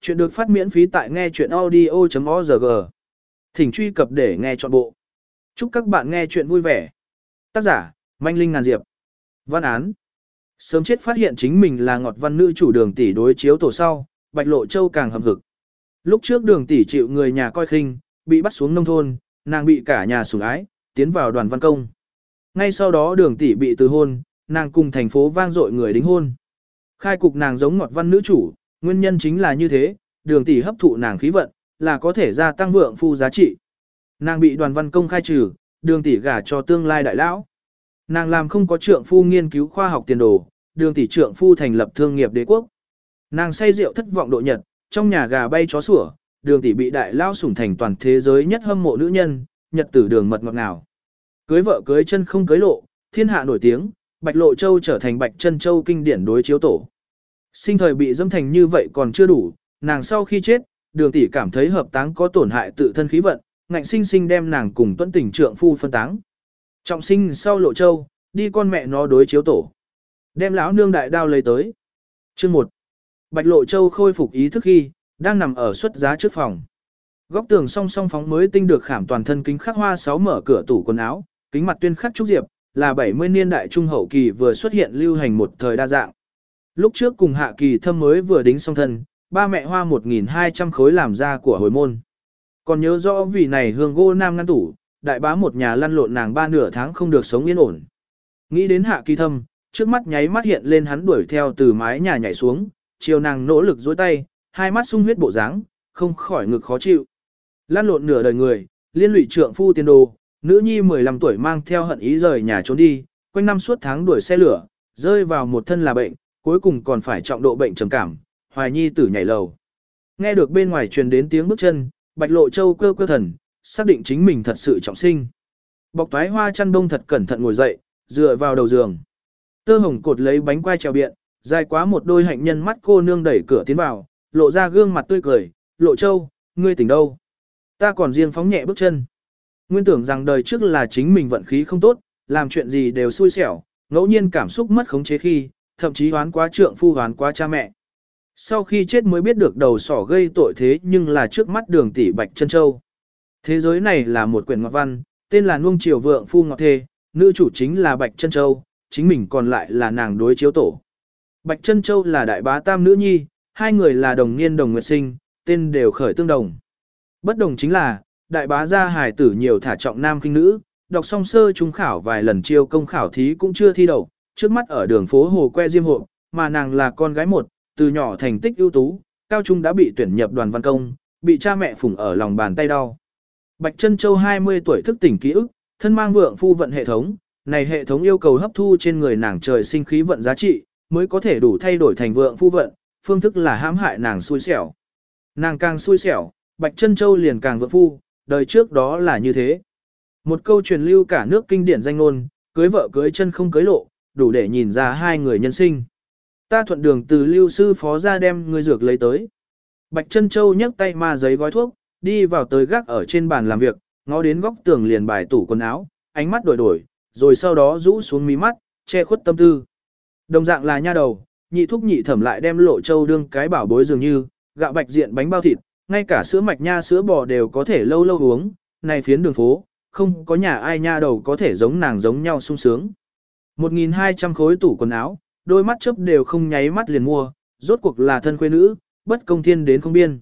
Chuyện được phát miễn phí tại nghe chuyện audio.org. Thỉnh truy cập để nghe trọn bộ. Chúc các bạn nghe chuyện vui vẻ. Tác giả, Manh Linh Ngàn Diệp. Văn án. Sớm chết phát hiện chính mình là ngọt văn nữ chủ đường tỷ đối chiếu tổ sau, Bạch Lộ Châu càng hầm hực. Lúc trước đường tỷ chịu người nhà coi khinh, bị bắt xuống nông thôn, nàng bị cả nhà sủng ái, tiến vào đoàn văn công. Ngay sau đó đường tỷ bị từ hôn, nàng cùng thành phố vang dội người đính hôn. Khai cục nàng giống ngọt văn nữ chủ, nguyên nhân chính là như thế, đường tỷ hấp thụ nàng khí vận, là có thể gia tăng vượng phu giá trị. Nàng bị đoàn văn công khai trừ, đường tỷ gả cho tương lai đại lão. Nàng làm không có trượng phu nghiên cứu khoa học tiền đồ, đường tỷ trượng phu thành lập thương nghiệp đế quốc. Nàng say rượu thất vọng độ nhật, trong nhà gà bay chó sủa, đường tỷ bị đại lao sủng thành toàn thế giới nhất hâm mộ nữ nhân, nhật tử đường mật ngọt ngào. Cưới vợ cưới chân không cưới lộ, thiên hạ nổi tiếng, Bạch Lộ Châu trở thành Bạch Chân Châu kinh điển đối chiếu tổ. Sinh thời bị dâm thành như vậy còn chưa đủ, nàng sau khi chết, đường tỷ cảm thấy hợp táng có tổn hại tự thân khí vận, ngạnh sinh sinh đem nàng cùng tuân tình trượng phu phân táng. Trọng sinh sau Lộ Châu, đi con mẹ nó đối chiếu tổ. Đem lão nương đại đao lấy tới. Chương 1. Bạch Lộ Châu khôi phục ý thức khi, đang nằm ở xuất giá trước phòng. Góc tường song song phóng mới tinh được khảm toàn thân kính khắc hoa sáu mở cửa tủ quần áo, kính mặt tuyên khắc trúc diệp, là 70 niên đại trung hậu kỳ vừa xuất hiện lưu hành một thời đa dạng. Lúc trước cùng hạ kỳ thâm mới vừa đính xong thân, ba mẹ hoa 1.200 khối làm ra của hồi môn. Còn nhớ rõ vì này hương gỗ nam ngăn tủ, đại bá một nhà lăn lộn nàng ba nửa tháng không được sống yên ổn. Nghĩ đến hạ kỳ thâm, trước mắt nháy mắt hiện lên hắn đuổi theo từ mái nhà nhảy xuống, chiều nàng nỗ lực dối tay, hai mắt sung huyết bộ dáng, không khỏi ngực khó chịu. Lăn lộn nửa đời người, liên lụy trượng phu tiền đồ, nữ nhi 15 tuổi mang theo hận ý rời nhà trốn đi, quanh năm suốt tháng đuổi xe lửa, rơi vào một thân là bệnh, cuối cùng còn phải trọng độ bệnh trầm cảm, hoài nhi tử nhảy lầu. Nghe được bên ngoài truyền đến tiếng bước chân, Bạch Lộ Châu cơ cơ thần, xác định chính mình thật sự trọng sinh. Bọc toái hoa chăn đông thật cẩn thận ngồi dậy, dựa vào đầu giường. Tơ hồng cột lấy bánh quai treo biện, dài quá một đôi hạnh nhân mắt cô nương đẩy cửa tiến vào, lộ ra gương mặt tươi cười, Lộ Châu, ngươi tỉnh đâu? Ta còn riêng phóng nhẹ bước chân. Nguyên tưởng rằng đời trước là chính mình vận khí không tốt, làm chuyện gì đều xui xẻo, ngẫu nhiên cảm xúc mất khống chế khi, thậm chí hoán quá trượng phu hoán quá cha mẹ. Sau khi chết mới biết được đầu sỏ gây tội thế nhưng là trước mắt đường tỷ Bạch chân Châu. Thế giới này là một quyển ngọc văn, tên là Nuông Triều Vượng Phu Ngọc Thê, nữ chủ chính là Bạch chân Châu, chính mình còn lại là nàng đối chiếu tổ. Bạch chân Châu là đại bá tam nữ nhi, hai người là đồng niên đồng nguyệt sinh, tên đều khởi tương đồng. Bất đồng chính là, đại bá gia hài tử nhiều thả trọng nam kinh nữ, đọc song sơ trung khảo vài lần chiêu công khảo thí cũng chưa thi đậu, trước mắt ở đường phố hồ que diêm hộ, mà nàng là con gái một, từ nhỏ thành tích ưu tú, cao trung đã bị tuyển nhập đoàn văn công, bị cha mẹ phủng ở lòng bàn tay đau. Bạch Trân Châu 20 tuổi thức tỉnh ký ức, thân mang vượng phu vận hệ thống, này hệ thống yêu cầu hấp thu trên người nàng trời sinh khí vận giá trị, mới có thể đủ thay đổi thành vượng phu vận, phương thức là hãm hại nàng xui xẻo. Nàng càng xui xẻo, Bạch Trân Châu liền càng vượng phu, đời trước đó là như thế. Một câu truyền lưu cả nước kinh điển danh ngôn, cưới vợ cưới chân không cưới lộ, đủ để nhìn ra hai người nhân sinh. Ta thuận đường từ lưu sư phó ra đem người dược lấy tới. Bạch Trân Châu nhấc tay ma giấy gói thuốc, đi vào tới gác ở trên bàn làm việc, ngó đến góc tường liền bài tủ quần áo, ánh mắt đổi đổi, rồi sau đó rũ xuống mí mắt, che khuất tâm tư. Đồng dạng là nha đầu, nhị thúc nhị thẩm lại đem lộ châu đương cái bảo bối dường như, gạo bạch diện bánh bao thịt, ngay cả sữa mạch nha sữa bò đều có thể lâu lâu uống, này phiến đường phố, không có nhà ai nha đầu có thể giống nàng giống nhau sung sướng. 1.200 khối tủ quần áo, đôi mắt chớp đều không nháy mắt liền mua, rốt cuộc là thân quê nữ, bất công thiên đến không biên.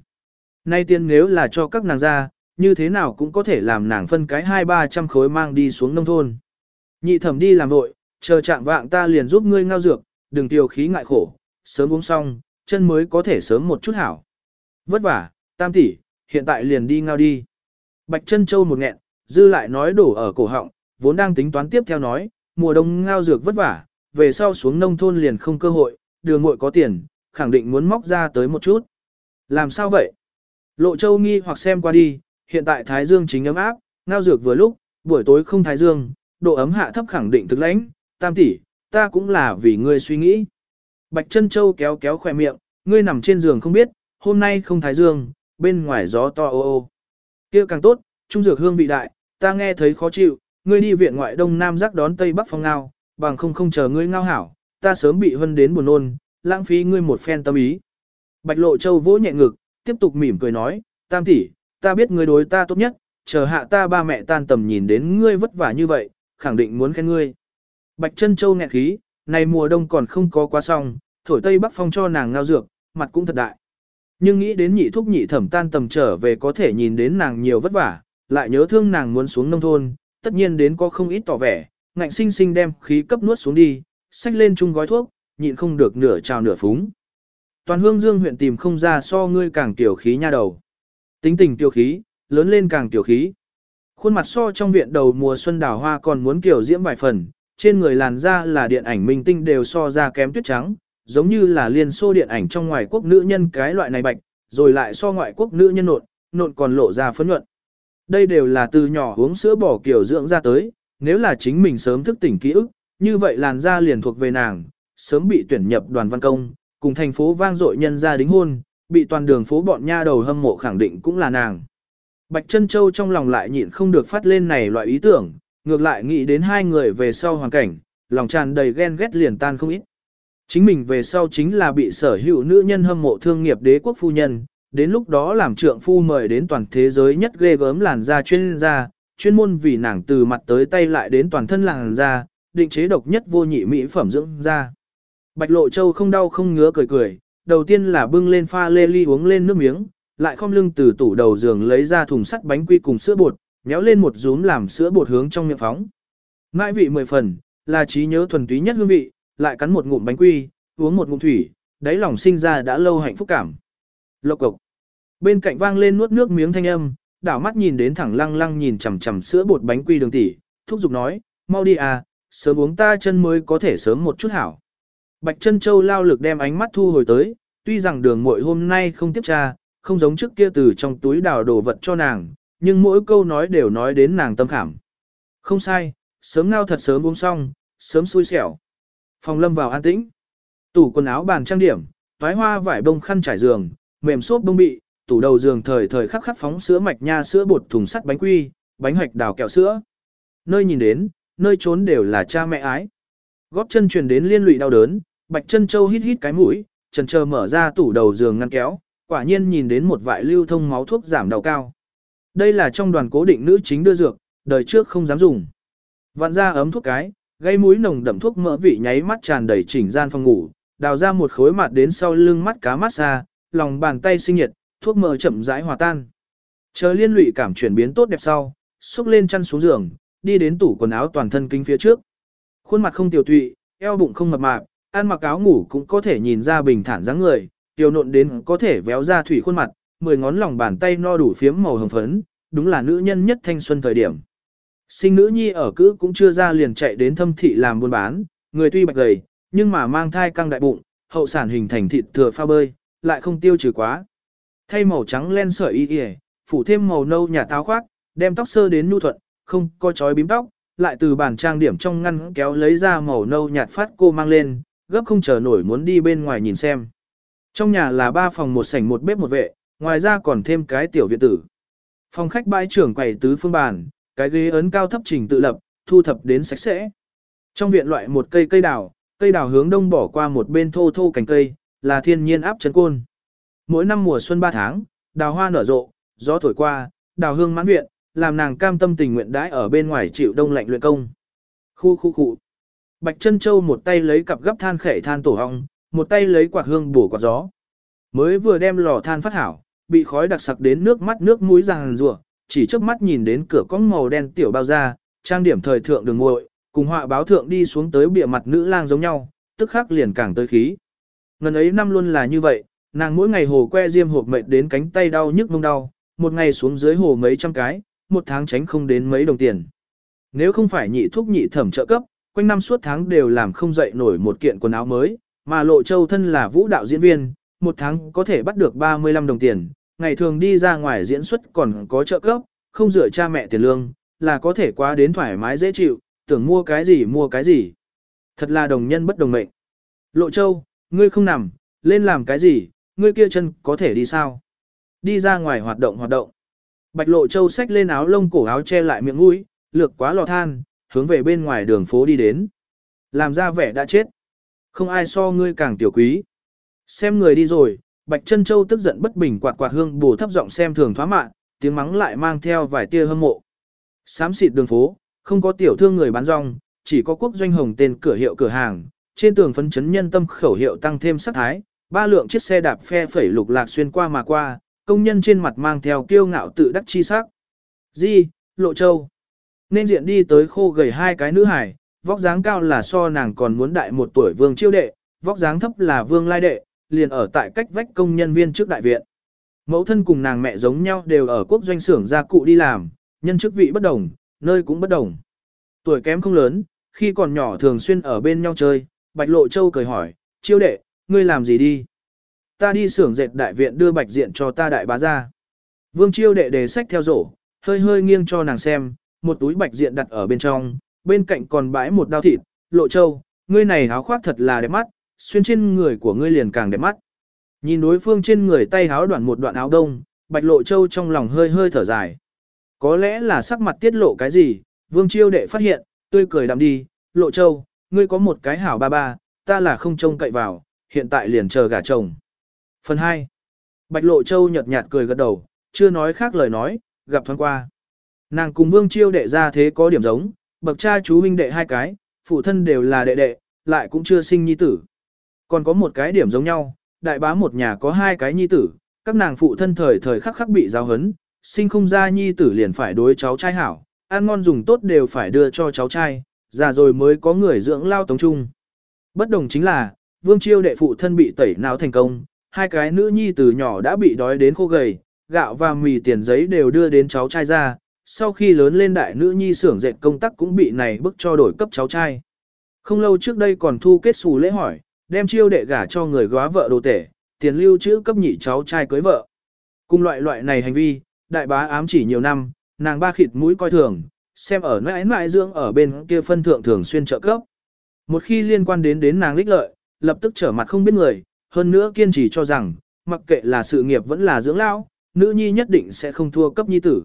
Nay tiền nếu là cho các nàng ra, như thế nào cũng có thể làm nàng phân cái hai ba trăm khối mang đi xuống nông thôn. Nhị thẩm đi làm vội, chờ trạng vạng ta liền giúp ngươi ngao dược, đừng tiêu khí ngại khổ, sớm uống xong, chân mới có thể sớm một chút hảo. Vất vả, tam tỷ, hiện tại liền đi ngao đi. Bạch chân châu một nghẹn, dư lại nói đổ ở cổ họng, vốn đang tính toán tiếp theo nói, mùa đông ngao dược vất vả, về sau xuống nông thôn liền không cơ hội, đường muội có tiền, khẳng định muốn móc ra tới một chút. Làm sao vậy? Lộ châu nghi hoặc xem qua đi, hiện tại thái dương chính ấm áp, ngao dược vừa lúc, buổi tối không thái dương, độ ấm hạ thấp khẳng định thực lãnh, tam tỷ, ta cũng là vì ngươi suy nghĩ. Bạch chân châu kéo kéo khỏe miệng, ngươi nằm trên giường không biết, hôm nay không thái dương, bên ngoài gió to ô ô. kia càng tốt, trung dược hương vị đại, ta nghe thấy khó chịu, ngươi đi viện ngoại đông nam giác đón tây bắc phong ngao, bằng không không chờ ngươi ngao hảo, ta sớm bị hân đến buồn nôn, lãng phí ngươi một phen tâm ý. Bạch lộ châu vỗ nhẹ ngực, tiếp tục mỉm cười nói, tam tỷ, ta biết ngươi đối ta tốt nhất, chờ hạ ta ba mẹ tan tầm nhìn đến ngươi vất vả như vậy, khẳng định muốn khen ngươi. Bạch chân châu nghẹn khí, này mùa đông còn không có quá xong, thổi tây bắc phong cho nàng ngao dược, mặt cũng thật đại. Nhưng nghĩ đến nhị thúc nhị thẩm tan tầm trở về có thể nhìn đến nàng nhiều vất vả, lại nhớ thương nàng muốn xuống nông thôn, tất nhiên đến có không ít tỏ vẻ, ngạnh sinh sinh đem khí cấp nuốt xuống đi, xách lên chung gói thuốc, nhịn không được nửa trào nửa phúng. Toàn hương dương huyện tìm không ra so ngươi càng tiểu khí nha đầu. Tính tình tiểu khí, lớn lên càng tiểu khí. Khuôn mặt so trong viện đầu mùa xuân đào hoa còn muốn kiểu diễm vài phần, trên người làn da là điện ảnh minh tinh đều so ra kém tuyết trắng, giống như là liên xô điện ảnh trong ngoài quốc nữ nhân cái loại này bạch, rồi lại so ngoại quốc nữ nhân nộn, nộn còn lộ ra phấn nhuận. Đây đều là từ nhỏ uống sữa bỏ kiểu dưỡng ra tới, nếu là chính mình sớm thức tỉnh ký ức, như vậy làn da liền thuộc về nàng, sớm bị tuyển nhập đoàn văn công, cùng thành phố vang dội nhân ra đính hôn, bị toàn đường phố bọn nha đầu hâm mộ khẳng định cũng là nàng. Bạch Trân Châu trong lòng lại nhịn không được phát lên này loại ý tưởng, ngược lại nghĩ đến hai người về sau hoàn cảnh, lòng tràn đầy ghen ghét liền tan không ít. Chính mình về sau chính là bị sở hữu nữ nhân hâm mộ thương nghiệp đế quốc phu nhân, đến lúc đó làm trượng phu mời đến toàn thế giới nhất ghê gớm làn da chuyên gia, chuyên môn vì nàng từ mặt tới tay lại đến toàn thân làn da, định chế độc nhất vô nhị mỹ phẩm dưỡng da. Bạch Lộ Châu không đau không ngứa cười cười, đầu tiên là bưng lên pha lê ly uống lên nước miếng, lại khom lưng từ tủ đầu giường lấy ra thùng sắt bánh quy cùng sữa bột, nhéo lên một rúm làm sữa bột hướng trong miệng phóng. Mãi vị mười phần, là trí nhớ thuần túy nhất hương vị, lại cắn một ngụm bánh quy, uống một ngụm thủy, đáy lòng sinh ra đã lâu hạnh phúc cảm. Lộc cộc. Bên cạnh vang lên nuốt nước miếng thanh âm, đảo mắt nhìn đến thẳng lăng lăng nhìn chằm chằm sữa bột bánh quy đường tỷ, thúc giục nói, mau đi à, sớm uống ta chân mới có thể sớm một chút hảo. Bạch chân châu lao lực đem ánh mắt thu hồi tới, tuy rằng đường muội hôm nay không tiếp tra, không giống trước kia từ trong túi đào đồ vật cho nàng, nhưng mỗi câu nói đều nói đến nàng tâm khảm. Không sai, sớm ngao thật sớm uống xong, sớm xui xẻo. Phòng lâm vào an tĩnh. Tủ quần áo bàn trang điểm, toái hoa vải bông khăn trải giường, mềm xốp bông bị, tủ đầu giường thời thời khắc khắc phóng sữa mạch nha sữa bột thùng sắt bánh quy, bánh hoạch đào kẹo sữa. Nơi nhìn đến, nơi trốn đều là cha mẹ ái. Góp chân truyền đến liên lụy đau đớn, Bạch Chân Châu hít hít cái mũi, chần chờ mở ra tủ đầu giường ngăn kéo, quả nhiên nhìn đến một vại lưu thông máu thuốc giảm đau cao. Đây là trong đoàn cố định nữ chính đưa dược, đời trước không dám dùng. Vặn ra ấm thuốc cái, gây mũi nồng đậm thuốc mỡ vị nháy mắt tràn đầy chỉnh gian phòng ngủ, đào ra một khối mặt đến sau lưng mắt cá mắt xa, lòng bàn tay sinh nhiệt, thuốc mỡ chậm rãi hòa tan. Chờ liên lụy cảm chuyển biến tốt đẹp sau, xúc lên chăn xuống giường, đi đến tủ quần áo toàn thân kinh phía trước. Khuôn mặt không tiểu tụy, eo bụng không mập mạp, ăn mặc áo ngủ cũng có thể nhìn ra bình thản dáng người, tiểu nộn đến có thể véo ra thủy khuôn mặt, mười ngón lòng bàn tay no đủ phiếm màu hồng phấn, đúng là nữ nhân nhất thanh xuân thời điểm. Sinh nữ nhi ở cữ cũng chưa ra liền chạy đến thâm thị làm buôn bán, người tuy bạch gầy, nhưng mà mang thai căng đại bụng, hậu sản hình thành thịt thừa pha bơi, lại không tiêu trừ quá. Thay màu trắng len sợi y y, phủ thêm màu nâu nhà táo khoác, đem tóc sơ đến nhu thuận, không có chói bím tóc, lại từ bàn trang điểm trong ngăn kéo lấy ra màu nâu nhạt phát cô mang lên, gấp không chờ nổi muốn đi bên ngoài nhìn xem. Trong nhà là ba phòng một sảnh một bếp một vệ, ngoài ra còn thêm cái tiểu viện tử. Phòng khách bãi trưởng quầy tứ phương bàn, cái ghế ấn cao thấp trình tự lập, thu thập đến sạch sẽ. Trong viện loại một cây cây đào, cây đào hướng đông bỏ qua một bên thô thô cành cây, là thiên nhiên áp chấn côn. Mỗi năm mùa xuân ba tháng, đào hoa nở rộ, gió thổi qua, đào hương mãn viện, làm nàng cam tâm tình nguyện đãi ở bên ngoài chịu đông lạnh luyện công. Khu khu khu. Bạch chân châu một tay lấy cặp gấp than khẻ than tổ hong, một tay lấy quạt hương bổ quạt gió. Mới vừa đem lò than phát hảo, bị khói đặc sặc đến nước mắt nước mũi ràng rùa, chỉ trước mắt nhìn đến cửa cong màu đen tiểu bao ra, trang điểm thời thượng đường ngội, cùng họa báo thượng đi xuống tới bìa mặt nữ lang giống nhau, tức khắc liền càng tới khí. Ngần ấy năm luôn là như vậy, nàng mỗi ngày hồ que diêm hộp mệt đến cánh tay đau nhức mông đau, một ngày xuống dưới hồ mấy trăm cái, một tháng tránh không đến mấy đồng tiền. Nếu không phải nhị thuốc nhị thẩm trợ cấp, quanh năm suốt tháng đều làm không dậy nổi một kiện quần áo mới, mà lộ châu thân là vũ đạo diễn viên, một tháng có thể bắt được 35 đồng tiền, ngày thường đi ra ngoài diễn xuất còn có trợ cấp, không dựa cha mẹ tiền lương, là có thể qua đến thoải mái dễ chịu, tưởng mua cái gì mua cái gì. Thật là đồng nhân bất đồng mệnh. Lộ châu, ngươi không nằm, lên làm cái gì, ngươi kia chân có thể đi sao? Đi ra ngoài hoạt động hoạt động. Bạch lộ châu xách lên áo lông cổ áo che lại miệng mũi, lược quá lò than, hướng về bên ngoài đường phố đi đến. Làm ra vẻ đã chết. Không ai so ngươi càng tiểu quý. Xem người đi rồi, Bạch chân Châu tức giận bất bình quạt quạt hương bổ thấp giọng xem thường thoá mạ, tiếng mắng lại mang theo vài tia hâm mộ. Xám xịt đường phố, không có tiểu thương người bán rong, chỉ có quốc doanh hồng tên cửa hiệu cửa hàng, trên tường phấn chấn nhân tâm khẩu hiệu tăng thêm sắc thái, ba lượng chiếc xe đạp phe phẩy lục lạc xuyên qua mà qua, công nhân trên mặt mang theo kiêu ngạo tự đắc chi sắc. Di, Lộ Châu. Nên diện đi tới khô gầy hai cái nữ hải, vóc dáng cao là so nàng còn muốn đại một tuổi vương chiêu đệ, vóc dáng thấp là vương lai đệ, liền ở tại cách vách công nhân viên trước đại viện. Mẫu thân cùng nàng mẹ giống nhau đều ở quốc doanh xưởng gia cụ đi làm, nhân chức vị bất đồng, nơi cũng bất đồng. Tuổi kém không lớn, khi còn nhỏ thường xuyên ở bên nhau chơi, Bạch Lộ Châu cười hỏi, chiêu đệ, ngươi làm gì đi? Ta đi xưởng dệt đại viện đưa bạch diện cho ta đại bá ra. Vương chiêu đệ đề sách theo rổ, hơi hơi nghiêng cho nàng xem, một túi bạch diện đặt ở bên trong, bên cạnh còn bãi một đao thịt, Lộ Châu, ngươi này áo khoác thật là đẹp mắt, xuyên trên người của ngươi liền càng đẹp mắt. Nhìn đối phương trên người tay háo đoạn một đoạn áo đông, Bạch Lộ Châu trong lòng hơi hơi thở dài. Có lẽ là sắc mặt tiết lộ cái gì, Vương Chiêu đệ phát hiện, tươi cười đạm đi, Lộ Châu, ngươi có một cái hảo ba ba, ta là không trông cậy vào, hiện tại liền chờ gả chồng. Phần 2. Bạch Lộ Châu nhợt nhạt cười gật đầu, chưa nói khác lời nói, gặp thoáng qua. Nàng cùng Vương Chiêu đệ ra thế có điểm giống, bậc cha chú huynh đệ hai cái, phụ thân đều là đệ đệ, lại cũng chưa sinh nhi tử. Còn có một cái điểm giống nhau, đại bá một nhà có hai cái nhi tử, các nàng phụ thân thời thời khắc khắc bị giáo hấn, sinh không ra nhi tử liền phải đối cháu trai hảo, ăn ngon dùng tốt đều phải đưa cho cháu trai, già rồi mới có người dưỡng lao tống trung. Bất đồng chính là, vương chiêu đệ phụ thân bị tẩy não thành công, hai cái nữ nhi từ nhỏ đã bị đói đến khô gầy, gạo và mì tiền giấy đều đưa đến cháu trai ra, sau khi lớn lên đại nữ nhi xưởng dệt công tác cũng bị này bức cho đổi cấp cháu trai. Không lâu trước đây còn thu kết xù lễ hỏi, đem chiêu đệ gả cho người góa vợ đồ tể, tiền lưu trữ cấp nhị cháu trai cưới vợ. Cùng loại loại này hành vi, đại bá ám chỉ nhiều năm, nàng ba khịt mũi coi thường, xem ở nãi nãi dưỡng ở bên kia phân thượng thường xuyên trợ cấp. Một khi liên quan đến đến nàng lích lợi, lập tức trở mặt không biết người, hơn nữa kiên trì cho rằng, mặc kệ là sự nghiệp vẫn là dưỡng lão, nữ nhi nhất định sẽ không thua cấp nhi tử.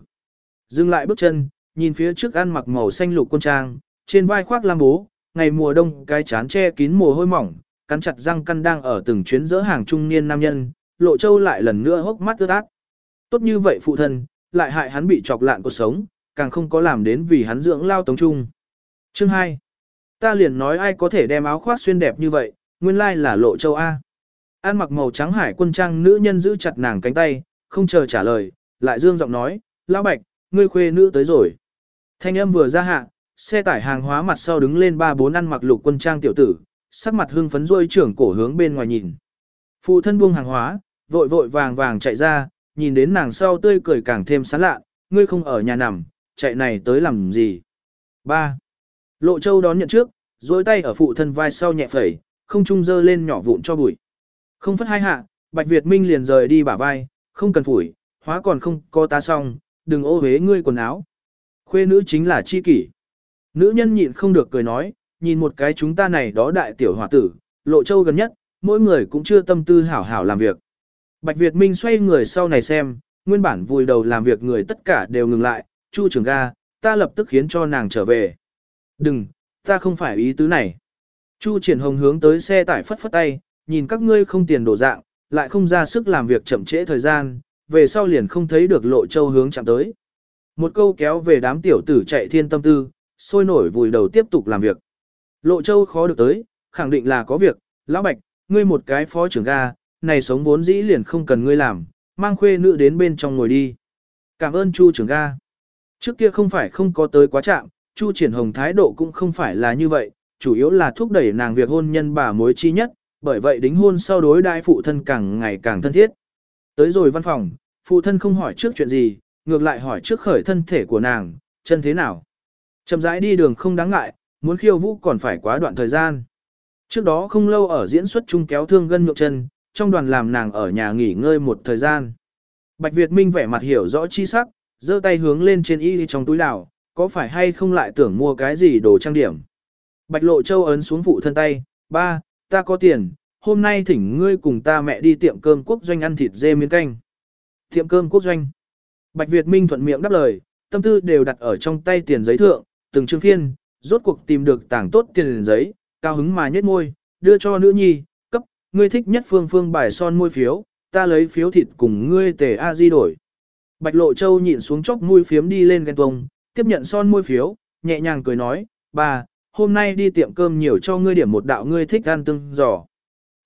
Dừng lại bước chân, nhìn phía trước ăn mặc màu xanh lục quân trang, trên vai khoác lam bố, ngày mùa đông cái chán che kín mồ hôi mỏng, cắn chặt răng căn đang ở từng chuyến dỡ hàng trung niên nam nhân, lộ châu lại lần nữa hốc mắt ướt át. Tốt như vậy phụ thân, lại hại hắn bị chọc lạn cuộc sống, càng không có làm đến vì hắn dưỡng lao tống trung. Chương 2. Ta liền nói ai có thể đem áo khoác xuyên đẹp như vậy, nguyên lai là lộ châu A. An mặc màu trắng hải quân trang nữ nhân giữ chặt nàng cánh tay, không chờ trả lời, lại dương giọng nói, lão bạch, ngươi khuê nữ tới rồi. Thanh âm vừa ra hạ, xe tải hàng hóa mặt sau đứng lên ba bốn ăn mặc lục quân trang tiểu tử, sắc mặt hưng phấn rôi trưởng cổ hướng bên ngoài nhìn. Phụ thân buông hàng hóa, vội vội vàng vàng chạy ra, nhìn đến nàng sau tươi cười càng thêm sán lạ, ngươi không ở nhà nằm, chạy này tới làm gì. 3. Lộ châu đón nhận trước, duỗi tay ở phụ thân vai sau nhẹ phẩy, không trung dơ lên nhỏ vụn cho bụi. Không phất hai hạ, Bạch Việt Minh liền rời đi bả vai, không cần phủi, hóa còn không có ta xong, đừng ô hế ngươi quần áo. Khuê nữ chính là chi kỷ. Nữ nhân nhịn không được cười nói, nhìn một cái chúng ta này đó đại tiểu hòa tử, lộ châu gần nhất, mỗi người cũng chưa tâm tư hảo hảo làm việc. Bạch Việt Minh xoay người sau này xem, nguyên bản vùi đầu làm việc người tất cả đều ngừng lại, chu trưởng ga, ta lập tức khiến cho nàng trở về. Đừng, ta không phải ý tứ này. Chu triển hồng hướng tới xe tải phất phất tay, nhìn các ngươi không tiền đổ dạng, lại không ra sức làm việc chậm trễ thời gian, về sau liền không thấy được lộ châu hướng chạm tới. Một câu kéo về đám tiểu tử chạy thiên tâm tư, sôi nổi vùi đầu tiếp tục làm việc. Lộ châu khó được tới, khẳng định là có việc, lão bạch, ngươi một cái phó trưởng ga, này sống vốn dĩ liền không cần ngươi làm, mang khuê nữ đến bên trong ngồi đi. Cảm ơn chu trưởng ga. Trước kia không phải không có tới quá chạm, chu triển hồng thái độ cũng không phải là như vậy, chủ yếu là thúc đẩy nàng việc hôn nhân bà mối chi nhất, bởi vậy đính hôn sau đối đại phụ thân càng ngày càng thân thiết. Tới rồi văn phòng, phụ thân không hỏi trước chuyện gì, ngược lại hỏi trước khởi thân thể của nàng, chân thế nào. Chậm rãi đi đường không đáng ngại, muốn khiêu vũ còn phải quá đoạn thời gian. Trước đó không lâu ở diễn xuất chung kéo thương gân nhượng chân, trong đoàn làm nàng ở nhà nghỉ ngơi một thời gian. Bạch Việt Minh vẻ mặt hiểu rõ chi sắc, giơ tay hướng lên trên y trong túi đảo, có phải hay không lại tưởng mua cái gì đồ trang điểm. Bạch Lộ Châu ấn xuống phụ thân tay, ba, ta có tiền, hôm nay thỉnh ngươi cùng ta mẹ đi tiệm cơm quốc doanh ăn thịt dê miếng canh. Tiệm cơm quốc doanh. Bạch Việt Minh thuận miệng đáp lời, tâm tư đều đặt ở trong tay tiền giấy thượng, từng chương phiên, rốt cuộc tìm được tảng tốt tiền giấy, cao hứng mà nhếch môi, đưa cho nữ nhi, cấp, ngươi thích nhất phương phương bài son môi phiếu, ta lấy phiếu thịt cùng ngươi tề a di đổi. Bạch Lộ Châu nhịn xuống chốc mũi phiếm đi lên ghen tuông, tiếp nhận son môi phiếu, nhẹ nhàng cười nói, bà, hôm nay đi tiệm cơm nhiều cho ngươi điểm một đạo ngươi thích ăn tương giò.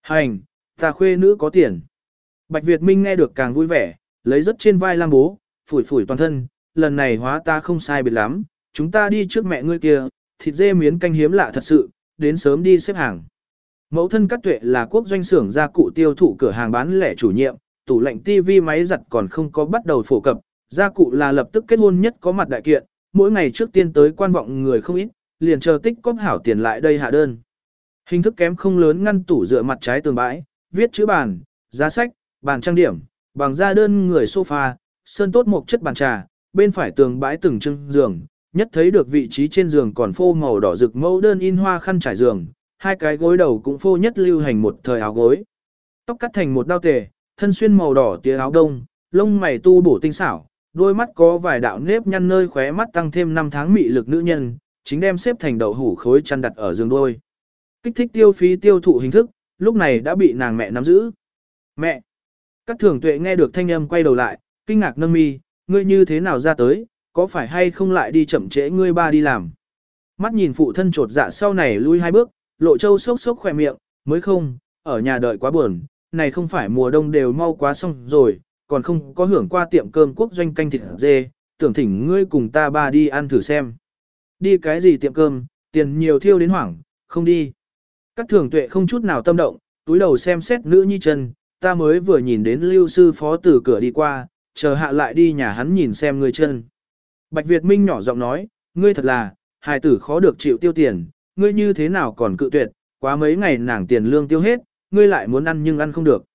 Hành, ta khuê nữ có tiền. Bạch Việt Minh nghe được càng vui vẻ, lấy rất trên vai lam bố, phủi phủi toàn thân, lần này hóa ta không sai biệt lắm, chúng ta đi trước mẹ ngươi kia, thịt dê miến canh hiếm lạ thật sự, đến sớm đi xếp hàng. Mẫu thân Cát Tuệ là quốc doanh xưởng gia cụ tiêu thụ cửa hàng bán lẻ chủ nhiệm, tủ lạnh tivi, máy giặt còn không có bắt đầu phổ cập, gia cụ là lập tức kết hôn nhất có mặt đại kiện, mỗi ngày trước tiên tới quan vọng người không ít, liền chờ tích cóp hảo tiền lại đây hạ đơn. Hình thức kém không lớn ngăn tủ dựa mặt trái tường bãi, viết chữ bàn, giá sách, bàn trang điểm, bằng da đơn người sofa, sơn tốt một chất bàn trà, bên phải tường bãi từng trưng giường, nhất thấy được vị trí trên giường còn phô màu đỏ rực mẫu đơn in hoa khăn trải giường, hai cái gối đầu cũng phô nhất lưu hành một thời áo gối. Tóc cắt thành một đao tề, thân xuyên màu đỏ tía áo đông, lông mày tu bổ tinh xảo, đôi mắt có vài đạo nếp nhăn nơi khóe mắt tăng thêm năm tháng mị lực nữ nhân, chính đem xếp thành đậu hủ khối chăn đặt ở giường đôi. Kích thích tiêu phí tiêu thụ hình thức, lúc này đã bị nàng mẹ nắm giữ. Mẹ! Các thường tuệ nghe được thanh âm quay đầu lại, kinh ngạc nâng mi, ngươi như thế nào ra tới, có phải hay không lại đi chậm trễ ngươi ba đi làm. Mắt nhìn phụ thân trột dạ sau này lui hai bước, lộ châu sốc sốc khỏe miệng, mới không, ở nhà đợi quá buồn, này không phải mùa đông đều mau quá xong rồi, còn không có hưởng qua tiệm cơm quốc doanh canh thịt dê, tưởng thỉnh ngươi cùng ta ba đi ăn thử xem. Đi cái gì tiệm cơm, tiền nhiều thiêu đến hoảng, không đi. Các thường tuệ không chút nào tâm động, túi đầu xem xét nữ nhi chân, ta mới vừa nhìn đến lưu sư phó từ cửa đi qua, chờ hạ lại đi nhà hắn nhìn xem ngươi chân. Bạch Việt Minh nhỏ giọng nói, ngươi thật là, hài tử khó được chịu tiêu tiền, ngươi như thế nào còn cự tuyệt, quá mấy ngày nàng tiền lương tiêu hết, ngươi lại muốn ăn nhưng ăn không được.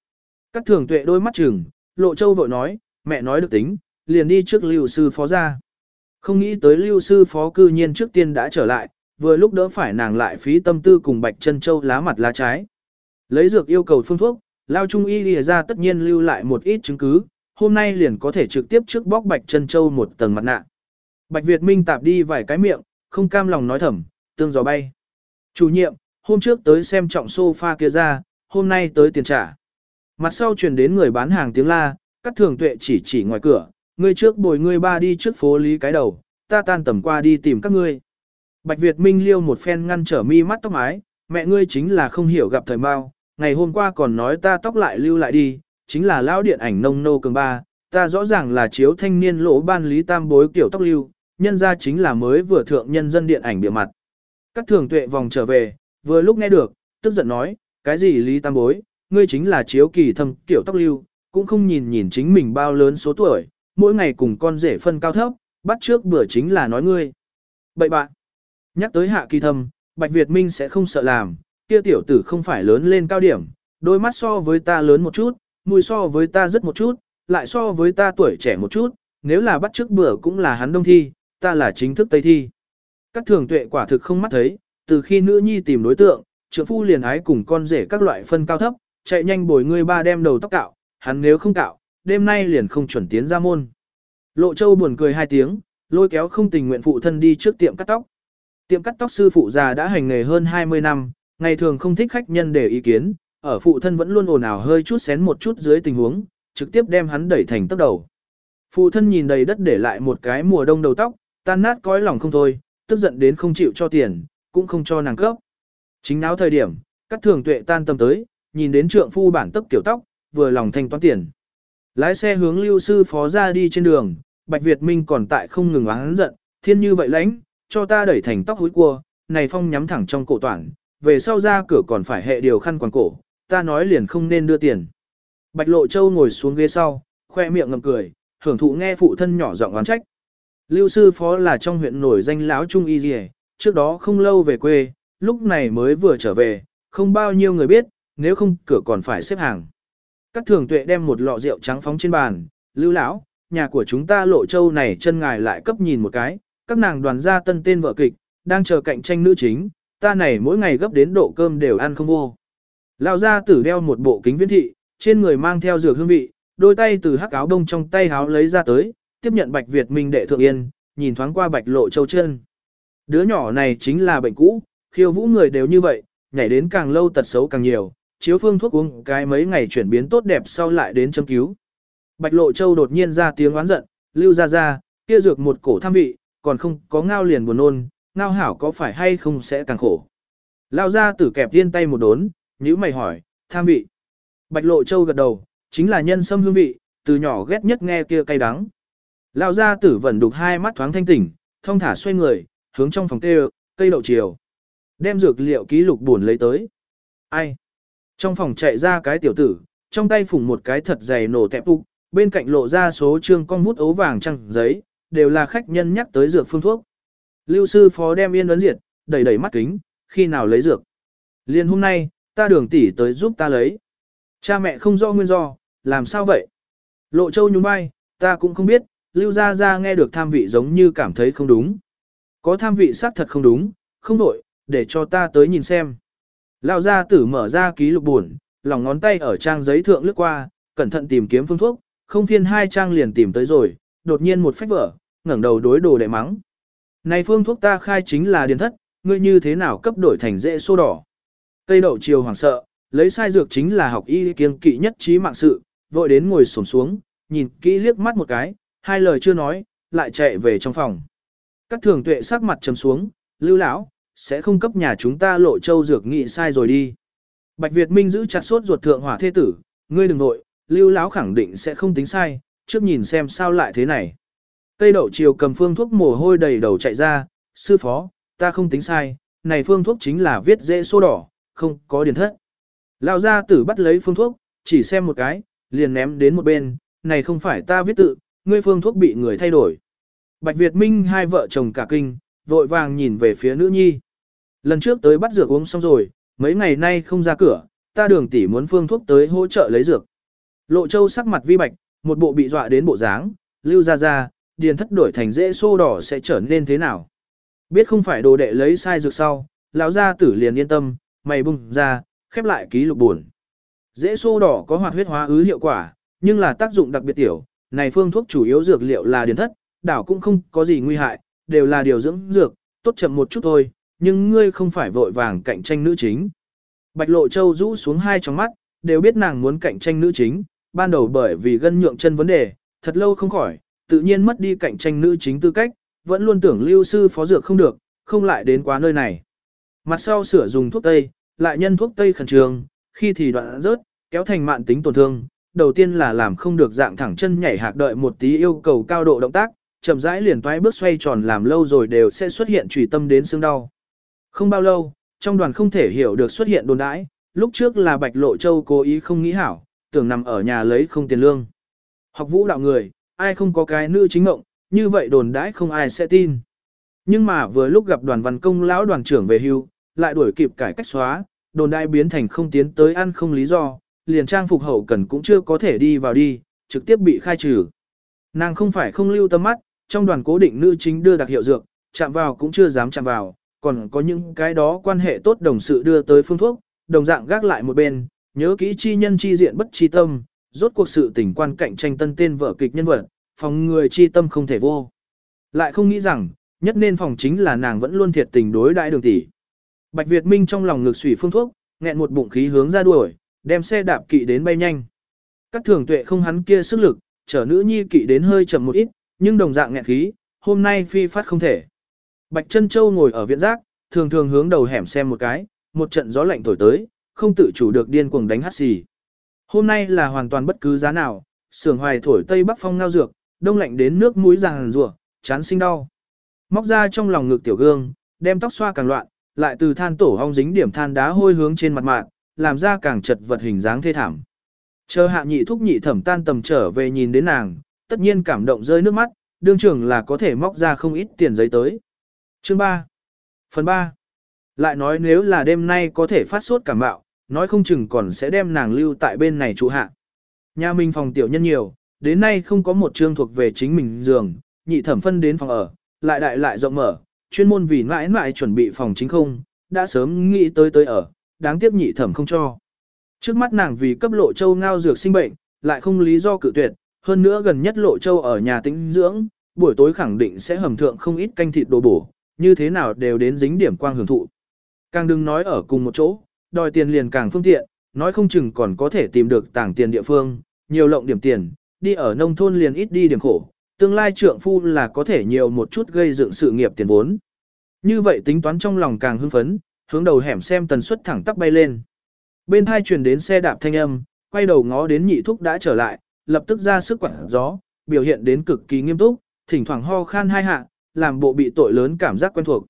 Các thường tuệ đôi mắt chừng, lộ châu vội nói, mẹ nói được tính, liền đi trước lưu sư phó ra. Không nghĩ tới lưu sư phó cư nhiên trước tiên đã trở lại, vừa lúc đỡ phải nàng lại phí tâm tư cùng bạch chân châu lá mặt lá trái. Lấy dược yêu cầu phương thuốc, lao trung y lìa ra tất nhiên lưu lại một ít chứng cứ, hôm nay liền có thể trực tiếp trước bóc bạch chân châu một tầng mặt nạ. Bạch Việt Minh tạp đi vài cái miệng, không cam lòng nói thầm, tương gió bay. Chủ nhiệm, hôm trước tới xem trọng sofa kia ra, hôm nay tới tiền trả. Mặt sau truyền đến người bán hàng tiếng la, các thường tuệ chỉ chỉ ngoài cửa, ngươi trước bồi ngươi ba đi trước phố lý cái đầu, ta tan tầm qua đi tìm các ngươi. Bạch Việt Minh liêu một phen ngăn trở mi mắt tóc mái, mẹ ngươi chính là không hiểu gặp thời mau, ngày hôm qua còn nói ta tóc lại lưu lại đi, chính là lão điện ảnh nông nô cường ba, ta rõ ràng là chiếu thanh niên lỗ ban lý tam bối kiểu tóc lưu, nhân ra chính là mới vừa thượng nhân dân điện ảnh bịa mặt. Các thường tuệ vòng trở về, vừa lúc nghe được, tức giận nói, cái gì lý tam bối, ngươi chính là chiếu kỳ thâm kiểu tóc lưu, cũng không nhìn nhìn chính mình bao lớn số tuổi, mỗi ngày cùng con rể phân cao thấp, bắt trước bữa chính là nói ngươi. Bậy bạn, nhắc tới hạ kỳ thâm, Bạch Việt Minh sẽ không sợ làm, kia tiểu tử không phải lớn lên cao điểm, đôi mắt so với ta lớn một chút, mùi so với ta rất một chút, lại so với ta tuổi trẻ một chút, nếu là bắt trước bữa cũng là hắn đông thi, ta là chính thức tây thi. Các thường tuệ quả thực không mắt thấy, từ khi nữ nhi tìm đối tượng, trượng phu liền ái cùng con rể các loại phân cao thấp, chạy nhanh bồi người ba đem đầu tóc cạo, hắn nếu không cạo, đêm nay liền không chuẩn tiến ra môn. Lộ Châu buồn cười hai tiếng, lôi kéo không tình nguyện phụ thân đi trước tiệm cắt tóc. Tiệm cắt tóc sư phụ già đã hành nghề hơn 20 năm, ngày thường không thích khách nhân để ý kiến, ở phụ thân vẫn luôn ồn ào hơi chút xén một chút dưới tình huống, trực tiếp đem hắn đẩy thành tóc đầu. Phụ thân nhìn đầy đất để lại một cái mùa đông đầu tóc, tan nát cõi lòng không thôi, tức giận đến không chịu cho tiền, cũng không cho nàng cấp. Chính náo thời điểm, các thường tuệ tan tâm tới, nhìn đến trượng phu bản tốc kiểu tóc, vừa lòng thanh toán tiền. Lái xe hướng lưu sư phó ra đi trên đường, Bạch Việt Minh còn tại không ngừng oán giận, thiên như vậy lãnh, cho ta đẩy thành tóc húi cua, này phong nhắm thẳng trong cổ toàn, về sau ra cửa còn phải hệ điều khăn quàng cổ, ta nói liền không nên đưa tiền. Bạch Lộ Châu ngồi xuống ghế sau, khoe miệng ngậm cười, hưởng thụ nghe phụ thân nhỏ giọng oán trách. Lưu sư phó là trong huyện nổi danh lão trung y gì, trước đó không lâu về quê, lúc này mới vừa trở về, không bao nhiêu người biết, nếu không cửa còn phải xếp hàng. Các thường tuệ đem một lọ rượu trắng phóng trên bàn, lưu lão, nhà của chúng ta lộ châu này chân ngài lại cấp nhìn một cái, các nàng đoàn gia tân tên vợ kịch, đang chờ cạnh tranh nữ chính, ta này mỗi ngày gấp đến độ cơm đều ăn không vô. Lão gia tử đeo một bộ kính viễn thị, trên người mang theo dược hương vị, đôi tay từ hắc áo đông trong tay háo lấy ra tới, tiếp nhận Bạch Việt Minh đệ thượng yên, nhìn thoáng qua Bạch Lộ Châu chân. Đứa nhỏ này chính là bệnh cũ, khiêu vũ người đều như vậy, nhảy đến càng lâu tật xấu càng nhiều, chiếu phương thuốc uống cái mấy ngày chuyển biến tốt đẹp sau lại đến châm cứu. Bạch Lộ Châu đột nhiên ra tiếng oán giận, lưu ra ra, kia dược một cổ tham vị, còn không có ngao liền buồn nôn, ngao hảo có phải hay không sẽ càng khổ. Lao ra tử kẹp tiên tay một đốn, nhữ mày hỏi, tham vị. Bạch Lộ Châu gật đầu, chính là nhân sâm hương vị, từ nhỏ ghét nhất nghe kia cay đắng. Lao ra tử vẫn đục hai mắt thoáng thanh tỉnh, thông thả xoay người, hướng trong phòng tê, cây đậu chiều. Đem dược liệu ký lục buồn lấy tới. Ai? Trong phòng chạy ra cái tiểu tử, trong tay phủng một cái thật dày nổ tẹp ục, bên cạnh lộ ra số trương con mút ấu vàng trăng giấy, đều là khách nhân nhắc tới dược phương thuốc. Lưu sư phó đem yên ấn diệt, đẩy đẩy mắt kính, khi nào lấy dược. Liên hôm nay, ta đường tỷ tới giúp ta lấy. Cha mẹ không do nguyên do, làm sao vậy? Lộ châu nhún vai, ta cũng không biết, lưu ra ra nghe được tham vị giống như cảm thấy không đúng. Có tham vị xác thật không đúng, không đổi, để cho ta tới nhìn xem. Lao gia tử mở ra ký lục buồn, lòng ngón tay ở trang giấy thượng lướt qua, cẩn thận tìm kiếm phương thuốc, không phiên hai trang liền tìm tới rồi, đột nhiên một phách vở, ngẩng đầu đối đồ đệ mắng. Này phương thuốc ta khai chính là điền thất, ngươi như thế nào cấp đổi thành dễ xô đỏ. Cây đậu chiều hoảng sợ, lấy sai dược chính là học y kiêng kỵ nhất trí mạng sự, vội đến ngồi xổm xuống, nhìn kỹ liếc mắt một cái, hai lời chưa nói, lại chạy về trong phòng. Các thường tuệ sắc mặt trầm xuống, lưu lão sẽ không cấp nhà chúng ta lộ châu dược nghị sai rồi đi. Bạch Việt Minh giữ chặt sốt ruột thượng hỏa thế tử, ngươi đừng nội, lưu Láo khẳng định sẽ không tính sai, trước nhìn xem sao lại thế này. Cây đậu chiều cầm phương thuốc mồ hôi đầy đầu chạy ra, sư phó, ta không tính sai, này phương thuốc chính là viết dễ số đỏ, không có điển thất. Lão gia tử bắt lấy phương thuốc, chỉ xem một cái, liền ném đến một bên, này không phải ta viết tự, ngươi phương thuốc bị người thay đổi. Bạch Việt Minh hai vợ chồng cả kinh, vội vàng nhìn về phía nữ nhi. Lần trước tới bắt dược uống xong rồi, mấy ngày nay không ra cửa, ta đường tỷ muốn phương thuốc tới hỗ trợ lấy dược. Lộ Châu sắc mặt vi bạch, một bộ bị dọa đến bộ dáng, lưu ra ra, điền thất đổi thành dễ xô đỏ sẽ trở nên thế nào. Biết không phải đồ đệ lấy sai dược sau, lão gia tử liền yên tâm, mày bung ra, khép lại ký lục buồn. Dễ xô đỏ có hoạt huyết hóa ứ hiệu quả, nhưng là tác dụng đặc biệt tiểu, này phương thuốc chủ yếu dược liệu là điền thất, đảo cũng không có gì nguy hại, đều là điều dưỡng dược, tốt chậm một chút thôi, nhưng ngươi không phải vội vàng cạnh tranh nữ chính. Bạch Lộ Châu rũ xuống hai tròng mắt, đều biết nàng muốn cạnh tranh nữ chính, ban đầu bởi vì gân nhượng chân vấn đề, thật lâu không khỏi, tự nhiên mất đi cạnh tranh nữ chính tư cách, vẫn luôn tưởng lưu sư phó dược không được, không lại đến quá nơi này. Mặt sau sửa dùng thuốc tây, lại nhân thuốc tây khẩn trường, khi thì đoạn rớt, kéo thành mạn tính tổn thương, đầu tiên là làm không được dạng thẳng chân nhảy hạc đợi một tí yêu cầu cao độ động tác, chậm rãi liền toái bước xoay tròn làm lâu rồi đều sẽ xuất hiện trùy tâm đến xương đau. Không bao lâu, trong đoàn không thể hiểu được xuất hiện đồn đãi, lúc trước là Bạch Lộ Châu cố ý không nghĩ hảo, tưởng nằm ở nhà lấy không tiền lương. Học vũ đạo người, ai không có cái nữ chính mộng, như vậy đồn đãi không ai sẽ tin. Nhưng mà vừa lúc gặp đoàn văn công lão đoàn trưởng về hưu, lại đuổi kịp cải cách xóa, đồn đãi biến thành không tiến tới ăn không lý do, liền trang phục hậu cần cũng chưa có thể đi vào đi, trực tiếp bị khai trừ. Nàng không phải không lưu tâm mắt, trong đoàn cố định nữ chính đưa đặc hiệu dược, chạm vào cũng chưa dám chạm vào, còn có những cái đó quan hệ tốt đồng sự đưa tới phương thuốc, đồng dạng gác lại một bên, nhớ kỹ chi nhân chi diện bất chi tâm, rốt cuộc sự tình quan cạnh tranh tân tên vở kịch nhân vật, phòng người chi tâm không thể vô. Lại không nghĩ rằng, nhất nên phòng chính là nàng vẫn luôn thiệt tình đối đại đường tỷ. Bạch Việt Minh trong lòng ngực sủy phương thuốc, nghẹn một bụng khí hướng ra đuổi, đem xe đạp kỵ đến bay nhanh. Các thường tuệ không hắn kia sức lực, chở nữ nhi kỵ đến hơi chậm một ít, nhưng đồng dạng nghẹn khí, hôm nay phi phát không thể. Bạch Trân Châu ngồi ở viện giác, thường thường hướng đầu hẻm xem một cái, một trận gió lạnh thổi tới, không tự chủ được điên cuồng đánh hắt xì. Hôm nay là hoàn toàn bất cứ giá nào, sưởng hoài thổi tây bắc phong ngao dược, đông lạnh đến nước mũi ràng rủa, chán sinh đau. Móc ra trong lòng ngực tiểu gương, đem tóc xoa càng loạn, lại từ than tổ hong dính điểm than đá hôi hướng trên mặt mạng, làm ra càng chật vật hình dáng thê thảm. Chờ hạ nhị thúc nhị thẩm tan tầm trở về nhìn đến nàng, tất nhiên cảm động rơi nước mắt, đương trưởng là có thể móc ra không ít tiền giấy tới. Chương 3 Phần 3 Lại nói nếu là đêm nay có thể phát sốt cảm bạo, nói không chừng còn sẽ đem nàng lưu tại bên này trụ hạ. Nhà mình phòng tiểu nhân nhiều, đến nay không có một chương thuộc về chính mình giường, nhị thẩm phân đến phòng ở, lại đại lại rộng mở, chuyên môn vì mãi mãi chuẩn bị phòng chính không, đã sớm nghĩ tới tới ở, đáng tiếc nhị thẩm không cho. Trước mắt nàng vì cấp lộ châu ngao dược sinh bệnh, lại không lý do cự tuyệt, hơn nữa gần nhất lộ châu ở nhà tĩnh dưỡng, buổi tối khẳng định sẽ hầm thượng không ít canh thịt đồ bổ, như thế nào đều đến dính điểm quang hưởng thụ. Càng đừng nói ở cùng một chỗ, đòi tiền liền càng phương tiện, nói không chừng còn có thể tìm được tảng tiền địa phương, nhiều lộng điểm tiền, đi ở nông thôn liền ít đi điểm khổ, tương lai trượng phu là có thể nhiều một chút gây dựng sự nghiệp tiền vốn. Như vậy tính toán trong lòng càng hưng phấn, hướng đầu hẻm xem tần suất thẳng tắp bay lên. Bên hai truyền đến xe đạp thanh âm, quay đầu ngó đến nhị thúc đã trở lại, lập tức ra sức quản gió, biểu hiện đến cực kỳ nghiêm túc, thỉnh thoảng ho khan hai hạ, làm bộ bị tội lớn cảm giác quen thuộc.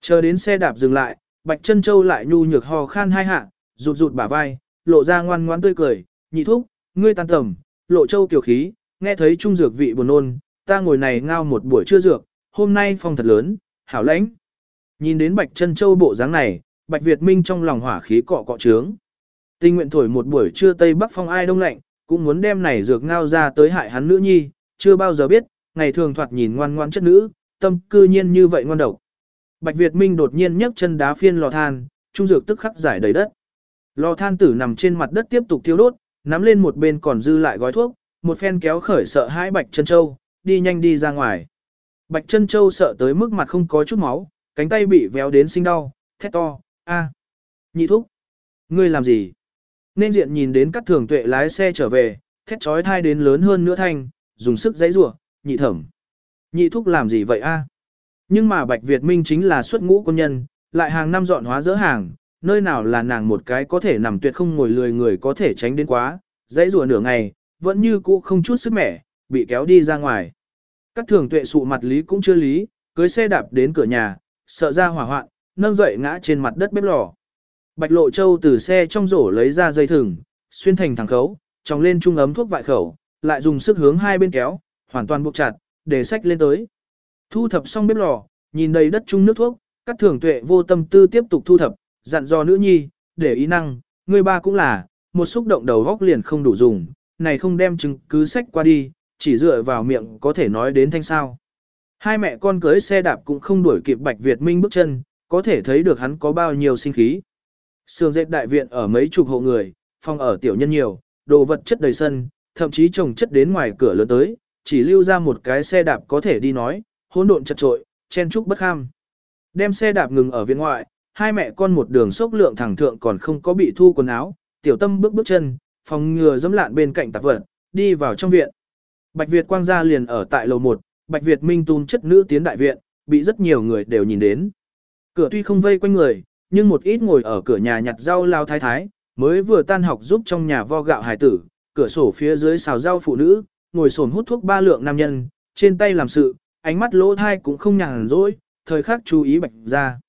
Chờ đến xe đạp dừng lại, Bạch Chân Châu lại nhu nhược ho khan hai hạ, rụt rụt bả vai, lộ ra ngoan ngoãn tươi cười, nhị thúc, ngươi tan tầm, lộ châu tiểu khí, nghe thấy trung dược vị buồn nôn, ta ngồi này ngao một buổi trưa dược, hôm nay phong thật lớn, hảo lãnh. Nhìn đến Bạch Chân Châu bộ dáng này, Bạch Việt Minh trong lòng hỏa khí cọ cọ trướng. Tình nguyện thổi một buổi trưa tây bắc phong ai đông lạnh, cũng muốn đem này dược ngao ra tới hại hắn nữ nhi, chưa bao giờ biết, ngày thường thoạt nhìn ngoan ngoan chất nữ, tâm cư nhiên như vậy ngoan độc. Bạch Việt Minh đột nhiên nhấc chân đá phiên lò than, trung dược tức khắc giải đầy đất. Lò than tử nằm trên mặt đất tiếp tục thiêu đốt, nắm lên một bên còn dư lại gói thuốc, một phen kéo khởi sợ hãi Bạch Chân Châu, đi nhanh đi ra ngoài. Bạch Chân Châu sợ tới mức mặt không có chút máu, cánh tay bị véo đến sinh đau, thét to, a, nhị thúc, ngươi làm gì? Nên diện nhìn đến các thường tuệ lái xe trở về, thét trói thai đến lớn hơn nữa thanh, dùng sức giấy rủa nhị thẩm. Nhị thúc làm gì vậy a? Nhưng mà Bạch Việt Minh chính là xuất ngũ quân nhân, lại hàng năm dọn hóa dỡ hàng, nơi nào là nàng một cái có thể nằm tuyệt không ngồi lười người có thể tránh đến quá, dãy rùa nửa ngày, vẫn như cũ không chút sức mẻ, bị kéo đi ra ngoài. Các thường tuệ sụ mặt lý cũng chưa lý, cưới xe đạp đến cửa nhà, sợ ra hỏa hoạn, nâng dậy ngã trên mặt đất bếp lò. Bạch Lộ Châu từ xe trong rổ lấy ra dây thừng, xuyên thành thẳng khấu, tròng lên trung ấm thuốc vại khẩu, lại dùng sức hướng hai bên kéo, hoàn toàn buộc chặt, để sách lên tới. Thu thập xong bếp lò, nhìn đầy đất chung nước thuốc, các thường tuệ vô tâm tư tiếp tục thu thập, dặn dò nữ nhi, để ý năng, người ba cũng là, một xúc động đầu góc liền không đủ dùng, này không đem chứng cứ sách qua đi, chỉ dựa vào miệng có thể nói đến thanh sao. Hai mẹ con cưới xe đạp cũng không đuổi kịp Bạch Việt Minh bước chân, có thể thấy được hắn có bao nhiêu sinh khí. Sương dệt đại viện ở mấy chục hộ người, phòng ở tiểu nhân nhiều, đồ vật chất đầy sân, thậm chí trồng chất đến ngoài cửa lớn tới, chỉ lưu ra một cái xe đạp có thể đi nói, hỗn độn chật trội, chen trúc bất kham. Đem xe đạp ngừng ở viện ngoại, hai mẹ con một đường sốc lượng thẳng thượng còn không có bị thu quần áo, tiểu tâm bước bước chân, phòng ngừa dẫm lạn bên cạnh tạp vật, đi vào trong viện. Bạch Việt quang gia liền ở tại lầu 1, Bạch Việt Minh tun chất nữ tiến đại viện, bị rất nhiều người đều nhìn đến. Cửa tuy không vây quanh người, nhưng một ít ngồi ở cửa nhà nhặt rau lao thái thái, mới vừa tan học giúp trong nhà vo gạo hải tử, cửa sổ phía dưới xào rau phụ nữ, ngồi sồn hút thuốc ba lượng nam nhân, trên tay làm sự, ánh mắt lỗ thai cũng không nhàn rỗi, thời khắc chú ý bạch ra.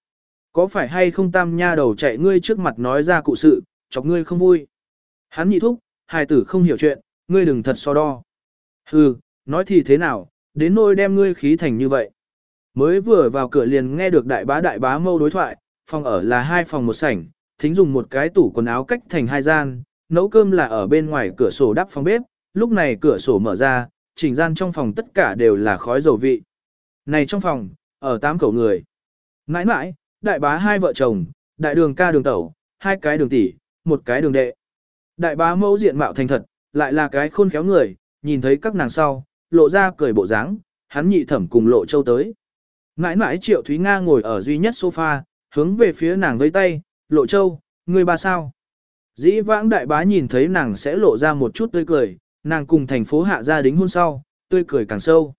Có phải hay không tam nha đầu chạy ngươi trước mặt nói ra cụ sự, chọc ngươi không vui. Hắn nhị thúc, hài tử không hiểu chuyện, ngươi đừng thật so đo. Hừ, nói thì thế nào, đến nôi đem ngươi khí thành như vậy. Mới vừa vào cửa liền nghe được đại bá đại bá mâu đối thoại, phòng ở là hai phòng một sảnh, thính dùng một cái tủ quần áo cách thành hai gian, nấu cơm là ở bên ngoài cửa sổ đắp phòng bếp, lúc này cửa sổ mở ra, chỉnh gian trong phòng tất cả đều là khói dầu vị. Này trong phòng, ở tám khẩu người. Nãi nãi, đại bá hai vợ chồng, đại đường ca đường tẩu, hai cái đường tỷ, một cái đường đệ. Đại bá mẫu diện mạo thành thật, lại là cái khôn khéo người, nhìn thấy các nàng sau, lộ ra cười bộ dáng, hắn nhị thẩm cùng lộ châu tới. Nãi nãi triệu Thúy Nga ngồi ở duy nhất sofa, hướng về phía nàng với tay, lộ châu, người ba sao. Dĩ vãng đại bá nhìn thấy nàng sẽ lộ ra một chút tươi cười, nàng cùng thành phố hạ gia đính hôn sau, tươi cười càng sâu.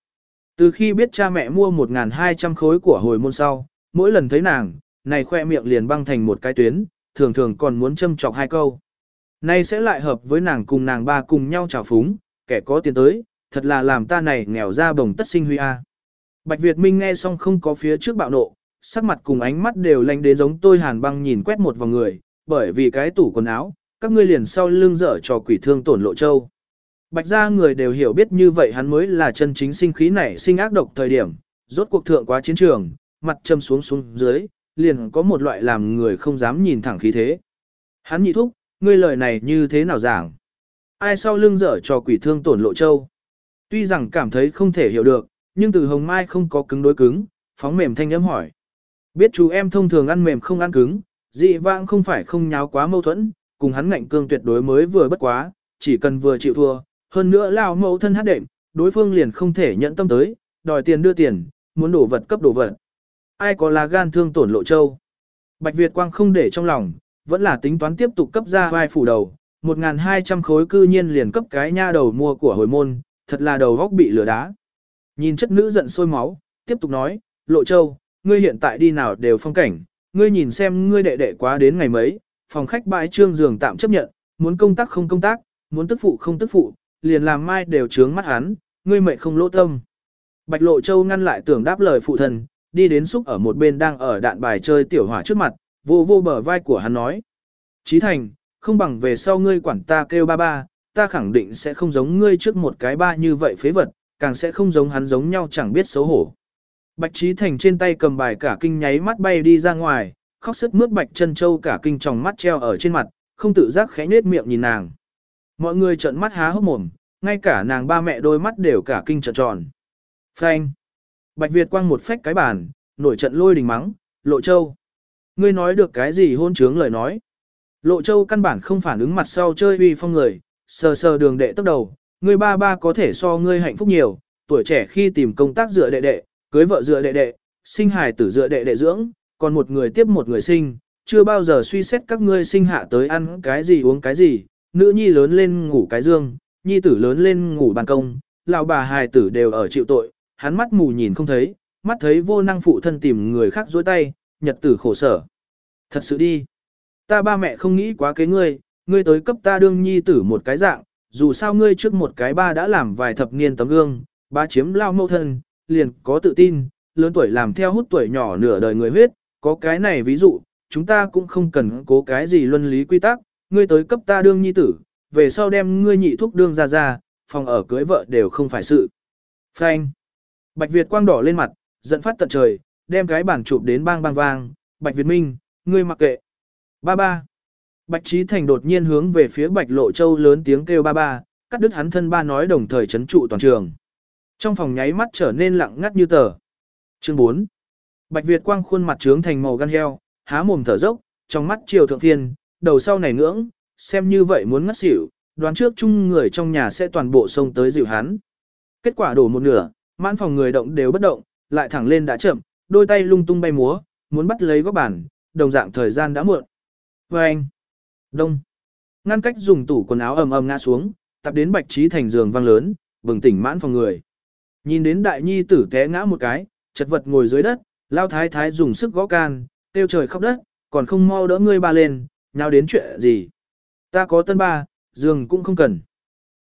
Từ khi biết cha mẹ mua 1.200 khối của hồi môn sau, mỗi lần thấy nàng, này khoe miệng liền băng thành một cái tuyến, thường thường còn muốn châm chọc hai câu. Nay sẽ lại hợp với nàng cùng nàng ba cùng nhau chào phúng, kẻ có tiền tới, thật là làm ta này nghèo ra bồng tất sinh huy a. Bạch Việt Minh nghe xong không có phía trước bạo nộ, sắc mặt cùng ánh mắt đều lanh đến giống tôi hàn băng nhìn quét một vòng người, bởi vì cái tủ quần áo, các ngươi liền sau lưng dở cho quỷ thương tổn lộ châu. Bạch gia người đều hiểu biết như vậy hắn mới là chân chính sinh khí nảy sinh ác độc thời điểm, rốt cuộc thượng quá chiến trường, mặt châm xuống xuống dưới, liền có một loại làm người không dám nhìn thẳng khí thế. Hắn nhị thúc, ngươi lời này như thế nào giảng? Ai sau lưng dở cho quỷ thương tổn lộ châu? Tuy rằng cảm thấy không thể hiểu được, nhưng từ hồng mai không có cứng đối cứng, phóng mềm thanh âm hỏi. Biết chú em thông thường ăn mềm không ăn cứng, dị vãng không phải không nháo quá mâu thuẫn, cùng hắn ngạnh cương tuyệt đối mới vừa bất quá, chỉ cần vừa chịu thua, hơn nữa lao mẫu thân hát đệm, đối phương liền không thể nhận tâm tới, đòi tiền đưa tiền, muốn đổ vật cấp đổ vật. Ai có là gan thương tổn lộ châu. Bạch Việt Quang không để trong lòng, vẫn là tính toán tiếp tục cấp ra vai phủ đầu, 1.200 khối cư nhiên liền cấp cái nha đầu mua của hồi môn, thật là đầu góc bị lửa đá. Nhìn chất nữ giận sôi máu, tiếp tục nói, Lộ Châu, ngươi hiện tại đi nào đều phong cảnh, ngươi nhìn xem ngươi đệ đệ quá đến ngày mấy, phòng khách bãi trương giường tạm chấp nhận, muốn công tác không công tác, muốn tức phụ không tức phụ, liền làm mai đều trướng mắt hắn, ngươi mệnh không lỗ tâm. Bạch Lộ Châu ngăn lại tưởng đáp lời phụ thần, đi đến xúc ở một bên đang ở đạn bài chơi tiểu hỏa trước mặt, vô vô bờ vai của hắn nói. Chí thành, không bằng về sau ngươi quản ta kêu ba ba, ta khẳng định sẽ không giống ngươi trước một cái ba như vậy phế vật, càng sẽ không giống hắn giống nhau chẳng biết xấu hổ. Bạch Trí Thành trên tay cầm bài cả kinh nháy mắt bay đi ra ngoài, khóc sức mướt Bạch chân Châu cả kinh tròng mắt treo ở trên mặt, không tự giác khẽ nết miệng nhìn nàng. Mọi người trợn mắt há hốc mồm, ngay cả nàng ba mẹ đôi mắt đều cả kinh trợn tròn. Phanh. Bạch Việt quang một phách cái bàn, nổi trận lôi đình mắng, Lộ Châu. Ngươi nói được cái gì hôn trướng lời nói. Lộ Châu căn bản không phản ứng mặt sau chơi uy phong người, sờ sờ đường đệ tức đầu, ngươi ba ba có thể so ngươi hạnh phúc nhiều, tuổi trẻ khi tìm công tác dựa đệ đệ, cưới vợ dựa đệ đệ, sinh hài tử dựa đệ đệ dưỡng, còn một người tiếp một người sinh, chưa bao giờ suy xét các ngươi sinh hạ tới ăn cái gì uống cái gì, nữ nhi lớn lên ngủ cái dương, nhi tử lớn lên ngủ ban công, lão bà hài tử đều ở chịu tội, hắn mắt mù nhìn không thấy, mắt thấy vô năng phụ thân tìm người khác dối tay, nhật tử khổ sở. Thật sự đi. Ta ba mẹ không nghĩ quá kế ngươi, ngươi tới cấp ta đương nhi tử một cái dạng, dù sao ngươi trước một cái ba đã làm vài thập niên tấm gương, ba chiếm lao mâu thân, liền có tự tin, lớn tuổi làm theo hút tuổi nhỏ nửa đời người huyết, có cái này ví dụ, chúng ta cũng không cần cố cái gì luân lý quy tắc, ngươi tới cấp ta đương nhi tử, về sau đem ngươi nhị thúc đương ra ra, phòng ở cưới vợ đều không phải sự. Phanh. Bạch Việt quang đỏ lên mặt, giận phát tận trời, đem cái bản chụp đến bang bang vang, Bạch Việt Minh, ngươi mặc kệ. Ba ba. Bạch Trí Thành đột nhiên hướng về phía Bạch Lộ Châu lớn tiếng kêu ba ba, cắt đứt hắn thân ba nói đồng thời chấn trụ toàn trường. Trong phòng nháy mắt trở nên lặng ngắt như tờ. Chương 4. Bạch Việt quang khuôn mặt trướng thành màu gan heo, há mồm thở dốc, trong mắt chiều thượng thiên, đầu sau này ngưỡng, xem như vậy muốn ngất xỉu, đoán trước chung người trong nhà sẽ toàn bộ xông tới dịu hắn. Kết quả đổ một nửa, mãn phòng người động đều bất động, lại thẳng lên đã chậm, đôi tay lung tung bay múa, muốn bắt lấy góc bàn, đồng dạng thời gian đã muộn. Và anh, đông, ngăn cách dùng tủ quần áo ầm ầm ngã xuống, tập đến bạch trí thành giường vang lớn, bừng tỉnh mãn phòng người. Nhìn đến đại nhi tử té ngã một cái, chật vật ngồi dưới đất, lao thái thái dùng sức gõ can, tiêu trời khóc đất, còn không mau đỡ ngươi ba lên, nào đến chuyện gì. Ta có tân ba, giường cũng không cần.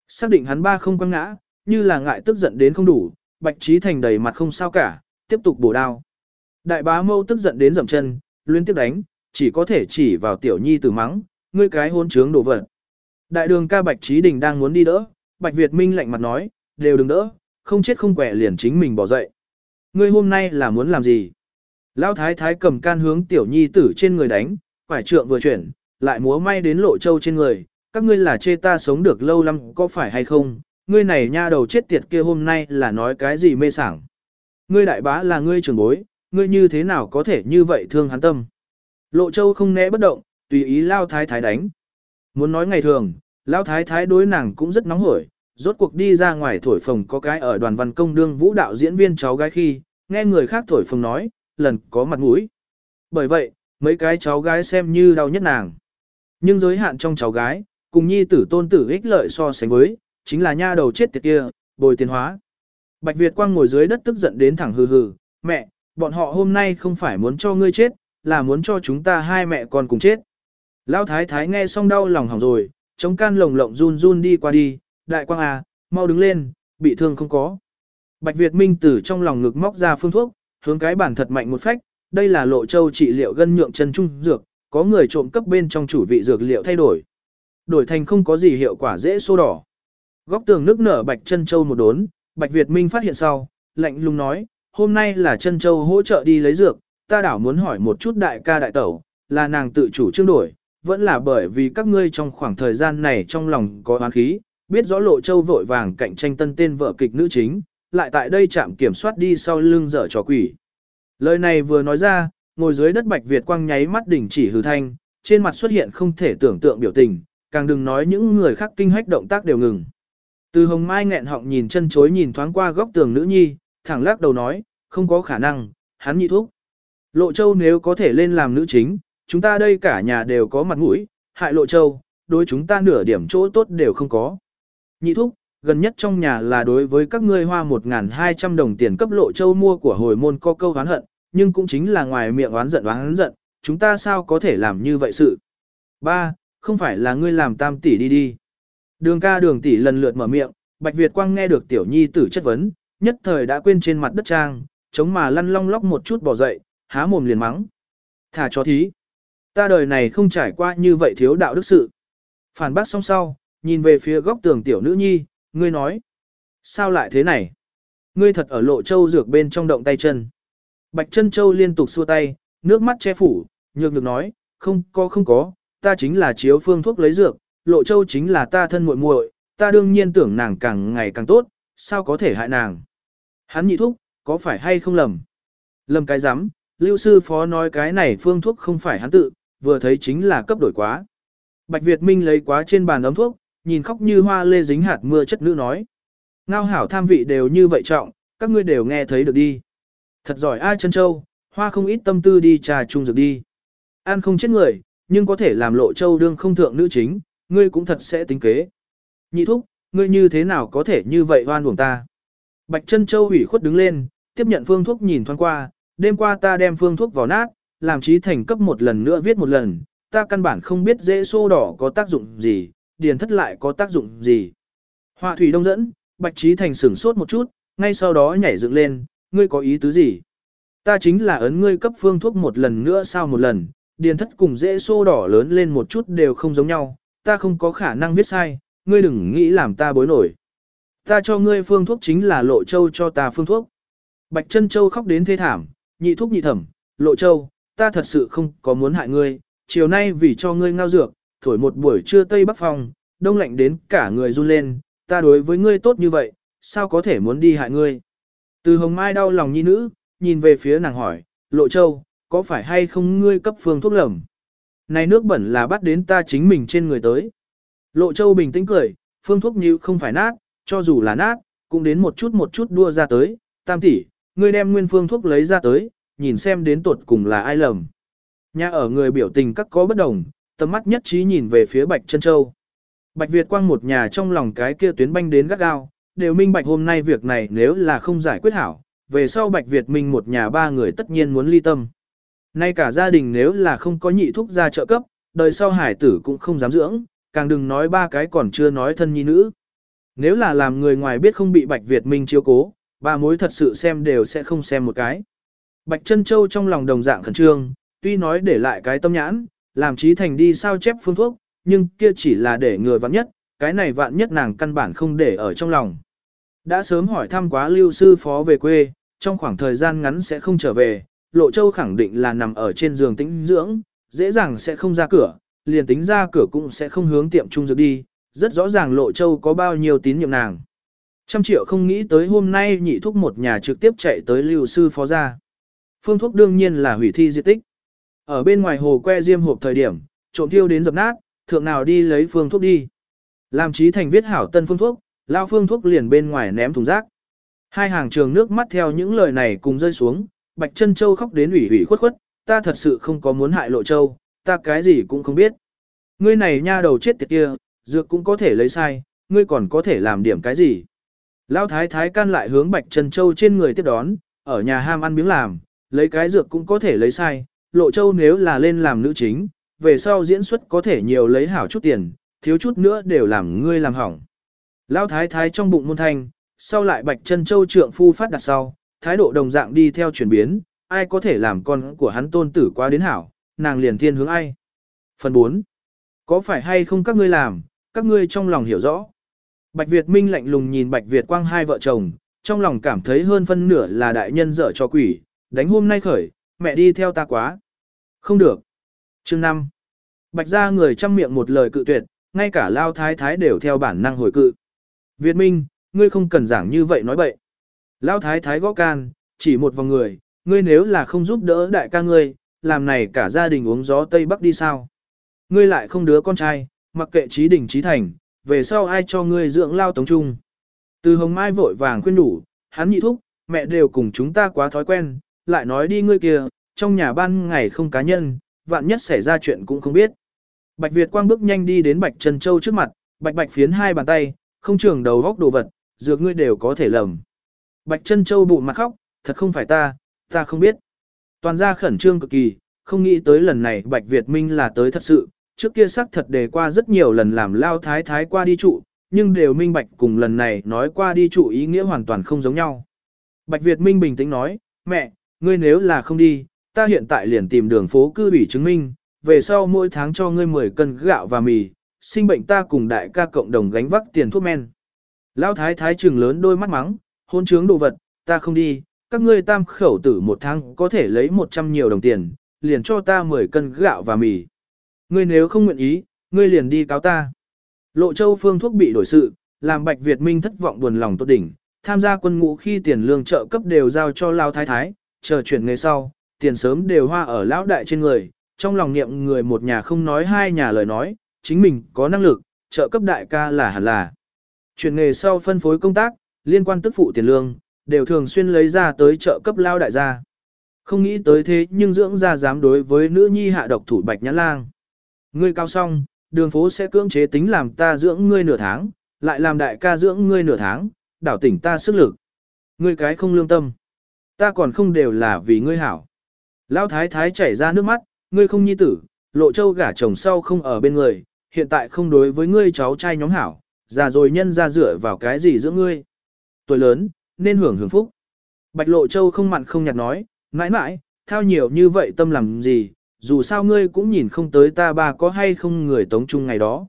Xác định hắn ba không quăng ngã, như là ngại tức giận đến không đủ, bạch trí thành đầy mặt không sao cả, tiếp tục bổ đao. Đại bá mâu tức giận đến dầm chân, liên tiếp đánh, chỉ có thể chỉ vào tiểu nhi tử mắng, ngươi cái hôn trướng đổ vật. Đại đường ca bạch trí đình đang muốn đi đỡ, bạch Việt Minh lạnh mặt nói, đều đừng đỡ, không chết không quẻ liền chính mình bỏ dậy. Ngươi hôm nay là muốn làm gì? Lão thái thái cầm can hướng tiểu nhi tử trên người đánh, quải trượng vừa chuyển, lại múa may đến lộ châu trên người, các ngươi là chê ta sống được lâu lắm có phải hay không? Ngươi này nha đầu chết tiệt kia hôm nay là nói cái gì mê sảng? Ngươi đại bá là ngươi trưởng bối, ngươi như thế nào có thể như vậy thương hắn tâm? Lộ châu không né bất động, tùy ý lao thái thái đánh. Muốn nói ngày thường, lao thái thái đối nàng cũng rất nóng hổi, rốt cuộc đi ra ngoài thổi phồng có cái ở đoàn văn công đương vũ đạo diễn viên cháu gái khi, nghe người khác thổi phồng nói, lần có mặt mũi. Bởi vậy, mấy cái cháu gái xem như đau nhất nàng. Nhưng giới hạn trong cháu gái, cùng nhi tử tôn tử ích lợi so sánh với, chính là nha đầu chết tiệt kia, bồi tiền hóa. Bạch Việt Quang ngồi dưới đất tức giận đến thẳng hừ hừ, mẹ, bọn họ hôm nay không phải muốn cho ngươi chết, là muốn cho chúng ta hai mẹ con cùng chết. Lão thái thái nghe xong đau lòng hỏng rồi, chống can lồng lộng run run đi qua đi, đại quang à, mau đứng lên, bị thương không có. Bạch Việt Minh từ trong lòng ngực móc ra phương thuốc, hướng cái bản thật mạnh một phách, đây là lộ châu trị liệu gân nhượng chân trung dược, có người trộm cấp bên trong chủ vị dược liệu thay đổi. Đổi thành không có gì hiệu quả dễ sô đỏ. Góc tường nước nở Bạch chân châu một đốn, Bạch Việt Minh phát hiện sau, lạnh lùng nói, hôm nay là chân châu hỗ trợ đi lấy dược, ta đảo muốn hỏi một chút đại ca đại tẩu, là nàng tự chủ trương đổi, vẫn là bởi vì các ngươi trong khoảng thời gian này trong lòng có oán khí, biết rõ lộ châu vội vàng cạnh tranh tân tên vợ kịch nữ chính, lại tại đây chạm kiểm soát đi sau lưng dở trò quỷ. Lời này vừa nói ra, ngồi dưới đất Bạch Việt quang nháy mắt đỉnh chỉ hư thanh, trên mặt xuất hiện không thể tưởng tượng biểu tình, càng đừng nói những người khác kinh hách động tác đều ngừng. Từ hồng mai nghẹn họng nhìn chân chối nhìn thoáng qua góc tường nữ nhi, thẳng lắc đầu nói, không có khả năng, hắn nhị thuốc. Lộ châu nếu có thể lên làm nữ chính, chúng ta đây cả nhà đều có mặt mũi, hại lộ châu, đối chúng ta nửa điểm chỗ tốt đều không có. Nhị thúc, gần nhất trong nhà là đối với các ngươi hoa 1.200 đồng tiền cấp lộ châu mua của hồi môn có câu oán hận, nhưng cũng chính là ngoài miệng oán giận oán giận, chúng ta sao có thể làm như vậy sự. Ba, không phải là ngươi làm tam tỷ đi đi. Đường ca đường tỷ lần lượt mở miệng, Bạch Việt Quang nghe được tiểu nhi tử chất vấn, nhất thời đã quên trên mặt đất trang, chống mà lăn long lóc một chút bỏ dậy, há mồm liền mắng. Thả cho thí. Ta đời này không trải qua như vậy thiếu đạo đức sự. Phản bác xong sau, nhìn về phía góc tường tiểu nữ nhi, ngươi nói. Sao lại thế này? Ngươi thật ở lộ châu dược bên trong động tay chân. Bạch chân châu liên tục xua tay, nước mắt che phủ, nhược được nói, không có không có, ta chính là chiếu phương thuốc lấy dược, lộ châu chính là ta thân muội muội, ta đương nhiên tưởng nàng càng ngày càng tốt, sao có thể hại nàng. Hắn nhị thúc, có phải hay không lầm? Lầm cái rắm lưu sư phó nói cái này phương thuốc không phải hắn tự, vừa thấy chính là cấp đổi quá. Bạch Việt Minh lấy quá trên bàn ấm thuốc, nhìn khóc như hoa lê dính hạt mưa chất nữ nói. Ngao hảo tham vị đều như vậy trọng, các ngươi đều nghe thấy được đi. Thật giỏi ai chân châu, hoa không ít tâm tư đi trà chung dược đi. An không chết người, nhưng có thể làm lộ châu đương không thượng nữ chính, ngươi cũng thật sẽ tính kế. Nhị thúc, ngươi như thế nào có thể như vậy hoan buồng ta. Bạch chân châu ủy khuất đứng lên, tiếp nhận phương thuốc nhìn thoáng qua, đêm qua ta đem phương thuốc vào nát, làm trí thành cấp một lần nữa viết một lần, ta căn bản không biết dễ xô đỏ có tác dụng gì, điền thất lại có tác dụng gì. Họa thủy đông dẫn, bạch trí thành sửng sốt một chút, ngay sau đó nhảy dựng lên, ngươi có ý tứ gì? Ta chính là ấn ngươi cấp phương thuốc một lần nữa sao một lần, điền thất cùng dễ xô đỏ lớn lên một chút đều không giống nhau, ta không có khả năng viết sai, ngươi đừng nghĩ làm ta bối nổi. Ta cho ngươi phương thuốc chính là lộ châu cho ta phương thuốc. Bạch chân châu khóc đến thê thảm, nhị thuốc nhị thẩm, lộ châu, ta thật sự không có muốn hại ngươi, chiều nay vì cho ngươi ngao dược, thổi một buổi trưa tây bắc phong, đông lạnh đến cả người run lên, ta đối với ngươi tốt như vậy, sao có thể muốn đi hại ngươi. Từ hồng mai đau lòng nhi nữ, nhìn về phía nàng hỏi, lộ châu, có phải hay không ngươi cấp phương thuốc lầm? Này nước bẩn là bắt đến ta chính mình trên người tới. Lộ châu bình tĩnh cười, phương thuốc như không phải nát, cho dù là nát, cũng đến một chút một chút đua ra tới, tam tỷ, ngươi đem nguyên phương thuốc lấy ra tới, nhìn xem đến tuột cùng là ai lầm. Nhà ở người biểu tình các có bất đồng, tầm mắt nhất trí nhìn về phía Bạch Trân Châu. Bạch Việt quang một nhà trong lòng cái kia tuyến banh đến gắt gao, đều minh bạch hôm nay việc này nếu là không giải quyết hảo, về sau Bạch Việt Minh một nhà ba người tất nhiên muốn ly tâm. Nay cả gia đình nếu là không có nhị thúc ra trợ cấp, đời sau hải tử cũng không dám dưỡng, càng đừng nói ba cái còn chưa nói thân nhi nữ. Nếu là làm người ngoài biết không bị Bạch Việt Minh chiếu cố, ba mối thật sự xem đều sẽ không xem một cái. Bạch Trân Châu trong lòng đồng dạng khẩn trương, tuy nói để lại cái tâm nhãn, làm trí thành đi sao chép phương thuốc, nhưng kia chỉ là để người vạn nhất, cái này vạn nhất nàng căn bản không để ở trong lòng. Đã sớm hỏi thăm quá lưu sư phó về quê, trong khoảng thời gian ngắn sẽ không trở về, Lộ Châu khẳng định là nằm ở trên giường tĩnh dưỡng, dễ dàng sẽ không ra cửa, liền tính ra cửa cũng sẽ không hướng tiệm trung dược đi, rất rõ ràng Lộ Châu có bao nhiêu tín nhiệm nàng. Trăm triệu không nghĩ tới hôm nay nhị thúc một nhà trực tiếp chạy tới lưu sư phó ra. Phương thuốc đương nhiên là hủy thi di tích. Ở bên ngoài hồ que diêm hộp thời điểm, trộm thiêu đến dập nát, thượng nào đi lấy phương thuốc đi. Làm trí thành viết hảo tân phương thuốc, lao phương thuốc liền bên ngoài ném thùng rác. Hai hàng trường nước mắt theo những lời này cùng rơi xuống, Bạch Trân Châu khóc đến ủy ủy khuất khuất, ta thật sự không có muốn hại Lộ Châu, ta cái gì cũng không biết. Ngươi này nha đầu chết tiệt kia, dược cũng có thể lấy sai, ngươi còn có thể làm điểm cái gì. Lão thái thái can lại hướng Bạch Trân Châu trên người tiếp đón, ở nhà ham ăn miếng làm, lấy cái dược cũng có thể lấy sai, Lộ Châu nếu là lên làm nữ chính, về sau diễn xuất có thể nhiều lấy hảo chút tiền, thiếu chút nữa đều làm ngươi làm hỏng. Lão thái thái trong bụng môn thanh, sau lại Bạch Trân Châu trượng phu phát đặt sau, thái độ đồng dạng đi theo chuyển biến, ai có thể làm con của hắn tôn tử quá đến hảo, nàng liền thiên hướng ai. Phần 4. Có phải hay không các ngươi làm, các ngươi trong lòng hiểu rõ. Bạch Việt Minh lạnh lùng nhìn Bạch Việt Quang hai vợ chồng, trong lòng cảm thấy hơn phân nửa là đại nhân dở cho quỷ, đánh hôm nay khởi, mẹ đi theo ta quá. Không được. Chương 5. Bạch ra người chăm miệng một lời cự tuyệt, ngay cả lao thái thái đều theo bản năng hồi cự. Việt Minh, ngươi không cần giảng như vậy nói bậy. Lao thái thái gõ can, chỉ một vòng người, ngươi nếu là không giúp đỡ đại ca ngươi, làm này cả gia đình uống gió Tây Bắc đi sao. Ngươi lại không đứa con trai, mặc kệ trí đỉnh trí thành, về sau ai cho ngươi dưỡng lao tống trung. Từ hồng mai vội vàng khuyên đủ, hắn nhị thúc, mẹ đều cùng chúng ta quá thói quen, lại nói đi ngươi kia, trong nhà ban ngày không cá nhân, vạn nhất xảy ra chuyện cũng không biết. Bạch Việt Quang bước nhanh đi đến Bạch trần Châu trước mặt, Bạch Bạch phiến hai bàn tay, không trường đầu góc đồ vật, dược ngươi đều có thể lầm. Bạch Trân Châu bụng mặt khóc, thật không phải ta, ta không biết. Toàn gia khẩn trương cực kỳ, không nghĩ tới lần này Bạch Việt Minh là tới thật sự, trước kia xác thật đề qua rất nhiều lần làm lao thái thái qua đi trụ, nhưng đều minh bạch cùng lần này nói qua đi trụ ý nghĩa hoàn toàn không giống nhau. Bạch Việt Minh bình tĩnh nói, mẹ, ngươi nếu là không đi, ta hiện tại liền tìm đường phố cư ủy chứng minh, về sau mỗi tháng cho ngươi 10 cân gạo và mì, sinh bệnh ta cùng đại ca cộng đồng gánh vác tiền thuốc men. Lão thái thái trừng lớn đôi mắt mắng, hôn trướng đồ vật, ta không đi, các ngươi tam khẩu tử một tháng có thể lấy 100 nhiều đồng tiền, liền cho ta 10 cân gạo và mì. Ngươi nếu không nguyện ý, ngươi liền đi cáo ta. Lộ châu phương thuốc bị đổi sự, làm Bạch Việt Minh thất vọng buồn lòng tốt đỉnh, tham gia quân ngũ khi tiền lương trợ cấp đều giao cho Lao Thái Thái, chờ chuyển nghề sau, tiền sớm đều hoa ở lão đại trên người, trong lòng niệm người một nhà không nói hai nhà lời nói, chính mình có năng lực, trợ cấp đại ca là hẳn là. Chuyển nghề sau phân phối công tác, liên quan tức phụ tiền lương, đều thường xuyên lấy ra tới trợ cấp lao đại gia. Không nghĩ tới thế nhưng dưỡng ra dám đối với nữ nhi hạ độc thủ bạch nhãn lang. Ngươi cao xong, đường phố sẽ cưỡng chế tính làm ta dưỡng ngươi nửa tháng, lại làm đại ca dưỡng ngươi nửa tháng, đảo tỉnh ta sức lực. Ngươi cái không lương tâm. Ta còn không đều là vì ngươi hảo. Lão thái thái chảy ra nước mắt, ngươi không nhi tử, lộ châu gả chồng sau không ở bên người, hiện tại không đối với ngươi cháu trai nhóm hảo, già rồi nhân ra dựa vào cái gì giữa ngươi. Tuổi lớn, nên hưởng hưởng phúc. Bạch lộ châu không mặn không nhạt nói, mãi mãi, thao nhiều như vậy tâm làm gì, dù sao ngươi cũng nhìn không tới ta ba có hay không người tống chung ngày đó.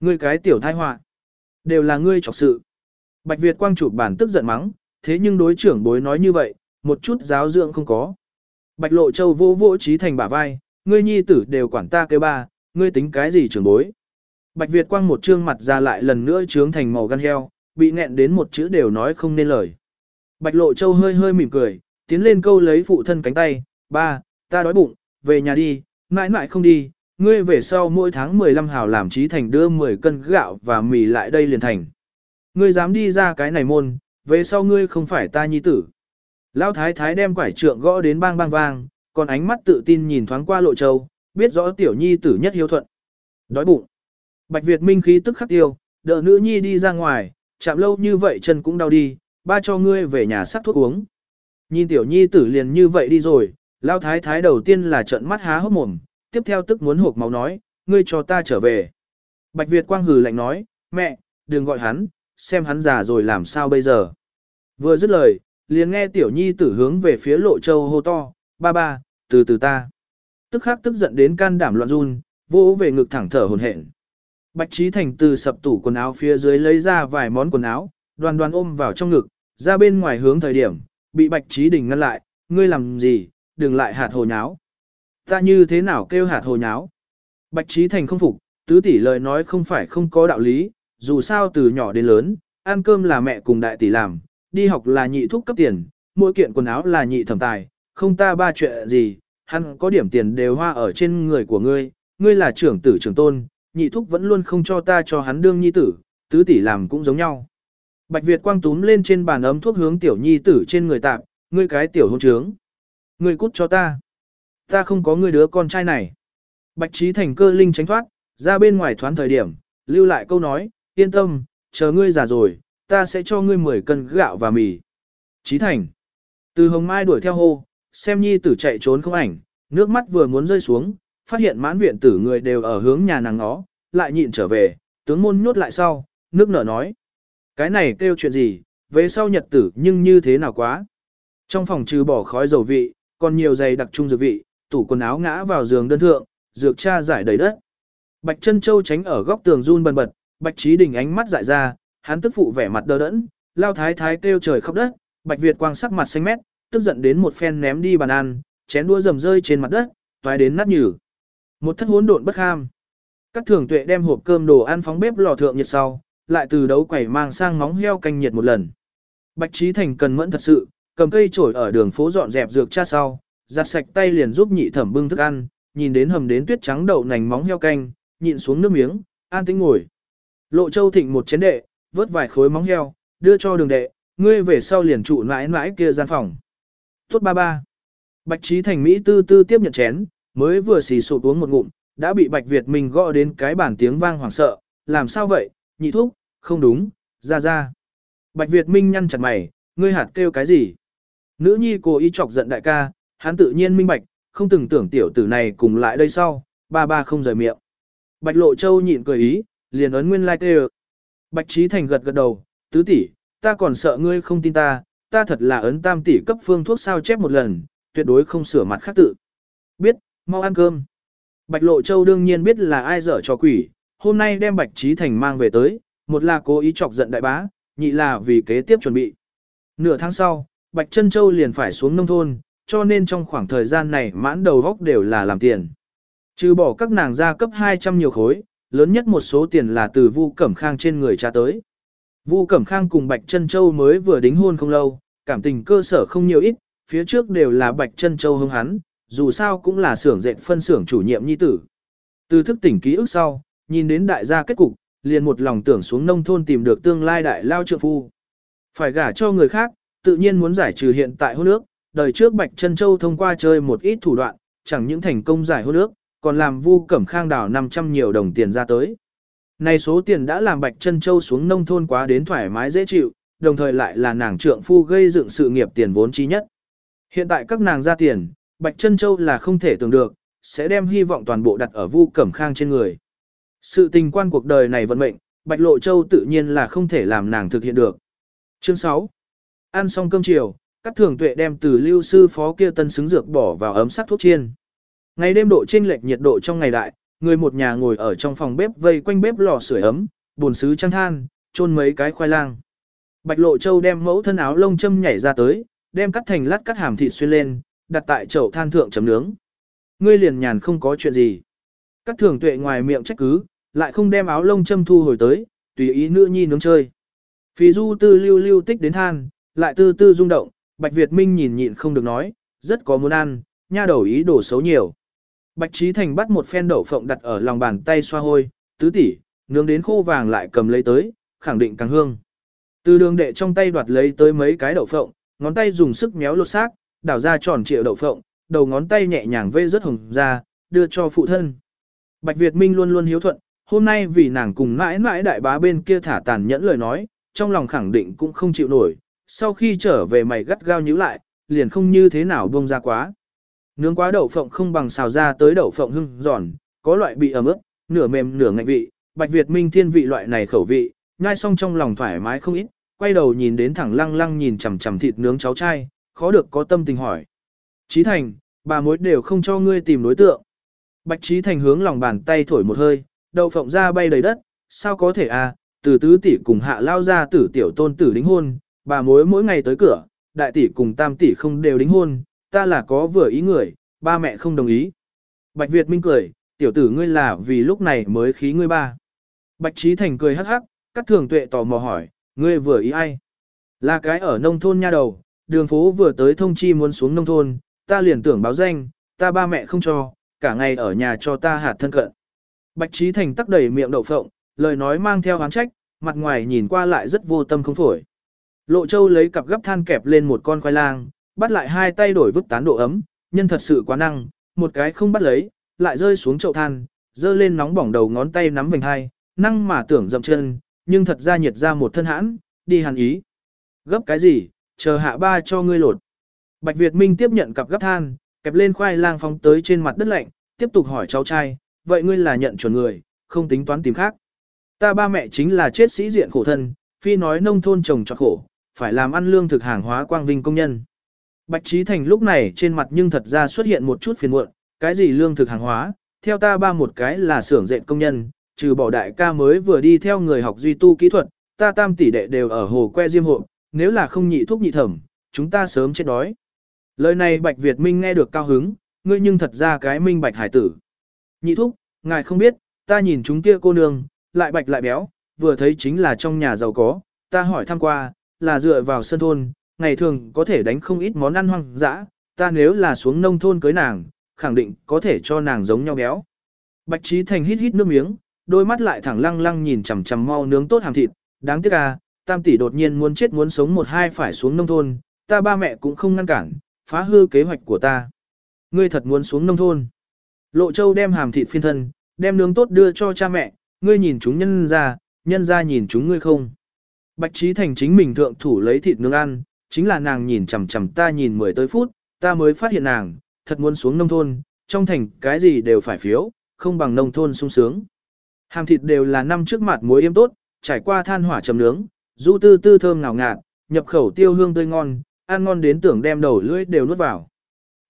Ngươi cái tiểu thai họa đều là ngươi trọc sự. Bạch Việt quang chụp bản tức giận mắng, thế nhưng đối trưởng bối nói như vậy, một chút giáo dưỡng không có. Bạch Lộ Châu vô vô trí thành bả vai, ngươi nhi tử đều quản ta kêu ba, ngươi tính cái gì trưởng bối. Bạch Việt quang một trương mặt ra lại lần nữa trướng thành màu gan heo, bị nghẹn đến một chữ đều nói không nên lời. Bạch Lộ Châu hơi hơi mỉm cười, tiến lên câu lấy phụ thân cánh tay, ba, ta đói bụng, về nhà đi, mãi mãi không đi, ngươi về sau mỗi tháng 15 hào làm trí thành đưa 10 cân gạo và mì lại đây liền thành. Ngươi dám đi ra cái này môn, về sau ngươi không phải ta nhi tử. Lão thái thái đem quải trượng gõ đến bang bang vang, còn ánh mắt tự tin nhìn thoáng qua lộ châu, biết rõ tiểu nhi tử nhất hiếu thuận. Đói bụng. Bạch Việt Minh khí tức khắc tiêu, đỡ nữ nhi đi ra ngoài, chạm lâu như vậy chân cũng đau đi, ba cho ngươi về nhà sắc thuốc uống. Nhìn tiểu nhi tử liền như vậy đi rồi, Lão thái thái đầu tiên là trợn mắt há hốc mồm, tiếp theo tức muốn hộp máu nói, ngươi cho ta trở về. Bạch Việt quang hừ lạnh nói, mẹ, đừng gọi hắn, xem hắn già rồi làm sao bây giờ. Vừa dứt lời, liền nghe tiểu nhi tử hướng về phía lộ châu hô to, ba ba, từ từ ta. Tức khắc tức giận đến can đảm loạn run, vỗ về ngực thẳng thở hồn hển. Bạch Trí Thành từ sập tủ quần áo phía dưới lấy ra vài món quần áo, đoàn đoàn ôm vào trong ngực, ra bên ngoài hướng thời điểm, bị Bạch Trí Đình ngăn lại, ngươi làm gì, đừng lại hạt hồ nháo. Ta như thế nào kêu hạt hồ nháo? Bạch Trí Thành không phục, tứ tỷ lời nói không phải không có đạo lý, dù sao từ nhỏ đến lớn, ăn cơm là mẹ cùng đại tỷ làm, đi học là nhị thúc cấp tiền, mỗi kiện quần áo là nhị thẩm tài, không ta ba chuyện gì, hắn có điểm tiền đều hoa ở trên người của ngươi, ngươi là trưởng tử trưởng tôn, nhị thúc vẫn luôn không cho ta cho hắn đương nhi tử, tứ tỷ làm cũng giống nhau. Bạch Việt quang túm lên trên bàn ấm thuốc hướng tiểu nhi tử trên người tạm, ngươi cái tiểu hôn trướng. Ngươi cút cho ta. Ta không có ngươi đứa con trai này. Bạch Trí Thành cơ linh tránh thoát, ra bên ngoài thoán thời điểm, lưu lại câu nói, yên tâm, chờ ngươi già rồi, ta sẽ cho ngươi 10 cân gạo và mì. Chí Thành. Từ hồng mai đuổi theo hô, xem nhi tử chạy trốn không ảnh, nước mắt vừa muốn rơi xuống, phát hiện mãn viện tử người đều ở hướng nhà nàng nó, lại nhịn trở về, tướng môn nhốt lại sau, nước nở nói. Cái này kêu chuyện gì, về sau nhật tử nhưng như thế nào quá. Trong phòng trừ bỏ khói dầu vị, còn nhiều giày đặc trung dược vị, tủ quần áo ngã vào giường đơn thượng, dược cha giải đầy đất. Bạch Chân Châu tránh ở góc tường run bần bật, Bạch Trí Đình ánh mắt dại ra, hắn tức phụ vẻ mặt đờ đẫn, lao thái thái kêu trời khóc đất, Bạch Việt quang sắc mặt xanh mét, tức giận đến một phen ném đi bàn ăn, chén đũa rầm rơi trên mặt đất, toái đến nát nhừ. Một thất hỗn độn bất ham. Các thường tuệ đem hộp cơm đồ ăn phóng bếp lò thượng nhiệt sau, lại từ đấu quẩy mang sang móng heo canh nhiệt một lần. Bạch Trí Thành cần mẫn thật sự, cầm cây chổi ở đường phố dọn dẹp dược cha sau, giặt sạch tay liền giúp nhị thẩm bưng thức ăn, nhìn đến hầm đến tuyết trắng đậu nành móng heo canh, nhịn xuống nước miếng, an tĩnh ngồi. Lộ Châu thịnh một chén đệ, vớt vài khối móng heo, đưa cho đường đệ, ngươi về sau liền trụ mãi mãi kia gian phòng. Tốt ba ba. Bạch Trí Thành Mỹ tư tư tiếp nhận chén, mới vừa xì sụp uống một ngụm, đã bị Bạch Việt Minh gõ đến cái bản tiếng vang hoảng sợ, làm sao vậy, nhị thúc, không đúng, ra ra. Bạch Việt Minh nhăn chặt mày, ngươi hạt kêu cái gì? Nữ nhi cố ý chọc giận đại ca, hắn tự nhiên minh bạch, không từng tưởng tiểu tử này cùng lại đây sau, ba ba không rời miệng. Bạch Lộ Châu nhịn cười ý, liền ấn nguyên lai like kêu. Bạch Trí Thành gật gật đầu, tứ tỷ, ta còn sợ ngươi không tin ta, ta thật là ấn tam tỷ cấp phương thuốc sao chép một lần, tuyệt đối không sửa mặt khác tự. Biết, mau ăn cơm. Bạch Lộ Châu đương nhiên biết là ai dở cho quỷ, hôm nay đem Bạch Trí Thành mang về tới, một là cố ý chọc giận đại bá, nhị là vì kế tiếp chuẩn bị. Nửa tháng sau, Bạch Trân Châu liền phải xuống nông thôn, cho nên trong khoảng thời gian này mãn đầu góc đều là làm tiền. Trừ bỏ các nàng gia cấp 200 nhiều khối, lớn nhất một số tiền là từ Vu Cẩm Khang trên người cha tới. Vu Cẩm Khang cùng Bạch Trân Châu mới vừa đính hôn không lâu, cảm tình cơ sở không nhiều ít, phía trước đều là Bạch Trân Châu hưng hắn, dù sao cũng là xưởng dệt phân xưởng chủ nhiệm nhi tử. Từ thức tỉnh ký ức sau, nhìn đến đại gia kết cục, liền một lòng tưởng xuống nông thôn tìm được tương lai đại lao trượng phu. Phải gả cho người khác, tự nhiên muốn giải trừ hiện tại hôn ước, đời trước Bạch Trân Châu thông qua chơi một ít thủ đoạn, chẳng những thành công giải hôn ước, còn làm Vu Cẩm Khang đảo 500 nhiều đồng tiền ra tới. Này số tiền đã làm Bạch chân Châu xuống nông thôn quá đến thoải mái dễ chịu, đồng thời lại là nàng trượng phu gây dựng sự nghiệp tiền vốn chi nhất. Hiện tại các nàng ra tiền, Bạch chân Châu là không thể tưởng được, sẽ đem hy vọng toàn bộ đặt ở Vu Cẩm Khang trên người. Sự tình quan cuộc đời này vận mệnh, Bạch Lộ Châu tự nhiên là không thể làm nàng thực hiện được. Chương 6. Ăn xong cơm chiều, các thường tuệ đem từ lưu sư phó kia tân xứng dược bỏ vào ấm sắc thuốc chiên. Ngày đêm độ chênh lệch nhiệt độ trong ngày đại, người một nhà ngồi ở trong phòng bếp vây quanh bếp lò sưởi ấm, buồn sứ trăng than, chôn mấy cái khoai lang. Bạch Lộ Châu đem mẫu thân áo lông châm nhảy ra tới, đem cắt thành lát cắt hàm thịt xuyên lên, đặt tại chậu than thượng chấm nướng. Ngươi liền nhàn không có chuyện gì. cắt thường tuệ ngoài miệng trách cứ, lại không đem áo lông châm thu hồi tới, tùy ý nữ nhi nướng chơi. Phí du tư lưu lưu tích đến than, lại tư tư rung động, Bạch Việt Minh nhìn nhịn không được nói, rất có muốn ăn, nha đầu ý đồ xấu nhiều. Bạch Trí Thành bắt một phen đậu phộng đặt ở lòng bàn tay xoa hôi, tứ tỷ, nướng đến khô vàng lại cầm lấy tới, khẳng định càng hương. Từ đường đệ trong tay đoạt lấy tới mấy cái đậu phộng, ngón tay dùng sức méo lột xác, đảo ra tròn trịa đậu phộng, đầu ngón tay nhẹ nhàng vê rất hồng ra, đưa cho phụ thân. Bạch Việt Minh luôn luôn hiếu thuận, hôm nay vì nàng cùng mãi mãi đại bá bên kia thả tàn nhẫn lời nói, trong lòng khẳng định cũng không chịu nổi, sau khi trở về mày gắt gao nhíu lại, liền không như thế nào buông ra quá. Nướng quá đậu phộng không bằng xào ra tới đậu phộng hưng giòn, có loại bị ẩm ướt, nửa mềm nửa ngạnh vị, Bạch Việt Minh thiên vị loại này khẩu vị, nhai xong trong lòng thoải mái không ít, quay đầu nhìn đến thẳng lăng lăng nhìn chằm chằm thịt nướng cháu trai, khó được có tâm tình hỏi. Chí Thành, bà mối đều không cho ngươi tìm đối tượng. Bạch Chí Thành hướng lòng bàn tay thổi một hơi, đậu phộng ra bay đầy đất, sao có thể à, từ tứ tỷ cùng hạ lao ra tử tiểu tôn tử đính hôn, bà mối mỗi ngày tới cửa, đại tỷ cùng tam tỷ không đều đính hôn, ta là có vừa ý người, ba mẹ không đồng ý. Bạch Việt Minh cười, tiểu tử ngươi là vì lúc này mới khí ngươi ba. Bạch Trí Thành cười hắc hắc, các thường tuệ tò mò hỏi, ngươi vừa ý ai? Là cái ở nông thôn nha đầu, đường phố vừa tới thông chi muốn xuống nông thôn, ta liền tưởng báo danh, ta ba mẹ không cho, cả ngày ở nhà cho ta hạt thân cận. Bạch Trí Thành tắc đầy miệng đậu phộng, lời nói mang theo hán trách, mặt ngoài nhìn qua lại rất vô tâm không phổi. Lộ Châu lấy cặp gấp than kẹp lên một con khoai lang, bắt lại hai tay đổi vứt tán độ ấm, nhân thật sự quá năng, một cái không bắt lấy, lại rơi xuống chậu than, dơ lên nóng bỏng đầu ngón tay nắm vành hai, năng mà tưởng dậm chân, nhưng thật ra nhiệt ra một thân hãn, đi hàn ý. Gấp cái gì, chờ hạ ba cho ngươi lột. Bạch Việt Minh tiếp nhận cặp gấp than, kẹp lên khoai lang phóng tới trên mặt đất lạnh, tiếp tục hỏi cháu trai, vậy ngươi là nhận chuẩn người, không tính toán tìm khác. Ta ba mẹ chính là chết sĩ diện khổ thân, phi nói nông thôn trồng cho khổ, phải làm ăn lương thực hàng hóa quang vinh công nhân. Bạch Trí Thành lúc này trên mặt nhưng thật ra xuất hiện một chút phiền muộn, cái gì lương thực hàng hóa, theo ta ba một cái là xưởng dệt công nhân, trừ bỏ đại ca mới vừa đi theo người học duy tu kỹ thuật, ta tam tỷ đệ đều ở hồ que diêm hộ, nếu là không nhị thuốc nhị thẩm, chúng ta sớm chết đói. Lời này Bạch Việt Minh nghe được cao hứng, ngươi nhưng thật ra cái minh bạch hải tử. Nhị thúc, ngài không biết, ta nhìn chúng kia cô nương, lại bạch lại béo, vừa thấy chính là trong nhà giàu có, ta hỏi thăm qua, là dựa vào sân thôn, ngày thường có thể đánh không ít món ăn hoang dã, ta nếu là xuống nông thôn cưới nàng, khẳng định có thể cho nàng giống nhau béo. Bạch Trí Thành hít hít nước miếng, đôi mắt lại thẳng lăng lăng nhìn chằm chằm mau nướng tốt hàm thịt, đáng tiếc à, tam tỷ đột nhiên muốn chết muốn sống một hai phải xuống nông thôn, ta ba mẹ cũng không ngăn cản, phá hư kế hoạch của ta. Ngươi thật muốn xuống nông thôn. Lộ Châu đem hàm thịt phiên thân, đem nướng tốt đưa cho cha mẹ, ngươi nhìn chúng nhân ra, nhân ra nhìn chúng ngươi không. Bạch Trí Thành chính mình thượng thủ lấy thịt nướng ăn, chính là nàng nhìn chằm chằm ta nhìn 10 tới phút, ta mới phát hiện nàng, thật muốn xuống nông thôn, trong thành cái gì đều phải phiếu, không bằng nông thôn sung sướng. Hàm thịt đều là năm trước mặt muối yêm tốt, trải qua than hỏa chầm nướng, du tư tư thơm ngào ngạt, nhập khẩu tiêu hương tươi ngon, ăn ngon đến tưởng đem đầu lưỡi đều nuốt vào.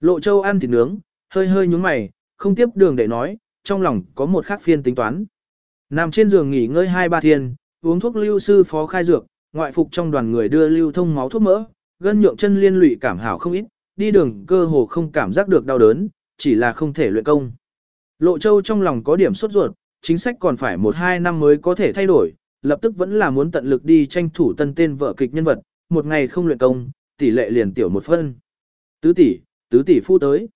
Lộ Châu ăn thịt nướng, hơi hơi nhúng mày, không tiếp đường để nói, trong lòng có một khác phiên tính toán. Nằm trên giường nghỉ ngơi hai ba thiên, uống thuốc lưu sư phó khai dược, ngoại phục trong đoàn người đưa lưu thông máu thuốc mỡ, gân nhượng chân liên lụy cảm hảo không ít, đi đường cơ hồ không cảm giác được đau đớn, chỉ là không thể luyện công. Lộ Châu trong lòng có điểm sốt ruột, chính sách còn phải một hai năm mới có thể thay đổi, lập tức vẫn là muốn tận lực đi tranh thủ tân tên vợ kịch nhân vật, một ngày không luyện công, tỷ lệ liền tiểu một phân. Tứ tỷ, tứ tỷ phu tới.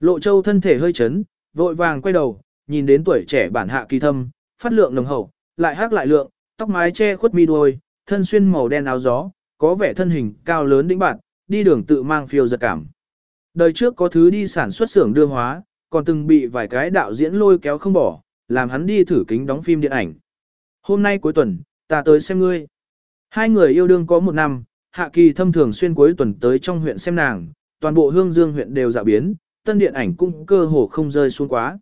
Lộ Châu thân thể hơi chấn, vội vàng quay đầu, nhìn đến tuổi trẻ bản hạ kỳ thâm, phát lượng nồng hậu, lại hát lại lượng, tóc mái che khuất mi đuôi, thân xuyên màu đen áo gió, có vẻ thân hình cao lớn đĩnh bạn, đi đường tự mang phiêu giật cảm. Đời trước có thứ đi sản xuất xưởng đưa hóa, còn từng bị vài cái đạo diễn lôi kéo không bỏ, làm hắn đi thử kính đóng phim điện ảnh. Hôm nay cuối tuần, ta tới xem ngươi. Hai người yêu đương có một năm, Hạ Kỳ thâm thường xuyên cuối tuần tới trong huyện xem nàng, toàn bộ hương dương huyện đều dạo biến, tân điện ảnh cũng cơ hồ không rơi xuống quá.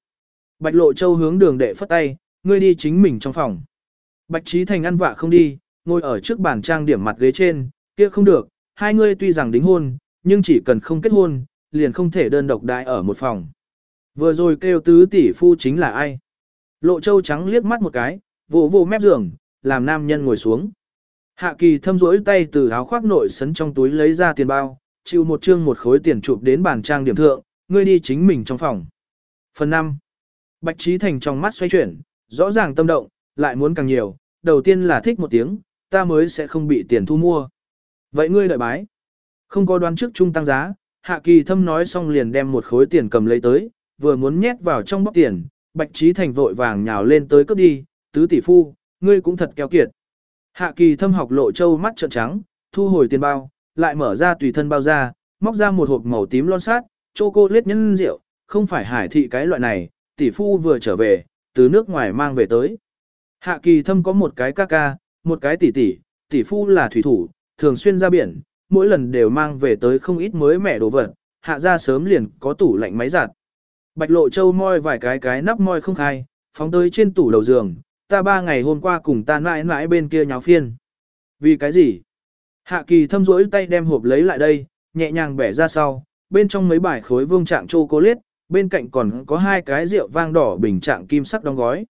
Bạch Lộ Châu hướng đường đệ phất tay, ngươi đi chính mình trong phòng. Bạch Trí Thành ăn vạ không đi, ngồi ở trước bàn trang điểm mặt ghế trên, kia không được, hai ngươi tuy rằng đính hôn, nhưng chỉ cần không kết hôn, liền không thể đơn độc đại ở một phòng. Vừa rồi kêu tứ tỷ phu chính là ai? Lộ Châu trắng liếc mắt một cái, vỗ vỗ mép giường, làm nam nhân ngồi xuống. Hạ kỳ thâm rỗi tay từ áo khoác nội sấn trong túi lấy ra tiền bao, chịu một chương một khối tiền chụp đến bàn trang điểm thượng, ngươi đi chính mình trong phòng. Phần 5. Bạch Trí Thành trong mắt xoay chuyển, rõ ràng tâm động, lại muốn càng nhiều, đầu tiên là thích một tiếng, ta mới sẽ không bị tiền thu mua. Vậy ngươi đợi bái. Không có đoán trước trung tăng giá, Hạ Kỳ Thâm nói xong liền đem một khối tiền cầm lấy tới, vừa muốn nhét vào trong bóc tiền, Bạch Trí Thành vội vàng nhào lên tới cướp đi, tứ tỷ phu, ngươi cũng thật keo kiệt. Hạ Kỳ Thâm học lộ châu mắt trợn trắng, thu hồi tiền bao, lại mở ra tùy thân bao ra, móc ra một hộp màu tím lon sát, chô cô lết nhân rượu, không phải hải thị cái loại này, tỷ phu vừa trở về, từ nước ngoài mang về tới. Hạ kỳ thâm có một cái ca ca, một cái tỷ tỷ, tỷ phu là thủy thủ, thường xuyên ra biển, mỗi lần đều mang về tới không ít mới mẻ đồ vật, hạ ra sớm liền có tủ lạnh máy giặt. Bạch lộ châu moi vài cái cái nắp moi không khai, phóng tới trên tủ đầu giường, ta ba ngày hôm qua cùng ta mãi mãi bên kia nháo phiên. Vì cái gì? Hạ kỳ thâm rỗi tay đem hộp lấy lại đây, nhẹ nhàng bẻ ra sau, bên trong mấy bài khối vương trạng chocolate, bên cạnh còn có hai cái rượu vang đỏ bình trạng kim sắc đóng gói.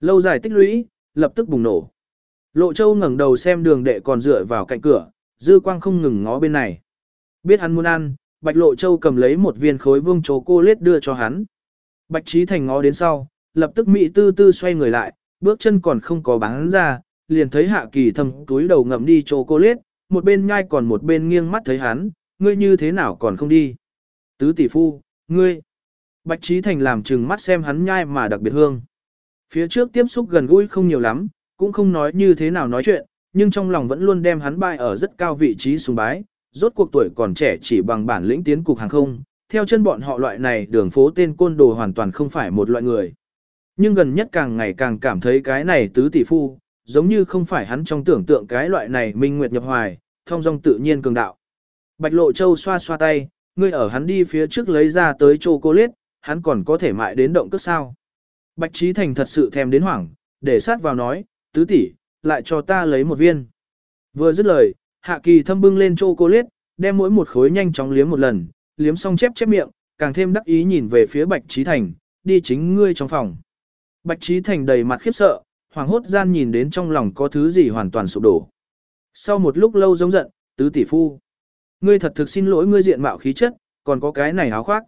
Lâu dài tích lũy, lập tức bùng nổ. Lộ Châu ngẩng đầu xem đường đệ còn dựa vào cạnh cửa, dư quang không ngừng ngó bên này. Biết hắn muốn ăn, Bạch Lộ Châu cầm lấy một viên khối vương chố cô lết đưa cho hắn. Bạch Trí Thành ngó đến sau, lập tức mỹ tư tư xoay người lại, bước chân còn không có bán ra, liền thấy hạ kỳ thầm túi đầu ngậm đi chố cô lết, một bên nhai còn một bên nghiêng mắt thấy hắn, ngươi như thế nào còn không đi. Tứ tỷ phu, ngươi. Bạch Trí Thành làm chừng mắt xem hắn nhai mà đặc biệt hương. Phía trước tiếp xúc gần gũi không nhiều lắm, cũng không nói như thế nào nói chuyện, nhưng trong lòng vẫn luôn đem hắn bại ở rất cao vị trí sùng bái, rốt cuộc tuổi còn trẻ chỉ bằng bản lĩnh tiến cục hàng không, theo chân bọn họ loại này đường phố tên côn đồ hoàn toàn không phải một loại người. Nhưng gần nhất càng ngày càng cảm thấy cái này tứ tỷ phu, giống như không phải hắn trong tưởng tượng cái loại này minh nguyệt nhập hoài, thông dong tự nhiên cường đạo. Bạch Lộ Châu xoa xoa tay, ngươi ở hắn đi phía trước lấy ra tới chocolate, hắn còn có thể mại đến động cước sao. Bạch Trí Thành thật sự thèm đến hoảng, để sát vào nói, tứ tỷ, lại cho ta lấy một viên. Vừa dứt lời, Hạ Kỳ thâm bưng lên chocolate, đem mỗi một khối nhanh chóng liếm một lần, liếm xong chép chép miệng, càng thêm đắc ý nhìn về phía Bạch Trí Thành, đi chính ngươi trong phòng. Bạch Trí Thành đầy mặt khiếp sợ, hoàng hốt gian nhìn đến trong lòng có thứ gì hoàn toàn sụp đổ. Sau một lúc lâu giống giận, tứ tỷ phu. Ngươi thật thực xin lỗi ngươi diện mạo khí chất, còn có cái này áo khoác.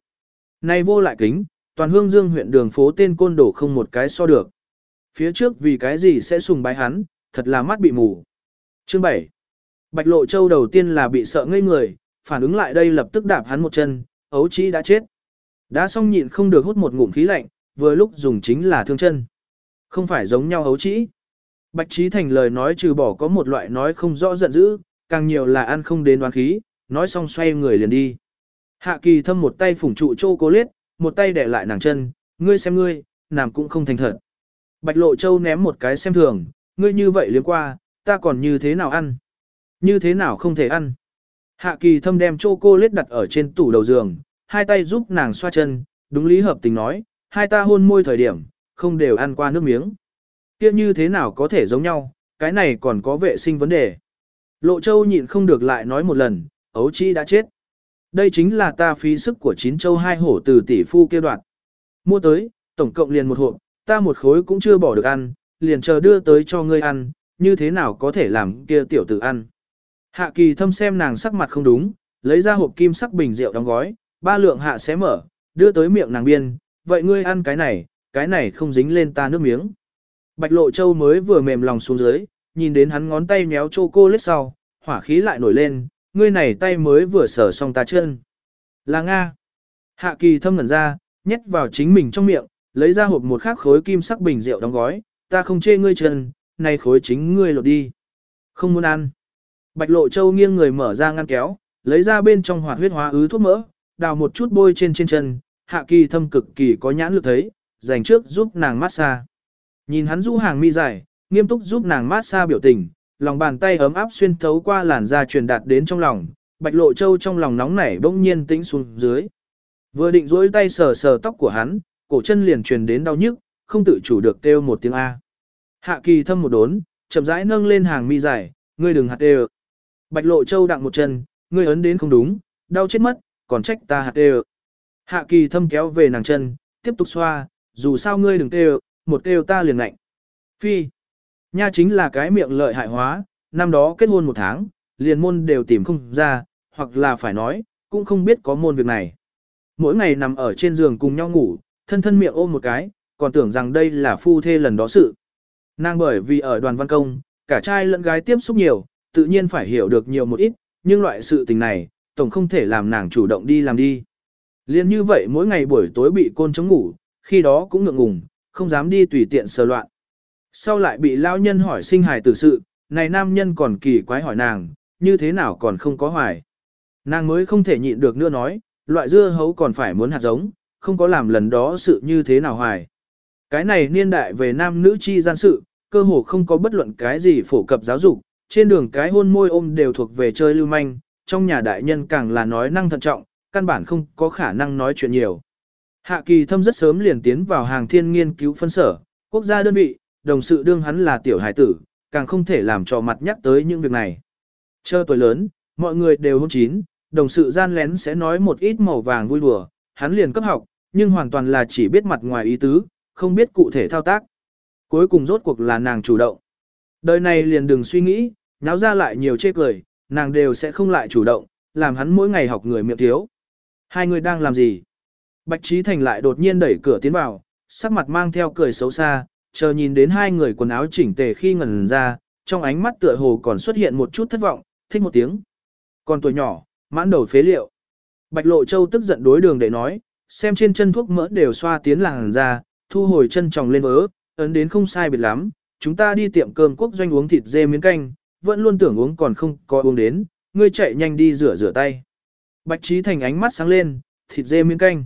Này vô lại kính, toàn hương dương huyện đường phố tên côn đồ không một cái so được. Phía trước vì cái gì sẽ sùng bái hắn, thật là mắt bị mù. Chương 7. Bạch Lộ Châu đầu tiên là bị sợ ngây người, phản ứng lại đây lập tức đạp hắn một chân, ấu chí đã chết. Đã xong nhịn không được hút một ngụm khí lạnh, vừa lúc dùng chính là thương chân. Không phải giống nhau ấu chí. Bạch Trí Thành lời nói trừ bỏ có một loại nói không rõ giận dữ, càng nhiều là ăn không đến đoán khí, nói xong xoay người liền đi. Hạ kỳ thâm một tay phủng trụ chô cố liết, một tay để lại nàng chân, ngươi xem ngươi, làm cũng không thành thật. Bạch Lộ Châu ném một cái xem thường, ngươi như vậy liếm qua, ta còn như thế nào ăn? Như thế nào không thể ăn? Hạ kỳ thâm đem châu cô lết đặt ở trên tủ đầu giường, hai tay giúp nàng xoa chân, đúng lý hợp tình nói, hai ta hôn môi thời điểm, không đều ăn qua nước miếng. Kia như thế nào có thể giống nhau, cái này còn có vệ sinh vấn đề. Lộ Châu nhịn không được lại nói một lần, ấu chi đã chết. Đây chính là ta phí sức của chín châu hai hổ từ tỷ phu kia đoạn. Mua tới, tổng cộng liền một hộp, ta một khối cũng chưa bỏ được ăn, liền chờ đưa tới cho ngươi ăn, như thế nào có thể làm kia tiểu tử ăn. Hạ kỳ thâm xem nàng sắc mặt không đúng, lấy ra hộp kim sắc bình rượu đóng gói, ba lượng hạ xé mở, đưa tới miệng nàng biên, vậy ngươi ăn cái này, cái này không dính lên ta nước miếng. Bạch lộ châu mới vừa mềm lòng xuống dưới, nhìn đến hắn ngón tay méo chô cô lết sau, hỏa khí lại nổi lên, ngươi này tay mới vừa sở xong ta chân. Là Nga. Hạ kỳ thâm ngẩn ra, nhét vào chính mình trong miệng, lấy ra hộp một khắc khối kim sắc bình rượu đóng gói, ta không chê ngươi trần này khối chính ngươi lột đi. Không muốn ăn. Bạch lộ châu nghiêng người mở ra ngăn kéo, lấy ra bên trong hoạt huyết hóa ứ thuốc mỡ, đào một chút bôi trên trên chân, hạ kỳ thâm cực kỳ có nhãn lực thấy, dành trước giúp nàng massage. Nhìn hắn rũ hàng mi dài, nghiêm túc giúp nàng massage biểu tình, lòng bàn tay ấm áp xuyên thấu qua làn da truyền đạt đến trong lòng, bạch lộ châu trong lòng nóng nảy bỗng nhiên tĩnh xuống dưới. Vừa định duỗi tay sờ sờ tóc của hắn, cổ chân liền truyền đến đau nhức, không tự chủ được kêu một tiếng A. Hạ kỳ thâm một đốn, chậm rãi nâng lên hàng mi dài, ngươi đừng hạt đều. Bạch lộ châu đặng một chân, ngươi ấn đến không đúng, đau chết mất, còn trách ta hạt đều. Hạ kỳ thâm kéo về nàng chân, tiếp tục xoa, dù sao ngươi đừng kêu, một kêu ta liền lạnh. Phi. Nha chính là cái miệng lợi hại hóa, năm đó kết hôn một tháng, liền môn đều tìm không ra, hoặc là phải nói, cũng không biết có môn việc này. Mỗi ngày nằm ở trên giường cùng nhau ngủ, thân thân miệng ôm một cái, còn tưởng rằng đây là phu thê lần đó sự. Nàng bởi vì ở đoàn văn công, cả trai lẫn gái tiếp xúc nhiều, tự nhiên phải hiểu được nhiều một ít, nhưng loại sự tình này, tổng không thể làm nàng chủ động đi làm đi. Liên như vậy mỗi ngày buổi tối bị côn chống ngủ, khi đó cũng ngượng ngùng, không dám đi tùy tiện sờ loạn. Sau lại bị lao nhân hỏi sinh hài tử sự, này nam nhân còn kỳ quái hỏi nàng, như thế nào còn không có hoài. Nàng mới không thể nhịn được nữa nói, loại dưa hấu còn phải muốn hạt giống, không có làm lần đó sự như thế nào hoài. Cái này niên đại về nam nữ chi gian sự, cơ hồ không có bất luận cái gì phổ cập giáo dục, trên đường cái hôn môi ôm đều thuộc về chơi lưu manh, trong nhà đại nhân càng là nói năng thận trọng, căn bản không có khả năng nói chuyện nhiều. Hạ kỳ thâm rất sớm liền tiến vào hàng thiên nghiên cứu phân sở, quốc gia đơn vị, đồng sự đương hắn là tiểu hải tử, càng không thể làm cho mặt nhắc tới những việc này. Chờ tuổi lớn, mọi người đều hôn chín, đồng sự gian lén sẽ nói một ít màu vàng vui đùa, hắn liền cấp học, nhưng hoàn toàn là chỉ biết mặt ngoài ý tứ, không biết cụ thể thao tác. Cuối cùng rốt cuộc là nàng chủ động. Đời này liền đừng suy nghĩ, náo ra lại nhiều chê cười, nàng đều sẽ không lại chủ động, làm hắn mỗi ngày học người miệng thiếu. Hai người đang làm gì? Bạch Trí Thành lại đột nhiên đẩy cửa tiến vào, sắc mặt mang theo cười xấu xa, chờ nhìn đến hai người quần áo chỉnh tề khi ngẩn ra, trong ánh mắt tựa hồ còn xuất hiện một chút thất vọng, thích một tiếng. Còn tuổi nhỏ, mãn đầu phế liệu. Bạch Lộ Châu tức giận đối đường để nói, xem trên chân thuốc mỡ đều xoa tiến làng ra, thu hồi chân tròng lên vớ, ấn đến không sai biệt lắm, chúng ta đi tiệm cơm quốc doanh uống thịt dê miếng canh, vẫn luôn tưởng uống còn không có uống đến, ngươi chạy nhanh đi rửa rửa tay. Bạch Trí Thành ánh mắt sáng lên, thịt dê miếng canh.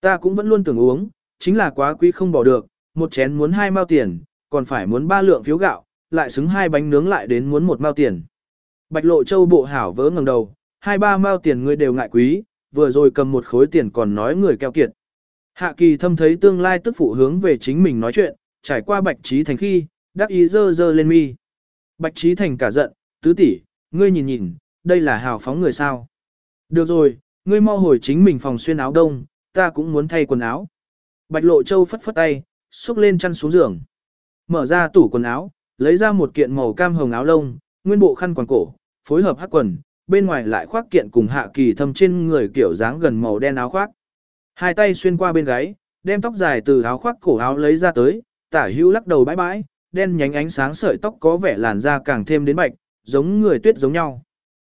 Ta cũng vẫn luôn tưởng uống, chính là quá quý không bỏ được, một chén muốn hai mao tiền, còn phải muốn ba lượng phiếu gạo, lại xứng hai bánh nướng lại đến muốn một mao tiền. Bạch Lộ Châu bộ hảo vỡ ngẩng đầu, hai ba mao tiền ngươi đều ngại quý, vừa rồi cầm một khối tiền còn nói người keo kiệt. Hạ kỳ thâm thấy tương lai tức phụ hướng về chính mình nói chuyện, trải qua bạch trí thành khi, đắc ý dơ dơ lên mi. Bạch trí thành cả giận, tứ tỷ, ngươi nhìn nhìn, đây là hào phóng người sao. Được rồi, ngươi mau hồi chính mình phòng xuyên áo đông, ta cũng muốn thay quần áo. Bạch lộ châu phất phất tay, xúc lên chăn xuống giường. Mở ra tủ quần áo, lấy ra một kiện màu cam hồng áo lông, nguyên bộ khăn quàng cổ, phối hợp hắc quần, bên ngoài lại khoác kiện cùng hạ kỳ thâm trên người kiểu dáng gần màu đen áo khoác. Hai tay xuyên qua bên gáy, đem tóc dài từ áo khoác cổ áo lấy ra tới, tả hữu lắc đầu bãi bãi, đen nhánh ánh sáng sợi tóc có vẻ làn da càng thêm đến bạch, giống người tuyết giống nhau.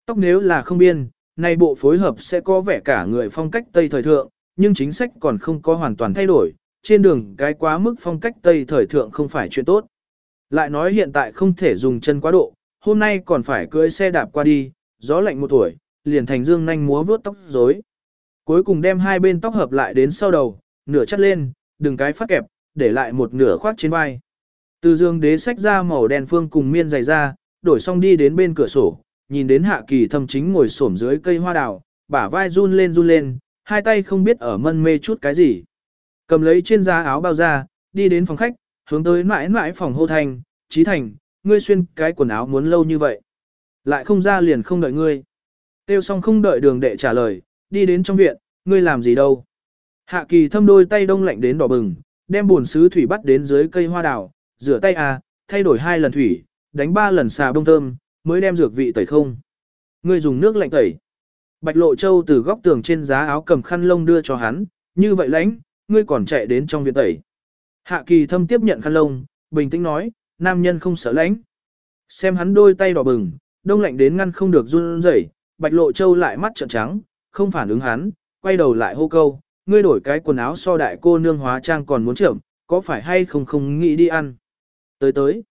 Tóc nếu là không biên, nay bộ phối hợp sẽ có vẻ cả người phong cách Tây thời thượng, nhưng chính sách còn không có hoàn toàn thay đổi, trên đường cái quá mức phong cách Tây thời thượng không phải chuyện tốt. Lại nói hiện tại không thể dùng chân quá độ, hôm nay còn phải cưỡi xe đạp qua đi, gió lạnh một tuổi, liền thành dương nhanh múa vuốt tóc rối. Cuối cùng đem hai bên tóc hợp lại đến sau đầu, nửa chắt lên, đừng cái phát kẹp, để lại một nửa khoác trên vai. Từ dương đế sách ra màu đen phương cùng miên dày ra, đổi xong đi đến bên cửa sổ, nhìn đến hạ kỳ thâm chính ngồi xổm dưới cây hoa đào, bả vai run lên run lên, hai tay không biết ở mân mê chút cái gì. Cầm lấy trên giá áo bao ra, đi đến phòng khách, hướng tới mãi mãi phòng hô thành, trí thành, ngươi xuyên cái quần áo muốn lâu như vậy. Lại không ra liền không đợi ngươi. Tiêu xong không đợi đường đệ trả lời, đi đến trong viện, ngươi làm gì đâu. Hạ kỳ thâm đôi tay đông lạnh đến đỏ bừng, đem buồn sứ thủy bắt đến dưới cây hoa đào, rửa tay à, thay đổi hai lần thủy, đánh ba lần xà bông thơm, mới đem dược vị tẩy không. Ngươi dùng nước lạnh tẩy. Bạch Lộ Châu từ góc tường trên giá áo cầm khăn lông đưa cho hắn, như vậy lãnh, ngươi còn chạy đến trong viện tẩy. Hạ kỳ thâm tiếp nhận khăn lông, bình tĩnh nói, nam nhân không sợ lãnh. Xem hắn đôi tay đỏ bừng, đông lạnh đến ngăn không được run rẩy, Bạch Lộ Châu lại mắt trợn trắng, không phản ứng hắn, quay đầu lại hô câu, ngươi đổi cái quần áo so đại cô nương hóa trang còn muốn trưởng, có phải hay không không nghĩ đi ăn. Tới tới,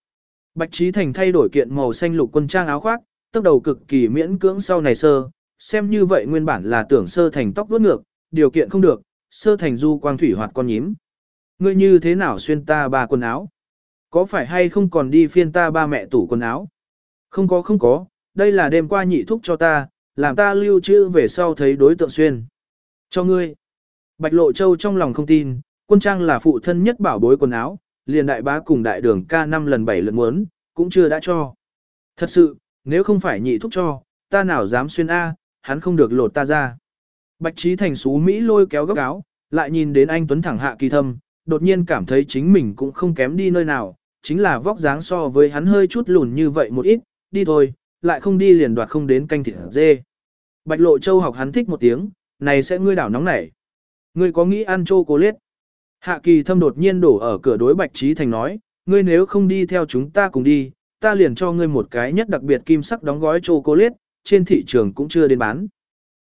Bạch Trí Thành thay đổi kiện màu xanh lục quân trang áo khoác, tốc đầu cực kỳ miễn cưỡng sau này sơ, xem như vậy nguyên bản là tưởng sơ thành tóc vuốt ngược, điều kiện không được, sơ thành du quang thủy hoạt con nhím. Ngươi như thế nào xuyên ta ba quần áo? Có phải hay không còn đi phiên ta ba mẹ tủ quần áo? Không có không có, đây là đêm qua nhị thúc cho ta, làm ta lưu trữ về sau thấy đối tượng xuyên. Cho ngươi. Bạch Lộ Châu trong lòng không tin, quân trang là phụ thân nhất bảo bối quần áo, liền đại bá cùng đại đường ca năm lần bảy lần muốn, cũng chưa đã cho. Thật sự, nếu không phải nhị thúc cho, ta nào dám xuyên A, hắn không được lột ta ra. Bạch Trí Thành xú Mỹ lôi kéo góc áo, lại nhìn đến anh Tuấn thẳng hạ kỳ thâm, đột nhiên cảm thấy chính mình cũng không kém đi nơi nào, chính là vóc dáng so với hắn hơi chút lùn như vậy một ít, đi thôi, lại không đi liền đoạt không đến canh thịt dê. Bạch Lộ Châu học hắn thích một tiếng, này sẽ ngươi đảo nóng nảy. Ngươi có nghĩ ăn chocolate? Hạ kỳ thâm đột nhiên đổ ở cửa đối Bạch Trí Thành nói, ngươi nếu không đi theo chúng ta cùng đi, ta liền cho ngươi một cái nhất đặc biệt kim sắc đóng gói chocolate, trên thị trường cũng chưa đến bán.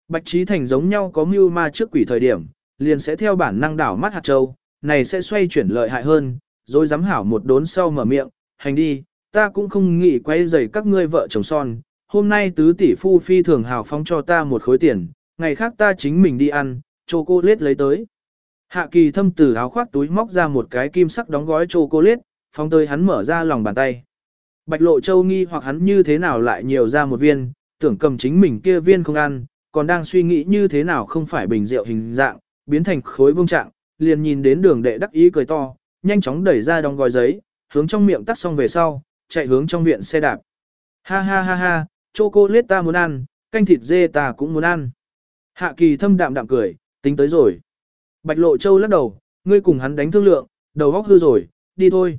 Bạch Trí Thành giống nhau có mưu ma trước quỷ thời điểm, liền sẽ theo bản năng đảo mắt hạt châu, này sẽ xoay chuyển lợi hại hơn, rồi dám hảo một đốn sau mở miệng, hành đi, ta cũng không nghĩ quay rầy các ngươi vợ chồng son, hôm nay tứ tỷ phu phi thường hào phóng cho ta một khối tiền, ngày khác ta chính mình đi ăn, chocolate lấy tới. Hạ kỳ thâm từ áo khoác túi móc ra một cái kim sắc đóng gói chocolate, phóng tới hắn mở ra lòng bàn tay. Bạch lộ châu nghi hoặc hắn như thế nào lại nhiều ra một viên, tưởng cầm chính mình kia viên không ăn, còn đang suy nghĩ như thế nào không phải bình rượu hình dạng, biến thành khối vương trạng, liền nhìn đến đường đệ đắc ý cười to, nhanh chóng đẩy ra đóng gói giấy, hướng trong miệng tắt xong về sau, chạy hướng trong viện xe đạp. Ha ha ha ha, chocolate ta muốn ăn, canh thịt dê ta cũng muốn ăn. Hạ kỳ thâm đạm đạm cười, tính tới rồi. Bạch lộ châu lắc đầu, ngươi cùng hắn đánh thương lượng, đầu góc hư rồi, đi thôi.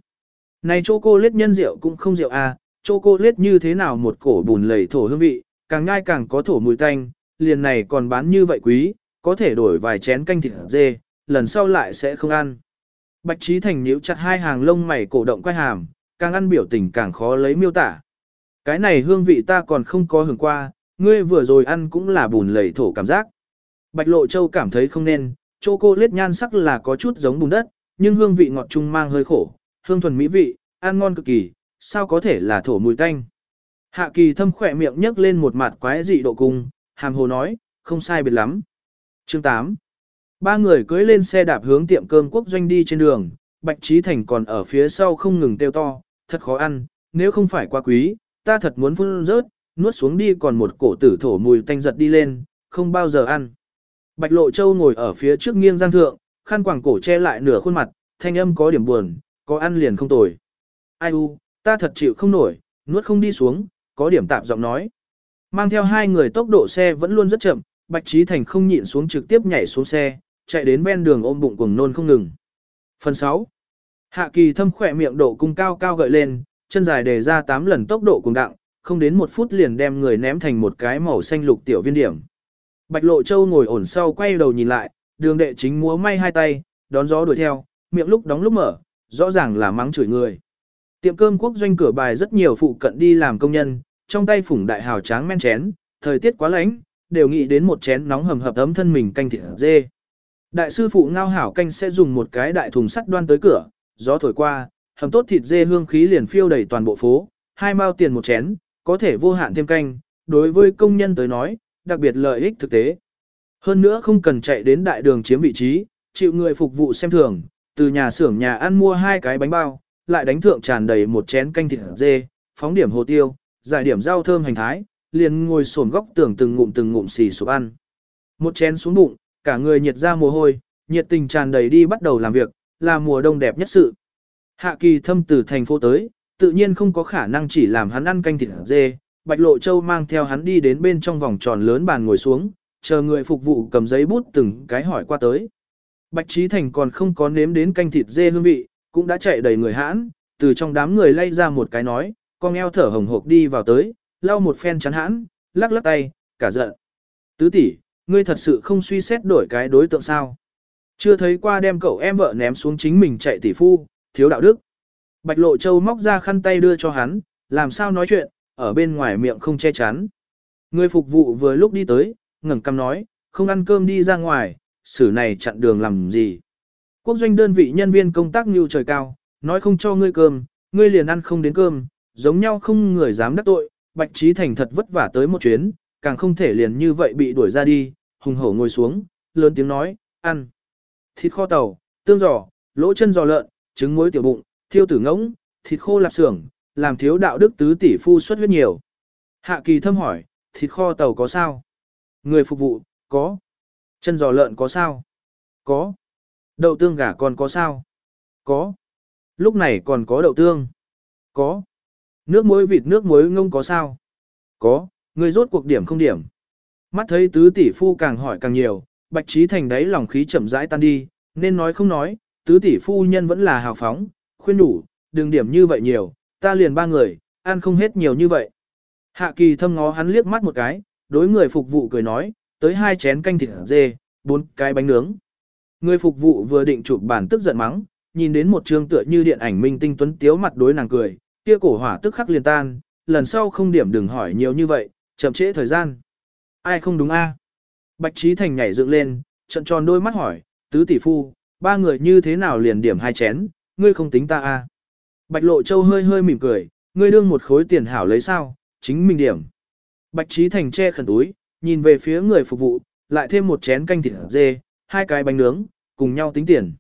Này chocolate nhân rượu cũng không rượu à, chocolate như thế nào một cổ bùn lầy thổ hương vị, càng ngai càng có thổ mùi tanh, liền này còn bán như vậy quý, có thể đổi vài chén canh thịt dê, lần sau lại sẽ không ăn. Bạch Trí Thành nhíu chặt hai hàng lông mày cổ động quay hàm, càng ăn biểu tình càng khó lấy miêu tả. Cái này hương vị ta còn không có hưởng qua, ngươi vừa rồi ăn cũng là bùn lầy thổ cảm giác. Bạch Lộ Châu cảm thấy không nên, châu cô lết nhan sắc là có chút giống bùn đất, nhưng hương vị ngọt trung mang hơi khổ, hương thuần mỹ vị, ăn ngon cực kỳ, sao có thể là thổ mùi tanh. Hạ kỳ thâm khỏe miệng nhấc lên một mặt quái dị độ cung, hàm hồ nói, không sai biệt lắm. Chương 8 Ba người cưới lên xe đạp hướng tiệm cơm quốc doanh đi trên đường, Bạch Trí Thành còn ở phía sau không ngừng kêu to, thật khó ăn, nếu không phải quá quý, ta thật muốn phun rớt, nuốt xuống đi còn một cổ tử thổ mùi tanh giật đi lên, không bao giờ ăn. Bạch Lộ Châu ngồi ở phía trước nghiêng giang thượng, khăn quàng cổ che lại nửa khuôn mặt, thanh âm có điểm buồn, có ăn liền không tồi. Ai u, ta thật chịu không nổi, nuốt không đi xuống, có điểm tạp giọng nói. Mang theo hai người tốc độ xe vẫn luôn rất chậm, Bạch Trí Thành không nhịn xuống trực tiếp nhảy xuống xe, chạy đến ven đường ôm bụng cuồng nôn không ngừng. Phần 6. Hạ kỳ thâm khỏe miệng độ cung cao cao gợi lên, chân dài đề ra 8 lần tốc độ cùng đặng, không đến một phút liền đem người ném thành một cái màu xanh lục tiểu viên điểm. Bạch Lộ Châu ngồi ổn sau quay đầu nhìn lại, đường đệ chính múa may hai tay, đón gió đuổi theo, miệng lúc đóng lúc mở, rõ ràng là mắng chửi người. Tiệm cơm quốc doanh cửa bài rất nhiều phụ cận đi làm công nhân, trong tay phủng đại hào tráng men chén, thời tiết quá lạnh, đều nghĩ đến một chén nóng hầm hập ấm thân mình canh thịt dê. Đại sư phụ ngao hảo canh sẽ dùng một cái đại thùng sắt đoan tới cửa, gió thổi qua, hầm tốt thịt dê hương khí liền phiêu đầy toàn bộ phố, hai mao tiền một chén, có thể vô hạn thêm canh, đối với công nhân tới nói, đặc biệt lợi ích thực tế. Hơn nữa không cần chạy đến đại đường chiếm vị trí, chịu người phục vụ xem thường, từ nhà xưởng nhà ăn mua hai cái bánh bao, lại đánh thượng tràn đầy một chén canh thịt dê, phóng điểm hồ tiêu, giải điểm rau thơm hành thái, liền ngồi xổm góc tường từng ngụm từng ngụm xì sụp ăn. Một chén xuống bụng, cả người nhiệt ra mồ hôi, nhiệt tình tràn đầy đi bắt đầu làm việc, là mùa đông đẹp nhất sự. Hạ kỳ thâm từ thành phố tới, tự nhiên không có khả năng chỉ làm hắn ăn canh thịt dê, Bạch Lộ Châu mang theo hắn đi đến bên trong vòng tròn lớn bàn ngồi xuống, chờ người phục vụ cầm giấy bút từng cái hỏi qua tới. Bạch Trí Thành còn không có nếm đến canh thịt dê hương vị, cũng đã chạy đầy người hãn, từ trong đám người lay ra một cái nói, con eo thở hồng hộc đi vào tới, lau một phen chắn hãn, lắc lắc tay, cả giận. Tứ tỷ, ngươi thật sự không suy xét đổi cái đối tượng sao? Chưa thấy qua đem cậu em vợ ném xuống chính mình chạy tỷ phu, thiếu đạo đức. Bạch Lộ Châu móc ra khăn tay đưa cho hắn, làm sao nói chuyện, ở bên ngoài miệng không che chắn. Người phục vụ vừa lúc đi tới, ngẩng cằm nói, không ăn cơm đi ra ngoài, xử này chặn đường làm gì. Quốc doanh đơn vị nhân viên công tác như trời cao, nói không cho ngươi cơm, ngươi liền ăn không đến cơm, giống nhau không người dám đắc tội, Bạch Trí Thành thật vất vả tới một chuyến, càng không thể liền như vậy bị đuổi ra đi, hùng hổ ngồi xuống, lớn tiếng nói, ăn. Thịt kho tàu, tương giò, lỗ chân giò lợn, trứng muối tiểu bụng, thiêu tử ngỗng, thịt khô lạp xưởng, làm thiếu đạo đức tứ tỷ phu xuất huyết nhiều. Hạ kỳ thâm hỏi, thịt kho tàu có sao? Người phục vụ, có. Chân giò lợn có sao? Có. Đậu tương gà còn có sao? Có. Lúc này còn có đậu tương? Có. Nước muối vịt nước muối ngông có sao? Có, người rốt cuộc điểm không điểm. Mắt thấy tứ tỷ phu càng hỏi càng nhiều, bạch trí thành đáy lòng khí chậm rãi tan đi, nên nói không nói, tứ tỷ phu nhân vẫn là hào phóng, khuyên đủ, đừng điểm như vậy nhiều, ta liền ba người, ăn không hết nhiều như vậy. Hạ kỳ thâm ngó hắn liếc mắt một cái, đối người phục vụ cười nói, tới hai chén canh thịt dê, bốn cái bánh nướng. Người phục vụ vừa định chụp bản tức giận mắng, nhìn đến một trương tựa như điện ảnh minh tinh tuấn tiếu mặt đối nàng cười, kia cổ hỏa tức khắc liền tan, lần sau không điểm đừng hỏi nhiều như vậy, chậm trễ thời gian. Ai không đúng a? Bạch Trí Thành nhảy dựng lên, trận tròn đôi mắt hỏi, tứ tỷ phu, ba người như thế nào liền điểm hai chén, ngươi không tính ta à? Bạch Lộ Châu hơi hơi mỉm cười, ngươi đương một khối tiền hảo lấy sao, chính mình điểm. Bạch Trí Thành che khẩn túi, nhìn về phía người phục vụ, lại thêm một chén canh thịt dê, hai cái bánh nướng, cùng nhau tính tiền.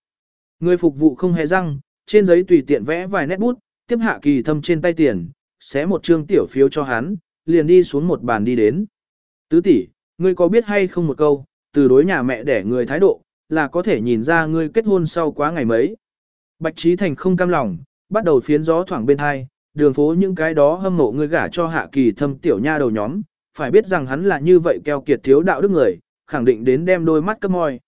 Người phục vụ không hề răng, trên giấy tùy tiện vẽ vài nét bút, tiếp hạ kỳ thâm trên tay tiền, xé một trương tiểu phiếu cho hắn, liền đi xuống một bàn đi đến. Tứ tỷ, ngươi có biết hay không một câu, từ đối nhà mẹ để người thái độ, là có thể nhìn ra ngươi kết hôn sau quá ngày mấy. Bạch Trí Thành không cam lòng, bắt đầu phiến gió thoảng bên hai, đường phố những cái đó hâm mộ ngươi gả cho hạ kỳ thâm tiểu nha đầu nhóm, phải biết rằng hắn là như vậy keo kiệt thiếu đạo đức người, khẳng định đến đem đôi mắt cấp môi.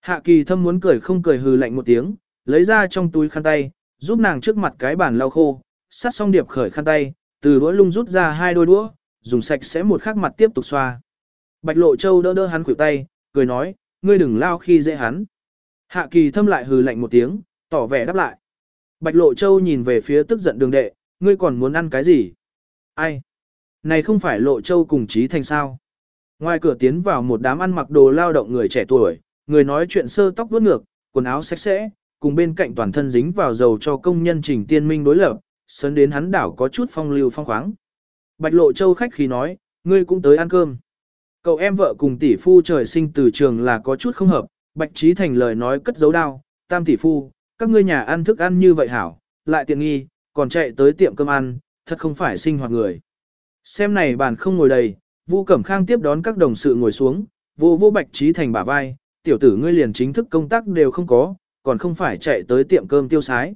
Hạ kỳ thâm muốn cười không cười hừ lạnh một tiếng, lấy ra trong túi khăn tay, giúp nàng trước mặt cái bàn lau khô, sát xong điệp khởi khăn tay, từ đũa lung rút ra hai đôi đũa, dùng sạch sẽ một khắc mặt tiếp tục xoa. Bạch Lộ Châu đỡ đỡ hắn khuỷu tay, cười nói, ngươi đừng lao khi dễ hắn. Hạ kỳ thâm lại hừ lạnh một tiếng, tỏ vẻ đáp lại. Bạch Lộ Châu nhìn về phía tức giận đường đệ, ngươi còn muốn ăn cái gì? Ai? Này không phải Lộ Châu cùng Trí Thành sao? Ngoài cửa tiến vào một đám ăn mặc đồ lao động người trẻ tuổi, người nói chuyện sơ tóc vuốt ngược, quần áo sạch sẽ, cùng bên cạnh toàn thân dính vào dầu cho công nhân trình tiên minh đối lập, sớn đến hắn đảo có chút phong lưu phong khoáng. Bạch Lộ Châu khách khí nói, ngươi cũng tới ăn cơm. Cậu em vợ cùng tỷ phu trời sinh từ trường là có chút không hợp, Bạch Trí Thành lời nói cất dấu đao, tam tỷ phu, các ngươi nhà ăn thức ăn như vậy hảo, lại tiện nghi, còn chạy tới tiệm cơm ăn, thật không phải sinh hoạt người. Xem này bàn không ngồi đầy, Vu Cẩm Khang tiếp đón các đồng sự ngồi xuống, vô vô Bạch Trí Thành bả vai, tiểu tử ngươi liền chính thức công tác đều không có, còn không phải chạy tới tiệm cơm tiêu sái.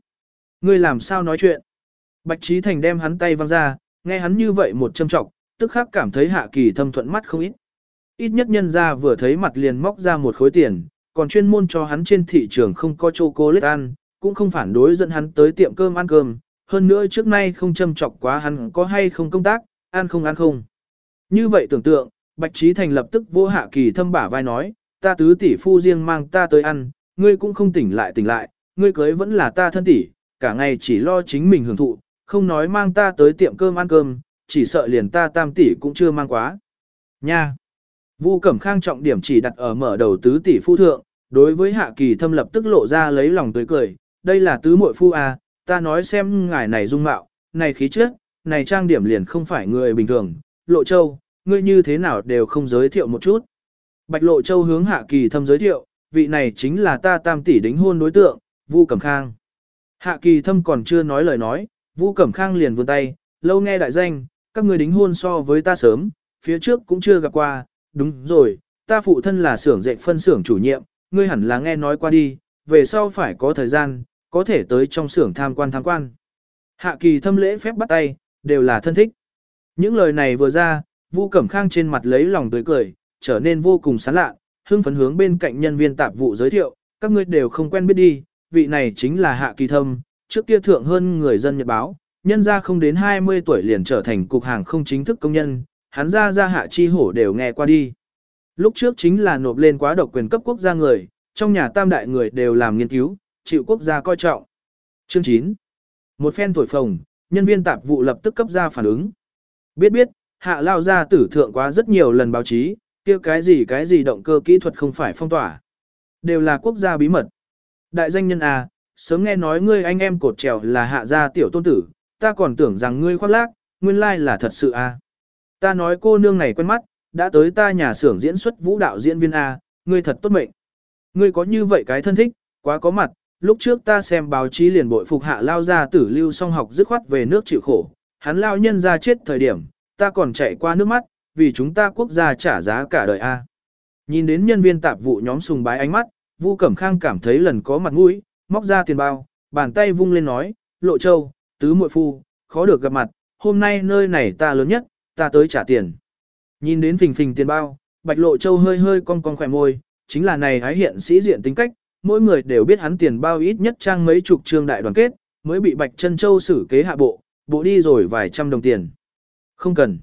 Ngươi làm sao nói chuyện? Bạch Trí Thành đem hắn tay văng ra, nghe hắn như vậy một châm trọng, tức khắc cảm thấy hạ kỳ thâm thuận mắt không ít. Ít nhất nhân ra vừa thấy mặt liền móc ra một khối tiền, còn chuyên môn cho hắn trên thị trường không có chocolate ăn, cũng không phản đối dẫn hắn tới tiệm cơm ăn cơm, hơn nữa trước nay không châm chọc quá hắn có hay không công tác, ăn không ăn không. Như vậy tưởng tượng, Bạch Trí Thành lập tức vô hạ kỳ thâm bả vai nói, ta tứ tỷ phu riêng mang ta tới ăn, ngươi cũng không tỉnh lại tỉnh lại, ngươi cưới vẫn là ta thân tỷ, cả ngày chỉ lo chính mình hưởng thụ, không nói mang ta tới tiệm cơm ăn cơm, chỉ sợ liền ta tam tỷ cũng chưa mang quá. Nha! Vu Cẩm Khang trọng điểm chỉ đặt ở mở đầu tứ tỷ phu thượng, đối với Hạ Kỳ Thâm lập tức lộ ra lấy lòng tươi cười, đây là tứ muội phu à, ta nói xem ngài này dung mạo, này khí chất, này trang điểm liền không phải người bình thường, Lộ Châu, ngươi như thế nào đều không giới thiệu một chút. Bạch Lộ Châu hướng Hạ Kỳ Thâm giới thiệu, vị này chính là ta tam tỷ đính hôn đối tượng, Vu Cẩm Khang. Hạ Kỳ Thâm còn chưa nói lời nói, Vu Cẩm Khang liền vươn tay, lâu nghe đại danh, các ngươi đính hôn so với ta sớm, phía trước cũng chưa gặp qua, đúng rồi, ta phụ thân là xưởng dệt phân xưởng chủ nhiệm, ngươi hẳn là nghe nói qua đi, về sau phải có thời gian, có thể tới trong xưởng tham quan tham quan. Hạ Kỳ Thâm lễ phép bắt tay, đều là thân thích. Những lời này vừa ra, Vu Cẩm Khang trên mặt lấy lòng tươi cười, trở nên vô cùng sán lạ, hưng phấn hướng bên cạnh nhân viên tạp vụ giới thiệu, các ngươi đều không quen biết đi, vị này chính là Hạ Kỳ Thâm, trước kia thượng hơn người dân nhật báo, nhân ra không đến 20 tuổi liền trở thành cục hàng không chính thức công nhân, hắn ra ra Hạ Chi Hổ đều nghe qua đi. Lúc trước chính là nộp lên quá độc quyền cấp quốc gia người, trong nhà tam đại người đều làm nghiên cứu, chịu quốc gia coi trọng. Chương 9. Một phen thổi phồng, nhân viên tạp vụ lập tức cấp ra phản ứng. Biết biết, hạ lao ra tử thượng quá rất nhiều lần báo chí, kia cái gì cái gì động cơ kỹ thuật không phải phong tỏa. Đều là quốc gia bí mật. Đại danh nhân A, sớm nghe nói ngươi anh em cột trèo là hạ gia tiểu tôn tử, ta còn tưởng rằng ngươi khoác lác, nguyên lai là thật sự A. Ta nói cô nương này quen mắt, đã tới ta nhà xưởng diễn xuất vũ đạo diễn viên A, ngươi thật tốt mệnh. Ngươi có như vậy cái thân thích, quá có mặt, lúc trước ta xem báo chí liền bội phục hạ lao ra tử lưu song học dứt khoát về nước chịu khổ, hắn lao nhân ra chết thời điểm, ta còn chạy qua nước mắt, vì chúng ta quốc gia trả giá cả đời A. Nhìn đến nhân viên tạp vụ nhóm sùng bái ánh mắt, Vu Cẩm Khang cảm thấy lần có mặt mũi, móc ra tiền bao, bàn tay vung lên nói, Lộ Châu, tứ muội phu, khó được gặp mặt, hôm nay nơi này ta lớn nhất, ta tới trả tiền. Nhìn đến phình phình tiền bao, Bạch Lộ Châu hơi hơi cong cong khỏe môi, chính là này hái hiện sĩ diện tính cách, mỗi người đều biết hắn tiền bao ít nhất trang mấy chục trương đại đoàn kết, mới bị Bạch Chân Châu xử kế hạ bộ, bộ đi rồi vài trăm đồng tiền. Không cần.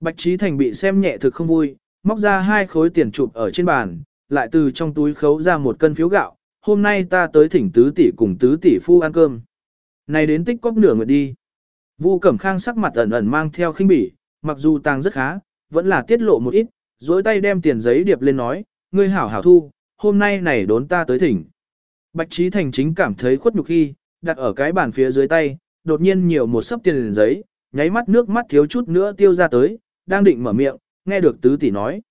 Bạch Trí Thành bị xem nhẹ thực không vui, móc ra hai khối tiền chụp ở trên bàn, lại từ trong túi khấu ra một cân phiếu gạo, hôm nay ta tới thỉnh tứ tỷ cùng tứ tỷ phu ăn cơm. Này đến tích cóc nửa nguyệt đi. Vu Cẩm Khang sắc mặt ẩn ẩn mang theo khinh bỉ, mặc dù tàng rất khá, vẫn là tiết lộ một ít, dối tay đem tiền giấy điệp lên nói, ngươi hảo hảo thu, hôm nay này đốn ta tới thỉnh. Bạch Trí Thành chính cảm thấy khuất nhục khi, đặt ở cái bàn phía dưới tay, đột nhiên nhiều một sấp tiền giấy, nháy mắt nước mắt thiếu chút nữa tiêu ra tới, đang định mở miệng, nghe được tứ tỷ nói.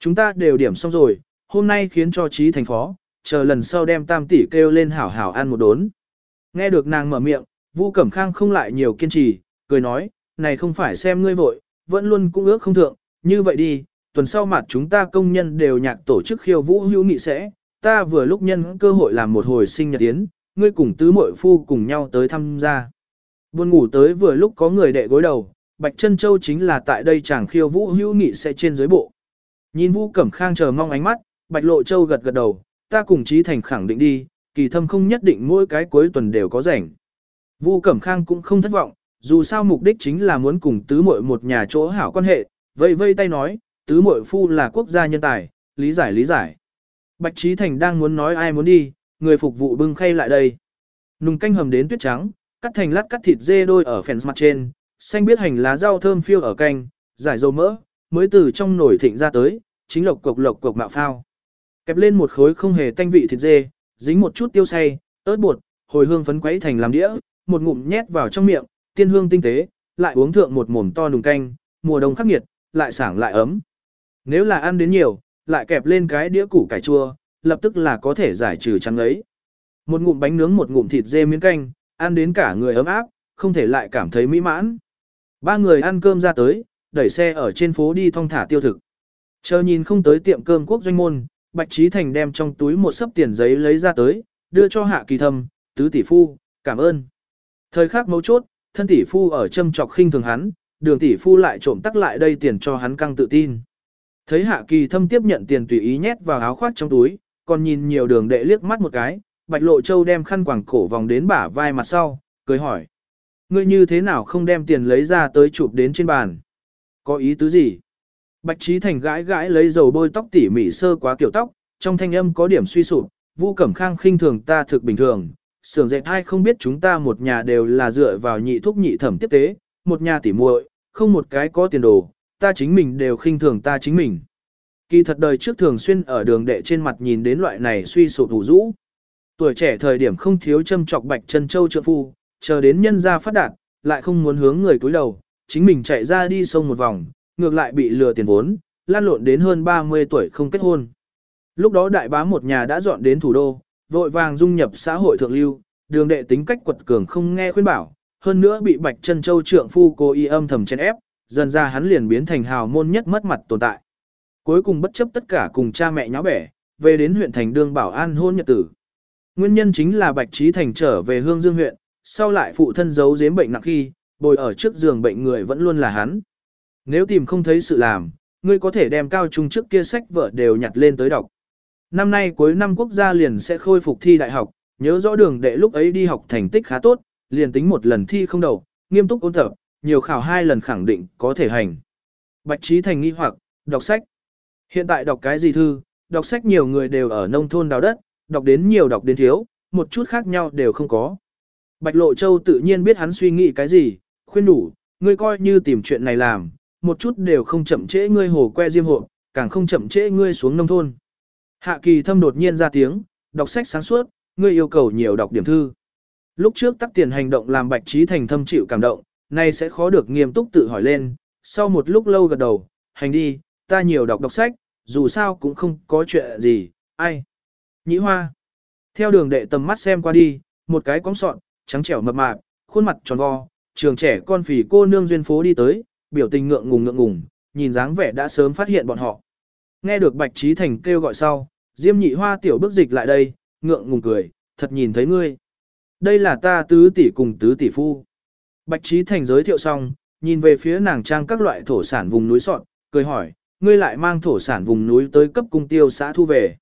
Chúng ta đều điểm xong rồi, hôm nay khiến cho trí thành phó, chờ lần sau đem tam tỷ kêu lên hảo hảo ăn một đốn. Nghe được nàng mở miệng, Vu Cẩm Khang không lại nhiều kiên trì, cười nói, này không phải xem ngươi vội, vẫn luôn cũng ước không thượng, như vậy đi, tuần sau mặt chúng ta công nhân đều nhạc tổ chức khiêu vũ hữu nghị sẽ, ta vừa lúc nhân cơ hội làm một hồi sinh nhật tiến, ngươi cùng tứ muội phu cùng nhau tới tham gia. Buồn ngủ tới vừa lúc có người đệ gối đầu, Bạch Trân Châu chính là tại đây chàng khiêu vũ hữu nghị sẽ trên dưới bộ. Nhìn Vũ Cẩm Khang chờ mong ánh mắt, Bạch Lộ Châu gật gật đầu, ta cùng Trí Thành khẳng định đi, kỳ thâm không nhất định mỗi cái cuối tuần đều có rảnh. Vu Cẩm Khang cũng không thất vọng, dù sao mục đích chính là muốn cùng tứ muội một nhà chỗ hảo quan hệ, vây vây tay nói, tứ muội phu là quốc gia nhân tài, lý giải lý giải. Bạch Trí Thành đang muốn nói ai muốn đi, người phục vụ bưng khay lại đây. Nùng canh hầm đến tuyết trắng, cắt thành lát cắt thịt dê đôi ở phèn mặt trên, xanh biết hành lá rau thơm phiêu ở canh, giải dầu mỡ, mới từ trong nồi thịnh ra tới, chính lộc cục lộc cục mạo phao. Kẹp lên một khối không hề tanh vị thịt dê, dính một chút tiêu say, ớt bột, hồi hương phấn quấy thành làm đĩa, một ngụm nhét vào trong miệng, tiên hương tinh tế, lại uống thượng một mồm to nùng canh, mùa đông khắc nghiệt, lại sảng lại ấm. Nếu là ăn đến nhiều, lại kẹp lên cái đĩa củ cải chua, lập tức là có thể giải trừ trắng ấy. Một ngụm bánh nướng một ngụm thịt dê miếng canh, ăn đến cả người ấm áp, không thể lại cảm thấy mỹ mãn. Ba người ăn cơm ra tới, đẩy xe ở trên phố đi thong thả tiêu thực. Chờ nhìn không tới tiệm cơm quốc doanh môn, Bạch Trí Thành đem trong túi một sấp tiền giấy lấy ra tới, đưa cho Hạ Kỳ Thâm, tứ tỷ phu, cảm ơn. Thời khắc mấu chốt, thân tỷ phu ở châm trọc khinh thường hắn, đường tỷ phu lại trộm tắc lại đây tiền cho hắn căng tự tin. Thấy Hạ Kỳ Thâm tiếp nhận tiền tùy ý nhét vào áo khoác trong túi, còn nhìn nhiều đường đệ liếc mắt một cái, Bạch Lộ Châu đem khăn quàng cổ vòng đến bả vai mặt sau, cười hỏi. Ngươi như thế nào không đem tiền lấy ra tới chụp đến trên bàn? Có ý tứ gì? Bạch Trí Thành gãi gãi lấy dầu bôi tóc tỉ mỉ sơ quá kiểu tóc, trong thanh âm có điểm suy sụp, Vu Cẩm Khang khinh thường ta thực bình thường, xưởng dệt hai không biết chúng ta một nhà đều là dựa vào nhị thúc nhị thẩm tiếp tế, một nhà tỉ muội, không một cái có tiền đồ, ta chính mình đều khinh thường ta chính mình. Kỳ thật đời trước thường xuyên ở đường đệ trên mặt nhìn đến loại này suy sụp thủ rũ. Tuổi trẻ thời điểm không thiếu châm trọc bạch chân châu trợ phu, chờ đến nhân gia phát đạt, lại không muốn hướng người cúi đầu, chính mình chạy ra đi sông một vòng, ngược lại bị lừa tiền vốn, lan lộn đến hơn 30 tuổi không kết hôn. Lúc đó đại bá một nhà đã dọn đến thủ đô, vội vàng dung nhập xã hội thượng lưu, đường đệ tính cách quật cường không nghe khuyên bảo, hơn nữa bị Bạch Chân Châu trượng phu cố ý âm thầm chen ép, dần ra hắn liền biến thành hào môn nhất mất mặt tồn tại. Cuối cùng bất chấp tất cả cùng cha mẹ nháo bẻ, về đến huyện thành đương bảo an hôn nhật tử. Nguyên nhân chính là Bạch Trí Thành trở về Hương Dương huyện, sau lại phụ thân giấu giếm bệnh nặng khi, bồi ở trước giường bệnh người vẫn luôn là hắn. Nếu tìm không thấy sự làm, ngươi có thể đem cao trung trước kia sách vở đều nhặt lên tới đọc. Năm nay cuối năm quốc gia liền sẽ khôi phục thi đại học, nhớ rõ đường đệ lúc ấy đi học thành tích khá tốt, liền tính một lần thi không đầu, nghiêm túc ôn tập, nhiều khảo hai lần khẳng định có thể hành. Bạch Trí Thành nghi hoặc, đọc sách. Hiện tại đọc cái gì thư, đọc sách nhiều người đều ở nông thôn đào đất, đọc đến nhiều đọc đến thiếu, một chút khác nhau đều không có. Bạch Lộ Châu tự nhiên biết hắn suy nghĩ cái gì, khuyên đủ, ngươi coi như tìm chuyện này làm, một chút đều không chậm trễ ngươi hồ que diêm hộ, càng không chậm trễ ngươi xuống nông thôn. Hạ kỳ thâm đột nhiên ra tiếng, đọc sách sáng suốt, ngươi yêu cầu nhiều đọc điểm thư. Lúc trước tắc tiền hành động làm bạch trí thành thâm chịu cảm động, nay sẽ khó được nghiêm túc tự hỏi lên, sau một lúc lâu gật đầu, hành đi, ta nhiều đọc đọc sách, dù sao cũng không có chuyện gì, ai. Nhĩ hoa. Theo đường đệ tầm mắt xem qua đi, một cái cong sọn, trắng trẻo mập mạp, khuôn mặt tròn vo, trường trẻ con phì cô nương duyên phố đi tới, biểu tình ngượng ngùng ngượng ngùng, nhìn dáng vẻ đã sớm phát hiện bọn họ. Nghe được Bạch Trí Thành kêu gọi sau, Diêm Nhị Hoa tiểu bước dịch lại đây, ngượng ngùng cười, thật nhìn thấy ngươi. Đây là ta tứ tỷ cùng tứ tỷ phu. Bạch Trí Thành giới thiệu xong, nhìn về phía nàng trang các loại thổ sản vùng núi sọt, cười hỏi, ngươi lại mang thổ sản vùng núi tới cấp cung tiêu xã thu về.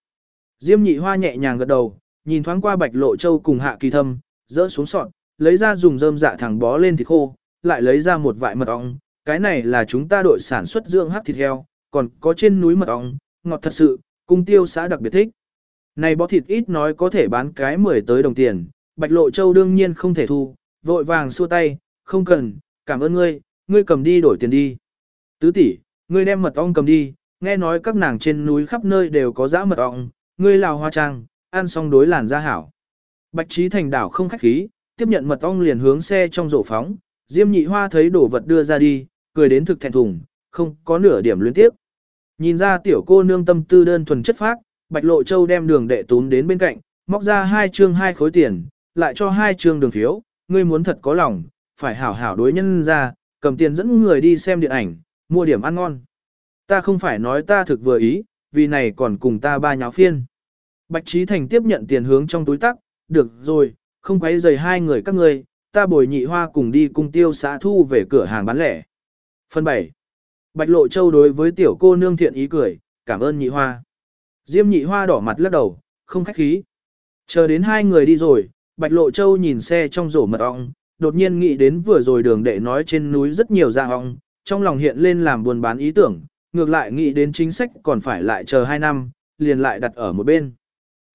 Diêm Nhị Hoa nhẹ nhàng gật đầu, nhìn thoáng qua Bạch Lộ Châu cùng Hạ Kỳ Thâm, dỡ xuống sọt, lấy ra dùng rơm dạ thẳng bó lên thịt khô, lại lấy ra một vại mật ong, cái này là chúng ta đội sản xuất dưỡng hắc thịt heo, còn có trên núi mật ong, ngọt thật sự, cung tiêu xã đặc biệt thích. Này bó thịt ít nói có thể bán cái 10 tới đồng tiền, Bạch Lộ Châu đương nhiên không thể thu, vội vàng xua tay, không cần, cảm ơn ngươi, ngươi cầm đi đổi tiền đi. Tứ tỷ, ngươi đem mật ong cầm đi, nghe nói các nàng trên núi khắp nơi đều có dã mật ong, ngươi lào hoa trang, ăn xong đối làn ra hảo. Bạch Trí Thành đảo không khách khí, tiếp nhận mật ong liền hướng xe trong rổ phóng, Diêm Nhị Hoa thấy đổ vật đưa ra đi, cười đến thực thẹn thùng, không có nửa điểm luyến tiếp. Nhìn ra tiểu cô nương tâm tư đơn thuần chất phác, Bạch Lộ Châu đem đường đệ tún đến bên cạnh, móc ra hai chương hai khối tiền, lại cho hai chương đường phiếu, ngươi muốn thật có lòng, phải hảo hảo đối nhân ra, cầm tiền dẫn người đi xem điện ảnh, mua điểm ăn ngon. Ta không phải nói ta thực vừa ý, vì này còn cùng ta ba nháo phiên. Bạch Trí Thành tiếp nhận tiền hướng trong túi tắc, được rồi, không quấy rầy hai người các ngươi, ta bồi nhị hoa cùng đi cùng tiêu xã thu về cửa hàng bán lẻ. Phần 7. Bạch Lộ Châu đối với tiểu cô nương thiện ý cười, cảm ơn nhị hoa. Diêm nhị hoa đỏ mặt lắc đầu, không khách khí. Chờ đến hai người đi rồi, Bạch Lộ Châu nhìn xe trong rổ mật ong, đột nhiên nghĩ đến vừa rồi đường đệ nói trên núi rất nhiều da ong, trong lòng hiện lên làm buồn bán ý tưởng, ngược lại nghĩ đến chính sách còn phải lại chờ hai năm, liền lại đặt ở một bên.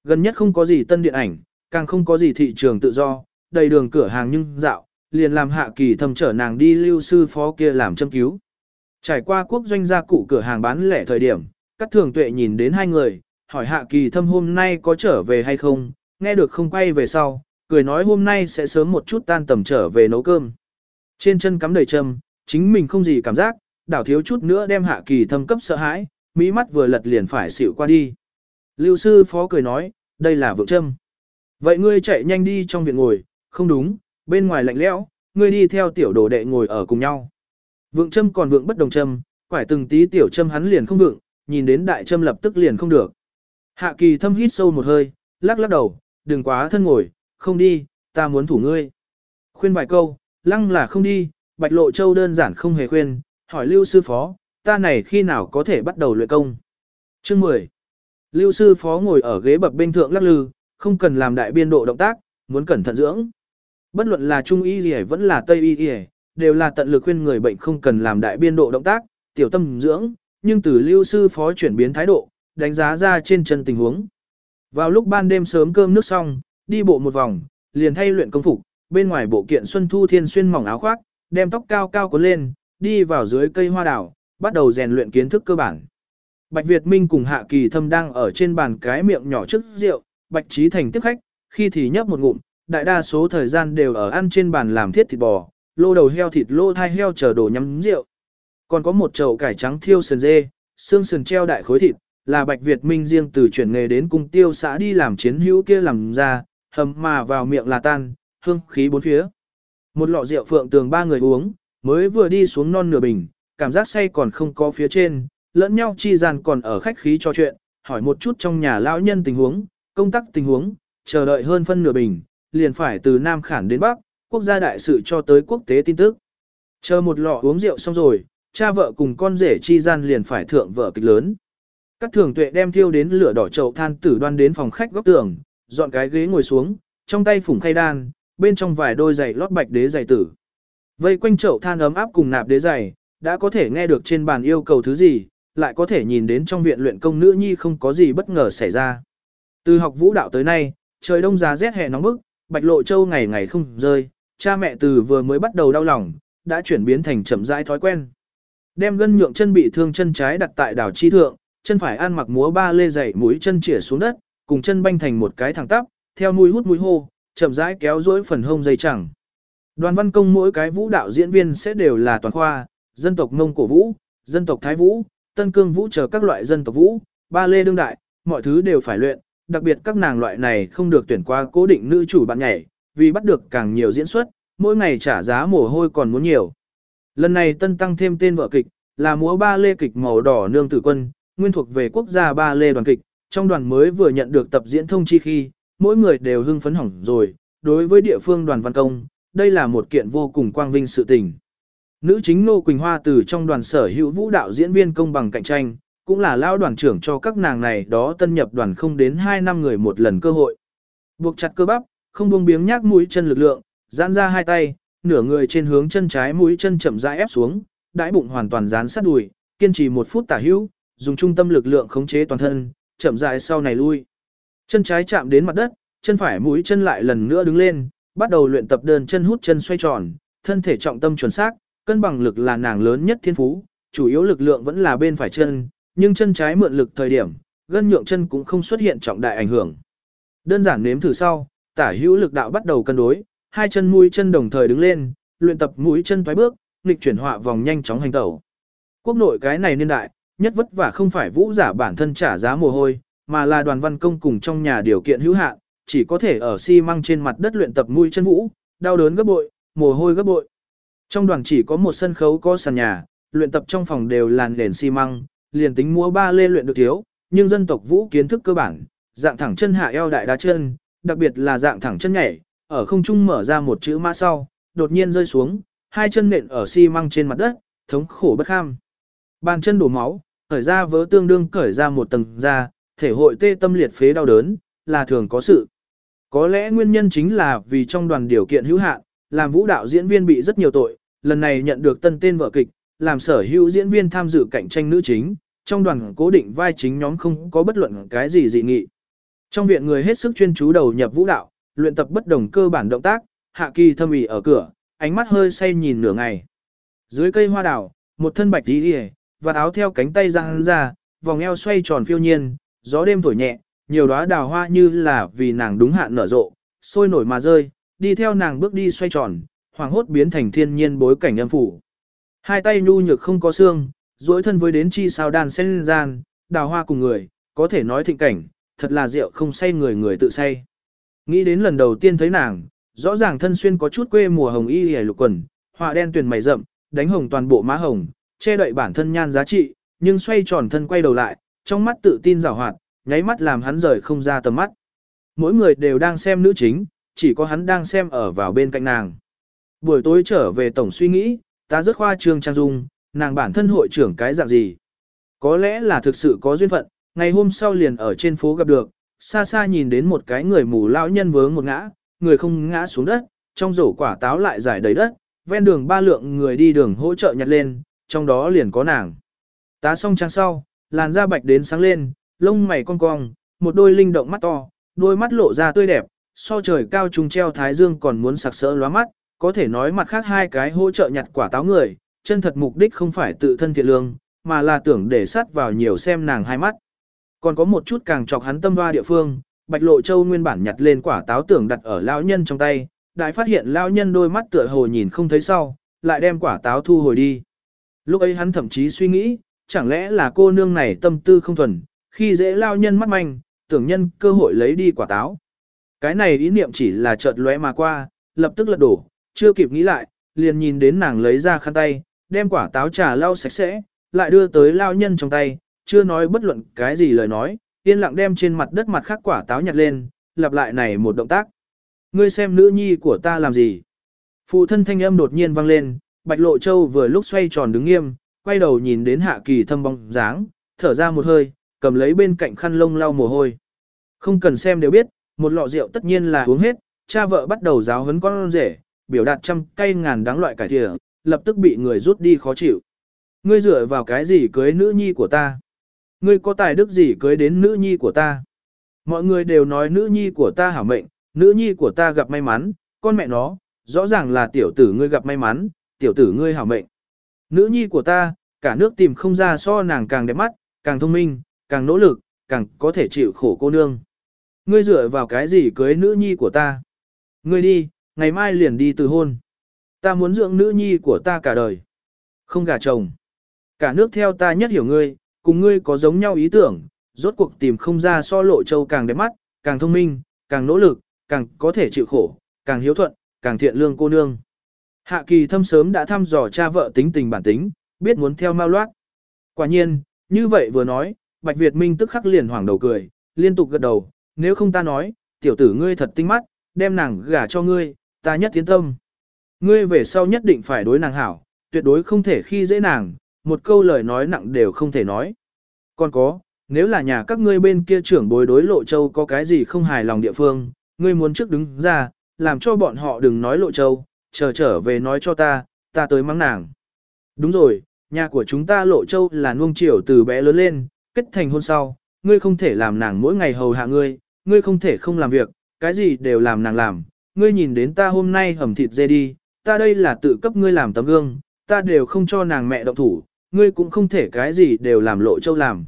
Gần nhất không có gì tân điện ảnh, càng không có gì thị trường tự do, đầy đường cửa hàng nhưng dạo, liền làm hạ kỳ thầm trở nàng đi lưu sư phó kia làm châm cứu. Trải qua quốc doanh gia cụ cửa hàng bán lẻ thời điểm, các thường tuệ nhìn đến hai người, hỏi hạ kỳ thâm hôm nay có trở về hay không, nghe được không quay về sau, cười nói hôm nay sẽ sớm một chút tan tầm trở về nấu cơm. Trên chân cắm đầy châm, chính mình không gì cảm giác, đảo thiếu chút nữa đem hạ kỳ thâm cấp sợ hãi, mỹ mắt vừa lật liền phải xịu qua đi. Lưu sư phó cười nói, đây là vượng châm. Vậy ngươi chạy nhanh đi trong viện ngồi, không đúng, bên ngoài lạnh lẽo, ngươi đi theo tiểu đồ đệ ngồi ở cùng nhau. Vượng châm còn vượng bất đồng châm, quải từng tí tiểu châm hắn liền không vượng, nhìn đến đại châm lập tức liền không được. Hạ kỳ thâm hít sâu một hơi, lắc lắc đầu, đừng quá thân ngồi, không đi, ta muốn thủ ngươi. Khuyên vài câu, lăng là không đi, bạch lộ châu đơn giản không hề khuyên, hỏi lưu sư phó, ta này khi nào có thể bắt đầu luyện công. Chương 10. Lưu sư phó ngồi ở ghế bập bên thượng lắc lư, không cần làm đại biên độ động tác, muốn cẩn thận dưỡng. Bất luận là trung y gì vẫn là tây y gì, đều là tận lực khuyên người bệnh không cần làm đại biên độ động tác, tiểu tâm dưỡng, nhưng từ lưu sư phó chuyển biến thái độ, đánh giá ra trên chân tình huống. Vào lúc ban đêm sớm cơm nước xong, đi bộ một vòng, liền thay luyện công phục, bên ngoài bộ kiện xuân thu thiên xuyên mỏng áo khoác, đem tóc cao cao cuốn lên, đi vào dưới cây hoa đào, bắt đầu rèn luyện kiến thức cơ bản. Bạch Việt Minh cùng Hạ Kỳ Thâm đang ở trên bàn cái miệng nhỏ trước rượu, Bạch Trí Thành tiếp khách, khi thì nhấp một ngụm, đại đa số thời gian đều ở ăn trên bàn làm thiết thịt bò, lô đầu heo thịt lô thai heo chờ đồ nhắm rượu. Còn có một chậu cải trắng thiêu sườn dê, xương sườn treo đại khối thịt, là Bạch Việt Minh riêng từ chuyển nghề đến cung tiêu xã đi làm chiến hữu kia làm ra, hầm mà vào miệng là tan, hương khí bốn phía. Một lọ rượu phượng tường ba người uống, mới vừa đi xuống non nửa bình, cảm giác say còn không có phía trên, lẫn nhau chi gian còn ở khách khí cho chuyện, hỏi một chút trong nhà lão nhân tình huống, công tác tình huống, chờ đợi hơn phân nửa bình, liền phải từ Nam Khản đến Bắc, quốc gia đại sự cho tới quốc tế tin tức. Chờ một lọ uống rượu xong rồi, cha vợ cùng con rể chi gian liền phải thượng vợ kịch lớn. Các thường tuệ đem thiêu đến lửa đỏ chậu than tử đoan đến phòng khách góc tường, dọn cái ghế ngồi xuống, trong tay phủng khay đan, bên trong vài đôi giày lót bạch đế giày tử. Vây quanh chậu than ấm áp cùng nạp đế giày, đã có thể nghe được trên bàn yêu cầu thứ gì, lại có thể nhìn đến trong viện luyện công nữ nhi không có gì bất ngờ xảy ra. Từ học vũ đạo tới nay, trời đông giá rét hè nóng bức, bạch lộ châu ngày ngày không rơi, cha mẹ từ vừa mới bắt đầu đau lòng, đã chuyển biến thành chậm rãi thói quen. Đem gân nhượng chân bị thương chân trái đặt tại đảo chi thượng, chân phải ăn mặc múa ba lê dày mũi chân chĩa xuống đất, cùng chân banh thành một cái thẳng tắp, theo mũi hút mũi hô, chậm rãi kéo duỗi phần hông dây chẳng. Đoàn văn công mỗi cái vũ đạo diễn viên sẽ đều là toàn khoa, dân tộc Mông Cổ Vũ, dân tộc Thái Vũ, Tân Cương Vũ chờ các loại dân tộc Vũ, ba lê đương đại, mọi thứ đều phải luyện, đặc biệt các nàng loại này không được tuyển qua cố định nữ chủ bạn nhảy, vì bắt được càng nhiều diễn xuất, mỗi ngày trả giá mồ hôi còn muốn nhiều. Lần này tân tăng thêm tên vợ kịch, là múa ba lê kịch màu đỏ nương tử quân, nguyên thuộc về quốc gia ba lê đoàn kịch, trong đoàn mới vừa nhận được tập diễn thông chi khi, mỗi người đều hưng phấn hỏng rồi, đối với địa phương đoàn văn công, đây là một kiện vô cùng quang vinh sự tình. Nữ chính Nô Quỳnh Hoa từ trong đoàn sở hữu vũ đạo diễn viên công bằng cạnh tranh, cũng là lao đoàn trưởng cho các nàng này đó tân nhập đoàn không đến 2 năm người một lần cơ hội. Buộc chặt cơ bắp, không buông biếng nhác mũi chân lực lượng, giãn ra hai tay, nửa người trên hướng chân trái mũi chân chậm rãi ép xuống, đãi bụng hoàn toàn dán sát đùi, kiên trì một phút tả hữu, dùng trung tâm lực lượng khống chế toàn thân, chậm rãi sau này lui. Chân trái chạm đến mặt đất, chân phải mũi chân lại lần nữa đứng lên, bắt đầu luyện tập đơn chân hút chân xoay tròn, thân thể trọng tâm chuẩn xác, cân bằng lực là nàng lớn nhất thiên phú, chủ yếu lực lượng vẫn là bên phải chân, nhưng chân trái mượn lực thời điểm, gân nhượng chân cũng không xuất hiện trọng đại ảnh hưởng. Đơn giản nếm thử sau, tả hữu lực đạo bắt đầu cân đối, hai chân mũi chân đồng thời đứng lên, luyện tập mũi chân thoái bước, nghịch chuyển họa vòng nhanh chóng hành tẩu. Quốc nội cái này niên đại, nhất vất vả không phải vũ giả bản thân trả giá mồ hôi, mà là đoàn văn công cùng trong nhà điều kiện hữu hạn, chỉ có thể ở xi măng trên mặt đất luyện tập mũi chân vũ, đau đớn gấp bội, mồ hôi gấp bội. Trong đoàn chỉ có một sân khấu có sàn nhà, luyện tập trong phòng đều làn nền xi măng, liền tính múa ba lê luyện được thiếu, nhưng dân tộc vũ kiến thức cơ bản, dạng thẳng chân hạ eo đại đá chân, đặc biệt là dạng thẳng chân nhảy, ở không trung mở ra một chữ mã sau, đột nhiên rơi xuống, hai chân nện ở xi măng trên mặt đất, thống khổ bất kham. Bàn chân đổ máu, khởi ra vớ tương đương cởi ra một tầng da, thể hội tê tâm liệt phế đau đớn, là thường có sự. Có lẽ nguyên nhân chính là vì trong đoàn điều kiện hữu hạn, làm vũ đạo diễn viên bị rất nhiều tội, lần này nhận được tân tên vợ kịch, làm sở hữu diễn viên tham dự cạnh tranh nữ chính, trong đoàn cố định vai chính nhóm không có bất luận cái gì dị nghị. Trong viện người hết sức chuyên chú đầu nhập vũ đạo, luyện tập bất đồng cơ bản động tác, hạ kỳ thâm ỉ ở cửa, ánh mắt hơi say nhìn nửa ngày. Dưới cây hoa đào, một thân bạch đi đi và áo theo cánh tay răng ra, vòng eo xoay tròn phiêu nhiên, gió đêm thổi nhẹ, nhiều đóa đào hoa như là vì nàng đúng hạn nở rộ, sôi nổi mà rơi, đi theo nàng bước đi xoay tròn, hoàng hốt biến thành thiên nhiên bối cảnh âm phủ. Hai tay nhu nhược không có xương, duỗi thân với đến chi sao đàn sen gian, đào hoa cùng người, có thể nói thịnh cảnh, thật là rượu không say người người tự say. Nghĩ đến lần đầu tiên thấy nàng, rõ ràng thân xuyên có chút quê mùa hồng y hề lục quần, họa đen tuyền mày rậm, đánh hồng toàn bộ má hồng, che đậy bản thân nhan giá trị, nhưng xoay tròn thân quay đầu lại, trong mắt tự tin rào hoạt, nháy mắt làm hắn rời không ra tầm mắt. Mỗi người đều đang xem nữ chính, chỉ có hắn đang xem ở vào bên cạnh nàng. Buổi tối trở về tổng suy nghĩ, ta rất khoa trương trang dung, nàng bản thân hội trưởng cái dạng gì. Có lẽ là thực sự có duyên phận, ngày hôm sau liền ở trên phố gặp được, xa xa nhìn đến một cái người mù lão nhân vướng một ngã, người không ngã xuống đất, trong rổ quả táo lại giải đầy đất, ven đường ba lượng người đi đường hỗ trợ nhặt lên, trong đó liền có nàng. Tá xong trang sau, làn da bạch đến sáng lên, lông mày cong cong, một đôi linh động mắt to, đôi mắt lộ ra tươi đẹp, so trời cao trùng treo thái dương còn muốn sặc sỡ lóa mắt, có thể nói mặt khác hai cái hỗ trợ nhặt quả táo người, chân thật mục đích không phải tự thân thiện lương, mà là tưởng để sát vào nhiều xem nàng hai mắt. Còn có một chút càng chọc hắn tâm hoa địa phương, Bạch Lộ Châu nguyên bản nhặt lên quả táo tưởng đặt ở lão nhân trong tay, đại phát hiện lão nhân đôi mắt tựa hồ nhìn không thấy sau, lại đem quả táo thu hồi đi. Lúc ấy hắn thậm chí suy nghĩ, chẳng lẽ là cô nương này tâm tư không thuần, khi dễ lao nhân mắt manh, tưởng nhân cơ hội lấy đi quả táo. Cái này ý niệm chỉ là chợt lóe mà qua, lập tức lật đổ, chưa kịp nghĩ lại, liền nhìn đến nàng lấy ra khăn tay, đem quả táo trà lau sạch sẽ, lại đưa tới lao nhân trong tay, chưa nói bất luận cái gì lời nói, yên lặng đem trên mặt đất mặt khác quả táo nhặt lên, lặp lại này một động tác. Ngươi xem nữ nhi của ta làm gì? Phụ thân thanh âm đột nhiên vang lên, Bạch Lộ Châu vừa lúc xoay tròn đứng nghiêm, quay đầu nhìn đến Hạ Kỳ thâm bóng dáng, thở ra một hơi, cầm lấy bên cạnh khăn lông lau mồ hôi. Không cần xem đều biết, một lọ rượu tất nhiên là uống hết, cha vợ bắt đầu giáo huấn con rể, biểu đạt trăm cây ngàn đáng loại cải thìa, lập tức bị người rút đi khó chịu. Ngươi dựa vào cái gì cưới nữ nhi của ta? Ngươi có tài đức gì cưới đến nữ nhi của ta? Mọi người đều nói nữ nhi của ta hảo mệnh, nữ nhi của ta gặp may mắn, con mẹ nó, rõ ràng là tiểu tử ngươi gặp may mắn, tiểu tử ngươi hảo mệnh. Nữ nhi của ta, cả nước tìm không ra so nàng càng đẹp mắt, càng thông minh, càng nỗ lực, càng có thể chịu khổ cô nương. Ngươi dựa vào cái gì cưới nữ nhi của ta? Ngươi đi, ngày mai liền đi từ hôn. Ta muốn dưỡng nữ nhi của ta cả đời. Không gả chồng. Cả nước theo ta nhất hiểu ngươi, cùng ngươi có giống nhau ý tưởng, rốt cuộc tìm không ra so lộ châu càng đẹp mắt, càng thông minh, càng nỗ lực, càng có thể chịu khổ, càng hiếu thuận, càng thiện lương cô nương. Hạ kỳ thâm sớm đã thăm dò cha vợ tính tình bản tính, biết muốn theo mau loát. Quả nhiên, như vậy vừa nói, Bạch Việt Minh tức khắc liền hoảng đầu cười, liên tục gật đầu, nếu không ta nói, tiểu tử ngươi thật tinh mắt, đem nàng gả cho ngươi, ta nhất tiến tâm. Ngươi về sau nhất định phải đối nàng hảo, tuyệt đối không thể khi dễ nàng, một câu lời nói nặng đều không thể nói. Còn có, nếu là nhà các ngươi bên kia trưởng bối đối lộ châu có cái gì không hài lòng địa phương, ngươi muốn trước đứng ra, làm cho bọn họ đừng nói lộ châu, chờ trở về nói cho ta, ta tới mắng nàng. Đúng rồi, nhà của chúng ta lộ châu là nuông chiều từ bé lớn lên, kết thành hôn sau, ngươi không thể làm nàng mỗi ngày hầu hạ ngươi, ngươi không thể không làm việc, cái gì đều làm nàng làm, ngươi nhìn đến ta hôm nay hầm thịt dê đi, ta đây là tự cấp ngươi làm tấm gương, ta đều không cho nàng mẹ động thủ, ngươi cũng không thể cái gì đều làm lộ châu làm.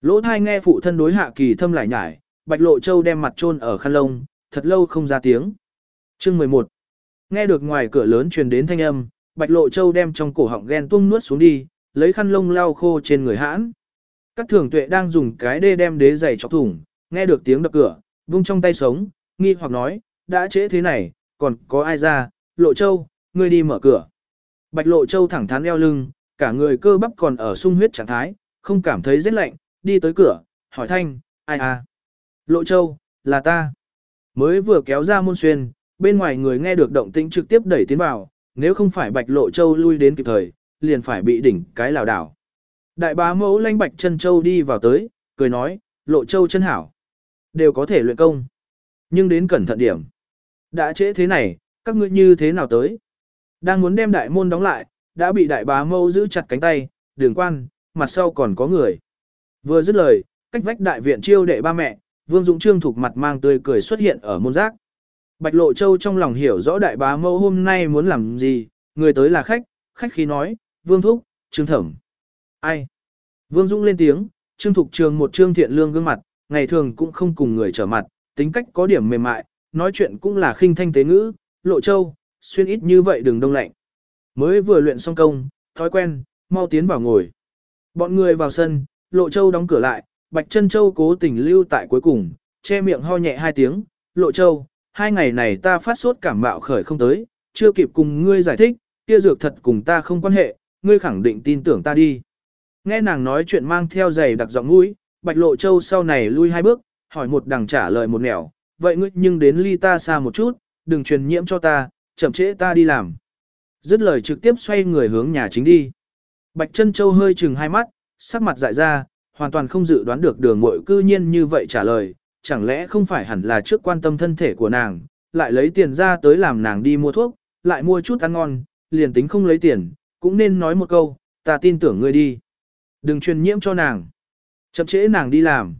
Lỗ thai nghe phụ thân đối hạ kỳ thâm lại nhải, bạch lộ châu đem mặt chôn ở khăn lông, thật lâu không ra tiếng. Chương 11 Nghe được ngoài cửa lớn truyền đến thanh âm, bạch lộ châu đem trong cổ họng ghen tung nuốt xuống đi, lấy khăn lông lau khô trên người hãn. Các thường tuệ đang dùng cái đê đem đế giày chọc thủng, nghe được tiếng đập cửa, vung trong tay sống, nghi hoặc nói, đã trễ thế này, còn có ai ra, lộ châu, ngươi đi mở cửa. Bạch lộ châu thẳng thắn eo lưng, cả người cơ bắp còn ở sung huyết trạng thái, không cảm thấy rét lạnh, đi tới cửa, hỏi thanh, ai à? Lộ châu, là ta. Mới vừa kéo ra môn xuyên, bên ngoài người nghe được động tĩnh trực tiếp đẩy tiến vào, nếu không phải bạch lộ châu lui đến kịp thời, liền phải bị đỉnh cái lào đảo. Đại bá mẫu lanh bạch chân châu đi vào tới, cười nói, lộ châu chân hảo. Đều có thể luyện công. Nhưng đến cẩn thận điểm. Đã trễ thế này, các ngươi như thế nào tới? Đang muốn đem đại môn đóng lại, đã bị đại bá mâu giữ chặt cánh tay, đường quan, mặt sau còn có người. Vừa dứt lời, cách vách đại viện chiêu đệ ba mẹ, Vương Dũng Trương thuộc mặt mang tươi cười xuất hiện ở môn giác. Bạch Lộ Châu trong lòng hiểu rõ đại bá mâu hôm nay muốn làm gì, người tới là khách, khách khí nói, Vương Thúc, Trương Thẩm. Ai? Vương Dũng lên tiếng, Trương Thục Trường một trương thiện lương gương mặt, ngày thường cũng không cùng người trở mặt, tính cách có điểm mềm mại, nói chuyện cũng là khinh thanh tế ngữ, Lộ Châu, xuyên ít như vậy đừng đông lạnh. Mới vừa luyện xong công, thói quen, mau tiến vào ngồi. Bọn người vào sân, Lộ Châu đóng cửa lại, Bạch chân Châu cố tình lưu tại cuối cùng, che miệng ho nhẹ hai tiếng, Lộ Châu, hai ngày này ta phát sốt cảm mạo khởi không tới, chưa kịp cùng ngươi giải thích, kia dược thật cùng ta không quan hệ, ngươi khẳng định tin tưởng ta đi. Nghe nàng nói chuyện mang theo giày đặc giọng mũi, Bạch Lộ Châu sau này lui hai bước, hỏi một đằng trả lời một nẻo, vậy ngươi nhưng đến ly ta xa một chút, đừng truyền nhiễm cho ta, chậm trễ ta đi làm. Dứt lời trực tiếp xoay người hướng nhà chính đi. Bạch Trân Châu hơi chừng hai mắt, sắc mặt dại ra, hoàn toàn không dự đoán được đường mội cư nhiên như vậy trả lời, chẳng lẽ không phải hẳn là trước quan tâm thân thể của nàng, lại lấy tiền ra tới làm nàng đi mua thuốc, lại mua chút ăn ngon, liền tính không lấy tiền, cũng nên nói một câu, ta tin tưởng ngươi đi. Đừng truyền nhiễm cho nàng. Chậm trễ nàng đi làm.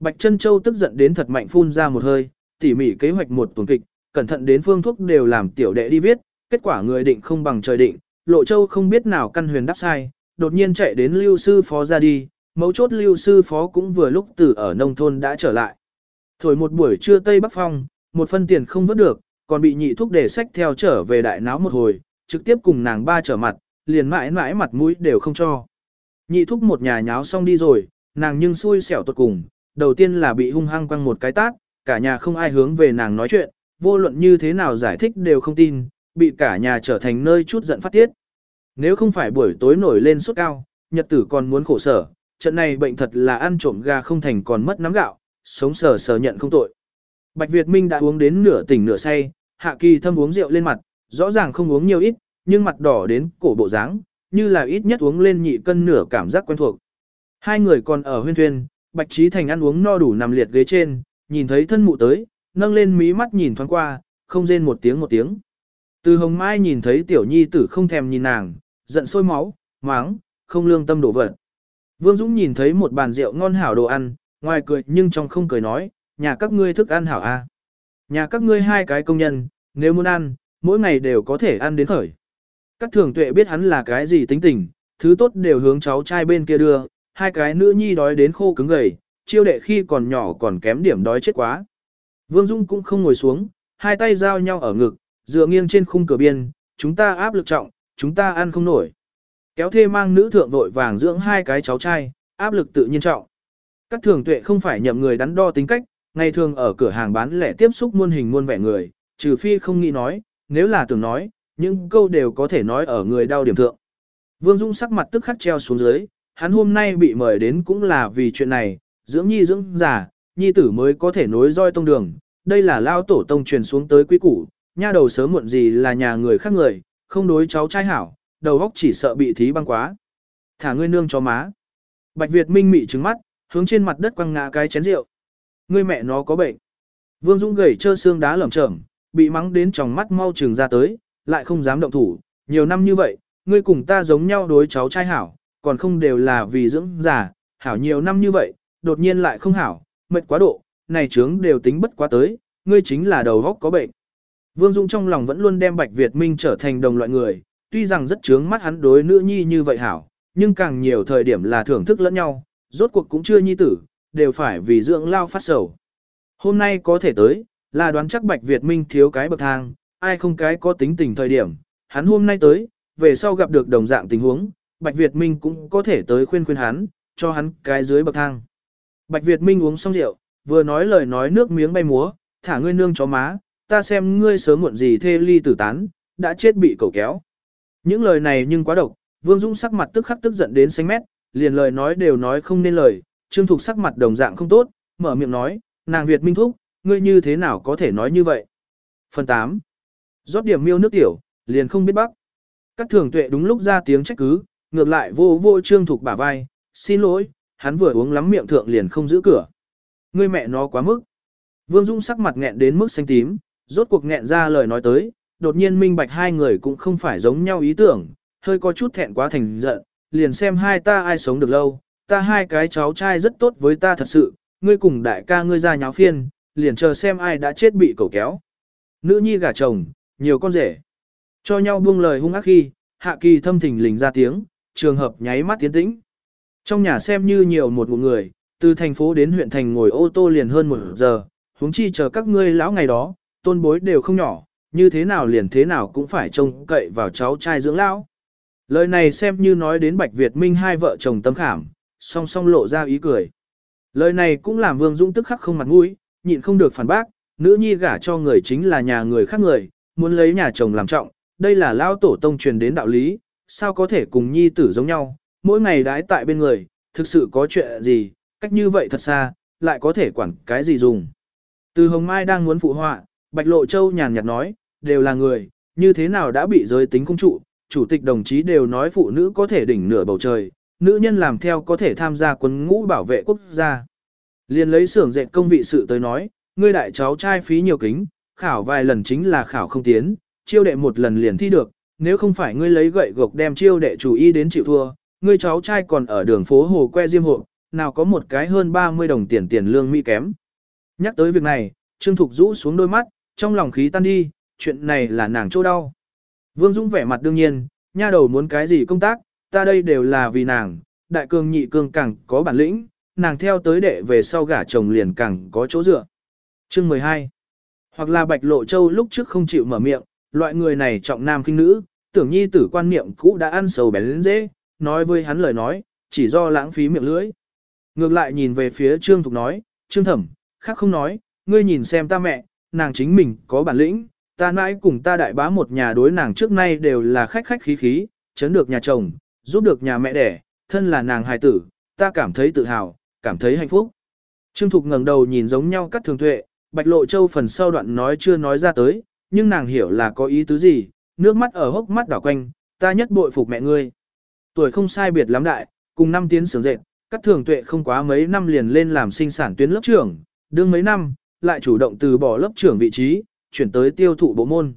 Bạch Trân Châu tức giận đến thật mạnh phun ra một hơi, tỉ mỉ kế hoạch một tuần kịch, cẩn thận đến phương thuốc đều làm tiểu đệ đi viết, kết quả người định không bằng trời định, Lộ Châu không biết nào căn huyền đáp sai, đột nhiên chạy đến lưu sư phó ra đi, mấu chốt lưu sư phó cũng vừa lúc từ ở nông thôn đã trở lại. Thổi một buổi trưa Tây Bắc Phong, một phân tiền không vớt được, còn bị nhị thúc để sách theo trở về đại náo một hồi, trực tiếp cùng nàng ba trở mặt, liền mãi mãi mặt mũi đều không cho. Nhị thúc một nhà nháo xong đi rồi, nàng nhưng xui xẻo tuột cùng, đầu tiên là bị hung hăng quăng một cái tát, cả nhà không ai hướng về nàng nói chuyện, vô luận như thế nào giải thích đều không tin, bị cả nhà trở thành nơi chút giận phát tiết. Nếu không phải buổi tối nổi lên suốt cao, nhật tử còn muốn khổ sở, trận này bệnh thật là ăn trộm gà không thành còn mất nắm gạo, sống sờ sờ nhận không tội. Bạch Việt Minh đã uống đến nửa tỉnh nửa say, Hạ Kỳ thâm uống rượu lên mặt, rõ ràng không uống nhiều ít, nhưng mặt đỏ đến cổ bộ dáng, như là ít nhất uống lên nhị cân nửa cảm giác quen thuộc. Hai người còn ở huyên thuyên, Bạch Trí Thành ăn uống no đủ nằm liệt ghế trên, nhìn thấy thân mụ tới, nâng lên mí mắt nhìn thoáng qua, không rên một tiếng một tiếng. Từ hồng mai nhìn thấy tiểu nhi tử không thèm nhìn nàng, giận sôi máu, máng, không lương tâm đổ vật. Vương Dũng nhìn thấy một bàn rượu ngon hảo đồ ăn, ngoài cười nhưng trong không cười nói, nhà các ngươi thức ăn hảo a. Nhà các ngươi hai cái công nhân, nếu muốn ăn, mỗi ngày đều có thể ăn đến khởi. Các thường tuệ biết hắn là cái gì tính tình, thứ tốt đều hướng cháu trai bên kia đưa, hai cái nữ nhi đói đến khô cứng gầy, chiêu đệ khi còn nhỏ còn kém điểm đói chết quá. Vương Dung cũng không ngồi xuống, hai tay giao nhau ở ngực, dựa nghiêng trên khung cửa biên, chúng ta áp lực trọng, chúng ta ăn không nổi. Kéo thê mang nữ thượng vội vàng dưỡng hai cái cháu trai, áp lực tự nhiên trọng. Các thường tuệ không phải nhậm người đắn đo tính cách, ngày thường ở cửa hàng bán lẻ tiếp xúc muôn hình muôn vẻ người, trừ phi không nghĩ nói, nếu là tưởng nói, những câu đều có thể nói ở người đau điểm thượng. Vương Dung sắc mặt tức khắc treo xuống dưới, hắn hôm nay bị mời đến cũng là vì chuyện này, dưỡng nhi dưỡng giả, nhi tử mới có thể nối roi tông đường, đây là lao tổ tông truyền xuống tới quý củ, nha đầu sớm muộn gì là nhà người khác người, không đối cháu trai hảo, đầu góc chỉ sợ bị thí băng quá. Thả ngươi nương cho má. Bạch Việt Minh mị trứng mắt, hướng trên mặt đất quăng ngã cái chén rượu. Ngươi mẹ nó có bệnh. Vương Dũng gầy trơ xương đá lởm chởm, bị mắng đến tròng mắt mau trừng ra tới, lại không dám động thủ. Nhiều năm như vậy, ngươi cùng ta giống nhau đối cháu trai hảo, còn không đều là vì dưỡng già, hảo nhiều năm như vậy, đột nhiên lại không hảo, mệt quá độ, này trướng đều tính bất quá tới, ngươi chính là đầu góc có bệnh. Vương Dung trong lòng vẫn luôn đem Bạch Việt Minh trở thành đồng loại người, tuy rằng rất chướng mắt hắn đối nữ nhi như vậy hảo, nhưng càng nhiều thời điểm là thưởng thức lẫn nhau, rốt cuộc cũng chưa nhi tử, đều phải vì dưỡng lao phát sầu. Hôm nay có thể tới, là đoán chắc Bạch Việt Minh thiếu cái bậc thang, ai không cái có tính tình thời điểm, hắn hôm nay tới, về sau gặp được đồng dạng tình huống, Bạch Việt Minh cũng có thể tới khuyên khuyên hắn, cho hắn cái dưới bậc thang. Bạch Việt Minh uống xong rượu, vừa nói lời nói nước miếng bay múa, thả ngươi nương chó má, ta xem ngươi sớm muộn gì thê ly tử tán, đã chết bị cầu kéo. Những lời này nhưng quá độc, Vương Dũng sắc mặt tức khắc tức giận đến xanh mét, liền lời nói đều nói không nên lời, Trương Thục sắc mặt đồng dạng không tốt, mở miệng nói, nàng Việt Minh Thúc, ngươi như thế nào có thể nói như vậy. Phần 8. rót điểm miêu nước tiểu, liền không biết bắc. Các thường tuệ đúng lúc ra tiếng trách cứ, ngược lại vô vô Trương Thục bả vai, xin lỗi, hắn vừa uống lắm miệng thượng liền không giữ cửa. Ngươi mẹ nó quá mức. Vương Dung sắc mặt nghẹn đến mức xanh tím, rốt cuộc nghẹn ra lời nói tới, đột nhiên minh bạch hai người cũng không phải giống nhau ý tưởng, hơi có chút thẹn quá thành giận, liền xem hai ta ai sống được lâu, ta hai cái cháu trai rất tốt với ta thật sự, ngươi cùng đại ca ngươi ra nháo phiên, liền chờ xem ai đã chết bị cầu kéo. Nữ nhi gả chồng, nhiều con rể. Cho nhau buông lời hung ác khi, hạ kỳ thâm thình lình ra tiếng, trường hợp nháy mắt tiến tĩnh. Trong nhà xem như nhiều một một người, từ thành phố đến huyện thành ngồi ô tô liền hơn một giờ, huống chi chờ các ngươi lão ngày đó, tôn bối đều không nhỏ, như thế nào liền thế nào cũng phải trông cậy vào cháu trai dưỡng lão. Lời này xem như nói đến Bạch Việt Minh hai vợ chồng tâm khảm, song song lộ ra ý cười. Lời này cũng làm Vương Dũng tức khắc không mặt mũi, nhịn không được phản bác, nữ nhi gả cho người chính là nhà người khác người, muốn lấy nhà chồng làm trọng, đây là lao tổ tông truyền đến đạo lý, sao có thể cùng nhi tử giống nhau, mỗi ngày đãi tại bên người, thực sự có chuyện gì, cách như vậy thật xa, lại có thể quản cái gì dùng. Từ Hồng Mai đang muốn phụ họa, Bạch Lộ Châu nhàn nhạt nói, đều là người, như thế nào đã bị giới tính công trụ, chủ tịch đồng chí đều nói phụ nữ có thể đỉnh nửa bầu trời, nữ nhân làm theo có thể tham gia quân ngũ bảo vệ quốc gia. Liên lấy xưởng dệt công vị sự tới nói, ngươi đại cháu trai phí nhiều kính, khảo vài lần chính là khảo không tiến, chiêu đệ một lần liền thi được, nếu không phải ngươi lấy gậy gộc đem chiêu đệ chủ y đến chịu thua, ngươi cháu trai còn ở đường phố hồ que diêm hộ, nào có một cái hơn 30 đồng tiền tiền lương mỹ kém. Nhắc tới việc này, Trương Thục rũ xuống đôi mắt, trong lòng khí tan đi, chuyện này là nàng chỗ đau. Vương Dũng vẻ mặt đương nhiên, nha đầu muốn cái gì công tác, ta đây đều là vì nàng, đại cường nhị cường càng có bản lĩnh, nàng theo tới đệ về sau gả chồng liền càng có chỗ dựa. Chương 12 Hoặc là Bạch Lộ Châu lúc trước không chịu mở miệng, loại người này trọng nam kinh nữ, tưởng nhi tử quan niệm cũ đã ăn sầu bén lên dễ, nói với hắn lời nói, chỉ do lãng phí miệng lưỡi. Ngược lại nhìn về phía Trương Thục nói, Trương Thẩm, khác không nói, ngươi nhìn xem ta mẹ, nàng chính mình có bản lĩnh, ta nãi cùng ta đại bá một nhà đối nàng trước nay đều là khách khách khí khí, chấn được nhà chồng, giúp được nhà mẹ đẻ, thân là nàng hài tử, ta cảm thấy tự hào, cảm thấy hạnh phúc. Trương Thục ngẩng đầu nhìn giống nhau cắt thường tuệ, Bạch Lộ Châu phần sau đoạn nói chưa nói ra tới, nhưng nàng hiểu là có ý tứ gì, nước mắt ở hốc mắt đảo quanh, ta nhất bội phục mẹ ngươi. Tuổi không sai biệt lắm đại, cùng năm tiến sướng dệt, cắt thường tuệ không quá mấy năm liền lên làm sinh sản tuyến lớp trưởng, đương mấy năm, lại chủ động từ bỏ lớp trưởng vị trí, chuyển tới tiêu thụ bộ môn.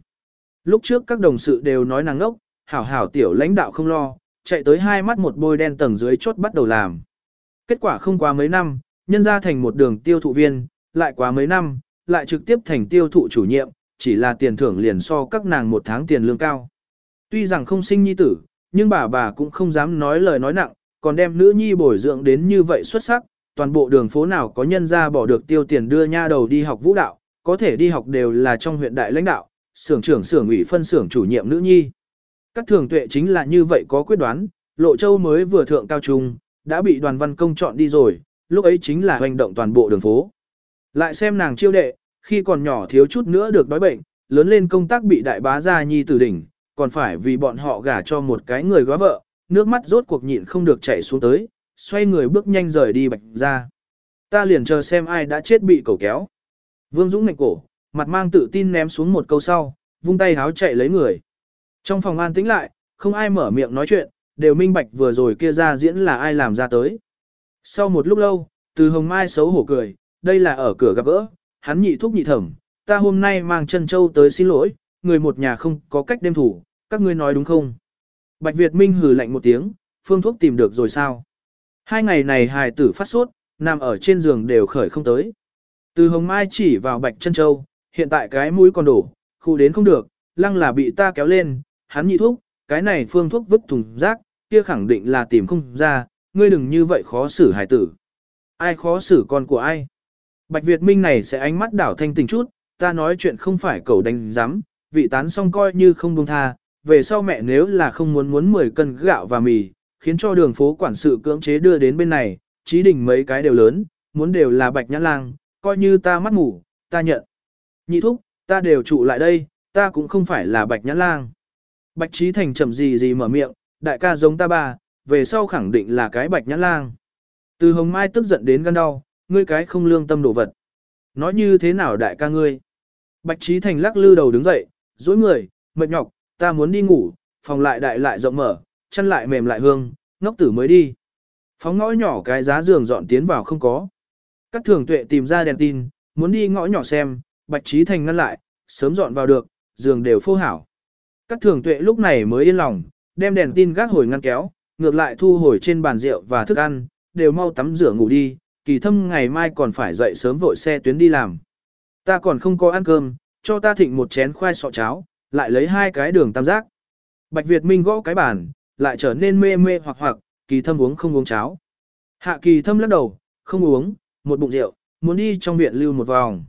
Lúc trước các đồng sự đều nói nàng ngốc, hảo hảo tiểu lãnh đạo không lo, chạy tới hai mắt một bôi đen tầng dưới chốt bắt đầu làm. Kết quả không qua mấy năm, nhân ra thành một đường tiêu thụ viên, lại quá mấy năm, lại trực tiếp thành tiêu thụ chủ nhiệm, chỉ là tiền thưởng liền so các nàng một tháng tiền lương cao. Tuy rằng không sinh nhi tử, nhưng bà bà cũng không dám nói lời nói nặng, còn đem nữ nhi bồi dưỡng đến như vậy xuất sắc, toàn bộ đường phố nào có nhân ra bỏ được tiêu tiền đưa nha đầu đi học vũ đạo, có thể đi học đều là trong huyện đại lãnh đạo, xưởng trưởng xưởng ủy phân xưởng chủ nhiệm nữ nhi. Các thường tuệ chính là như vậy có quyết đoán, Lộ Châu mới vừa thượng cao trung, đã bị đoàn văn công chọn đi rồi, lúc ấy chính là hành động toàn bộ đường phố. Lại xem nàng chiêu đệ, khi còn nhỏ thiếu chút nữa được đói bệnh, lớn lên công tác bị đại bá gia nhi tử đỉnh, còn phải vì bọn họ gả cho một cái người góa vợ, nước mắt rốt cuộc nhịn không được chảy xuống tới, xoay người bước nhanh rời đi bạch ra. Ta liền chờ xem ai đã chết bị cầu kéo. Vương Dũng ngạnh cổ, mặt mang tự tin ném xuống một câu sau, vung tay háo chạy lấy người. Trong phòng an tĩnh lại, không ai mở miệng nói chuyện, đều minh bạch vừa rồi kia ra diễn là ai làm ra tới. Sau một lúc lâu, từ hồng mai xấu hổ cười, đây là ở cửa gặp gỡ, hắn nhị thúc nhị thẩm, ta hôm nay mang chân châu tới xin lỗi, người một nhà không có cách đêm thủ, các ngươi nói đúng không? Bạch Việt Minh hừ lạnh một tiếng, phương thuốc tìm được rồi sao? Hai ngày này hài tử phát sốt, nằm ở trên giường đều khởi không tới. Từ hồng mai chỉ vào bạch chân châu, hiện tại cái mũi còn đổ, khu đến không được, lăng là bị ta kéo lên, hắn nhị thuốc, cái này phương thuốc vứt thùng rác, kia khẳng định là tìm không ra, ngươi đừng như vậy khó xử hài tử. Ai khó xử con của ai? Bạch Việt Minh này sẽ ánh mắt đảo thanh tình chút, ta nói chuyện không phải cầu đánh giám, vị tán xong coi như không buông tha, về sau mẹ nếu là không muốn muốn 10 cân gạo và mì, khiến cho đường phố quản sự cưỡng chế đưa đến bên này, trí đỉnh mấy cái đều lớn, muốn đều là bạch nhãn lang, coi như ta mắt ngủ, ta nhận. Nhị thúc, ta đều trụ lại đây, ta cũng không phải là bạch nhãn lang. Bạch trí thành chậm gì gì mở miệng, đại ca giống ta ba, về sau khẳng định là cái bạch nhãn lang. Từ hồng mai tức giận đến gan đau, ngươi cái không lương tâm đồ vật. Nói như thế nào đại ca ngươi? Bạch trí thành lắc lư đầu đứng dậy, dối người, mệt nhọc, ta muốn đi ngủ, phòng lại đại lại rộng mở, chăn lại mềm lại hương, ngốc tử mới đi. Phóng ngõ nhỏ cái giá giường dọn tiến vào không có. Các thường tuệ tìm ra đèn tin, muốn đi ngõ nhỏ xem, bạch trí thành ngăn lại, sớm dọn vào được, giường đều phô hảo. Các thường tuệ lúc này mới yên lòng, đem đèn tin gác hồi ngăn kéo, ngược lại thu hồi trên bàn rượu và thức ăn, đều mau tắm rửa ngủ đi, kỳ thâm ngày mai còn phải dậy sớm vội xe tuyến đi làm. Ta còn không có ăn cơm, cho ta thịnh một chén khoai sọ cháo, lại lấy hai cái đường tam giác. Bạch Việt Minh gõ cái bàn, lại trở nên mê mê hoặc hoặc, kỳ thâm uống không uống cháo. Hạ kỳ thâm lắc đầu, không uống, một bụng rượu, muốn đi trong viện lưu một vòng.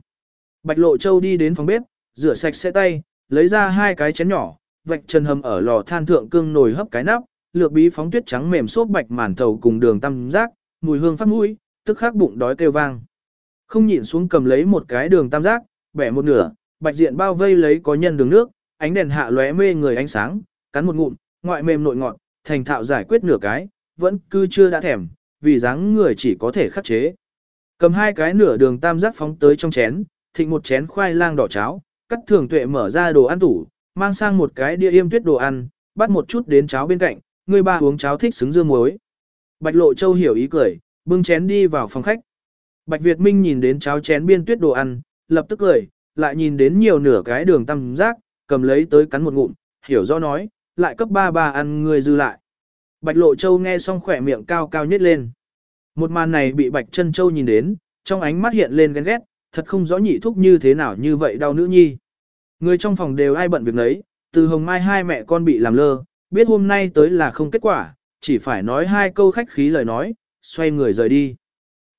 Bạch Lộ Châu đi đến phòng bếp, rửa sạch sẽ tay, lấy ra hai cái chén nhỏ, vạch chân hầm ở lò than thượng cương nồi hấp cái nắp, lược bí phóng tuyết trắng mềm xốp bạch màn thầu cùng đường tam giác, mùi hương phát mũi, tức khắc bụng đói kêu vang. Không nhịn xuống cầm lấy một cái đường tam giác, bẻ một nửa, bạch diện bao vây lấy có nhân đường nước, ánh đèn hạ lóe mê người ánh sáng, cắn một ngụm, ngoại mềm nội ngọt, thành thạo giải quyết nửa cái, vẫn cứ chưa đã thèm, vì dáng người chỉ có thể khắc chế. Cầm hai cái nửa đường tam giác phóng tới trong chén, thịnh một chén khoai lang đỏ cháo, cắt thường tuệ mở ra đồ ăn tủ, mang sang một cái đĩa yêm tuyết đồ ăn, bắt một chút đến cháo bên cạnh, người ba uống cháo thích xứng dưa muối. Bạch Lộ Châu hiểu ý cười, bưng chén đi vào phòng khách. Bạch Việt Minh nhìn đến cháo chén biên tuyết đồ ăn, lập tức cười, lại nhìn đến nhiều nửa cái đường tam giác, cầm lấy tới cắn một ngụm, hiểu rõ nói, lại cấp ba ba ăn người dư lại. Bạch Lộ Châu nghe xong khỏe miệng cao cao nhất lên. Một màn này bị Bạch Trân Châu nhìn đến, trong ánh mắt hiện lên ghen ghét, thật không rõ nhị thúc như thế nào như vậy đau nữ nhi. Người trong phòng đều ai bận việc nấy, từ hồng mai hai mẹ con bị làm lơ, biết hôm nay tới là không kết quả, chỉ phải nói hai câu khách khí lời nói, xoay người rời đi.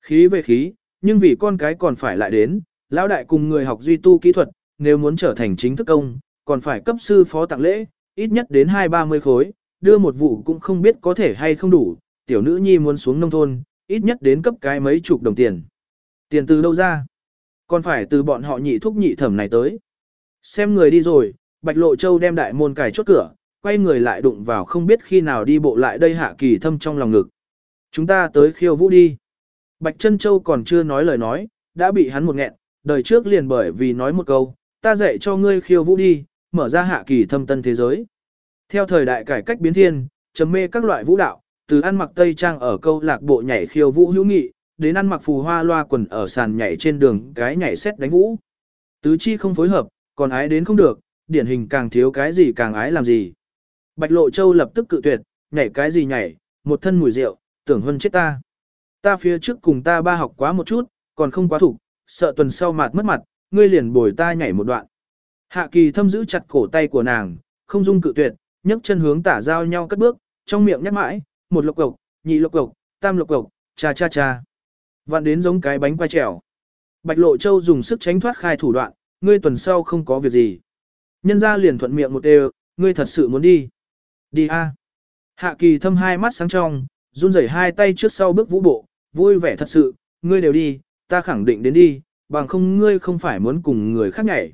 Khí về khí, nhưng vì con cái còn phải lại đến, lão đại cùng người học duy tu kỹ thuật, nếu muốn trở thành chính thức công, còn phải cấp sư phó tặng lễ, ít nhất đến hai ba mươi khối, đưa một vụ cũng không biết có thể hay không đủ, tiểu nữ nhi muốn xuống nông thôn, ít nhất đến cấp cái mấy chục đồng tiền. Tiền từ đâu ra? Còn phải từ bọn họ nhị thúc nhị thẩm này tới. Xem người đi rồi, Bạch Lộ Châu đem đại môn cài chốt cửa, quay người lại đụng vào không biết khi nào đi bộ lại đây hạ kỳ thâm trong lòng ngực. Chúng ta tới khiêu vũ đi. Bạch Trân Châu còn chưa nói lời nói, đã bị hắn một nghẹn, đời trước liền bởi vì nói một câu, ta dạy cho ngươi khiêu vũ đi, mở ra hạ kỳ thâm tân thế giới. Theo thời đại cải cách biến thiên, chấm mê các loại vũ đạo, từ ăn mặc tây trang ở câu lạc bộ nhảy khiêu vũ hữu nghị, đến ăn mặc phù hoa loa quần ở sàn nhảy trên đường cái nhảy xét đánh vũ. Tứ chi không phối hợp, còn ái đến không được, điển hình càng thiếu cái gì càng ái làm gì. Bạch Lộ Châu lập tức cự tuyệt, nhảy cái gì nhảy, một thân mùi rượu, tưởng hơn chết ta. Ta phía trước cùng ta ba học quá một chút, còn không quá thủ, sợ tuần sau mạt mất mặt, ngươi liền bồi ta nhảy một đoạn. Hạ kỳ thâm giữ chặt cổ tay của nàng, không dung cự tuyệt, nhấc chân hướng tả giao nhau cất bước, trong miệng nhắc mãi, một lộc cộc, nhị lộc cộc, tam lộc cộc, cha cha cha. Vặn đến giống cái bánh quay trèo. Bạch Lộ Châu dùng sức tránh thoát khai thủ đoạn, ngươi tuần sau không có việc gì. Nhân ra liền thuận miệng một đều, ngươi thật sự muốn đi. Đi a. Hạ kỳ thâm hai mắt sáng trong, run rẩy hai tay trước sau bước vũ bộ, vui vẻ thật sự, ngươi đều đi, ta khẳng định đến đi, bằng không ngươi không phải muốn cùng người khác nhảy.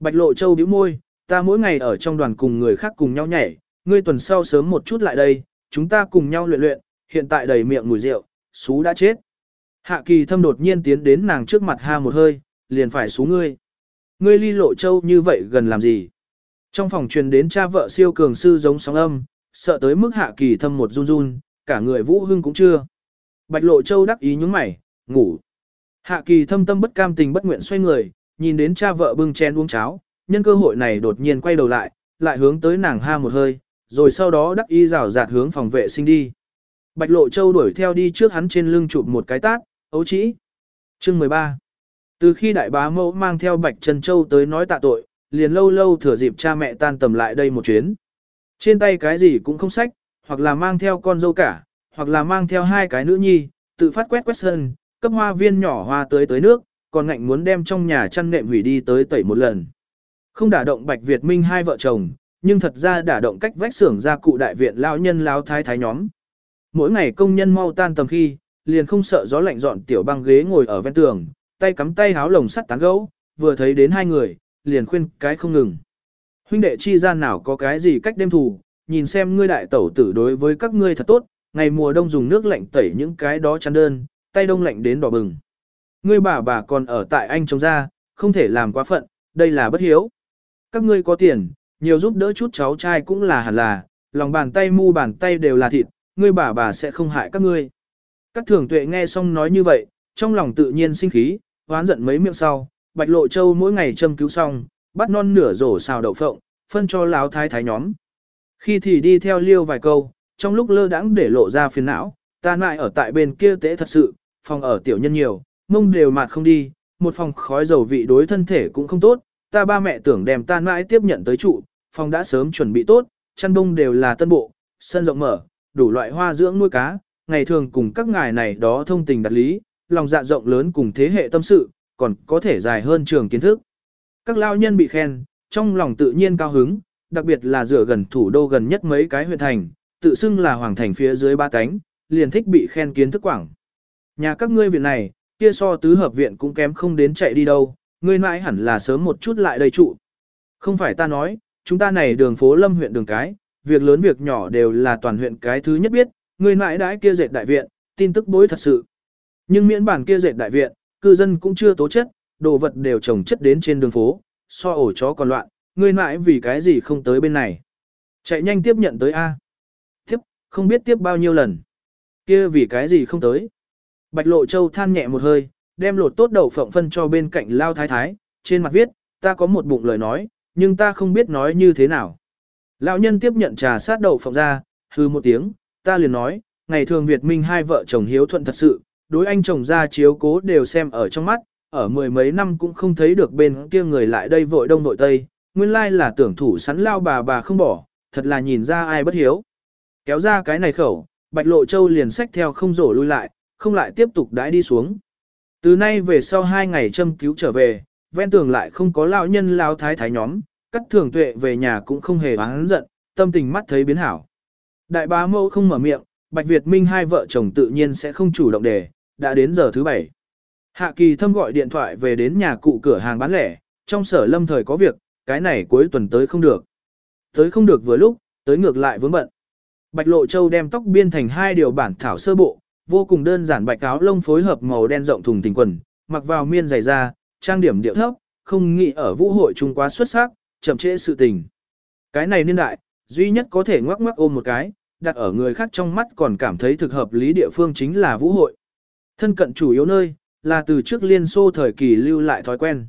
Bạch Lộ Châu bĩu môi, ta mỗi ngày ở trong đoàn cùng người khác cùng nhau nhảy, ngươi tuần sau sớm một chút lại đây, chúng ta cùng nhau luyện luyện, hiện tại đầy miệng mùi rượu, xú đã chết. Hạ kỳ thâm đột nhiên tiến đến nàng trước mặt ha một hơi, liền phải xú ngươi. Ngươi ly lộ châu như vậy gần làm gì? Trong phòng truyền đến cha vợ siêu cường sư giống sóng âm, sợ tới mức hạ kỳ thâm một run run, cả người vũ hưng cũng chưa. Bạch lộ châu đắc ý nhúng mày, ngủ. Hạ kỳ thâm tâm bất cam tình bất nguyện xoay người, nhìn đến cha vợ bưng chén uống cháo, nhân cơ hội này đột nhiên quay đầu lại, lại hướng tới nàng ha một hơi, rồi sau đó đắc y rào rạt hướng phòng vệ sinh đi. Bạch lộ châu đuổi theo đi trước hắn trên lưng chụp một cái tát, ấu chỉ. Chương 13 Từ khi đại bá mẫu mang theo Bạch Trần Châu tới nói tạ tội, liền lâu lâu thừa dịp cha mẹ tan tầm lại đây một chuyến. Trên tay cái gì cũng không sách, hoặc là mang theo con dâu cả, hoặc là mang theo hai cái nữ nhi, tự phát quét quét sân, cấp hoa viên nhỏ hoa tới tới nước, còn ngạnh muốn đem trong nhà chăn nệm hủy đi tới tẩy một lần. Không đả động Bạch Việt Minh hai vợ chồng, nhưng thật ra đả động cách vách xưởng ra cụ đại viện lão nhân lão thái thái nhóm. Mỗi ngày công nhân mau tan tầm khi, liền không sợ gió lạnh dọn tiểu băng ghế ngồi ở ven tường, tay cắm tay háo lồng sắt tán gấu, vừa thấy đến hai người, liền khuyên cái không ngừng. Huynh đệ chi gian nào có cái gì cách đêm thù, nhìn xem ngươi đại tẩu tử đối với các ngươi thật tốt, ngày mùa đông dùng nước lạnh tẩy những cái đó chăn đơn, tay đông lạnh đến đỏ bừng. Ngươi bà bà còn ở tại anh trông ra, không thể làm quá phận, đây là bất hiếu. Các ngươi có tiền, nhiều giúp đỡ chút cháu trai cũng là hẳn là, lòng bàn tay mu bàn tay đều là thịt, ngươi bà bà sẽ không hại các ngươi. Các thường tuệ nghe xong nói như vậy, trong lòng tự nhiên sinh khí, hoán giận mấy miệng sau, bạch lộ châu mỗi ngày châm cứu xong, bắt non nửa rổ xào đậu phộng, phân cho láo thái thái nhóm. Khi thì đi theo liêu vài câu, trong lúc lơ đãng để lộ ra phiền não, ta lại ở tại bên kia tế thật sự, phòng ở tiểu nhân nhiều, mông đều mạt không đi, một phòng khói dầu vị đối thân thể cũng không tốt, ta ba mẹ tưởng đem ta mãi tiếp nhận tới trụ, phòng đã sớm chuẩn bị tốt, chăn đông đều là tân bộ, sân rộng mở, đủ loại hoa dưỡng nuôi cá, ngày thường cùng các ngài này đó thông tình đặt lý, lòng dạ rộng lớn cùng thế hệ tâm sự, còn có thể dài hơn trường kiến thức. Các lao nhân bị khen, trong lòng tự nhiên cao hứng, đặc biệt là rửa gần thủ đô gần nhất mấy cái huyện thành, tự xưng là hoàng thành phía dưới ba cánh, liền thích bị khen kiến thức quảng. Nhà các ngươi viện này, kia so tứ hợp viện cũng kém không đến chạy đi đâu, ngươi mãi hẳn là sớm một chút lại đây trụ. Không phải ta nói, chúng ta này đường phố lâm huyện đường cái, việc lớn việc nhỏ đều là toàn huyện cái thứ nhất biết, ngươi mãi đãi kia dệt đại viện, tin tức bối thật sự. Nhưng miễn bản kia dệt đại viện, cư dân cũng chưa tố chất, đồ vật đều trồng chất đến trên đường phố, so ổ chó còn loạn, ngươi mãi vì cái gì không tới bên này. Chạy nhanh tiếp nhận tới A. Tiếp, không biết tiếp bao nhiêu lần. kia vì cái gì không tới. Bạch Lộ Châu than nhẹ một hơi, đem lột tốt đậu phộng phân cho bên cạnh lao thái thái, trên mặt viết, ta có một bụng lời nói, nhưng ta không biết nói như thế nào. Lão nhân tiếp nhận trà sát đậu phộng ra, hư một tiếng, ta liền nói, ngày thường Việt Minh hai vợ chồng hiếu thuận thật sự, đối anh chồng ra chiếu cố đều xem ở trong mắt, ở mười mấy năm cũng không thấy được bên kia người lại đây vội đông vội tây, nguyên lai là tưởng thủ sắn lao bà bà không bỏ, thật là nhìn ra ai bất hiếu. Kéo ra cái này khẩu, Bạch Lộ Châu liền xách theo không rổ lui lại, không lại tiếp tục đãi đi xuống. Từ nay về sau hai ngày châm cứu trở về, ven tường lại không có lão nhân lao thái thái nhóm, cắt thường tuệ về nhà cũng không hề oán giận, tâm tình mắt thấy biến hảo. Đại bá mẫu không mở miệng, Bạch Việt Minh hai vợ chồng tự nhiên sẽ không chủ động đề, đã đến giờ thứ bảy. Hạ Kỳ Thâm gọi điện thoại về đến nhà cụ cửa hàng bán lẻ, trong sở lâm thời có việc, cái này cuối tuần tới không được. Tới không được vừa lúc, tới ngược lại vướng bận. Bạch Lộ Châu đem tóc biên thành hai điều bản thảo sơ bộ, vô cùng đơn giản bạch áo lông phối hợp màu đen rộng thùng thình quần, mặc vào miên giày da, trang điểm điệu thấp, không nghĩ ở vũ hội trung quá xuất sắc, chậm trễ sự tình. Cái này niên đại, duy nhất có thể ngoắc ngoắc ôm một cái, đặt ở người khác trong mắt còn cảm thấy thực hợp lý địa phương chính là vũ hội. Thân cận chủ yếu nơi, là từ trước liên xô thời kỳ lưu lại thói quen.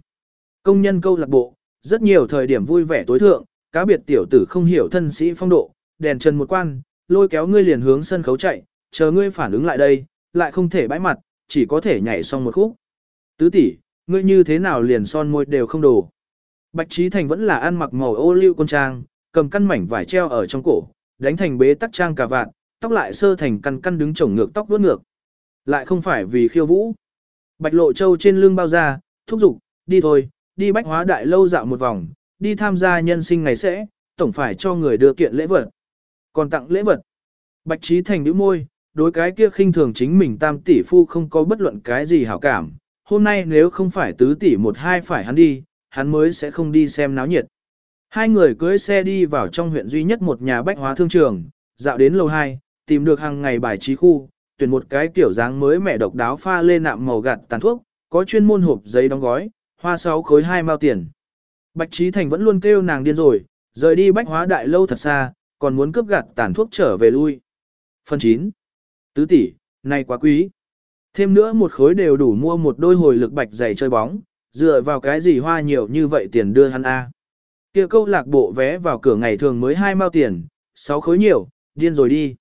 Công nhân câu lạc bộ, rất nhiều thời điểm vui vẻ tối thượng, cá biệt tiểu tử không hiểu thân sĩ phong độ, đèn chân một quan, lôi kéo ngươi liền hướng sân khấu chạy, chờ ngươi phản ứng lại đây, lại không thể bãi mặt, chỉ có thể nhảy xong một khúc. Tứ tỷ, ngươi như thế nào liền son môi đều không đổ. Bạch Trí Thành vẫn là ăn mặc màu ô liu con trang, cầm căn mảnh vải treo ở trong cổ, đánh thành bế tắc trang cà vạt, tóc lại sơ thành căn căn đứng chổng ngược tóc vuốt ngược. Lại không phải vì khiêu vũ. Bạch Lộ Châu trên lưng bao ra, thúc giục, đi thôi, đi bách hóa đại lâu dạo một vòng, đi tham gia nhân sinh ngày sẽ, tổng phải cho người đưa kiện lễ vật. Còn tặng lễ vật. Bạch Trí Thành nhíu môi, đối cái kia khinh thường chính mình tam tỷ phu không có bất luận cái gì hảo cảm. Hôm nay nếu không phải tứ tỷ một hai phải hắn đi, hắn mới sẽ không đi xem náo nhiệt. Hai người cưới xe đi vào trong huyện duy nhất một nhà bách hóa thương trường, dạo đến lầu 2, tìm được hàng ngày bài trí khu, tuyển một cái kiểu dáng mới mẹ độc đáo pha lên nạm màu gạt tàn thuốc, có chuyên môn hộp giấy đóng gói, hoa sáu khối hai mao tiền. Bạch Trí Thành vẫn luôn kêu nàng điên rồi, rời đi bách hóa đại lâu thật xa, còn muốn cướp gạt tàn thuốc trở về lui. Phần 9. Tứ tỷ, này quá quý. Thêm nữa một khối đều đủ mua một đôi hồi lực bạch giày chơi bóng, dựa vào cái gì hoa nhiều như vậy tiền đưa hắn A. kia câu lạc bộ vé vào cửa ngày thường mới hai mao tiền, sáu khối nhiều, điên rồi đi.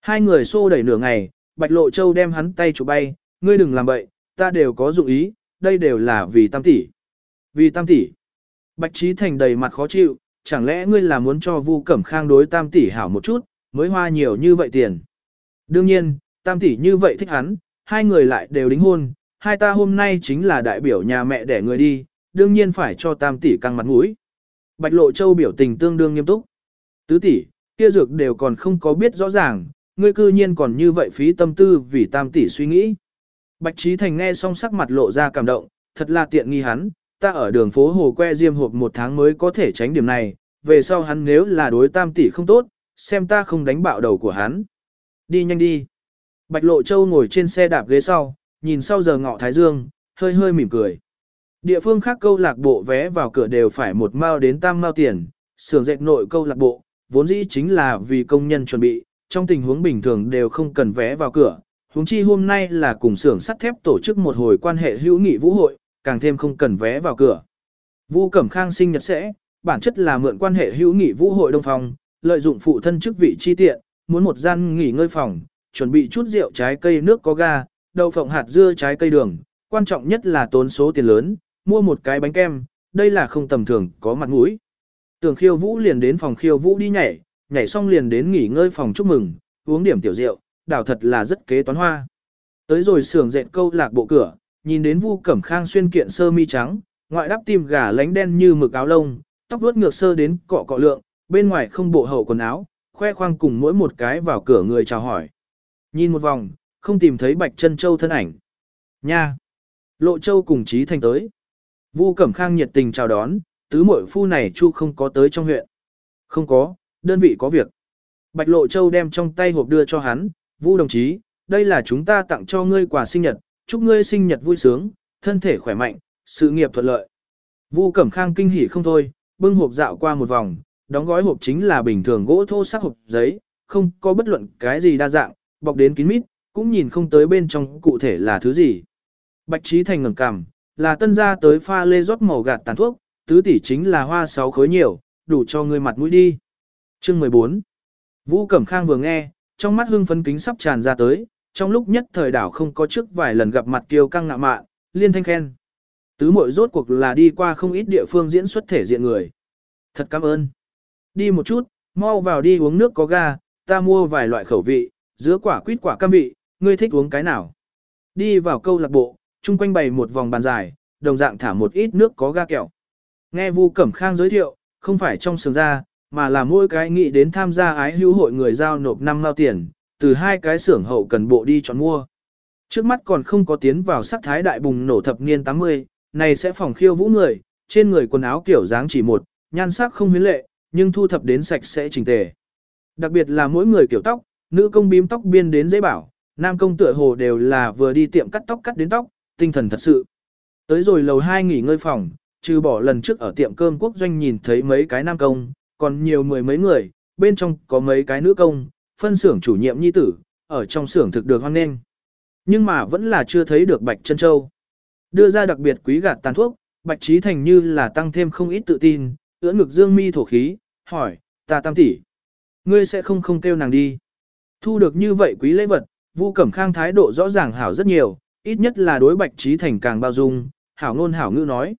Hai người xô đẩy nửa ngày, bạch lộ châu đem hắn tay chụp bay, ngươi đừng làm bậy, ta đều có dụng ý, đây đều là vì tam tỷ. Vì tam tỷ. Bạch trí thành đầy mặt khó chịu, chẳng lẽ ngươi là muốn cho Vu Cẩm Khang đối tam tỷ hảo một chút, mới hoa nhiều như vậy tiền. Đương nhiên, tam tỷ như vậy thích hắn, hai người lại đều đính hôn, hai ta hôm nay chính là đại biểu nhà mẹ để người đi, đương nhiên phải cho tam tỷ căng mặt mũi. Bạch Lộ Châu biểu tình tương đương nghiêm túc. Tứ tỷ, kia dược đều còn không có biết rõ ràng, ngươi cư nhiên còn như vậy phí tâm tư vì tam tỷ suy nghĩ. Bạch Trí Thành nghe xong sắc mặt lộ ra cảm động, thật là tiện nghi hắn, ta ở đường phố Hồ Que Diêm hộp một tháng mới có thể tránh điểm này, về sau hắn nếu là đối tam tỷ không tốt, xem ta không đánh bạo đầu của hắn. Đi nhanh đi. Bạch Lộ Châu ngồi trên xe đạp ghế sau, nhìn sau giờ ngọ Thái Dương, hơi hơi mỉm cười. Địa phương khác câu lạc bộ vé vào cửa đều phải một mao đến tam mao tiền, xưởng dệt nội câu lạc bộ, vốn dĩ chính là vì công nhân chuẩn bị, trong tình huống bình thường đều không cần vé vào cửa. Huống chi hôm nay là cùng xưởng sắt thép tổ chức một hồi quan hệ hữu nghị vũ hội, càng thêm không cần vé vào cửa. Vu Cẩm Khang sinh nhật sẽ, bản chất là mượn quan hệ hữu nghị vũ hội đông phong, lợi dụng phụ thân chức vị chi tiện, muốn một gian nghỉ ngơi phòng, chuẩn bị chút rượu trái cây nước có ga, đậu phộng hạt dưa trái cây đường, quan trọng nhất là tốn số tiền lớn, mua một cái bánh kem, đây là không tầm thường, có mặt mũi. Tưởng khiêu vũ liền đến phòng khiêu vũ đi nhảy, nhảy xong liền đến nghỉ ngơi phòng chúc mừng, uống điểm tiểu rượu, đảo thật là rất kế toán hoa. Tới rồi xưởng dệt câu lạc bộ cửa, nhìn đến Vu Cẩm Khang xuyên kiện sơ mi trắng, ngoại đắp tim gà lánh đen như mực áo lông, tóc vuốt ngược sơ đến cọ cọ lượng, bên ngoài không bộ hậu quần áo, khoe khoang cùng mỗi một cái vào cửa người chào hỏi. Nhìn một vòng, không tìm thấy Bạch Trân Châu thân ảnh. Nha! Lộ Châu cùng Trí Thành tới. Vu Cẩm Khang nhiệt tình chào đón, tứ muội phu này chu không có tới trong huyện. Không có, đơn vị có việc. Bạch Lộ Châu đem trong tay hộp đưa cho hắn, Vu đồng chí, đây là chúng ta tặng cho ngươi quà sinh nhật, chúc ngươi sinh nhật vui sướng, thân thể khỏe mạnh, sự nghiệp thuận lợi. Vu Cẩm Khang kinh hỉ không thôi, bưng hộp dạo qua một vòng, đóng gói hộp chính là bình thường gỗ thô sắc hộp giấy, không có bất luận cái gì đa dạng, bọc đến kín mít, cũng nhìn không tới bên trong cụ thể là thứ gì. Bạch Trí Thành ngẩng cằm, là tân gia tới pha lê rót màu gạt tàn thuốc, tứ tỷ chính là hoa sáu khối nhiều, đủ cho ngươi mặt mũi đi. Chương 14 Vũ Cẩm Khang vừa nghe, trong mắt hưng phấn kính sắp tràn ra tới, trong lúc nhất thời đảo không có trước vài lần gặp mặt kiêu căng ngạ mạn, liên thanh khen. Tứ muội rốt cuộc là đi qua không ít địa phương diễn xuất thể diện người. Thật cảm ơn. Đi một chút, mau vào đi uống nước có ga, ta mua vài loại khẩu vị, giữa quả quýt quả cam vị, ngươi thích uống cái nào. Đi vào câu lạc bộ, chung quanh bày một vòng bàn dài, đồng dạng thả một ít nước có ga kẹo. Nghe Vu Cẩm Khang giới thiệu, không phải trong sườn ra, mà là mỗi cái nghĩ đến tham gia ái hữu hội người giao nộp năm mao tiền, từ hai cái xưởng hậu cần bộ đi chọn mua. Trước mắt còn không có tiến vào sắc thái đại bùng nổ thập niên 80, này sẽ phòng khiêu vũ người, trên người quần áo kiểu dáng chỉ một, nhan sắc không huyến lệ, nhưng thu thập đến sạch sẽ chỉnh tề. Đặc biệt là mỗi người kiểu tóc, nữ công bím tóc biên đến dễ bảo, nam công tựa hồ đều là vừa đi tiệm cắt tóc cắt đến tóc, tinh thần thật sự. Tới rồi lầu 2 nghỉ ngơi phòng, trừ bỏ lần trước ở tiệm cơm quốc doanh nhìn thấy mấy cái nam công, còn nhiều mười mấy người, bên trong có mấy cái nữ công, phân xưởng chủ nhiệm nhi tử, ở trong xưởng thực được hoan nghênh. Nhưng mà vẫn là chưa thấy được Bạch Chân Châu. Đưa ra đặc biệt quý gạt tàn thuốc, Bạch Trí Thành như là tăng thêm không ít tự tin, ưỡn ngực dương mi thổ khí, hỏi, ta tam tỷ, ngươi sẽ không không kêu nàng đi. Thu được như vậy quý lễ vật, Vu Cẩm Khang thái độ rõ ràng hảo rất nhiều, ít nhất là đối Bạch Trí Thành càng bao dung, hảo ngôn hảo ngữ nói.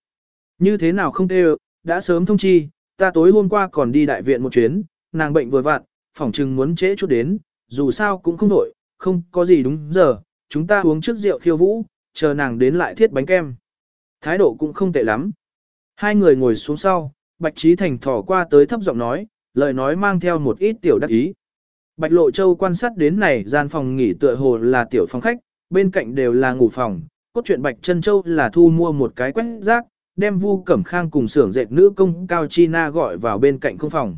Như thế nào không kêu, đã sớm thông chi, ta tối hôm qua còn đi đại viện một chuyến, nàng bệnh vừa vặn, phỏng chừng muốn trễ chút đến, dù sao cũng không đổi, không có gì đúng giờ, chúng ta uống trước rượu khiêu vũ, chờ nàng đến lại thiết bánh kem. Thái độ cũng không tệ lắm. Hai người ngồi xuống sau, Bạch Trí Thành thỏ qua tới thấp giọng nói, lời nói mang theo một ít tiểu đắc ý. Bạch Lộ Châu quan sát đến này gian phòng nghỉ tựa hồ là tiểu phòng khách, bên cạnh đều là ngủ phòng. Cốt truyện Bạch Trân Châu là thu mua một cái quét rác, đem Vu Cẩm Khang cùng xưởng dệt nữ công Cao Chi Na gọi vào bên cạnh không phòng.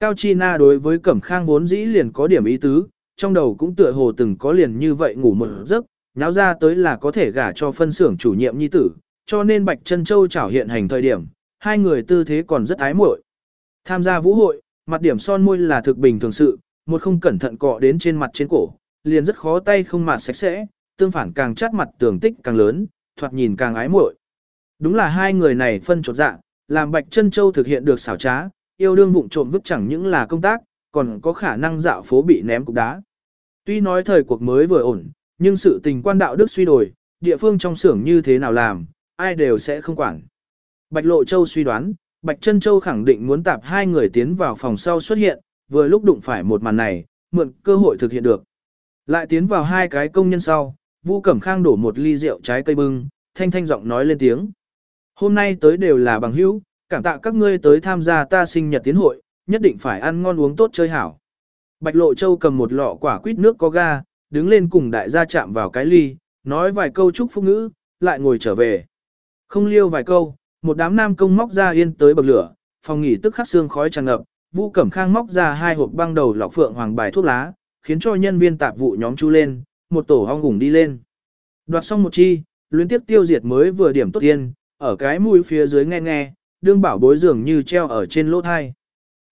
Cao Chi Na đối với Cẩm Khang vốn dĩ liền có điểm ý tứ, trong đầu cũng tựa hồ từng có liền như vậy ngủ một giấc, nháo ra tới là có thể gả cho phân xưởng chủ nhiệm nhi tử, cho nên Bạch Trân Châu trảo hiện hành thời điểm, hai người tư thế còn rất ái muội. Tham gia vũ hội, mặt điểm son môi là thực bình thường sự, một không cẩn thận cọ đến trên mặt trên cổ, liền rất khó tay không mà sạch sẽ, tương phản càng chát mặt tường tích càng lớn, thoạt nhìn càng ái muội. Đúng là hai người này phân trột dạng, làm Bạch chân Châu thực hiện được xảo trá, yêu đương vụng trộm vứt chẳng những là công tác, còn có khả năng dạo phố bị ném cục đá. Tuy nói thời cuộc mới vừa ổn, nhưng sự tình quan đạo đức suy đổi, địa phương trong xưởng như thế nào làm, ai đều sẽ không quản. Bạch Lộ Châu suy đoán, Bạch Trân Châu khẳng định muốn tạp hai người tiến vào phòng sau xuất hiện, vừa lúc đụng phải một màn này, mượn cơ hội thực hiện được. Lại tiến vào hai cái công nhân sau, Vu Cẩm Khang đổ một ly rượu trái cây bưng, thanh thanh giọng nói lên tiếng. Hôm nay tới đều là bằng hữu, cảm tạ các ngươi tới tham gia ta sinh nhật tiến hội, nhất định phải ăn ngon uống tốt chơi hảo. Bạch Lộ Châu cầm một lọ quả quýt nước có ga, đứng lên cùng đại gia chạm vào cái ly, nói vài câu chúc phúc ngữ, lại ngồi trở về. Không liêu vài câu, một đám nam công móc ra yên tới bậc lửa, phòng nghỉ tức khắc xương khói tràn ngập, vũ Cẩm Khang móc ra hai hộp băng đầu lọc phượng hoàng bài thuốc lá, khiến cho nhân viên tạp vụ nhóm chú lên, một tổ hong gùng đi lên. Đoạt xong một chi, luyến tiếp tiêu diệt mới vừa điểm tốt tiên, ở cái mũi phía dưới nghe nghe, đương bảo bối dường như treo ở trên lỗ thai.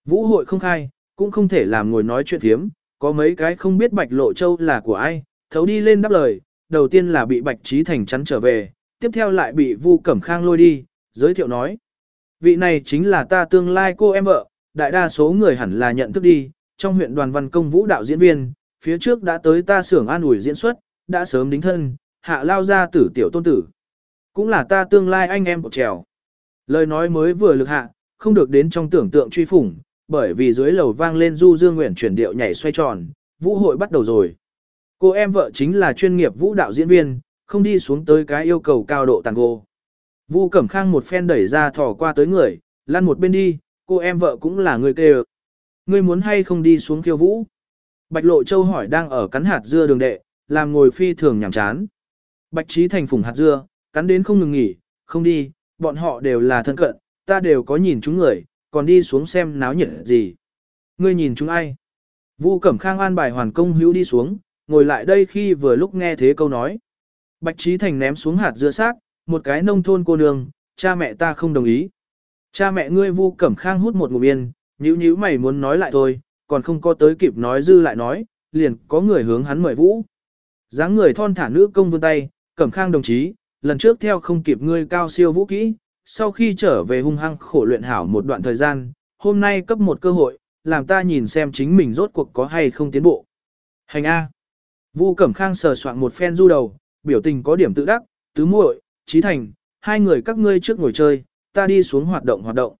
Vũ hội không khai, cũng không thể làm ngồi nói chuyện thiếm, có mấy cái không biết Bạch Lộ Châu là của ai, thấu đi lên đáp lời, đầu tiên là bị Bạch Trí Thành chắn trở về, tiếp theo lại bị Vu Cẩm Khang lôi đi, giới thiệu nói. Vị này chính là ta tương lai cô em vợ, đại đa số người hẳn là nhận thức đi, trong huyện đoàn văn công vũ đạo diễn viên, phía trước đã tới ta xưởng an ủi diễn xuất, đã sớm đính thân, hạ lao ra tử tiểu tôn tử. Cũng là ta tương lai anh em của trèo. Lời nói mới vừa lực hạ, không được đến trong tưởng tượng truy phủng, bởi vì dưới lầu vang lên du dương nguyện chuyển điệu nhảy xoay tròn, vũ hội bắt đầu rồi. Cô em vợ chính là chuyên nghiệp vũ đạo diễn viên, không đi xuống tới cái yêu cầu cao độ tango. Vu Cẩm Khang một phen đẩy ra thò qua tới người, lăn một bên đi, cô em vợ cũng là người kêu. Ngươi muốn hay không đi xuống khiêu vũ? Bạch Lộ Châu hỏi đang ở cắn hạt dưa đường đệ, làm ngồi phi thường nhảm chán. Bạch Trí Thành phùng hạt dưa, cắn đến không ngừng nghỉ, không đi, bọn họ đều là thân cận, ta đều có nhìn chúng người, còn đi xuống xem náo nhiệt gì. Ngươi nhìn chúng ai? Vu Cẩm Khang an bài hoàn công hữu đi xuống, ngồi lại đây khi vừa lúc nghe thế câu nói. Bạch Trí Thành ném xuống hạt dưa xác, một cái nông thôn cô nương, cha mẹ ta không đồng ý. Cha mẹ ngươi Vu Cẩm Khang hút một ngụm yên, nhíu nhíu mày muốn nói lại thôi, còn không có tới kịp nói dư lại nói, liền có người hướng hắn mời vũ. dáng người thon thả nữ công vươn tay, Cẩm Khang đồng chí, lần trước theo không kịp ngươi cao siêu vũ kỹ, sau khi trở về hung hăng khổ luyện hảo một đoạn thời gian, hôm nay cấp một cơ hội, làm ta nhìn xem chính mình rốt cuộc có hay không tiến bộ. Hành A. Vu Cẩm Khang sờ soạn một phen du đầu, biểu tình có điểm tự đắc, tứ muội, Trí Thành, hai người các ngươi trước ngồi chơi, ta đi xuống hoạt động hoạt động.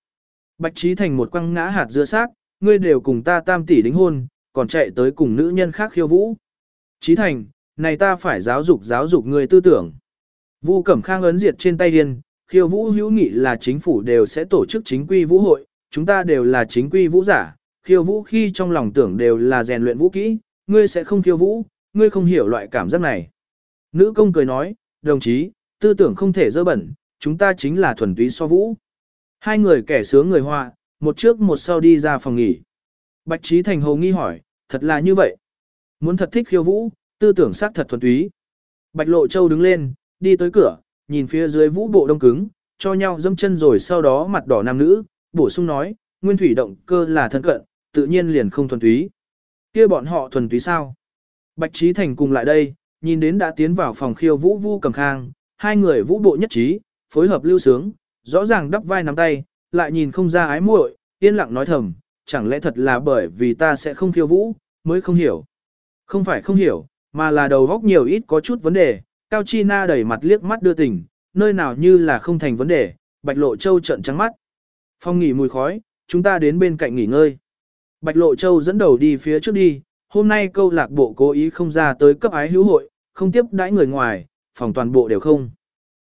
Bạch Trí Thành một quăng ngã hạt dưa xác, ngươi đều cùng ta tam tỷ đính hôn, còn chạy tới cùng nữ nhân khác khiêu vũ. Trí Thành, này ta phải giáo dục giáo dục ngươi tư tưởng. Vu Cẩm Khang ấn diệt trên tay điên, khiêu vũ hữu nghị là chính phủ đều sẽ tổ chức chính quy vũ hội, chúng ta đều là chính quy vũ giả, khiêu vũ khi trong lòng tưởng đều là rèn luyện vũ kỹ, ngươi sẽ không khiêu vũ, ngươi không hiểu loại cảm giác này. Nữ công cười nói, đồng chí, tư tưởng không thể dơ bẩn, chúng ta chính là thuần túy so vũ. Hai người kẻ sướng người hoa, một trước một sau đi ra phòng nghỉ. Bạch Trí Thành hồ nghi hỏi, thật là như vậy. Muốn thật thích khiêu vũ, tư tưởng xác thật thuần túy. Bạch Lộ Châu đứng lên, đi tới cửa, nhìn phía dưới vũ bộ đông cứng, cho nhau dâm chân rồi sau đó mặt đỏ nam nữ, bổ sung nói, nguyên thủy động cơ là thân cận, tự nhiên liền không thuần túy. kia bọn họ thuần túy sao? Bạch Trí Thành cùng lại đây, nhìn đến đã tiến vào phòng khiêu vũ vu cầm khang, hai người vũ bộ nhất trí, phối hợp lưu sướng, rõ ràng đắp vai nắm tay, lại nhìn không ra ái muội, yên lặng nói thầm, chẳng lẽ thật là bởi vì ta sẽ không khiêu vũ, mới không hiểu. Không phải không hiểu, mà là đầu góc nhiều ít có chút vấn đề, Cao Chi Na đẩy mặt liếc mắt đưa tình, nơi nào như là không thành vấn đề, Bạch Lộ Châu trợn trắng mắt. Phong nghỉ mùi khói, chúng ta đến bên cạnh nghỉ ngơi. Bạch Lộ Châu dẫn đầu đi phía trước đi, hôm nay câu lạc bộ cố ý không ra tới cấp ái hữu hội, không tiếp đãi người ngoài, phòng toàn bộ đều không.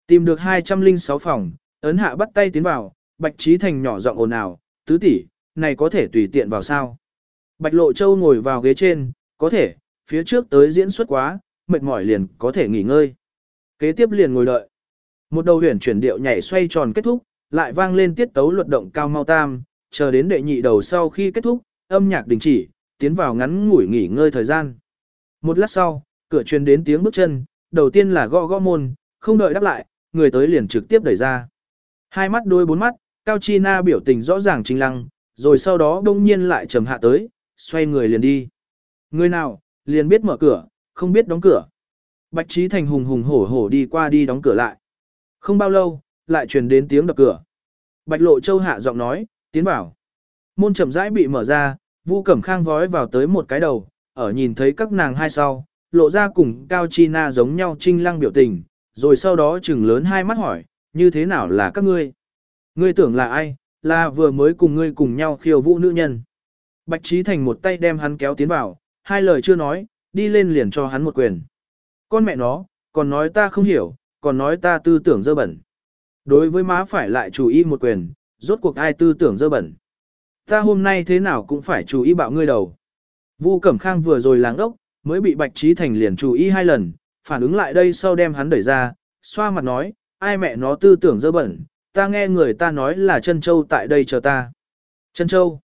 Tìm được 206 phòng, ấn hạ bắt tay tiến vào, Bạch Trí Thành nhỏ giọng ồn ào, tứ tỷ, này có thể tùy tiện vào sao. Bạch Lộ Châu ngồi vào ghế trên, có thể, phía trước tới diễn xuất quá, mệt mỏi liền có thể nghỉ ngơi. Kế tiếp liền ngồi đợi. Một đầu huyền chuyển điệu nhảy xoay tròn kết thúc, lại vang lên tiết tấu luật động cao mau tam, chờ đến đệ nhị đầu sau khi kết thúc, âm nhạc đình chỉ, tiến vào ngắn ngủi nghỉ ngơi thời gian. Một lát sau, cửa truyền đến tiếng bước chân, đầu tiên là gõ gõ môn, không đợi đáp lại, người tới liền trực tiếp đẩy ra. Hai mắt đôi bốn mắt, Cao Chi Na biểu tình rõ ràng chính lăng, rồi sau đó đông nhiên lại trầm hạ tới, xoay người liền đi. Người nào, liền biết mở cửa, không biết đóng cửa. Bạch Trí Thành hùng hùng hổ hổ đi qua đi đóng cửa lại. Không bao lâu, lại truyền đến tiếng đập cửa. Bạch Lộ Châu hạ giọng nói, tiến vào. Môn chậm rãi bị mở ra, Vu Cẩm Khang vói vào tới một cái đầu, ở nhìn thấy các nàng hai sau, lộ ra cùng Cao Chi Na giống nhau trinh lăng biểu tình, rồi sau đó chừng lớn hai mắt hỏi, như thế nào là các ngươi? Ngươi tưởng là ai? Là vừa mới cùng ngươi cùng nhau khiêu vũ nữ nhân. Bạch Trí Thành một tay đem hắn kéo tiến vào, hai lời chưa nói, đi lên liền cho hắn một quyền. Con mẹ nó, còn nói ta không hiểu, còn nói ta tư tưởng dơ bẩn. Đối với má phải lại chú ý một quyền, rốt cuộc ai tư tưởng dơ bẩn. Ta hôm nay thế nào cũng phải chú ý bạo ngươi đầu. Vu Cẩm Khang vừa rồi láng ốc, mới bị Bạch Trí Thành liền chú ý hai lần, phản ứng lại đây sau đem hắn đẩy ra, xoa mặt nói, ai mẹ nó tư tưởng dơ bẩn, ta nghe người ta nói là chân châu tại đây chờ ta. Chân châu.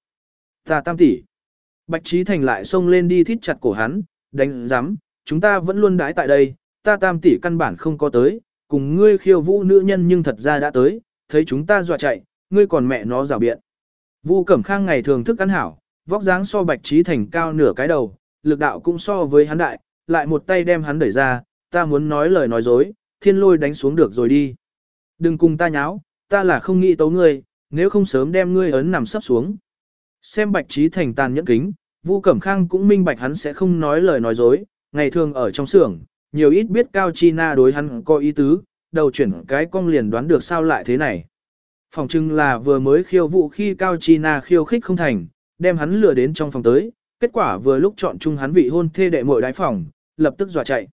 Ta tam tỷ. Bạch Trí Thành lại xông lên đi thít chặt cổ hắn, đánh giám, chúng ta vẫn luôn đái tại đây, ta tam tỷ căn bản không có tới, cùng ngươi khiêu vũ nữ nhân nhưng thật ra đã tới, thấy chúng ta dọa chạy, ngươi còn mẹ nó rào biện. Vu Cẩm Khang ngày thường thức ăn hảo, vóc dáng so Bạch Trí Thành cao nửa cái đầu, lực đạo cũng so với hắn đại, lại một tay đem hắn đẩy ra, ta muốn nói lời nói dối, thiên lôi đánh xuống được rồi đi. Đừng cùng ta nháo, ta là không nghĩ tấu ngươi, nếu không sớm đem ngươi ấn nằm sắp xuống. Xem Bạch Trí Thành tàn nhẫn kính, Vu Cẩm Khang cũng minh bạch hắn sẽ không nói lời nói dối, ngày thường ở trong xưởng, nhiều ít biết Cao Chi Na đối hắn có ý tứ, đầu chuyển cái cong liền đoán được sao lại thế này. Phòng trưng là vừa mới khiêu vụ khi Cao Chi Na khiêu khích không thành, đem hắn lừa đến trong phòng tới, kết quả vừa lúc chọn chung hắn vị hôn thê đệ muội đái phòng, lập tức dọa chạy.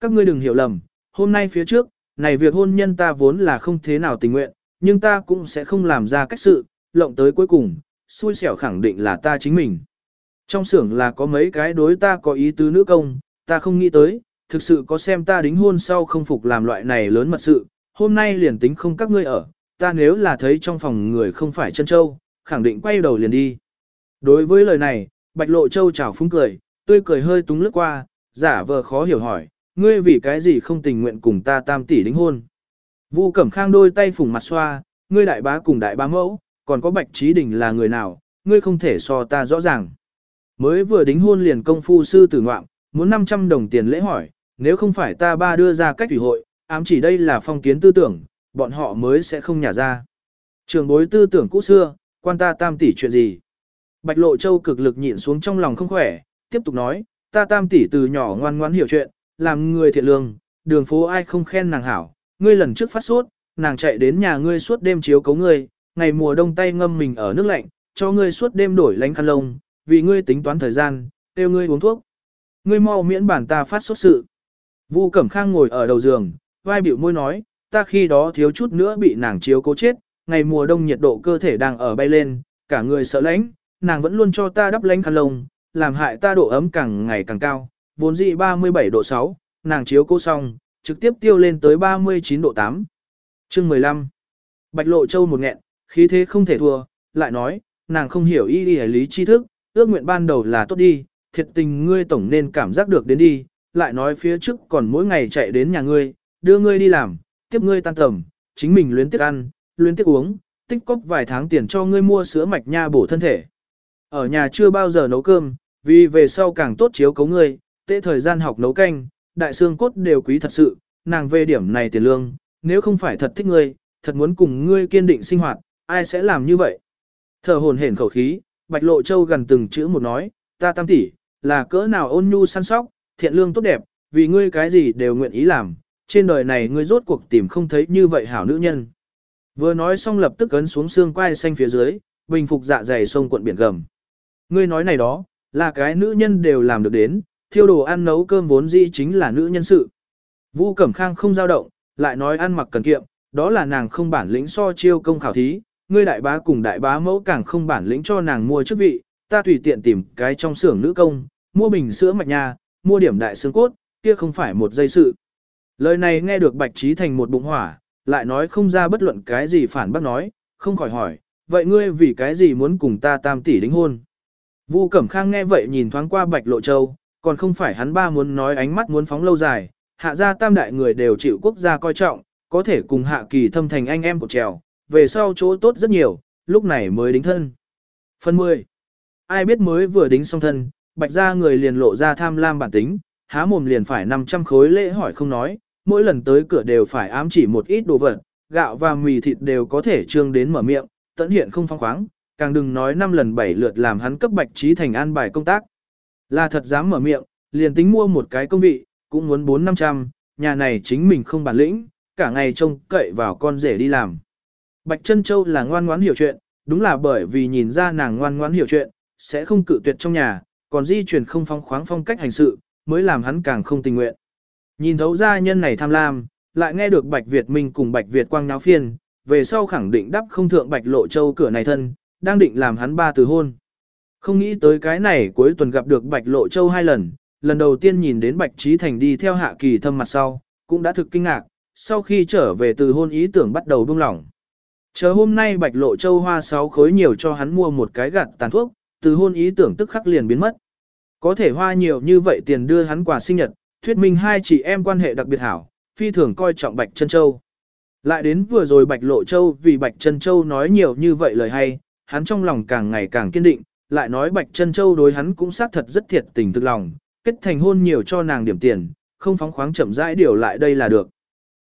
Các ngươi đừng hiểu lầm, hôm nay phía trước, này việc hôn nhân ta vốn là không thế nào tình nguyện, nhưng ta cũng sẽ không làm ra cách sự, lộng tới cuối cùng, xui xẻo khẳng định là ta chính mình. Trong xưởng là có mấy cái đối ta có ý tứ nữ công, ta không nghĩ tới, thực sự có xem ta đính hôn sau không phục làm loại này lớn mật sự, hôm nay liền tính không các ngươi ở, ta nếu là thấy trong phòng người không phải chân châu, khẳng định quay đầu liền đi. Đối với lời này, Bạch Lộ Châu chào phúng cười, tươi cười hơi túng lướt qua, giả vờ khó hiểu hỏi, ngươi vì cái gì không tình nguyện cùng ta tam tỷ đính hôn. Vu Cẩm Khang đôi tay phủng mặt xoa, ngươi đại bá cùng đại bá mẫu, còn có Bạch Trí Đình là người nào, ngươi không thể so ta rõ ràng. Mới vừa đính hôn liền công phu sư tử ngoạm, muốn 500 đồng tiền lễ hỏi, nếu không phải ta ba đưa ra cách thủy hội, ám chỉ đây là phong kiến tư tưởng, bọn họ mới sẽ không nhả ra. Trường bối tư tưởng cũ xưa, quan ta tam tỷ chuyện gì. Bạch Lộ Châu cực lực nhịn xuống trong lòng không khỏe, tiếp tục nói, ta tam tỷ từ nhỏ ngoan ngoãn hiểu chuyện, làm người thiện lương, đường phố ai không khen nàng hảo, ngươi lần trước phát sốt, nàng chạy đến nhà ngươi suốt đêm chiếu cấu ngươi, ngày mùa đông tay ngâm mình ở nước lạnh, cho ngươi suốt đêm đổi lánh khăn lông, vì ngươi tính toán thời gian, kêu ngươi uống thuốc. Ngươi mau miễn bản ta phát sốt sự. Vu Cẩm Khang ngồi ở đầu giường, vai biểu môi nói, ta khi đó thiếu chút nữa bị nàng chiếu cố chết, ngày mùa đông nhiệt độ cơ thể đang ở bay lên, cả người sợ lạnh, nàng vẫn luôn cho ta đắp lánh khăn lông, làm hại ta độ ấm càng ngày càng cao, vốn dĩ 37 độ 6, nàng chiếu cô xong, trực tiếp tiêu lên tới 39 độ 8. Chương 15 Bạch Lộ Châu một nghẹn, khí thế không thể thua, lại nói, nàng không hiểu y lý lý tri thức, ước nguyện ban đầu là tốt đi, thiệt tình ngươi tổng nên cảm giác được đến đi, lại nói phía trước còn mỗi ngày chạy đến nhà ngươi, đưa ngươi đi làm, tiếp ngươi tan tầm, chính mình luyến tiếc ăn, luyến tiếc uống, tích cóp vài tháng tiền cho ngươi mua sữa mạch nha bổ thân thể. Ở nhà chưa bao giờ nấu cơm, vì về sau càng tốt chiếu cấu ngươi, tệ thời gian học nấu canh, đại xương cốt đều quý thật sự, nàng về điểm này tiền lương, nếu không phải thật thích ngươi, thật muốn cùng ngươi kiên định sinh hoạt, ai sẽ làm như vậy? Thở hồn hển khẩu khí, Bạch Lộ Châu gần từng chữ một nói, ta tam tỷ, là cỡ nào ôn nhu săn sóc, thiện lương tốt đẹp, vì ngươi cái gì đều nguyện ý làm, trên đời này ngươi rốt cuộc tìm không thấy như vậy hảo nữ nhân. Vừa nói xong lập tức ấn xuống xương quai xanh phía dưới, bình phục dạ dày sông quận biển gầm. Ngươi nói này đó, là cái nữ nhân đều làm được đến, thiêu đồ ăn nấu cơm vốn dĩ chính là nữ nhân sự. Vu Cẩm Khang không dao động, lại nói ăn mặc cần kiệm, đó là nàng không bản lĩnh so chiêu công khảo thí, ngươi đại bá cùng đại bá mẫu càng không bản lĩnh cho nàng mua chức vị, ta tùy tiện tìm cái trong xưởng nữ công, mua bình sữa mạch nha, mua điểm đại xương cốt, kia không phải một dây sự. Lời này nghe được Bạch Trí Thành một bụng hỏa, lại nói không ra bất luận cái gì phản bác nói, không khỏi hỏi, vậy ngươi vì cái gì muốn cùng ta tam tỷ đính hôn? Vu Cẩm Khang nghe vậy nhìn thoáng qua Bạch Lộ Châu, còn không phải hắn ba muốn nói ánh mắt muốn phóng lâu dài, hạ gia tam đại người đều chịu quốc gia coi trọng, có thể cùng hạ kỳ thâm thành anh em của trèo, về sau chỗ tốt rất nhiều, lúc này mới đính thân. Phần 10. Ai biết mới vừa đính xong thân, bạch gia người liền lộ ra tham lam bản tính, há mồm liền phải 500 khối lễ hỏi không nói, mỗi lần tới cửa đều phải ám chỉ một ít đồ vật, gạo và mì thịt đều có thể trương đến mở miệng, tận hiện không phong khoáng, càng đừng nói năm lần bảy lượt làm hắn cấp bạch trí thành an bài công tác. Là thật dám mở miệng, liền tính mua một cái công vị, cũng muốn 4-500, nhà này chính mình không bản lĩnh, cả ngày trông cậy vào con rể đi làm. Bạch Trân Châu là ngoan ngoãn hiểu chuyện, đúng là bởi vì nhìn ra nàng ngoan ngoãn hiểu chuyện, sẽ không cự tuyệt trong nhà, còn di chuyển không phong khoáng phong cách hành sự, mới làm hắn càng không tình nguyện. Nhìn thấu gia nhân này tham lam, lại nghe được Bạch Việt Minh cùng Bạch Việt Quang náo phiên, về sau khẳng định đắp không thượng Bạch Lộ Châu cửa này thân, đang định làm hắn ba từ hôn. Không nghĩ tới cái này cuối tuần gặp được Bạch Lộ Châu hai lần, lần đầu tiên nhìn đến Bạch Trí Thành đi theo hạ kỳ thâm mặt sau, cũng đã thực kinh ngạc, sau khi trở về từ hôn ý tưởng bắt đầu buông lỏng. Chờ hôm nay Bạch Lộ Châu hoa sáu khối nhiều cho hắn mua một cái gạt tàn thuốc, từ hôn ý tưởng tức khắc liền biến mất. Có thể hoa nhiều như vậy tiền đưa hắn quà sinh nhật, thuyết minh hai chị em quan hệ đặc biệt hảo, phi thường coi trọng Bạch Trân Châu. Lại đến vừa rồi Bạch Lộ Châu vì Bạch Trân Châu nói nhiều như vậy lời hay, hắn trong lòng càng ngày càng kiên định, lại nói Bạch Trân Châu đối hắn cũng xác thật rất thiệt tình thực lòng, kết thành hôn nhiều cho nàng điểm tiền, không phóng khoáng chậm rãi điều lại đây là được.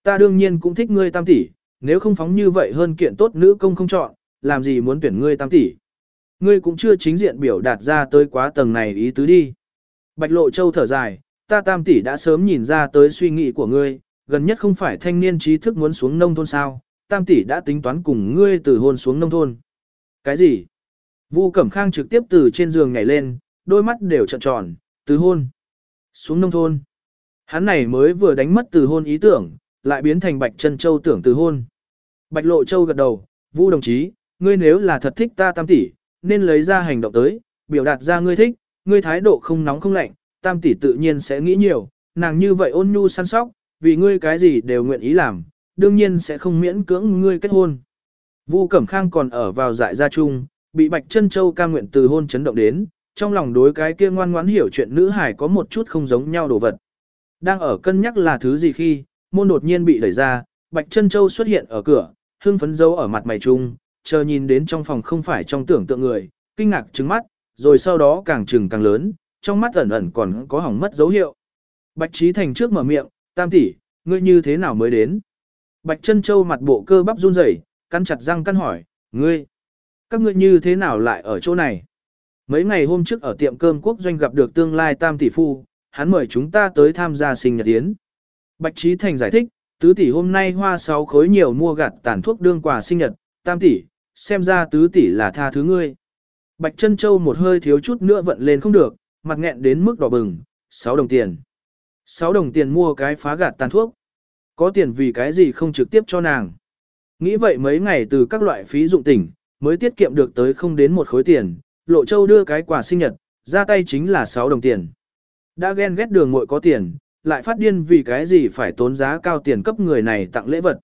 Ta đương nhiên cũng thích ngươi tam tỷ, nếu không phóng như vậy hơn kiện tốt nữ công không chọn, làm gì muốn tuyển ngươi tam tỷ. Ngươi cũng chưa chính diện biểu đạt ra tới quá tầng này ý tứ đi. Bạch Lộ Châu thở dài, ta tam tỷ đã sớm nhìn ra tới suy nghĩ của ngươi, gần nhất không phải thanh niên trí thức muốn xuống nông thôn sao, tam tỷ đã tính toán cùng ngươi từ hôn xuống nông thôn. Cái gì? Vu Cẩm Khang trực tiếp từ trên giường nhảy lên, đôi mắt đều trợn tròn, từ hôn. Xuống nông thôn. Hắn này mới vừa đánh mất từ hôn ý tưởng, lại biến thành Bạch Trân Châu tưởng từ hôn. Bạch Lộ Châu gật đầu, Vu đồng chí, ngươi nếu là thật thích ta tam tỷ, nên lấy ra hành động tới, biểu đạt ra ngươi thích, ngươi thái độ không nóng không lạnh, tam tỷ tự nhiên sẽ nghĩ nhiều, nàng như vậy ôn nhu săn sóc, vì ngươi cái gì đều nguyện ý làm, đương nhiên sẽ không miễn cưỡng ngươi kết hôn. Vu Cẩm Khang còn ở vào dại gia chung, bị Bạch Trân Châu ca nguyện từ hôn chấn động đến, trong lòng đối cái kia ngoan ngoãn hiểu chuyện nữ hải có một chút không giống nhau đồ vật. Đang ở cân nhắc là thứ gì khi, môn đột nhiên bị đẩy ra, Bạch Trân Châu xuất hiện ở cửa, hưng phấn dấu ở mặt mày trung, chờ nhìn đến trong phòng không phải trong tưởng tượng người, kinh ngạc trừng mắt, rồi sau đó càng trừng càng lớn, trong mắt ẩn ẩn còn có hỏng mất dấu hiệu. Bạch Trí Thành trước mở miệng, tam tỷ, ngươi như thế nào mới đến? Bạch Trân Châu mặt bộ cơ bắp run rẩy, căn chặt răng căn hỏi, ngươi, các ngươi như thế nào lại ở chỗ này? Mấy ngày hôm trước ở tiệm cơm quốc doanh gặp được tương lai tam tỷ phu, hắn mời chúng ta tới tham gia sinh nhật yến. Bạch Trí Thành giải thích, tứ tỷ hôm nay hoa sáu khối nhiều mua gạt tàn thuốc đương quà sinh nhật, tam tỷ, xem ra tứ tỷ là tha thứ ngươi. Bạch Trân Châu một hơi thiếu chút nữa vận lên không được, mặt nghẹn đến mức đỏ bừng, 6 đồng tiền. 6 đồng tiền mua cái phá gạt tàn thuốc. Có tiền vì cái gì không trực tiếp cho nàng. Nghĩ vậy mấy ngày từ các loại phí dụng tỉnh, mới tiết kiệm được tới không đến một khối tiền, Lộ Châu đưa cái quà sinh nhật, ra tay chính là 6 đồng tiền. Đã ghen ghét đường muội có tiền, lại phát điên vì cái gì phải tốn giá cao tiền cấp người này tặng lễ vật.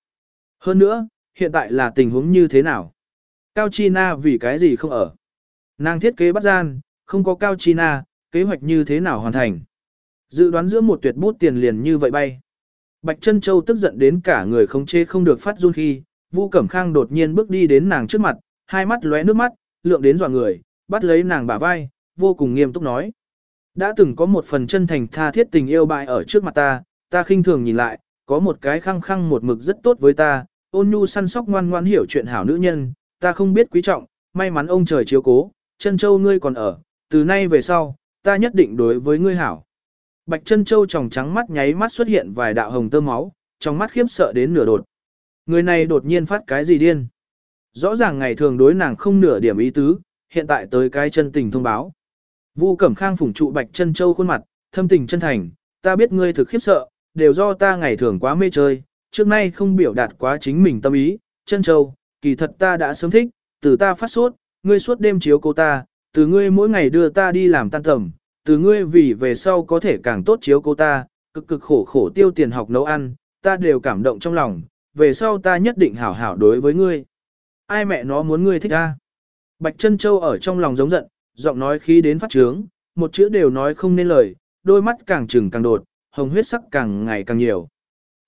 Hơn nữa, hiện tại là tình huống như thế nào? Cao Chi Na vì cái gì không ở? Nàng thiết kế bắt gian, không có Cao Chi Na, kế hoạch như thế nào hoàn thành? Dự đoán giữa một tuyệt bút tiền liền như vậy bay. Bạch Trân Châu tức giận đến cả người không chê không được phát run khi, Vu Cẩm Khang đột nhiên bước đi đến nàng trước mặt, hai mắt lóe nước mắt, lượng đến dọa người, bắt lấy nàng bả vai, vô cùng nghiêm túc nói. Đã từng có một phần chân thành tha thiết tình yêu bại ở trước mặt ta, ta khinh thường nhìn lại, có một cái khăng khăng một mực rất tốt với ta, ôn nhu săn sóc ngoan ngoan hiểu chuyện hảo nữ nhân, ta không biết quý trọng, may mắn ông trời chiếu cố, chân châu ngươi còn ở, từ nay về sau, ta nhất định đối với ngươi hảo. Bạch chân châu tròng trắng mắt nháy mắt xuất hiện vài đạo hồng tơ máu, trong mắt khiếp sợ đến nửa đột. Người này đột nhiên phát cái gì điên. Rõ ràng ngày thường đối nàng không nửa điểm ý tứ, hiện tại tới cái chân tình thông báo. Vu Cẩm Khang phủng trụ Bạch Chân Châu khuôn mặt, thâm tình chân thành, ta biết ngươi thực khiếp sợ, đều do ta ngày thường quá mê chơi, trước nay không biểu đạt quá chính mình tâm ý, Chân Châu, kỳ thật ta đã sớm thích, từ ta phát sốt, ngươi suốt đêm chiếu cô ta, từ ngươi mỗi ngày đưa ta đi làm tan tầm, từ ngươi vì về sau có thể càng tốt chiếu cô ta, cực cực khổ khổ tiêu tiền học nấu ăn, ta đều cảm động trong lòng, về sau ta nhất định hảo hảo đối với ngươi. Ai mẹ nó muốn ngươi thích ta? Bạch Trân Châu ở trong lòng giống giận, giọng nói khí đến phát trướng, một chữ đều nói không nên lời, đôi mắt càng trừng càng đột, hồng huyết sắc càng ngày càng nhiều.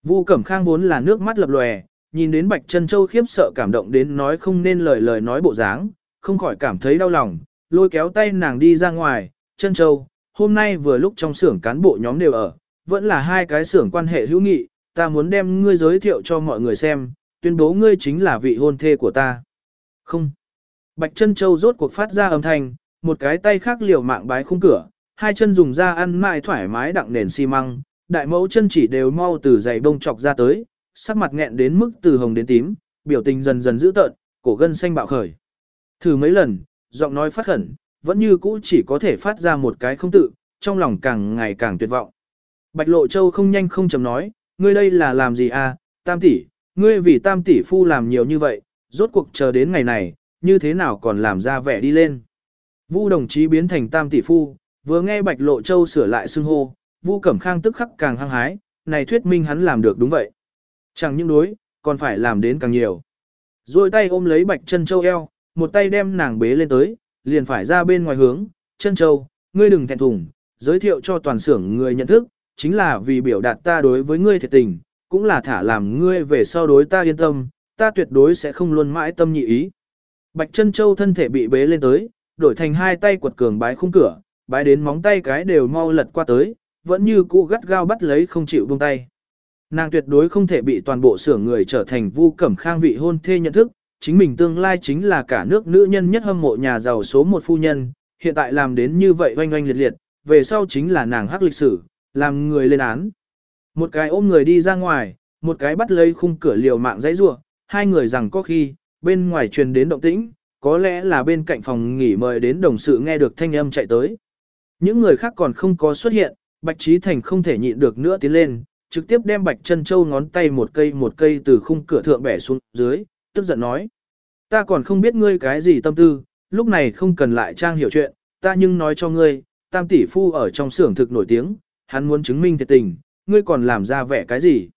Vu Cẩm Khang vốn là nước mắt lập lòe, nhìn đến Bạch Trân Châu khiếp sợ cảm động đến nói không nên lời lời nói bộ dáng, không khỏi cảm thấy đau lòng, lôi kéo tay nàng đi ra ngoài, Trân Châu, hôm nay vừa lúc trong xưởng cán bộ nhóm đều ở, vẫn là hai cái xưởng quan hệ hữu nghị, ta muốn đem ngươi giới thiệu cho mọi người xem, tuyên bố ngươi chính là vị hôn thê của ta. Không. Bạch chân Châu rốt cuộc phát ra âm thanh, một cái tay khác liều mạng bái khung cửa, hai chân dùng ra ăn mại thoải mái đặng nền xi măng, đại mẫu chân chỉ đều mau từ giày bông chọc ra tới, sắc mặt nghẹn đến mức từ hồng đến tím, biểu tình dần dần dữ tợn, cổ gân xanh bạo khởi. Thử mấy lần, giọng nói phát khẩn, vẫn như cũ chỉ có thể phát ra một cái không tự, trong lòng càng ngày càng tuyệt vọng. Bạch Lộ Châu không nhanh không chậm nói, ngươi đây là làm gì à, tam tỷ, ngươi vì tam tỷ phu làm nhiều như vậy, rốt cuộc chờ đến ngày này, như thế nào còn làm ra vẻ đi lên. Vu đồng chí biến thành tam tỷ phu, vừa nghe Bạch Lộ Châu sửa lại xưng hô, Vu Cẩm Khang tức khắc càng hăng hái, này thuyết minh hắn làm được đúng vậy. Chẳng những đối, còn phải làm đến càng nhiều. Rồi tay ôm lấy Bạch Chân Châu eo, một tay đem nàng bế lên tới, liền phải ra bên ngoài hướng, Chân Châu, ngươi đừng thẹn thùng, giới thiệu cho toàn xưởng người nhận thức, chính là vì biểu đạt ta đối với ngươi thiệt tình, cũng là thả làm ngươi về sau đối ta yên tâm, ta tuyệt đối sẽ không luôn mãi tâm nhị ý. Bạch Chân Châu thân thể bị bế lên tới, đổi thành hai tay quật cường bái khung cửa, bái đến móng tay cái đều mau lật qua tới, vẫn như cũ gắt gao bắt lấy không chịu buông tay. Nàng tuyệt đối không thể bị toàn bộ xưởng người trở thành vu cẩm khang vị hôn thê nhận thức, chính mình tương lai chính là cả nước nữ nhân nhất hâm mộ nhà giàu số một phu nhân, hiện tại làm đến như vậy oanh oanh liệt liệt, về sau chính là nàng hắc lịch sử, làm người lên án. Một cái ôm người đi ra ngoài, một cái bắt lấy khung cửa liều mạng dãy rua, hai người rằng có khi, bên ngoài truyền đến động tĩnh, có lẽ là bên cạnh phòng nghỉ mời đến đồng sự nghe được thanh âm chạy tới. Những người khác còn không có xuất hiện, Bạch Trí Thành không thể nhịn được nữa tiến lên, trực tiếp đem Bạch Chân Châu ngón tay một cây một cây từ khung cửa thượng bẻ xuống dưới, tức giận nói. Ta còn không biết ngươi cái gì tâm tư, lúc này không cần lại trang hiểu chuyện, ta nhưng nói cho ngươi, tam tỷ phu ở trong xưởng thực nổi tiếng, hắn muốn chứng minh thiệt tình, ngươi còn làm ra vẻ cái gì.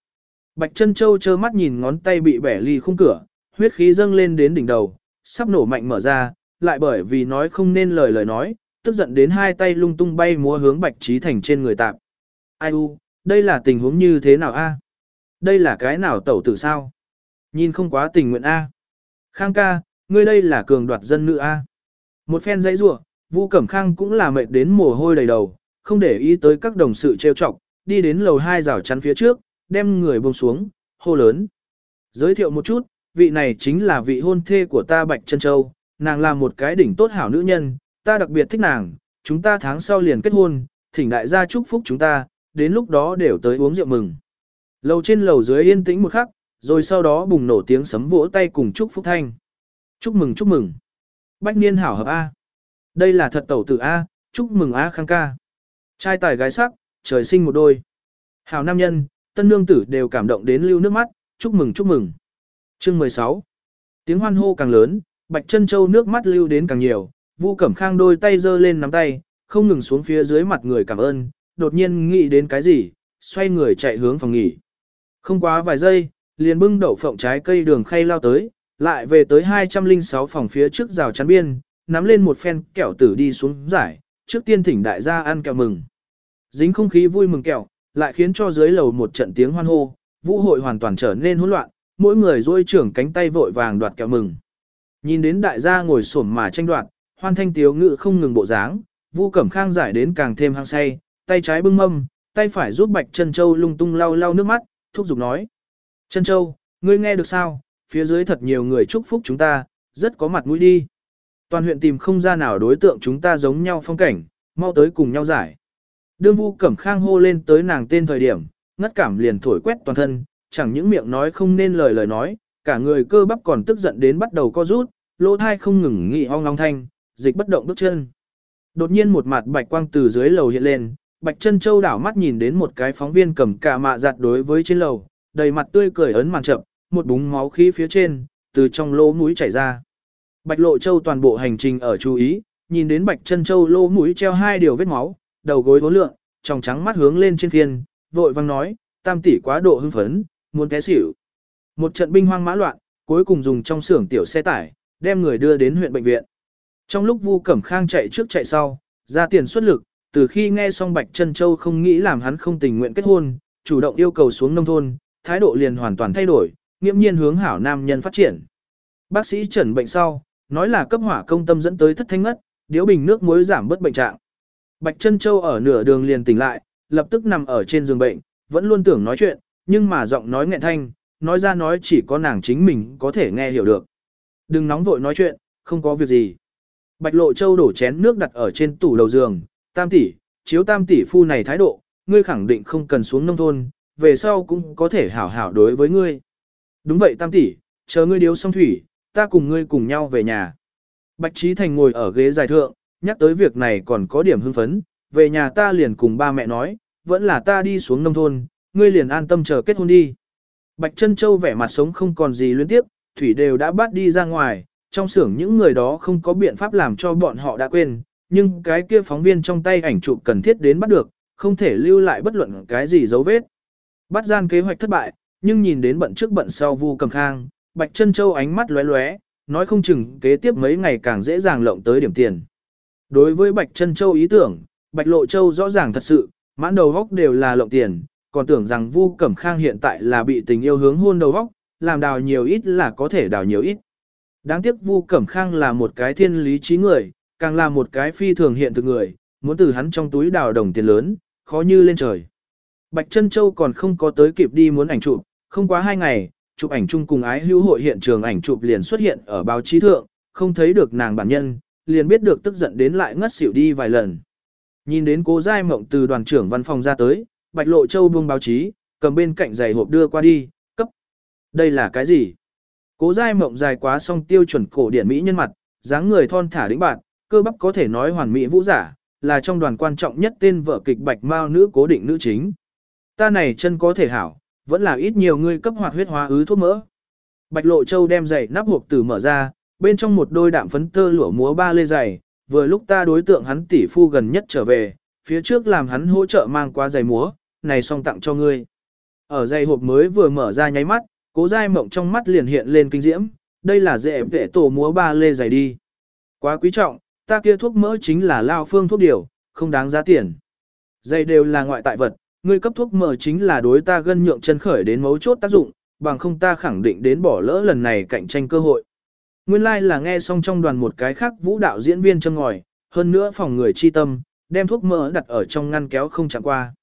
Bạch Chân Châu trơ mắt nhìn ngón tay bị bẻ ly khung cửa, huyết khí dâng lên đến đỉnh đầu, sắp nổ mạnh mở ra, lại bởi vì nói không nên lời lời nói, tức giận đến hai tay lung tung bay múa hướng Bạch Trí Thành trên người tạp. Ai u, đây là tình huống như thế nào a? À? Đây là cái nào tẩu tử sao? Nhìn không quá tình nguyện a. À? Khang ca, ngươi đây là cường đoạt dân nữ a. Một phen dãy rủa, Vu Cẩm Khang cũng là mệt đến mồ hôi đầy đầu, không để ý tới các đồng sự trêu chọc, đi đến lầu hai rào chắn phía trước, đem người buông xuống, hô lớn. Giới thiệu một chút, vị này chính là vị hôn thê của ta Bạch Trân Châu, nàng là một cái đỉnh tốt hảo nữ nhân, ta đặc biệt thích nàng, chúng ta tháng sau liền kết hôn, thỉnh đại gia chúc phúc chúng ta, đến lúc đó đều tới uống rượu mừng. Lầu trên lầu dưới yên tĩnh một khắc, rồi sau đó bùng nổ tiếng sấm vỗ tay cùng chúc phúc thanh. Chúc mừng chúc mừng. Bách niên hảo hợp A. Đây là thật tẩu tử A, chúc mừng A khang ca. Trai tài gái sắc, trời sinh một đôi. Hào nam nhân, tân nương tử đều cảm động đến lưu nước mắt, chúc mừng chúc mừng. Chương 16 Tiếng hoan hô càng lớn, Bạch Chân Châu nước mắt lưu đến càng nhiều, Vu Cẩm Khang đôi tay giơ lên nắm tay, không ngừng xuống phía dưới mặt người cảm ơn, đột nhiên nghĩ đến cái gì, xoay người chạy hướng phòng nghỉ. Không quá vài giây, liền bưng đậu phộng trái cây đường khay lao tới, lại về tới 206 phòng phía trước rào chắn biên, nắm lên một phen kẹo tử đi xuống giải, trước tiên thỉnh đại gia ăn kẹo mừng. Dính không khí vui mừng kẹo, lại khiến cho dưới lầu một trận tiếng hoan hô, vũ hội hoàn toàn trở nên hỗn loạn, mỗi người duỗi trưởng cánh tay vội vàng đoạt kẹo mừng. Nhìn đến đại gia ngồi xổm mà tranh đoạt, hoan thanh tiếu ngự không ngừng bộ dáng, Vu Cẩm Khang giải đến càng thêm hăng say, tay trái bưng mâm, tay phải giúp Bạch Chân Châu lung tung lau lau nước mắt, thúc giục nói: "Chân Châu, ngươi nghe được sao? Phía dưới thật nhiều người chúc phúc chúng ta, rất có mặt mũi đi. Toàn huyện tìm không ra nào đối tượng chúng ta giống nhau phong cảnh, mau tới cùng nhau giải." Đương Vu Cẩm Khang hô lên tới nàng tên thời điểm, ngất cảm liền thổi quét toàn thân, chẳng những miệng nói không nên lời lời nói, cả người cơ bắp còn tức giận đến bắt đầu co rút, lỗ thai không ngừng nghị ong long thanh, dịch bất động bước chân. Đột nhiên một mặt bạch quang từ dưới lầu hiện lên, bạch chân châu đảo mắt nhìn đến một cái phóng viên cầm cả mạ giặt đối với trên lầu, đầy mặt tươi cười ấn màn chậm, một búng máu khí phía trên, từ trong lỗ mũi chảy ra. Bạch lộ châu toàn bộ hành trình ở chú ý, nhìn đến bạch chân châu lô mũi treo hai điều vết máu, đầu gối vốn lượng, tròng trắng mắt hướng lên trên thiên, vội vang nói, tam tỷ quá độ hưng phấn, muốn té xỉu. Một trận binh hoang mã loạn, cuối cùng dùng trong xưởng tiểu xe tải, đem người đưa đến huyện bệnh viện. Trong lúc Vu Cẩm Khang chạy trước chạy sau, ra tiền xuất lực, từ khi nghe xong Bạch Trân Châu không nghĩ làm hắn không tình nguyện kết hôn, chủ động yêu cầu xuống nông thôn, thái độ liền hoàn toàn thay đổi, nghiêm nhiên hướng hảo nam nhân phát triển. Bác sĩ chẩn bệnh sau, nói là cấp hỏa công tâm dẫn tới thất thanh ngất, điếu bình nước muối giảm bớt bệnh trạng. Bạch Trân Châu ở nửa đường liền tỉnh lại, lập tức nằm ở trên giường bệnh, vẫn luôn tưởng nói chuyện, nhưng mà giọng nói nghẹn thanh, nói ra nói chỉ có nàng chính mình có thể nghe hiểu được. Đừng nóng vội nói chuyện, không có việc gì. Bạch Lộ Châu đổ chén nước đặt ở trên tủ đầu giường, tam tỷ, chiếu tam tỷ phu này thái độ, ngươi khẳng định không cần xuống nông thôn, về sau cũng có thể hảo hảo đối với ngươi. Đúng vậy tam tỷ, chờ ngươi điếu xong thủy, ta cùng ngươi cùng nhau về nhà. Bạch Trí Thành ngồi ở ghế dài thượng, nhắc tới việc này còn có điểm hưng phấn, về nhà ta liền cùng ba mẹ nói, vẫn là ta đi xuống nông thôn, ngươi liền an tâm chờ kết hôn đi. Bạch Trân Châu vẻ mặt sống không còn gì liên tiếp, thủy đều đã bắt đi ra ngoài, trong xưởng những người đó không có biện pháp làm cho bọn họ đã quên, nhưng cái kia phóng viên trong tay ảnh chụp cần thiết đến bắt được, không thể lưu lại bất luận cái gì dấu vết. Bắt gian kế hoạch thất bại, nhưng nhìn đến bận trước bận sau Vu Cầm Khang, Bạch Trân Châu ánh mắt lóe lóe, nói không chừng kế tiếp mấy ngày càng dễ dàng lộng tới điểm tiền. Đối với Bạch Trân Châu ý tưởng, Bạch Lộ Châu rõ ràng thật sự, mãn đầu góc đều là lộng tiền, còn tưởng rằng Vu Cẩm Khang hiện tại là bị tình yêu hướng hôn đầu góc, làm đào nhiều ít là có thể đào nhiều ít. Đáng tiếc Vu Cẩm Khang là một cái thiên lý trí người, càng là một cái phi thường hiện thực người, muốn từ hắn trong túi đào đồng tiền lớn, khó như lên trời. Bạch Trân Châu còn không có tới kịp đi muốn ảnh chụp, không quá hai ngày, chụp ảnh chung cùng ái hữu hội hiện trường ảnh chụp liền xuất hiện ở báo chí thượng, không thấy được nàng bản nhân, liền biết được tức giận đến lại ngất xỉu đi vài lần. Nhìn đến cố giai mộng từ đoàn trưởng văn phòng ra tới, Bạch Lộ Châu buông báo chí, cầm bên cạnh giày hộp đưa qua đi, cấp. Đây là cái gì? Cố giai mộng dài quá song tiêu chuẩn cổ điển Mỹ nhân mặt, dáng người thon thả đĩnh bạn, cơ bắp có thể nói hoàn mỹ vũ giả, là trong đoàn quan trọng nhất tên vợ kịch bạch mao nữ cố định nữ chính. Ta này chân có thể hảo, vẫn là ít nhiều người cấp hoạt huyết hóa ứ thuốc mỡ. Bạch Lộ Châu đem giày nắp hộp tử mở ra, bên trong một đôi đạm phấn tơ lụa múa ba lê giày, vừa lúc ta đối tượng hắn tỷ phu gần nhất trở về, phía trước làm hắn hỗ trợ mang qua giày múa, này xong tặng cho ngươi. Ở giày hộp mới vừa mở ra nháy mắt, cố dai mộng trong mắt liền hiện lên kinh diễm, đây là dễ vệ tổ múa ba lê giày đi. Quá quý trọng, ta kia thuốc mỡ chính là lao phương thuốc điều, không đáng giá tiền. Giày đều là ngoại tại vật, ngươi cấp thuốc mỡ chính là đối ta gân nhượng chân khởi đến mấu chốt tác dụng, bằng không ta khẳng định đến bỏ lỡ lần này cạnh tranh cơ hội. Nguyên lai like là nghe xong trong đoàn một cái khác vũ đạo diễn viên chân ngòi, hơn nữa phòng người chi tâm, đem thuốc mỡ đặt ở trong ngăn kéo không chẳng qua.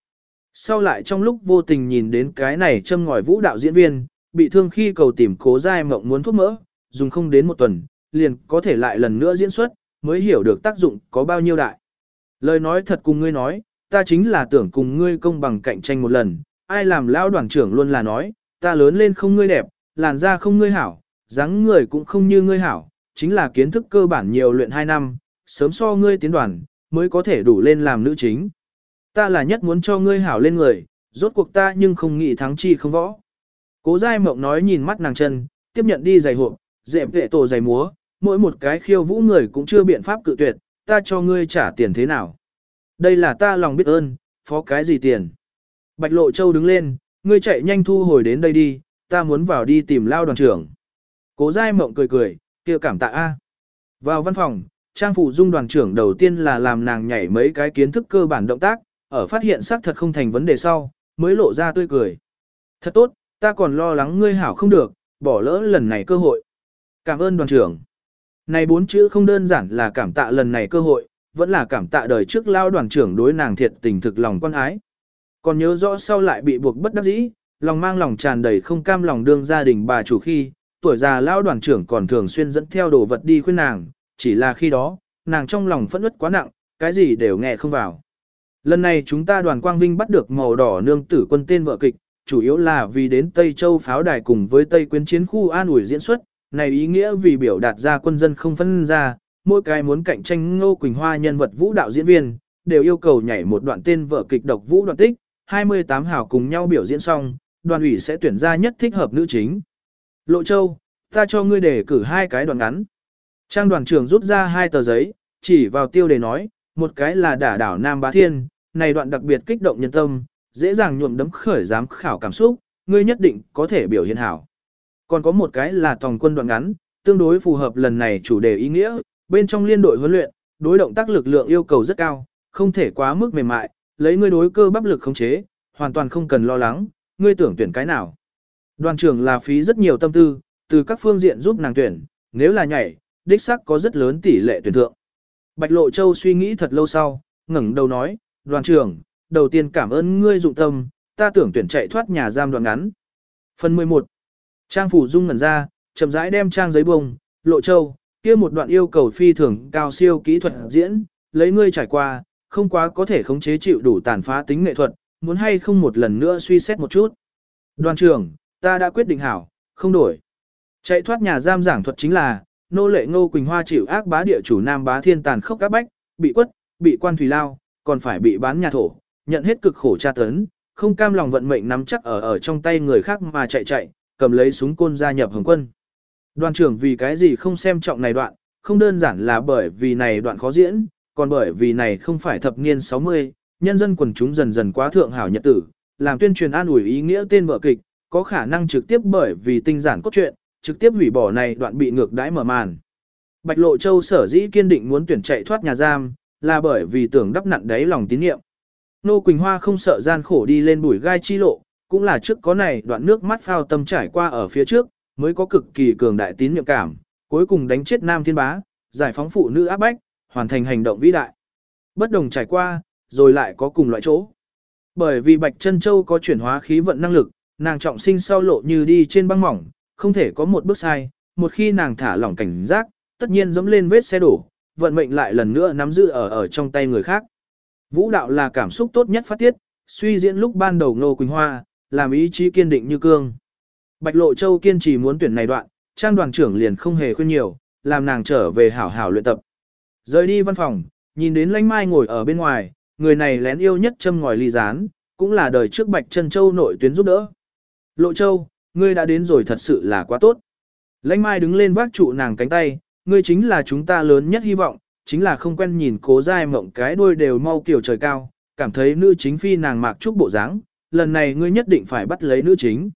Sau lại trong lúc vô tình nhìn đến cái này châm ngòi vũ đạo diễn viên, bị thương khi cầu tìm cố dai mộng muốn thuốc mỡ, dùng không đến một tuần, liền có thể lại lần nữa diễn xuất, mới hiểu được tác dụng có bao nhiêu đại. Lời nói thật cùng ngươi nói, ta chính là tưởng cùng ngươi công bằng cạnh tranh một lần, ai làm lão đoàn trưởng luôn là nói, ta lớn lên không ngươi đẹp, làn da không ngươi hảo, dáng người cũng không như ngươi hảo, chính là kiến thức cơ bản nhiều luyện 2 năm, sớm so ngươi tiến đoàn, mới có thể đủ lên làm nữ chính. Ta là nhất muốn cho ngươi hảo lên người, rốt cuộc ta nhưng không nghĩ thắng chi không võ. Cố giai mộng nói nhìn mắt nàng chân, tiếp nhận đi giày hộp, dẹp vệ tổ giày múa, mỗi một cái khiêu vũ người cũng chưa biện pháp cự tuyệt, ta cho ngươi trả tiền thế nào. Đây là ta lòng biết ơn, phó cái gì tiền. Bạch Lộ Châu đứng lên, ngươi chạy nhanh thu hồi đến đây đi, ta muốn vào đi tìm lao đoàn trưởng. Cố Giai Mộng cười cười, kia cảm tạ a. Vào văn phòng, Trang Phụ Dung đoàn trưởng đầu tiên là làm nàng nhảy mấy cái kiến thức cơ bản động tác, ở phát hiện xác thật không thành vấn đề sau, mới lộ ra tươi cười. Thật tốt, ta còn lo lắng ngươi hảo không được, bỏ lỡ lần này cơ hội. Cảm ơn đoàn trưởng. Này bốn chữ không đơn giản là cảm tạ lần này cơ hội, vẫn là cảm tạ đời trước lao đoàn trưởng đối nàng thiệt tình thực lòng quan ái. Còn nhớ rõ sau lại bị buộc bất đắc dĩ, lòng mang lòng tràn đầy không cam lòng đương gia đình bà chủ khi, tuổi già lao đoàn trưởng còn thường xuyên dẫn theo đồ vật đi khuyên nàng, chỉ là khi đó, nàng trong lòng phẫn uất quá nặng, cái gì đều nghe không vào. Lần này chúng ta đoàn quang vinh bắt được màu đỏ nương tử quân tên vợ kịch, chủ yếu là vì đến Tây Châu pháo đài cùng với Tây quyến chiến khu an ủi diễn xuất, này ý nghĩa vì biểu đạt ra quân dân không phân ra, mỗi cái muốn cạnh tranh Ngô Quỳnh Hoa nhân vật vũ đạo diễn viên, đều yêu cầu nhảy một đoạn tên vở kịch độc vũ đoạn tích, 28 hào cùng nhau biểu diễn xong, đoàn ủy sẽ tuyển ra nhất thích hợp nữ chính. Lộ Châu, ta cho ngươi để cử hai cái đoạn ngắn. Trang đoàn trưởng rút ra hai tờ giấy, chỉ vào tiêu đề nói, một cái là đả đảo Nam Bá Thiên, này đoạn đặc biệt kích động nhân tâm, dễ dàng nhuộm đấm khởi giám khảo cảm xúc, ngươi nhất định có thể biểu hiện hảo. Còn có một cái là tòng quân đoạn ngắn, tương đối phù hợp lần này chủ đề ý nghĩa, bên trong liên đội huấn luyện, đối động tác lực lượng yêu cầu rất cao, không thể quá mức mềm mại, lấy ngươi đối cơ bắp lực khống chế, hoàn toàn không cần lo lắng, ngươi tưởng tuyển cái nào. Đoàn trưởng là phí rất nhiều tâm tư, từ các phương diện giúp nàng tuyển, nếu là nhảy, đích xác có rất lớn tỷ lệ tuyển thượng. Bạch Lộ Châu suy nghĩ thật lâu sau, ngẩng đầu nói, đoàn trưởng, đầu tiên cảm ơn ngươi dụng tâm, ta tưởng tuyển chạy thoát nhà giam đoạn ngắn. Phần 11. Trang phủ dung ngẩn ra, chậm rãi đem trang giấy bông, Lộ Châu, kia một đoạn yêu cầu phi thường cao siêu kỹ thuật diễn, lấy ngươi trải qua, không quá có thể khống chế chịu đủ tàn phá tính nghệ thuật, muốn hay không một lần nữa suy xét một chút. Đoàn trưởng, ta đã quyết định hảo, không đổi. Chạy thoát nhà giam giảng thuật chính là, nô lệ Ngô Quỳnh Hoa chịu ác bá địa chủ Nam Bá Thiên tàn khốc các bách, bị quất, bị quan thủy lao, còn phải bị bán nhà thổ, nhận hết cực khổ tra tấn, không cam lòng vận mệnh nắm chắc ở ở trong tay người khác mà chạy chạy, cầm lấy súng côn gia nhập hồng quân. Đoàn trưởng vì cái gì không xem trọng này đoạn, không đơn giản là bởi vì này đoạn khó diễn, còn bởi vì này không phải thập niên 60, nhân dân quần chúng dần dần quá thượng hảo nhật tử, làm tuyên truyền an ủi ý nghĩa tên vợ kịch, có khả năng trực tiếp bởi vì tinh giản cốt truyện, trực tiếp hủy bỏ này đoạn bị ngược đãi mở màn. Bạch Lộ Châu sở dĩ kiên định muốn tuyển chạy thoát nhà giam, là bởi vì tưởng đắp nặn đáy lòng tín nhiệm. Nô Quỳnh Hoa không sợ gian khổ đi lên bụi gai chi lộ, cũng là trước có này đoạn nước mắt phao tâm trải qua ở phía trước, mới có cực kỳ cường đại tín nhiệm cảm, cuối cùng đánh chết Nam Thiên Bá, giải phóng phụ nữ áp bách, hoàn thành hành động vĩ đại. Bất đồng trải qua, rồi lại có cùng loại chỗ. Bởi vì Bạch Chân Châu có chuyển hóa khí vận năng lực, nàng trọng sinh sau lộ như đi trên băng mỏng, không thể có một bước sai, một khi nàng thả lỏng cảnh giác, tất nhiên dẫm lên vết xe đổ, vận mệnh lại lần nữa nắm giữ ở ở trong tay người khác. Vũ đạo là cảm xúc tốt nhất phát tiết, suy diễn lúc ban đầu Ngô Quỳnh Hoa, làm ý chí kiên định như cương. Bạch Lộ Châu kiên trì muốn tuyển này đoạn, trang đoàn trưởng liền không hề khuyên nhiều, làm nàng trở về hảo hảo luyện tập. Rời đi văn phòng, nhìn đến Lanh Mai ngồi ở bên ngoài, người này lén yêu nhất châm ngòi ly gián, cũng là đời trước Bạch Trân Châu nội tuyến giúp đỡ. Lộ Châu, ngươi đã đến rồi thật sự là quá tốt. Lãnh Mai đứng lên vác trụ nàng cánh tay, ngươi chính là chúng ta lớn nhất hy vọng, chính là không quen nhìn cố dai mộng cái đuôi đều mau kiểu trời cao, cảm thấy nữ chính phi nàng mạc trúc bộ dáng, lần này ngươi nhất định phải bắt lấy nữ chính.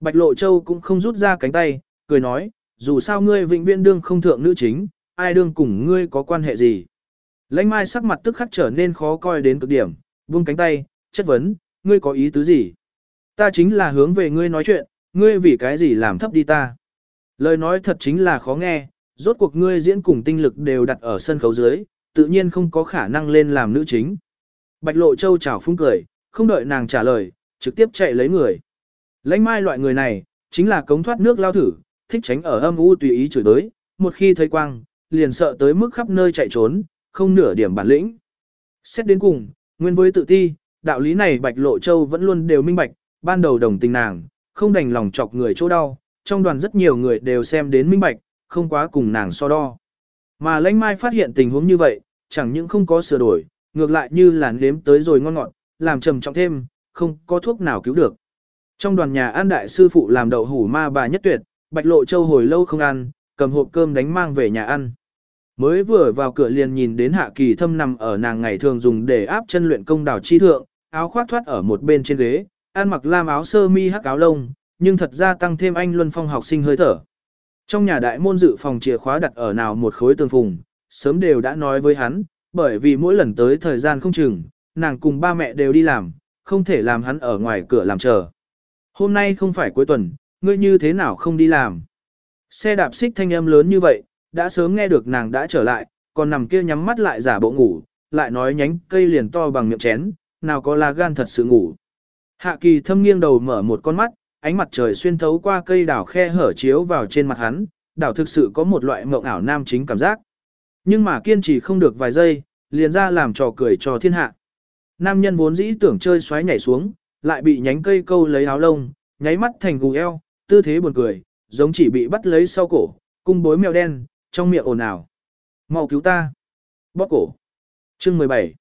Bạch Lộ Châu cũng không rút ra cánh tay, cười nói, dù sao ngươi vĩnh viễn đương không thượng nữ chính, ai đương cùng ngươi có quan hệ gì. Lãnh Mai sắc mặt tức khắc trở nên khó coi đến cực điểm, buông cánh tay, chất vấn, ngươi có ý tứ gì? Ta chính là hướng về ngươi nói chuyện, ngươi vì cái gì làm thấp đi ta? Lời nói thật chính là khó nghe, rốt cuộc ngươi diễn cùng tinh lực đều đặt ở sân khấu dưới, tự nhiên không có khả năng lên làm nữ chính. Bạch Lộ Châu chào phúng cười, không đợi nàng trả lời, trực tiếp chạy lấy người. Lãnh mai loại người này, chính là cống thoát nước lao thử, thích tránh ở âm u tùy ý chửi đới, một khi thấy quang, liền sợ tới mức khắp nơi chạy trốn, không nửa điểm bản lĩnh. Xét đến cùng, nguyên với tự ti, đạo lý này Bạch Lộ Châu vẫn luôn đều minh bạch, ban đầu đồng tình nàng, không đành lòng chọc người chỗ đau, trong đoàn rất nhiều người đều xem đến minh bạch, không quá cùng nàng so đo. Mà lãnh mai phát hiện tình huống như vậy, chẳng những không có sửa đổi, ngược lại như làn nếm tới rồi ngon ngọt, làm trầm trọng thêm, không có thuốc nào cứu được. Trong đoàn nhà an đại sư phụ làm đậu hủ ma bà nhất tuyệt, bạch lộ châu hồi lâu không ăn, cầm hộp cơm đánh mang về nhà ăn. Mới vừa vào cửa liền nhìn đến Hạ Kỳ Thâm nằm ở nàng ngày thường dùng để áp chân luyện công đảo chi thượng, áo khoác thoát ở một bên trên ghế, ăn mặc lam áo sơ mi hắc áo lông, nhưng thật ra tăng thêm anh Luân Phong học sinh hơi thở. Trong nhà đại môn dự phòng chìa khóa đặt ở nào một khối tường phùng, sớm đều đã nói với hắn, bởi vì mỗi lần tới thời gian không chừng, nàng cùng ba mẹ đều đi làm, không thể làm hắn ở ngoài cửa làm chờ. Hôm nay không phải cuối tuần, ngươi như thế nào không đi làm? Xe đạp xích thanh âm lớn như vậy, đã sớm nghe được nàng đã trở lại, còn nằm kia nhắm mắt lại giả bộ ngủ, lại nói nhánh cây liền to bằng miệng chén, nào có là gan thật sự ngủ. Hạ kỳ thâm nghiêng đầu mở một con mắt, ánh mặt trời xuyên thấu qua cây đảo khe hở chiếu vào trên mặt hắn, đảo thực sự có một loại mộng ảo nam chính cảm giác. Nhưng mà kiên trì không được vài giây, liền ra làm trò cười cho thiên hạ. Nam nhân vốn dĩ tưởng chơi xoáy nhảy xuống, lại bị nhánh cây câu lấy áo lông, nháy mắt thành gù eo, tư thế buồn cười, giống chỉ bị bắt lấy sau cổ, cung bối mèo đen, trong miệng ồn ào. Mau cứu ta. Bóp cổ. Chương 17.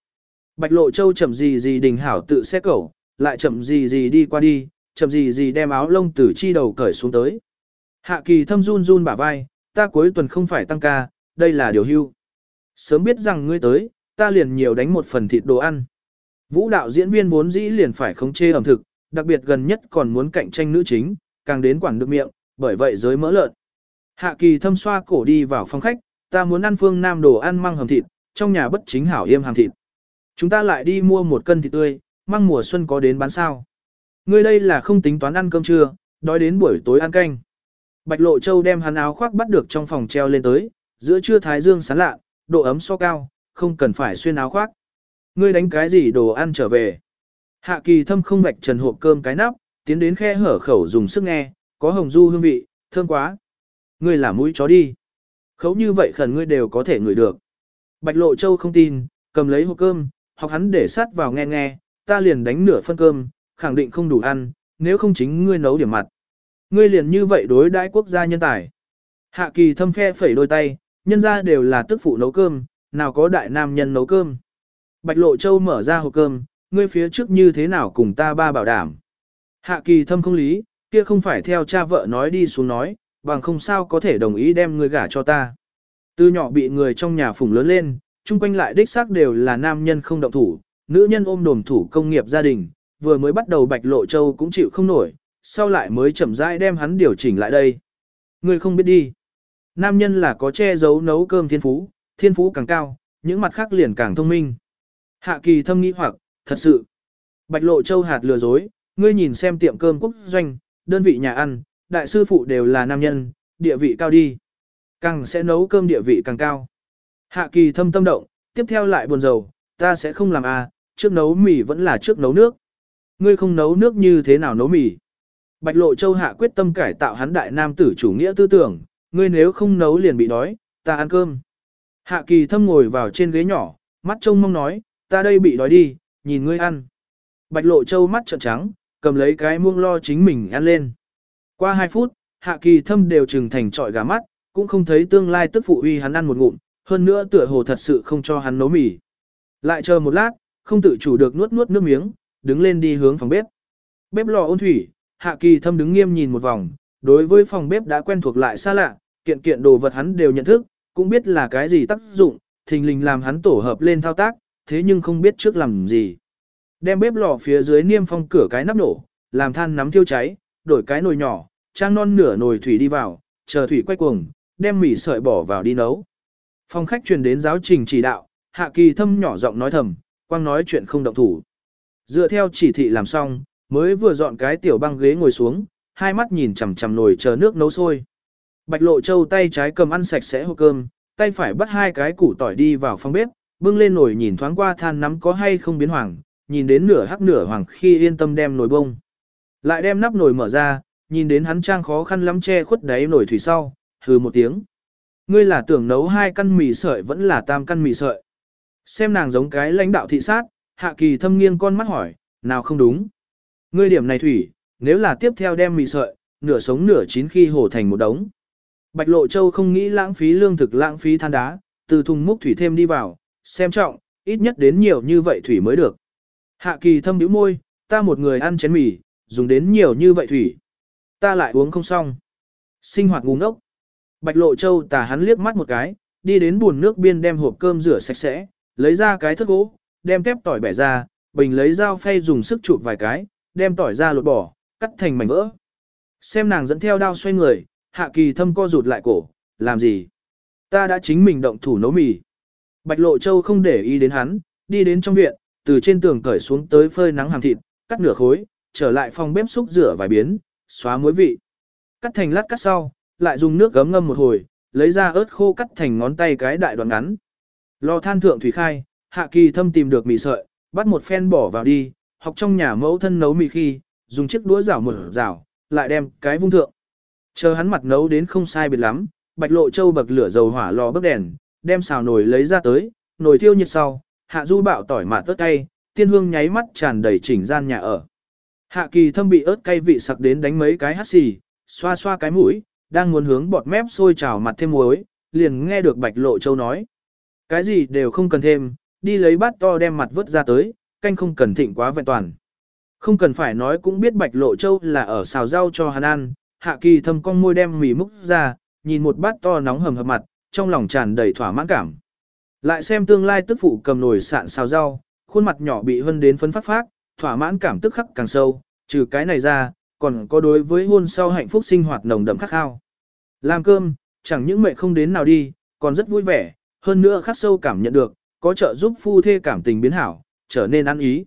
Bạch Lộ Châu chậm gì gì đình hảo tự xe cẩu, lại chậm gì gì đi qua đi, chậm gì gì đem áo lông từ chi đầu cởi xuống tới. Hạ kỳ thâm run run bả vai, ta cuối tuần không phải tăng ca, đây là điều hưu. Sớm biết rằng ngươi tới, ta liền nhiều đánh một phần thịt đồ ăn. Vũ đạo diễn viên vốn dĩ liền phải khống chê ẩm thực, đặc biệt gần nhất còn muốn cạnh tranh nữ chính, càng đến quản được miệng, bởi vậy giới mỡ lợn. Hạ kỳ thâm xoa cổ đi vào phòng khách, ta muốn ăn phương nam đồ ăn măng hầm thịt, trong nhà bất chính hảo yêm hàng thịt. Chúng ta lại đi mua một cân thịt tươi, măng mùa xuân có đến bán sao. Ngươi đây là không tính toán ăn cơm trưa, đói đến buổi tối ăn canh. Bạch Lộ Châu đem hắn áo khoác bắt được trong phòng treo lên tới, giữa trưa thái dương sáng lạ, độ ấm so cao, không cần phải xuyên áo khoác. Ngươi đánh cái gì đồ ăn trở về. Hạ kỳ thâm không vạch trần hộp cơm cái nắp, tiến đến khe hở khẩu dùng sức nghe, có hồng du hương vị, thơm quá. Ngươi là mũi chó đi. Khấu như vậy khẩn ngươi đều có thể ngửi được. Bạch Lộ Châu không tin, cầm lấy hộp cơm, học hắn để sát vào nghe nghe, ta liền đánh nửa phân cơm, khẳng định không đủ ăn, nếu không chính ngươi nấu điểm mặt. Ngươi liền như vậy đối đãi quốc gia nhân tài. Hạ kỳ thâm phe phẩy đôi tay, nhân ra đều là tức phụ nấu cơm, nào có đại nam nhân nấu cơm. Bạch Lộ Châu mở ra hộp cơm, ngươi phía trước như thế nào cùng ta ba bảo đảm. Hạ kỳ thâm không lý, kia không phải theo cha vợ nói đi xuống nói, bằng không sao có thể đồng ý đem ngươi gả cho ta. Từ nhỏ bị người trong nhà phủng lớn lên, chung quanh lại đích xác đều là nam nhân không động thủ, nữ nhân ôm đồm thủ công nghiệp gia đình, vừa mới bắt đầu Bạch Lộ Châu cũng chịu không nổi, sau lại mới chậm rãi đem hắn điều chỉnh lại đây. Ngươi không biết đi. Nam nhân là có che giấu nấu cơm thiên phú, thiên phú càng cao, những mặt khác liền càng thông minh. Hạ kỳ thâm nghĩ hoặc, thật sự. Bạch Lộ Châu hạt lừa dối, ngươi nhìn xem tiệm cơm quốc doanh, đơn vị nhà ăn, đại sư phụ đều là nam nhân, địa vị cao đi. Càng sẽ nấu cơm địa vị càng cao. Hạ kỳ thâm tâm động, tiếp theo lại buồn rầu, ta sẽ không làm à, trước nấu mì vẫn là trước nấu nước. Ngươi không nấu nước như thế nào nấu mì? Bạch Lộ Châu hạ quyết tâm cải tạo hắn đại nam tử chủ nghĩa tư tưởng, ngươi nếu không nấu liền bị đói, ta ăn cơm. Hạ kỳ thâm ngồi vào trên ghế nhỏ, mắt trông mong nói, ta đây bị đói đi, nhìn ngươi ăn. Bạch Lộ Châu mắt trợn trắng, cầm lấy cái muông lo chính mình ăn lên. Qua 2 phút, hạ kỳ thâm đều trừng thành trọi gà mắt, cũng không thấy tương lai tức phụ uy hắn ăn một ngụm, hơn nữa tựa hồ thật sự không cho hắn nấu mì. Lại chờ một lát, không tự chủ được nuốt nuốt nước miếng, đứng lên đi hướng phòng bếp. Bếp lò ôn thủy, hạ kỳ thâm đứng nghiêm nhìn một vòng, đối với phòng bếp đã quen thuộc lại xa lạ, kiện kiện đồ vật hắn đều nhận thức, cũng biết là cái gì tác dụng, thình lình làm hắn tổ hợp lên thao tác, thế nhưng không biết trước làm gì. Đem bếp lò phía dưới niêm phong cửa cái nắp nổ, làm than nắm thiêu cháy, đổi cái nồi nhỏ, trang non nửa nồi thủy đi vào, chờ thủy quay cuồng, đem mì sợi bỏ vào đi nấu. Phòng khách truyền đến giáo trình chỉ đạo, hạ kỳ thâm nhỏ giọng nói thầm, quang nói chuyện không động thủ. Dựa theo chỉ thị làm xong, mới vừa dọn cái tiểu băng ghế ngồi xuống, hai mắt nhìn chằm chằm nồi chờ nước nấu sôi. Bạch Lộ Châu tay trái cầm ăn sạch sẽ hộp cơm, tay phải bắt hai cái củ tỏi đi vào phòng bếp, bưng lên nồi nhìn thoáng qua than nắm có hay không biến hoàng, nhìn đến nửa hắc nửa hoàng khi yên tâm đem nồi bông. Lại đem nắp nồi mở ra, nhìn đến hắn trang khó khăn lắm che khuất đáy nồi thủy sau, hừ một tiếng. Ngươi là tưởng nấu hai căn mì sợi vẫn là tam căn mì sợi. Xem nàng giống cái lãnh đạo thị sát, hạ kỳ thâm nghiêng con mắt hỏi, nào không đúng. Ngươi điểm này thủy, nếu là tiếp theo đem mì sợi, nửa sống nửa chín khi hổ thành một đống. Bạch Lộ Châu không nghĩ lãng phí lương thực lãng phí than đá, từ thùng múc thủy thêm đi vào, xem trọng, ít nhất đến nhiều như vậy thủy mới được. Hạ kỳ thâm bĩu môi, ta một người ăn chén mì, dùng đến nhiều như vậy thủy. Ta lại uống không xong. Sinh hoạt ngu ngốc. Bạch Lộ Châu tà hắn liếc mắt một cái, đi đến buồn nước biên đem hộp cơm rửa sạch sẽ, lấy ra cái thất gỗ, đem tép tỏi bẻ ra, bình lấy dao phay dùng sức chụp vài cái, đem tỏi ra lột bỏ, cắt thành mảnh vỡ. Xem nàng dẫn theo đao xoay người, hạ kỳ thâm co rụt lại cổ, làm gì? Ta đã chính mình động thủ nấu mì. Bạch Lộ Châu không để ý đến hắn, đi đến trong viện, từ trên tường cởi xuống tới phơi nắng hàm thịt, cắt nửa khối, trở lại phòng bếp xúc rửa vài biến, xóa muối vị. Cắt thành lát cắt sau, lại dùng nước gấm ngâm một hồi, lấy ra ớt khô cắt thành ngón tay cái đại đoạn ngắn. Lò than thượng thủy khai, Hạ Kỳ Thâm tìm được mì sợi, bắt một phen bỏ vào đi, học trong nhà mẫu thân nấu mì khi, dùng chiếc đũa rảo một rảo, lại đem cái vung thượng. Chờ hắn mặt nấu đến không sai biệt lắm, Bạch Lộ Châu bậc lửa dầu hỏa lò bấc đèn, đem xào nồi lấy ra tới, nồi thiêu nhiệt sau, Hạ Du bạo tỏi mà ớt cay, tiên hương nháy mắt tràn đầy chỉnh gian nhà ở. Hạ Kỳ Thâm bị ớt cay vị sặc đến đánh mấy cái hắt xì, xoa xoa cái mũi, đang muốn hướng bọt mép sôi trào mặt thêm muối, liền nghe được Bạch Lộ Châu nói. Cái gì đều không cần thêm, đi lấy bát to đem mặt vớt ra tới, canh không cần thịnh quá vẹn toàn. Không cần phải nói cũng biết Bạch Lộ Châu là ở xào rau cho hắn ăn, Hạ Kỳ thâm con môi đem mì múc ra, nhìn một bát to nóng hầm hập mặt, trong lòng tràn đầy thỏa mãn cảm. Lại xem tương lai tức phụ cầm nồi sạn xào rau, khuôn mặt nhỏ bị hân đến phấn phát phát, thỏa mãn cảm tức khắc càng sâu, trừ cái này ra, còn có đối với hôn sau hạnh phúc sinh hoạt nồng đậm khắc khao. Làm cơm, chẳng những mẹ không đến nào đi, còn rất vui vẻ, hơn nữa khắc sâu cảm nhận được, có trợ giúp phu thê cảm tình biến hảo, trở nên ăn ý.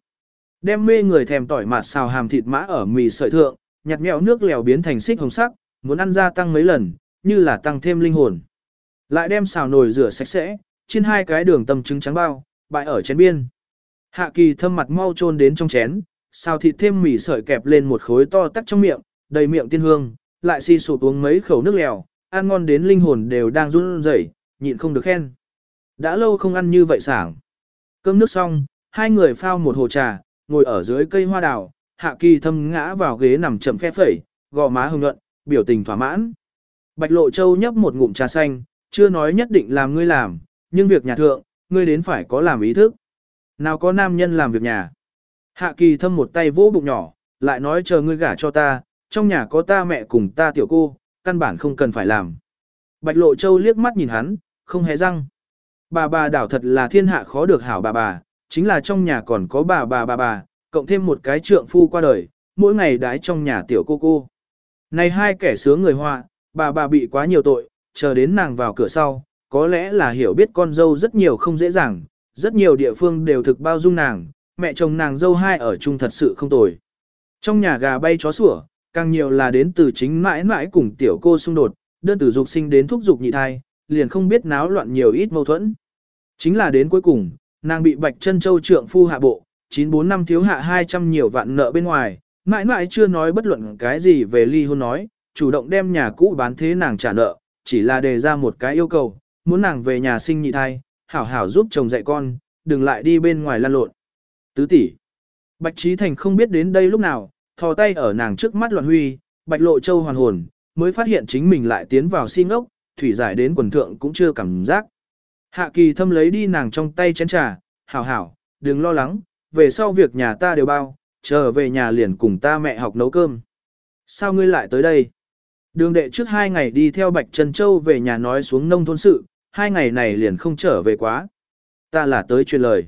Đem mê người thèm tỏi mạt xào hàm thịt mã ở mì sợi thượng, nhặt nhẽo nước lèo biến thành xích hồng sắc, muốn ăn gia tăng mấy lần, như là tăng thêm linh hồn. Lại đem xào nồi rửa sạch sẽ, trên hai cái đường tầm trứng trắng bao, bại ở chén biên. Hạ kỳ thâm mặt mau trôn đến trong chén, xào thịt thêm mì sợi kẹp lên một khối to tắt trong miệng, đầy miệng tiên hương, lại si sụp uống mấy khẩu nước lèo, ăn ngon đến linh hồn đều đang run rẩy, nhịn không được khen. Đã lâu không ăn như vậy sảng. Cơm nước xong, hai người phao một hồ trà, ngồi ở dưới cây hoa đào, hạ kỳ thâm ngã vào ghế nằm chậm phe phẩy, gò má hồng nhuận, biểu tình thỏa mãn. Bạch Lộ Châu nhấp một ngụm trà xanh, chưa nói nhất định làm ngươi làm, nhưng việc nhà thượng, ngươi đến phải có làm ý thức. Nào có nam nhân làm việc nhà. Hạ kỳ thâm một tay vỗ bụng nhỏ, lại nói chờ ngươi gả cho ta, trong nhà có ta mẹ cùng ta tiểu cô, căn bản không cần phải làm. Bạch Lộ Châu liếc mắt nhìn hắn, không hề răng. Bà bà đảo thật là thiên hạ khó được hảo bà bà, chính là trong nhà còn có bà bà bà bà, cộng thêm một cái trượng phu qua đời, mỗi ngày đái trong nhà tiểu cô cô. Này hai kẻ sướng người hoa, bà bà bị quá nhiều tội, chờ đến nàng vào cửa sau, có lẽ là hiểu biết con dâu rất nhiều không dễ dàng, rất nhiều địa phương đều thực bao dung nàng, mẹ chồng nàng dâu hai ở chung thật sự không tồi. Trong nhà gà bay chó sủa, càng nhiều là đến từ chính mãi mãi cùng tiểu cô xung đột, đơn tử dục sinh đến thúc dục nhị thai, liền không biết náo loạn nhiều ít mâu thuẫn. Chính là đến cuối cùng, nàng bị Bạch Chân Châu trượng phu hạ bộ, 94 năm thiếu hạ 200 nhiều vạn nợ bên ngoài, mãi mãi chưa nói bất luận cái gì về ly hôn nói, chủ động đem nhà cũ bán thế nàng trả nợ, chỉ là đề ra một cái yêu cầu, muốn nàng về nhà sinh nhị thai, hảo hảo giúp chồng dạy con, đừng lại đi bên ngoài lan lộn. Tứ tỷ. Bạch Trí Thành không biết đến đây lúc nào, thò tay ở nàng trước mắt loạn huy, Bạch Lộ Châu hoàn hồn, mới phát hiện chính mình lại tiến vào si ngốc, thủy giải đến quần thượng cũng chưa cảm giác. Hạ kỳ thâm lấy đi nàng trong tay chén trà, hảo hảo, đừng lo lắng, về sau việc nhà ta đều bao, chờ về nhà liền cùng ta mẹ học nấu cơm. Sao ngươi lại tới đây? Đường đệ trước hai ngày đi theo Bạch Trần Châu về nhà nói xuống nông thôn sự, hai ngày này liền không trở về quá. Ta là tới truyền lời.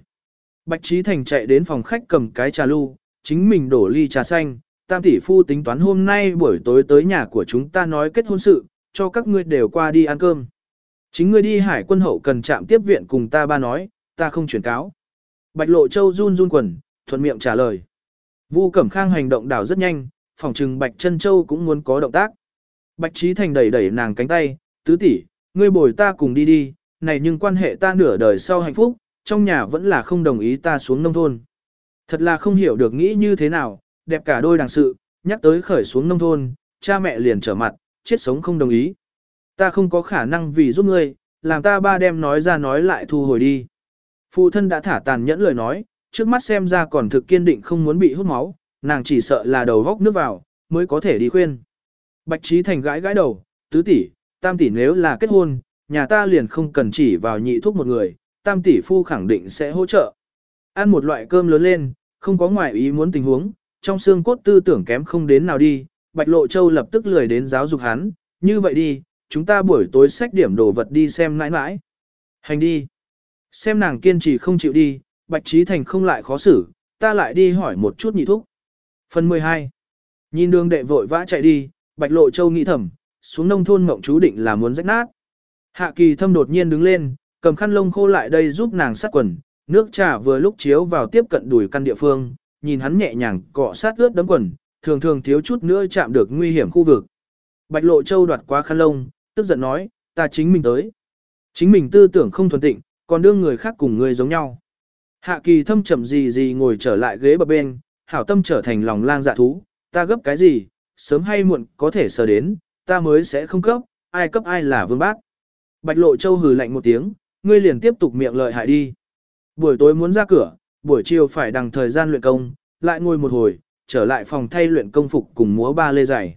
Bạch Trí Thành chạy đến phòng khách cầm cái trà lu, chính mình đổ ly trà xanh, tam tỷ phu tính toán hôm nay buổi tối tới nhà của chúng ta nói kết hôn sự, cho các ngươi đều qua đi ăn cơm. Chính ngươi đi hải quân hậu cần chạm tiếp viện cùng ta ba nói, ta không chuyển cáo. Bạch Lộ Châu run run quần, thuận miệng trả lời. Vu Cẩm Khang hành động đảo rất nhanh, phòng trừng Bạch Trân Châu cũng muốn có động tác. Bạch Trí Thành đẩy đẩy nàng cánh tay, tứ tỷ, ngươi bồi ta cùng đi đi, này nhưng quan hệ ta nửa đời sau hạnh phúc, trong nhà vẫn là không đồng ý ta xuống nông thôn. Thật là không hiểu được nghĩ như thế nào, đẹp cả đôi đàng sự, nhắc tới khởi xuống nông thôn, cha mẹ liền trở mặt, chết sống không đồng ý. Ta không có khả năng vì giúp ngươi, làm ta ba đem nói ra nói lại thu hồi đi. Phụ thân đã thả tàn nhẫn lời nói, trước mắt xem ra còn thực kiên định không muốn bị hút máu, nàng chỉ sợ là đầu vóc nước vào, mới có thể đi khuyên. Bạch Trí Thành gãi gãi đầu, tứ tỷ, tam tỷ nếu là kết hôn, nhà ta liền không cần chỉ vào nhị thuốc một người, tam tỷ phu khẳng định sẽ hỗ trợ. Ăn một loại cơm lớn lên, không có ngoại ý muốn tình huống, trong xương cốt tư tưởng kém không đến nào đi, Bạch Lộ Châu lập tức lười đến giáo dục hắn, như vậy đi, chúng ta buổi tối xách điểm đồ vật đi xem nãi nãi. Hành đi. Xem nàng kiên trì không chịu đi, Bạch Trí Thành không lại khó xử, ta lại đi hỏi một chút nhị thúc. Phần 12. Nhìn đường đệ vội vã chạy đi, Bạch Lộ Châu nghĩ thầm, xuống nông thôn mộng chú định là muốn rách nát. Hạ kỳ thâm đột nhiên đứng lên, cầm khăn lông khô lại đây giúp nàng sát quần, nước trà vừa lúc chiếu vào tiếp cận đùi căn địa phương, nhìn hắn nhẹ nhàng cọ sát ướt đấm quần, thường thường thiếu chút nữa chạm được nguy hiểm khu vực. Bạch Lộ Châu đoạt qua khăn lông, tức giận nói, ta chính mình tới. Chính mình tư tưởng không thuần tịnh, còn đương người khác cùng người giống nhau. Hạ kỳ thâm chậm gì gì ngồi trở lại ghế bờ bên, hảo tâm trở thành lòng lang dạ thú, ta gấp cái gì, sớm hay muộn có thể sờ đến, ta mới sẽ không cấp, ai cấp ai là vương bác. Bạch Lộ Châu hừ lạnh một tiếng, ngươi liền tiếp tục miệng lợi hại đi. Buổi tối muốn ra cửa, buổi chiều phải đằng thời gian luyện công, lại ngồi một hồi, trở lại phòng thay luyện công phục cùng múa ba lê giày.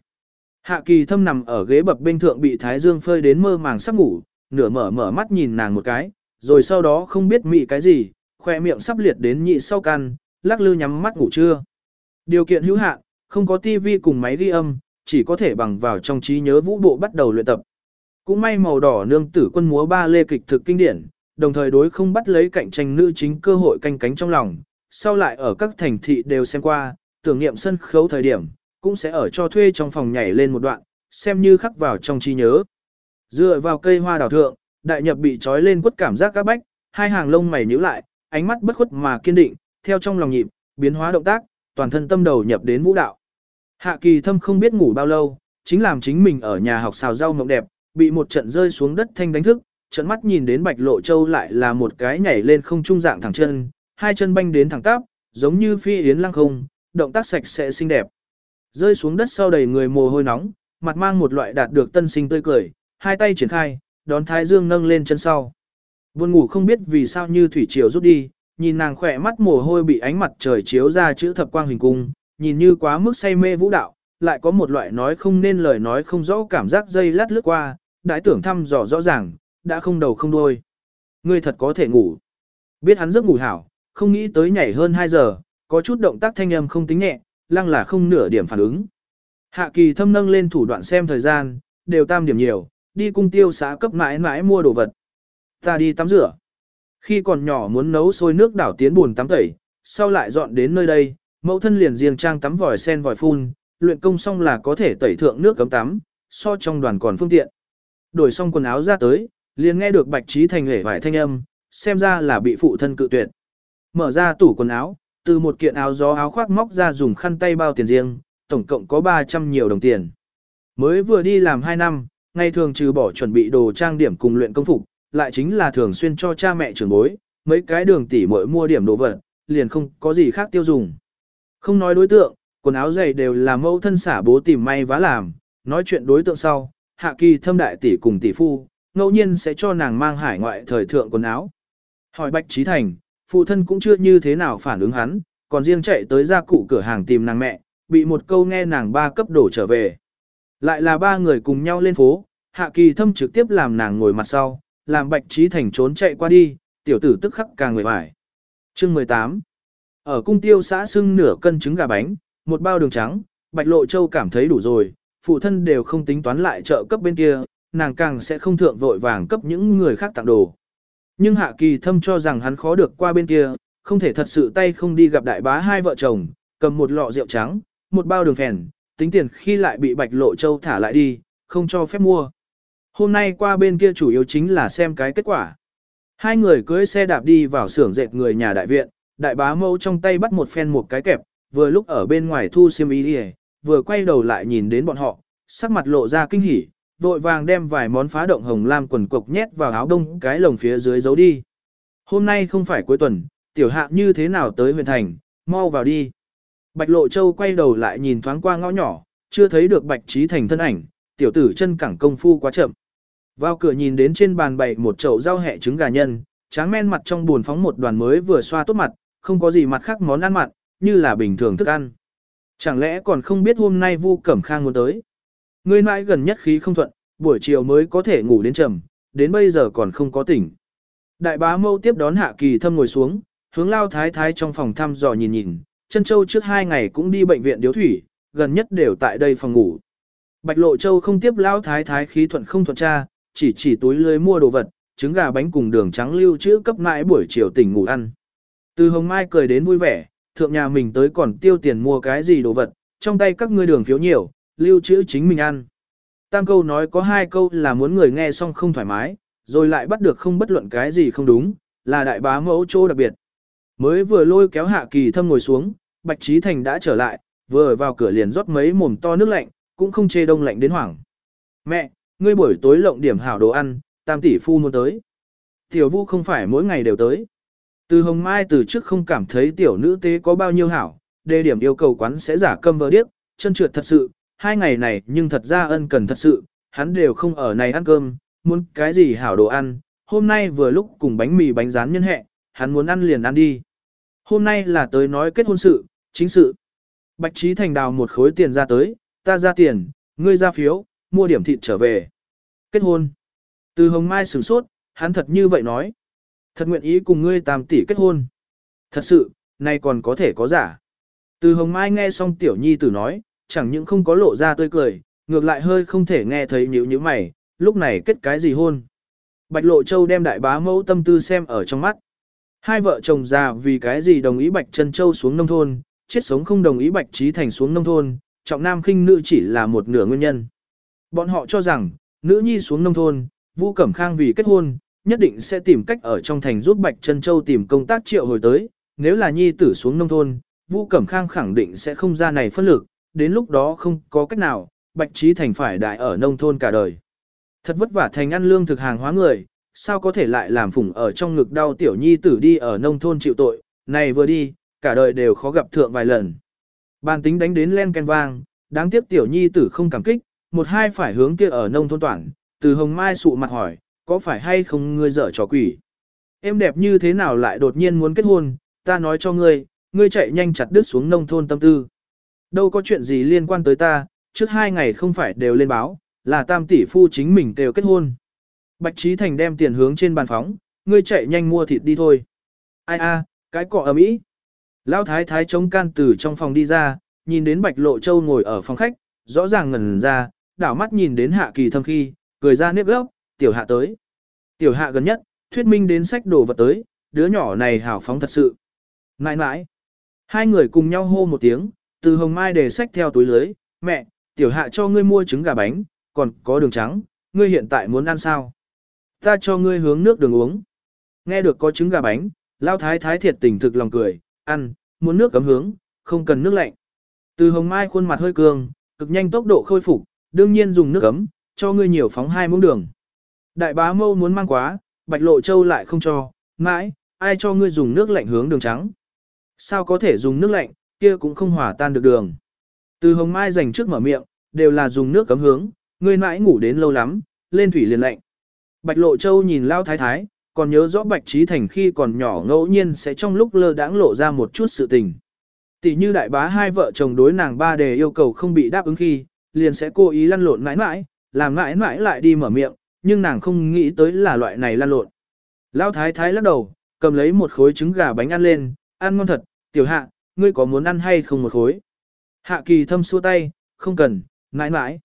Hạ kỳ thâm nằm ở ghế bập bên thượng bị thái dương phơi đến mơ màng sắp ngủ, nửa mở mở mắt nhìn nàng một cái, rồi sau đó không biết mị cái gì, khoe miệng sắp liệt đến nhị sau căn, lắc lư nhắm mắt ngủ trưa. Điều kiện hữu hạn, không có tivi cùng máy ghi âm, chỉ có thể bằng vào trong trí nhớ vũ bộ bắt đầu luyện tập. Cũng may màu đỏ nương tử quân múa ba lê kịch thực kinh điển, đồng thời đối không bắt lấy cạnh tranh nữ chính cơ hội canh cánh trong lòng, sau lại ở các thành thị đều xem qua, tưởng niệm sân khấu thời điểm, cũng sẽ ở cho thuê trong phòng nhảy lên một đoạn, xem như khắc vào trong trí nhớ. Dựa vào cây hoa đào thượng, đại nhập bị trói lên quất cảm giác các bách, hai hàng lông mày nhíu lại, ánh mắt bất khuất mà kiên định, theo trong lòng nhịp, biến hóa động tác, toàn thân tâm đầu nhập đến vũ đạo. Hạ kỳ thâm không biết ngủ bao lâu, chính làm chính mình ở nhà học xào rau mộng đẹp, bị một trận rơi xuống đất thanh đánh thức, trận mắt nhìn đến bạch lộ châu lại là một cái nhảy lên không trung dạng thẳng chân, hai chân banh đến thẳng tắp, giống như phi yến lăng không, động tác sạch sẽ xinh đẹp. Rơi xuống đất sau đầy người mồ hôi nóng, mặt mang một loại đạt được tân sinh tươi cười, hai tay triển khai, đón thái dương nâng lên chân sau. Buồn ngủ không biết vì sao như thủy triều rút đi, nhìn nàng khỏe mắt mồ hôi bị ánh mặt trời chiếu ra chữ thập quang hình cung, nhìn như quá mức say mê vũ đạo, lại có một loại nói không nên lời nói không rõ cảm giác dây lát lướt qua, đãi tưởng thăm dò rõ ràng, đã không đầu không đuôi. Ngươi thật có thể ngủ. Biết hắn giấc ngủ hảo, không nghĩ tới nhảy hơn 2 giờ, có chút động tác thanh âm không tính nhẹ, lăng là không nửa điểm phản ứng. Hạ kỳ thâm nâng lên thủ đoạn xem thời gian, đều tam điểm nhiều, đi cung tiêu xã cấp mãi mãi mua đồ vật. Ta đi tắm rửa. Khi còn nhỏ muốn nấu sôi nước đảo tiến buồn tắm tẩy, sau lại dọn đến nơi đây, mẫu thân liền riêng trang tắm vòi sen vòi phun, luyện công xong là có thể tẩy thượng nước cấm tắm, so trong đoàn còn phương tiện. Đổi xong quần áo ra tới, liền nghe được Bạch Trí Thành hể vải thanh âm, xem ra là bị phụ thân cự tuyệt. Mở ra tủ quần áo, từ một kiện áo gió áo khoác móc ra dùng khăn tay bao tiền riêng, tổng cộng có 300 nhiều đồng tiền. Mới vừa đi làm 2 năm, ngày thường trừ bỏ chuẩn bị đồ trang điểm cùng luyện công phục, lại chính là thường xuyên cho cha mẹ trưởng bối, mấy cái đường tỷ mỗi mua điểm đồ vật, liền không có gì khác tiêu dùng. Không nói đối tượng, quần áo giày đều là mẫu thân xả bố tìm may vá làm, nói chuyện đối tượng sau, hạ kỳ thâm đại tỷ cùng tỷ phu, ngẫu nhiên sẽ cho nàng mang hải ngoại thời thượng quần áo. Hỏi Bạch Trí Thành, phụ thân cũng chưa như thế nào phản ứng hắn, còn riêng chạy tới gia cụ cửa hàng tìm nàng mẹ, bị một câu nghe nàng ba cấp đổ trở về. Lại là ba người cùng nhau lên phố, hạ kỳ thâm trực tiếp làm nàng ngồi mặt sau, làm Bạch Trí Thành trốn chạy qua đi, tiểu tử tức khắc càng người vải. Chương 18 ở cung tiêu xã xưng nửa cân trứng gà bánh, một bao đường trắng, Bạch Lộ Châu cảm thấy đủ rồi, phụ thân đều không tính toán lại trợ cấp bên kia, nàng càng sẽ không thượng vội vàng cấp những người khác tặng đồ. Nhưng Hạ Kỳ Thâm cho rằng hắn khó được qua bên kia, không thể thật sự tay không đi gặp đại bá hai vợ chồng, cầm một lọ rượu trắng, một bao đường phèn, tính tiền khi lại bị Bạch Lộ Châu thả lại đi, không cho phép mua. Hôm nay qua bên kia chủ yếu chính là xem cái kết quả. Hai người cưới xe đạp đi vào xưởng dệt người nhà đại viện, đại bá mâu trong tay bắt một phen một cái kẹp, vừa lúc ở bên ngoài thu xiêm y đi vừa quay đầu lại nhìn đến bọn họ, sắc mặt lộ ra kinh hỉ, vội vàng đem vài món phá động hồng lam quần cục nhét vào áo đông cái lồng phía dưới giấu đi. Hôm nay không phải cuối tuần, tiểu hạ như thế nào tới huyện thành, mau vào đi. Bạch Lộ Châu quay đầu lại nhìn thoáng qua ngõ nhỏ, chưa thấy được Bạch Trí Thành thân ảnh, tiểu tử chân cẳng công phu quá chậm. Vào cửa nhìn đến trên bàn bày một chậu rau hẹ trứng gà nhân, tráng men mặt trong buồn phóng một đoàn mới vừa xoa tốt mặt, không có gì mặt khác món ăn mặn, như là bình thường thức ăn. Chẳng lẽ còn không biết hôm nay Vu Cẩm Khang muốn tới? Người mãi gần nhất khí không thuận, buổi chiều mới có thể ngủ đến trầm, đến bây giờ còn không có tỉnh. Đại bá mâu tiếp đón Hạ Kỳ Thâm ngồi xuống, hướng lao thái thái trong phòng thăm dò nhìn nhìn, chân châu trước hai ngày cũng đi bệnh viện điếu thủy, gần nhất đều tại đây phòng ngủ. Bạch Lộ Châu không tiếp lao thái thái khí thuận không thuận cha, chỉ chỉ túi lưới mua đồ vật, trứng gà bánh cùng đường trắng lưu trữ cấp mãi buổi chiều tỉnh ngủ ăn. Từ hồng mai cười đến vui vẻ, thượng nhà mình tới còn tiêu tiền mua cái gì đồ vật, trong tay các ngươi đường phiếu nhiều, lưu trữ chính mình ăn. Tam câu nói có hai câu là muốn người nghe xong không thoải mái, rồi lại bắt được không bất luận cái gì không đúng, là đại bá mẫu chỗ đặc biệt. Mới vừa lôi kéo hạ kỳ thâm ngồi xuống, Bạch Trí Thành đã trở lại, vừa vào cửa liền rót mấy mồm to nước lạnh, cũng không chê đông lạnh đến hoảng. Mẹ, ngươi buổi tối lộng điểm hảo đồ ăn, tam tỷ phu muốn tới. Tiểu vu không phải mỗi ngày đều tới. Từ hồng mai từ trước không cảm thấy tiểu nữ tế có bao nhiêu hảo, đề điểm yêu cầu quán sẽ giả câm vờ điếc, chân trượt thật sự, hai ngày này nhưng thật ra ân cần thật sự, hắn đều không ở này ăn cơm, muốn cái gì hảo đồ ăn, hôm nay vừa lúc cùng bánh mì bánh rán nhân hẹ, hắn muốn ăn liền ăn đi. Hôm nay là tới nói kết hôn sự, chính sự. Bạch Trí Thành đào một khối tiền ra tới, ta ra tiền, ngươi ra phiếu, mua điểm thịt trở về. Kết hôn. Từ hồng mai sửng sốt, hắn thật như vậy nói. Thật nguyện ý cùng ngươi tam tỷ kết hôn. Thật sự, nay còn có thể có giả. Từ hồng mai nghe xong tiểu nhi tử nói, chẳng những không có lộ ra tươi cười, ngược lại hơi không thể nghe thấy nhíu nhíu mày, lúc này kết cái gì hôn. Bạch Lộ Châu đem đại bá mẫu tâm tư xem ở trong mắt. Hai vợ chồng già vì cái gì đồng ý Bạch Trân Châu xuống nông thôn, chết sống không đồng ý Bạch Trí Thành xuống nông thôn, trọng nam khinh nữ chỉ là một nửa nguyên nhân. Bọn họ cho rằng, nữ nhi xuống nông thôn, Vu Cẩm Khang vì kết hôn, nhất định sẽ tìm cách ở trong thành giúp Bạch Trân Châu tìm công tác triệu hồi tới, nếu là nhi tử xuống nông thôn, Vu Cẩm Khang khẳng định sẽ không ra này phân lực, đến lúc đó không có cách nào, Bạch Trí Thành phải đại ở nông thôn cả đời. Thật vất vả thành ăn lương thực hàng hóa người, sao có thể lại làm phủng ở trong ngực đau tiểu nhi tử đi ở nông thôn chịu tội, này vừa đi, cả đời đều khó gặp thượng vài lần. Bàn tính đánh đến len ken vang, đáng tiếc tiểu nhi tử không cảm kích, một hai phải hướng kia ở nông thôn toàn, từ hồng mai sụ mặt hỏi, có phải hay không ngươi dở trò quỷ? Em đẹp như thế nào lại đột nhiên muốn kết hôn, ta nói cho ngươi, ngươi chạy nhanh chặt đứt xuống nông thôn tâm tư. Đâu có chuyện gì liên quan tới ta, trước hai ngày không phải đều lên báo, là tam tỷ phu chính mình đều kết hôn. Bạch Trí Thành đem tiền hướng trên bàn phóng, ngươi chạy nhanh mua thịt đi thôi. Ai a, cái cọ ở mỹ Lão thái thái chống can từ trong phòng đi ra, nhìn đến Bạch Lộ Châu ngồi ở phòng khách, rõ ràng ngẩn ra, đảo mắt nhìn đến Hạ Kỳ Thâm khi, cười ra nếp gốc, tiểu hạ tới. Tiểu hạ gần nhất, thuyết minh đến sách đồ vật tới, đứa nhỏ này hảo phóng thật sự. Nãi nãi. Hai người cùng nhau hô một tiếng, từ hồng mai để sách theo túi lưới, mẹ, tiểu hạ cho ngươi mua trứng gà bánh, còn có đường trắng, ngươi hiện tại muốn ăn sao? Ta cho ngươi hướng nước đường uống. Nghe được có trứng gà bánh, lao thái thái thiệt tình thực lòng cười, ăn, muốn nước cấm hướng, không cần nước lạnh. Từ hồng mai khuôn mặt hơi cường, cực nhanh tốc độ khôi phục, đương nhiên dùng nước cấm, cho ngươi nhiều phóng hai muỗng đường. Đại bá mâu muốn mang quá, bạch lộ châu lại không cho, mãi, ai cho ngươi dùng nước lạnh hướng đường trắng. Sao có thể dùng nước lạnh, kia cũng không hòa tan được đường. Từ hồng mai dành trước mở miệng, đều là dùng nước cấm hướng, ngươi mãi ngủ đến lâu lắm, lên thủy liền lạnh. Bạch lộ châu nhìn lao thái thái, còn nhớ rõ bạch trí thành khi còn nhỏ ngẫu nhiên sẽ trong lúc lơ đãng lộ ra một chút sự tình. Tỷ như đại bá hai vợ chồng đối nàng ba đề yêu cầu không bị đáp ứng khi, liền sẽ cố ý lăn lộn mãi mãi, làm mãi mãi lại đi mở miệng, nhưng nàng không nghĩ tới là loại này lan lộn. Lão thái thái lắc đầu, cầm lấy một khối trứng gà bánh ăn lên, ăn ngon thật, tiểu hạ, ngươi có muốn ăn hay không một khối? Hạ kỳ thâm xua tay, không cần, mãi mãi.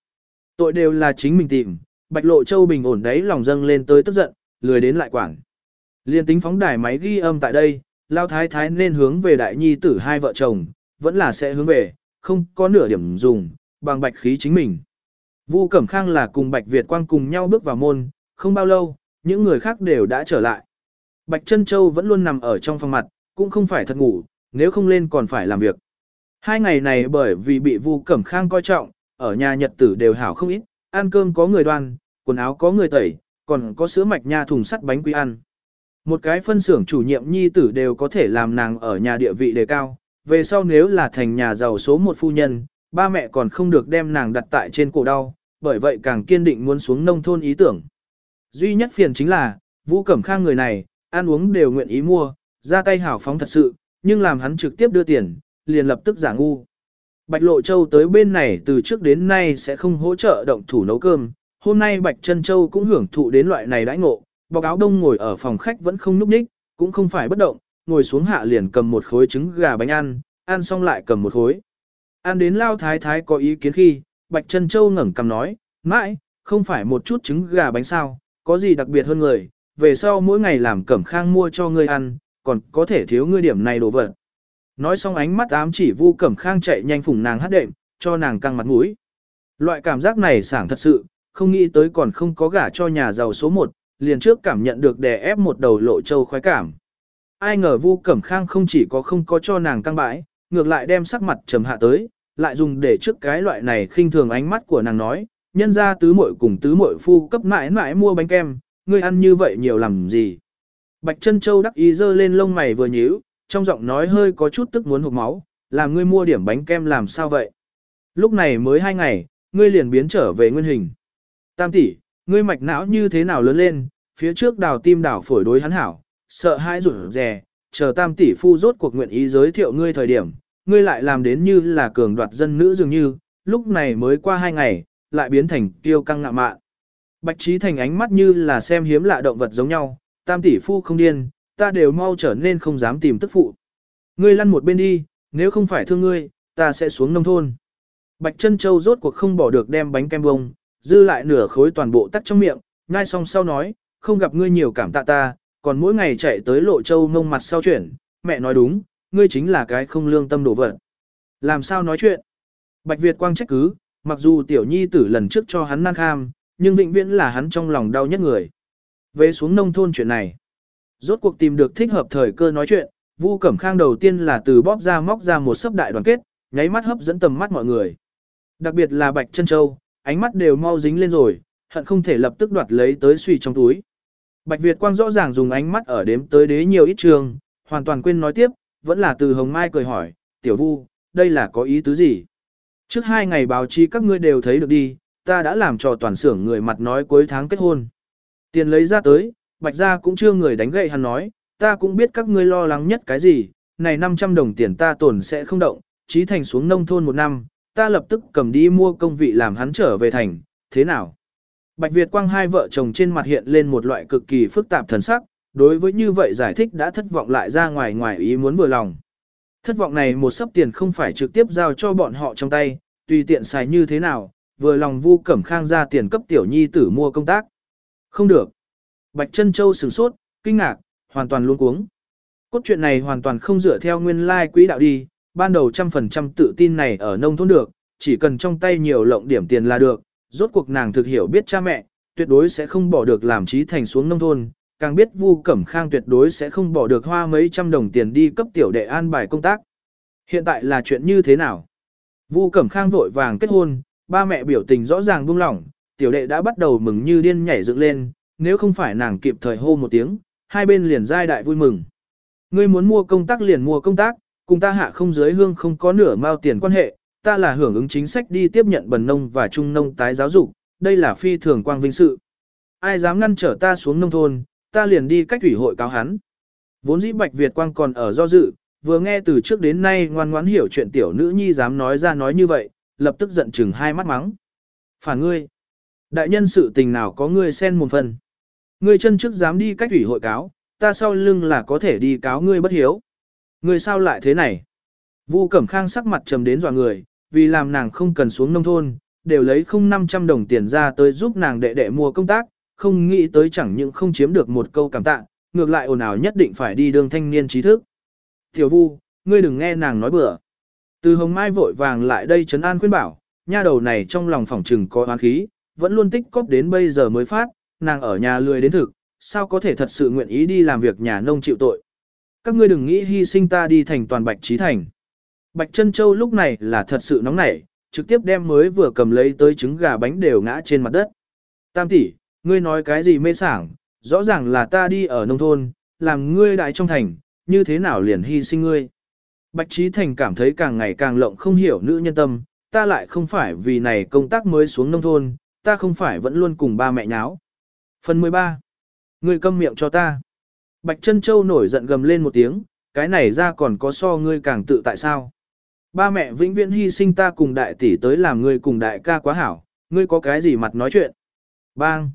Tội đều là chính mình tìm, bạch lộ châu bình ổn đấy lòng dâng lên tới tức giận, lười đến lại quảng. Liên tính phóng đài máy ghi âm tại đây, Lão thái thái nên hướng về đại nhi tử hai vợ chồng, vẫn là sẽ hướng về, không có nửa điểm dùng, bằng bạch khí chính mình. Vu Cẩm Khang là cùng Bạch Việt Quang cùng nhau bước vào môn, không bao lâu, những người khác đều đã trở lại. Bạch Trân Châu vẫn luôn nằm ở trong phòng mặt, cũng không phải thật ngủ, nếu không lên còn phải làm việc. Hai ngày này bởi vì bị Vu Cẩm Khang coi trọng, ở nhà nhật tử đều hảo không ít, ăn cơm có người đoan, quần áo có người tẩy, còn có sữa mạch nha thùng sắt bánh quy ăn. Một cái phân xưởng chủ nhiệm nhi tử đều có thể làm nàng ở nhà địa vị đề cao, về sau nếu là thành nhà giàu số một phu nhân, ba mẹ còn không được đem nàng đặt tại trên cổ đau, bởi vậy càng kiên định muốn xuống nông thôn ý tưởng. Duy nhất phiền chính là, Vũ Cẩm Khang người này, ăn uống đều nguyện ý mua, ra tay hảo phóng thật sự, nhưng làm hắn trực tiếp đưa tiền, liền lập tức giả ngu. Bạch Lộ Châu tới bên này từ trước đến nay sẽ không hỗ trợ động thủ nấu cơm, hôm nay Bạch Trân Châu cũng hưởng thụ đến loại này đãi ngộ, bọc áo đông ngồi ở phòng khách vẫn không núp ních, cũng không phải bất động, ngồi xuống hạ liền cầm một khối trứng gà bánh ăn, ăn xong lại cầm một khối. Ăn đến lao thái thái có ý kiến khi, Bạch Trân Châu ngẩng cằm nói, mãi, không phải một chút trứng gà bánh sao, có gì đặc biệt hơn người, về sau mỗi ngày làm cẩm khang mua cho ngươi ăn, còn có thể thiếu ngươi điểm này đồ vật. Nói xong ánh mắt ám chỉ vu cẩm khang chạy nhanh phùng nàng hát đệm, cho nàng căng mặt mũi. Loại cảm giác này sảng thật sự, không nghĩ tới còn không có gả cho nhà giàu số 1, liền trước cảm nhận được đè ép một đầu lộ châu khoái cảm. Ai ngờ vu cẩm khang không chỉ có không có cho nàng căng bãi, ngược lại đem sắc mặt trầm hạ tới, lại dùng để trước cái loại này khinh thường ánh mắt của nàng nói, nhân ra tứ muội cùng tứ muội phu cấp mãi mãi mua bánh kem, ngươi ăn như vậy nhiều làm gì. Bạch chân châu đắc ý dơ lên lông mày vừa nhíu, trong giọng nói hơi có chút tức muốn hụt máu, làm ngươi mua điểm bánh kem làm sao vậy. Lúc này mới hai ngày, ngươi liền biến trở về nguyên hình. Tam tỷ, ngươi mạch não như thế nào lớn lên, phía trước đào tim đào phổi đối hắn hảo, sợ hãi rủi rè, chờ tam tỷ phu rốt cuộc nguyện ý giới thiệu ngươi thời điểm, ngươi lại làm đến như là cường đoạt dân nữ dường như, lúc này mới qua hai ngày, lại biến thành tiêu căng ngạ mạn. Bạch Trí Thành ánh mắt như là xem hiếm lạ động vật giống nhau, tam tỷ phu không điên, ta đều mau trở nên không dám tìm tức phụ. Ngươi lăn một bên đi, nếu không phải thương ngươi, ta sẽ xuống nông thôn. Bạch Trân Châu rốt cuộc không bỏ được đem bánh kem bông, dư lại nửa khối toàn bộ tắt trong miệng, ngay xong sau nói, không gặp ngươi nhiều cảm tạ ta, còn mỗi ngày chạy tới lộ châu ngông mặt sau chuyển, mẹ nói đúng, ngươi chính là cái không lương tâm đổ vật. Làm sao nói chuyện? Bạch Việt Quang trách cứ, mặc dù tiểu nhi tử lần trước cho hắn năng kham, nhưng vĩnh viễn là hắn trong lòng đau nhất người. Về xuống nông thôn chuyện này. Rốt cuộc tìm được thích hợp thời cơ nói chuyện, Vu Cẩm Khang đầu tiên là từ bóp ra móc ra một sấp đại đoàn kết, nháy mắt hấp dẫn tầm mắt mọi người. Đặc biệt là Bạch Chân Châu, ánh mắt đều mau dính lên rồi, hận không thể lập tức đoạt lấy tới suy trong túi. Bạch Việt Quang rõ ràng dùng ánh mắt ở đếm tới đế nhiều ít trường, hoàn toàn quên nói tiếp, vẫn là từ Hồng Mai cười hỏi, tiểu vu, đây là có ý tứ gì? Trước hai ngày báo chí các ngươi đều thấy được đi, ta đã làm cho toàn xưởng người mặt nói cuối tháng kết hôn. Tiền lấy ra tới, Bạch gia cũng chưa người đánh gậy hắn nói, ta cũng biết các ngươi lo lắng nhất cái gì, này 500 đồng tiền ta tổn sẽ không động, trí thành xuống nông thôn một năm, ta lập tức cầm đi mua công vị làm hắn trở về thành, thế nào? Bạch Việt Quang hai vợ chồng trên mặt hiện lên một loại cực kỳ phức tạp thần sắc, đối với như vậy giải thích đã thất vọng lại ra ngoài ngoài ý muốn vừa lòng. Thất vọng này một sắp tiền không phải trực tiếp giao cho bọn họ trong tay, tùy tiện xài như thế nào, vừa lòng vu cẩm khang ra tiền cấp tiểu nhi tử mua công tác. Không được. Bạch chân Châu sửng sốt, kinh ngạc, hoàn toàn luống cuống. Cốt truyện này hoàn toàn không dựa theo nguyên lai like quỹ đạo đi, ban đầu trăm phần trăm tự tin này ở nông thôn được, chỉ cần trong tay nhiều lộng điểm tiền là được, rốt cuộc nàng thực hiểu biết cha mẹ, tuyệt đối sẽ không bỏ được làm trí thành xuống nông thôn, càng biết Vu Cẩm Khang tuyệt đối sẽ không bỏ được hoa mấy trăm đồng tiền đi cấp tiểu đệ an bài công tác. Hiện tại là chuyện như thế nào? Vu Cẩm Khang vội vàng kết hôn, ba mẹ biểu tình rõ ràng buông lỏng, tiểu đệ đã bắt đầu mừng như điên nhảy dựng lên, nếu không phải nàng kịp thời hô một tiếng, hai bên liền giai đại vui mừng. Ngươi muốn mua công tác liền mua công tác, cùng ta hạ không giới hương không có nửa mao tiền quan hệ, ta là hưởng ứng chính sách đi tiếp nhận bần nông và trung nông tái giáo dục, đây là phi thường quang vinh sự. Ai dám ngăn trở ta xuống nông thôn, ta liền đi cách thủy hội cáo hắn. Vốn dĩ Bạch Việt Quang còn ở do dự, vừa nghe từ trước đến nay ngoan ngoãn hiểu chuyện tiểu nữ nhi dám nói ra nói như vậy, lập tức giận chừng hai mắt mắng. Phản ngươi, đại nhân sự tình nào có ngươi xen một phần. Ngươi chân trước dám đi cách thủy hội cáo, ta sau lưng là có thể đi cáo ngươi bất hiếu. Ngươi sao lại thế này? Vu Cẩm Khang sắc mặt trầm đến dọa người, vì làm nàng không cần xuống nông thôn, đều lấy không 500 đồng tiền ra tới giúp nàng đệ đệ mua công tác, không nghĩ tới chẳng những không chiếm được một câu cảm tạ, ngược lại ồn ào nhất định phải đi đường thanh niên trí thức. Tiểu Vu, ngươi đừng nghe nàng nói bừa. Từ Hồng Mai vội vàng lại đây trấn an khuyên bảo, nha đầu này trong lòng phòng trừng có oán khí, vẫn luôn tích cóp đến bây giờ mới phát, nàng ở nhà lười đến thực, sao có thể thật sự nguyện ý đi làm việc nhà nông chịu tội. Các ngươi đừng nghĩ hy sinh ta đi thành toàn bạch trí thành. Bạch Trân Châu lúc này là thật sự nóng nảy, trực tiếp đem mới vừa cầm lấy tới trứng gà bánh đều ngã trên mặt đất. Tam tỷ, ngươi nói cái gì mê sảng, rõ ràng là ta đi ở nông thôn, làm ngươi đại trong thành, như thế nào liền hy sinh ngươi. Bạch Trí Thành cảm thấy càng ngày càng lộng không hiểu nữ nhân tâm, ta lại không phải vì này công tác mới xuống nông thôn, ta không phải vẫn luôn cùng ba mẹ nháo. Phần 13. Ngươi câm miệng cho ta. Bạch Trân Châu nổi giận gầm lên một tiếng, cái này ra còn có so ngươi càng tự tại sao. Ba mẹ vĩnh viễn hy sinh ta cùng đại tỷ tới làm ngươi cùng đại ca quá hảo, ngươi có cái gì mặt nói chuyện. Bang!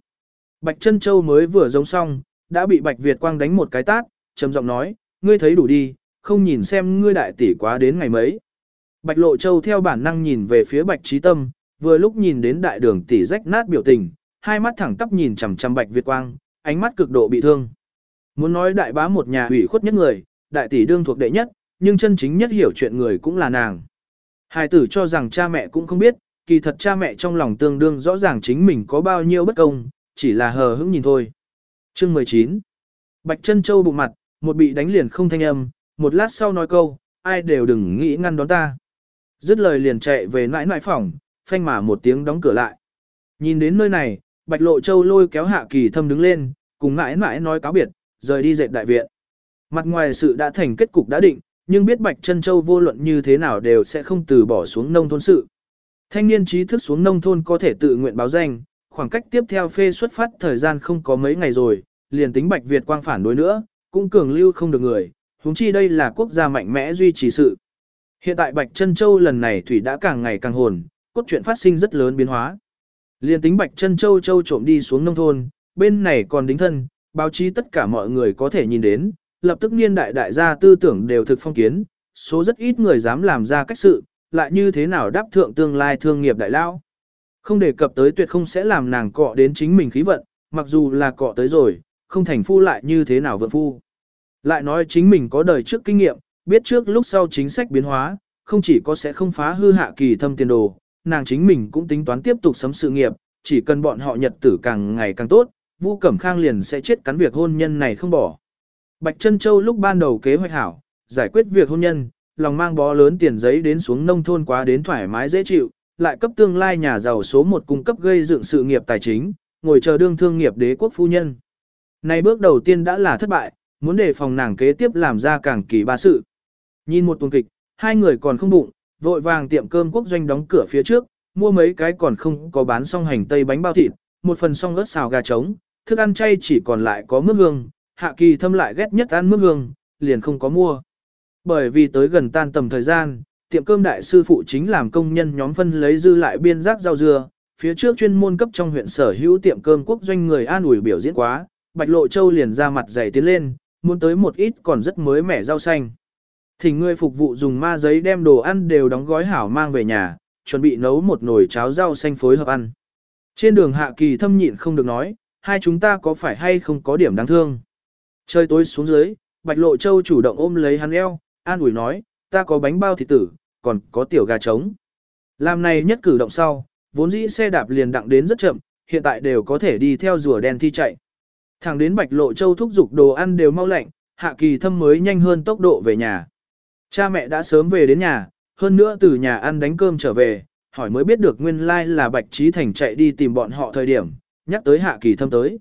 Bạch Trân Châu mới vừa giống xong, đã bị Bạch Việt Quang đánh một cái tát, trầm giọng nói, ngươi thấy đủ đi, không nhìn xem ngươi đại tỷ quá đến ngày mấy. Bạch Lộ Châu theo bản năng nhìn về phía Bạch Trí Tâm, vừa lúc nhìn đến đại đường tỷ rách nát biểu tình, hai mắt thẳng tắp nhìn chằm chằm Bạch Việt Quang, ánh mắt cực độ bị thương. Muốn nói đại bá một nhà hủy khuất nhất người, đại tỷ đương thuộc đệ nhất, nhưng chân chính nhất hiểu chuyện người cũng là nàng. Hai tử cho rằng cha mẹ cũng không biết, kỳ thật cha mẹ trong lòng tương đương rõ ràng chính mình có bao nhiêu bất công, chỉ là hờ hững nhìn thôi. Chương 19 Bạch chân châu bụng mặt, một bị đánh liền không thanh âm, một lát sau nói câu, ai đều đừng nghĩ ngăn đón ta. Dứt lời liền chạy về nãi nãi phòng, phanh mà một tiếng đóng cửa lại. Nhìn đến nơi này, Bạch Lộ Châu lôi kéo Hạ Kỳ Thâm đứng lên, cùng nãi nãi nói cáo biệt, rời đi dệt đại viện. Mặt ngoài sự đã thành kết cục đã định, nhưng biết Bạch Trân Châu vô luận như thế nào đều sẽ không từ bỏ xuống nông thôn sự. Thanh niên trí thức xuống nông thôn có thể tự nguyện báo danh, khoảng cách tiếp theo phê xuất phát thời gian không có mấy ngày rồi, liền tính Bạch Việt quang phản đối nữa, cũng cường lưu không được người, huống chi đây là quốc gia mạnh mẽ duy trì sự. Hiện tại Bạch Trân Châu lần này thủy đã càng ngày càng hồn, cốt truyện phát sinh rất lớn biến hóa. Liên tính Bạch Trân Châu Châu trộm đi xuống nông thôn, bên này còn đính thân, báo chí tất cả mọi người có thể nhìn đến, lập tức niên đại đại gia tư tưởng đều thực phong kiến, số rất ít người dám làm ra cách sự, lại như thế nào đáp thượng tương lai thương nghiệp đại lao. Không đề cập tới tuyệt không sẽ làm nàng cọ đến chính mình khí vận, mặc dù là cọ tới rồi, không thành phu lại như thế nào vượng phu. Lại nói chính mình có đời trước kinh nghiệm, biết trước lúc sau chính sách biến hóa, không chỉ có sẽ không phá hư hạ kỳ thâm tiền đồ, nàng chính mình cũng tính toán tiếp tục sấm sự nghiệp, chỉ cần bọn họ nhật tử càng ngày càng tốt, Vu Cẩm Khang liền sẽ chết cắn việc hôn nhân này không bỏ. Bạch Trân Châu lúc ban đầu kế hoạch hảo, giải quyết việc hôn nhân, lòng mang bó lớn tiền giấy đến xuống nông thôn quá đến thoải mái dễ chịu, lại cấp tương lai nhà giàu số một cung cấp gây dựng sự nghiệp tài chính, ngồi chờ đương thương nghiệp đế quốc phu nhân. Này bước đầu tiên đã là thất bại, muốn đề phòng nàng kế tiếp làm ra càng kỳ ba sự. Nhìn một tuần kịch, hai người còn không bụng, vội vàng tiệm cơm quốc doanh đóng cửa phía trước, mua mấy cái còn không có bán xong hành tây bánh bao thịt, một phần xong ớt xào gà trống, thức ăn chay chỉ còn lại có mướp hương, hạ kỳ thâm lại ghét nhất ăn mướp hương, liền không có mua. Bởi vì tới gần tan tầm thời gian, tiệm cơm đại sư phụ chính làm công nhân nhóm phân lấy dư lại biên giác rau dưa, phía trước chuyên môn cấp trong huyện sở hữu tiệm cơm quốc doanh người an ủi biểu diễn quá, Bạch Lộ Châu liền ra mặt dày tiến lên, muốn tới một ít còn rất mới mẻ rau xanh. Thỉnh người phục vụ dùng ma giấy đem đồ ăn đều đóng gói hảo mang về nhà, chuẩn bị nấu một nồi cháo rau xanh phối hợp ăn. Trên đường hạ kỳ thâm nhịn không được nói, hai chúng ta có phải hay không có điểm đáng thương. Trời tối xuống dưới, Bạch Lộ Châu chủ động ôm lấy hắn eo, an ủi nói, ta có bánh bao thịt tử, còn có tiểu gà trống. Làm này nhất cử động sau, vốn dĩ xe đạp liền đặng đến rất chậm, hiện tại đều có thể đi theo rùa đen thi chạy. Thẳng đến Bạch Lộ Châu thúc giục đồ ăn đều mau lạnh, Hạ Kỳ Thâm mới nhanh hơn tốc độ về nhà. Cha mẹ đã sớm về đến nhà, hơn nữa từ nhà ăn đánh cơm trở về, hỏi mới biết được nguyên lai là Bạch Trí Thành chạy đi tìm bọn họ thời điểm, nhắc tới Hạ Kỳ Thâm tới.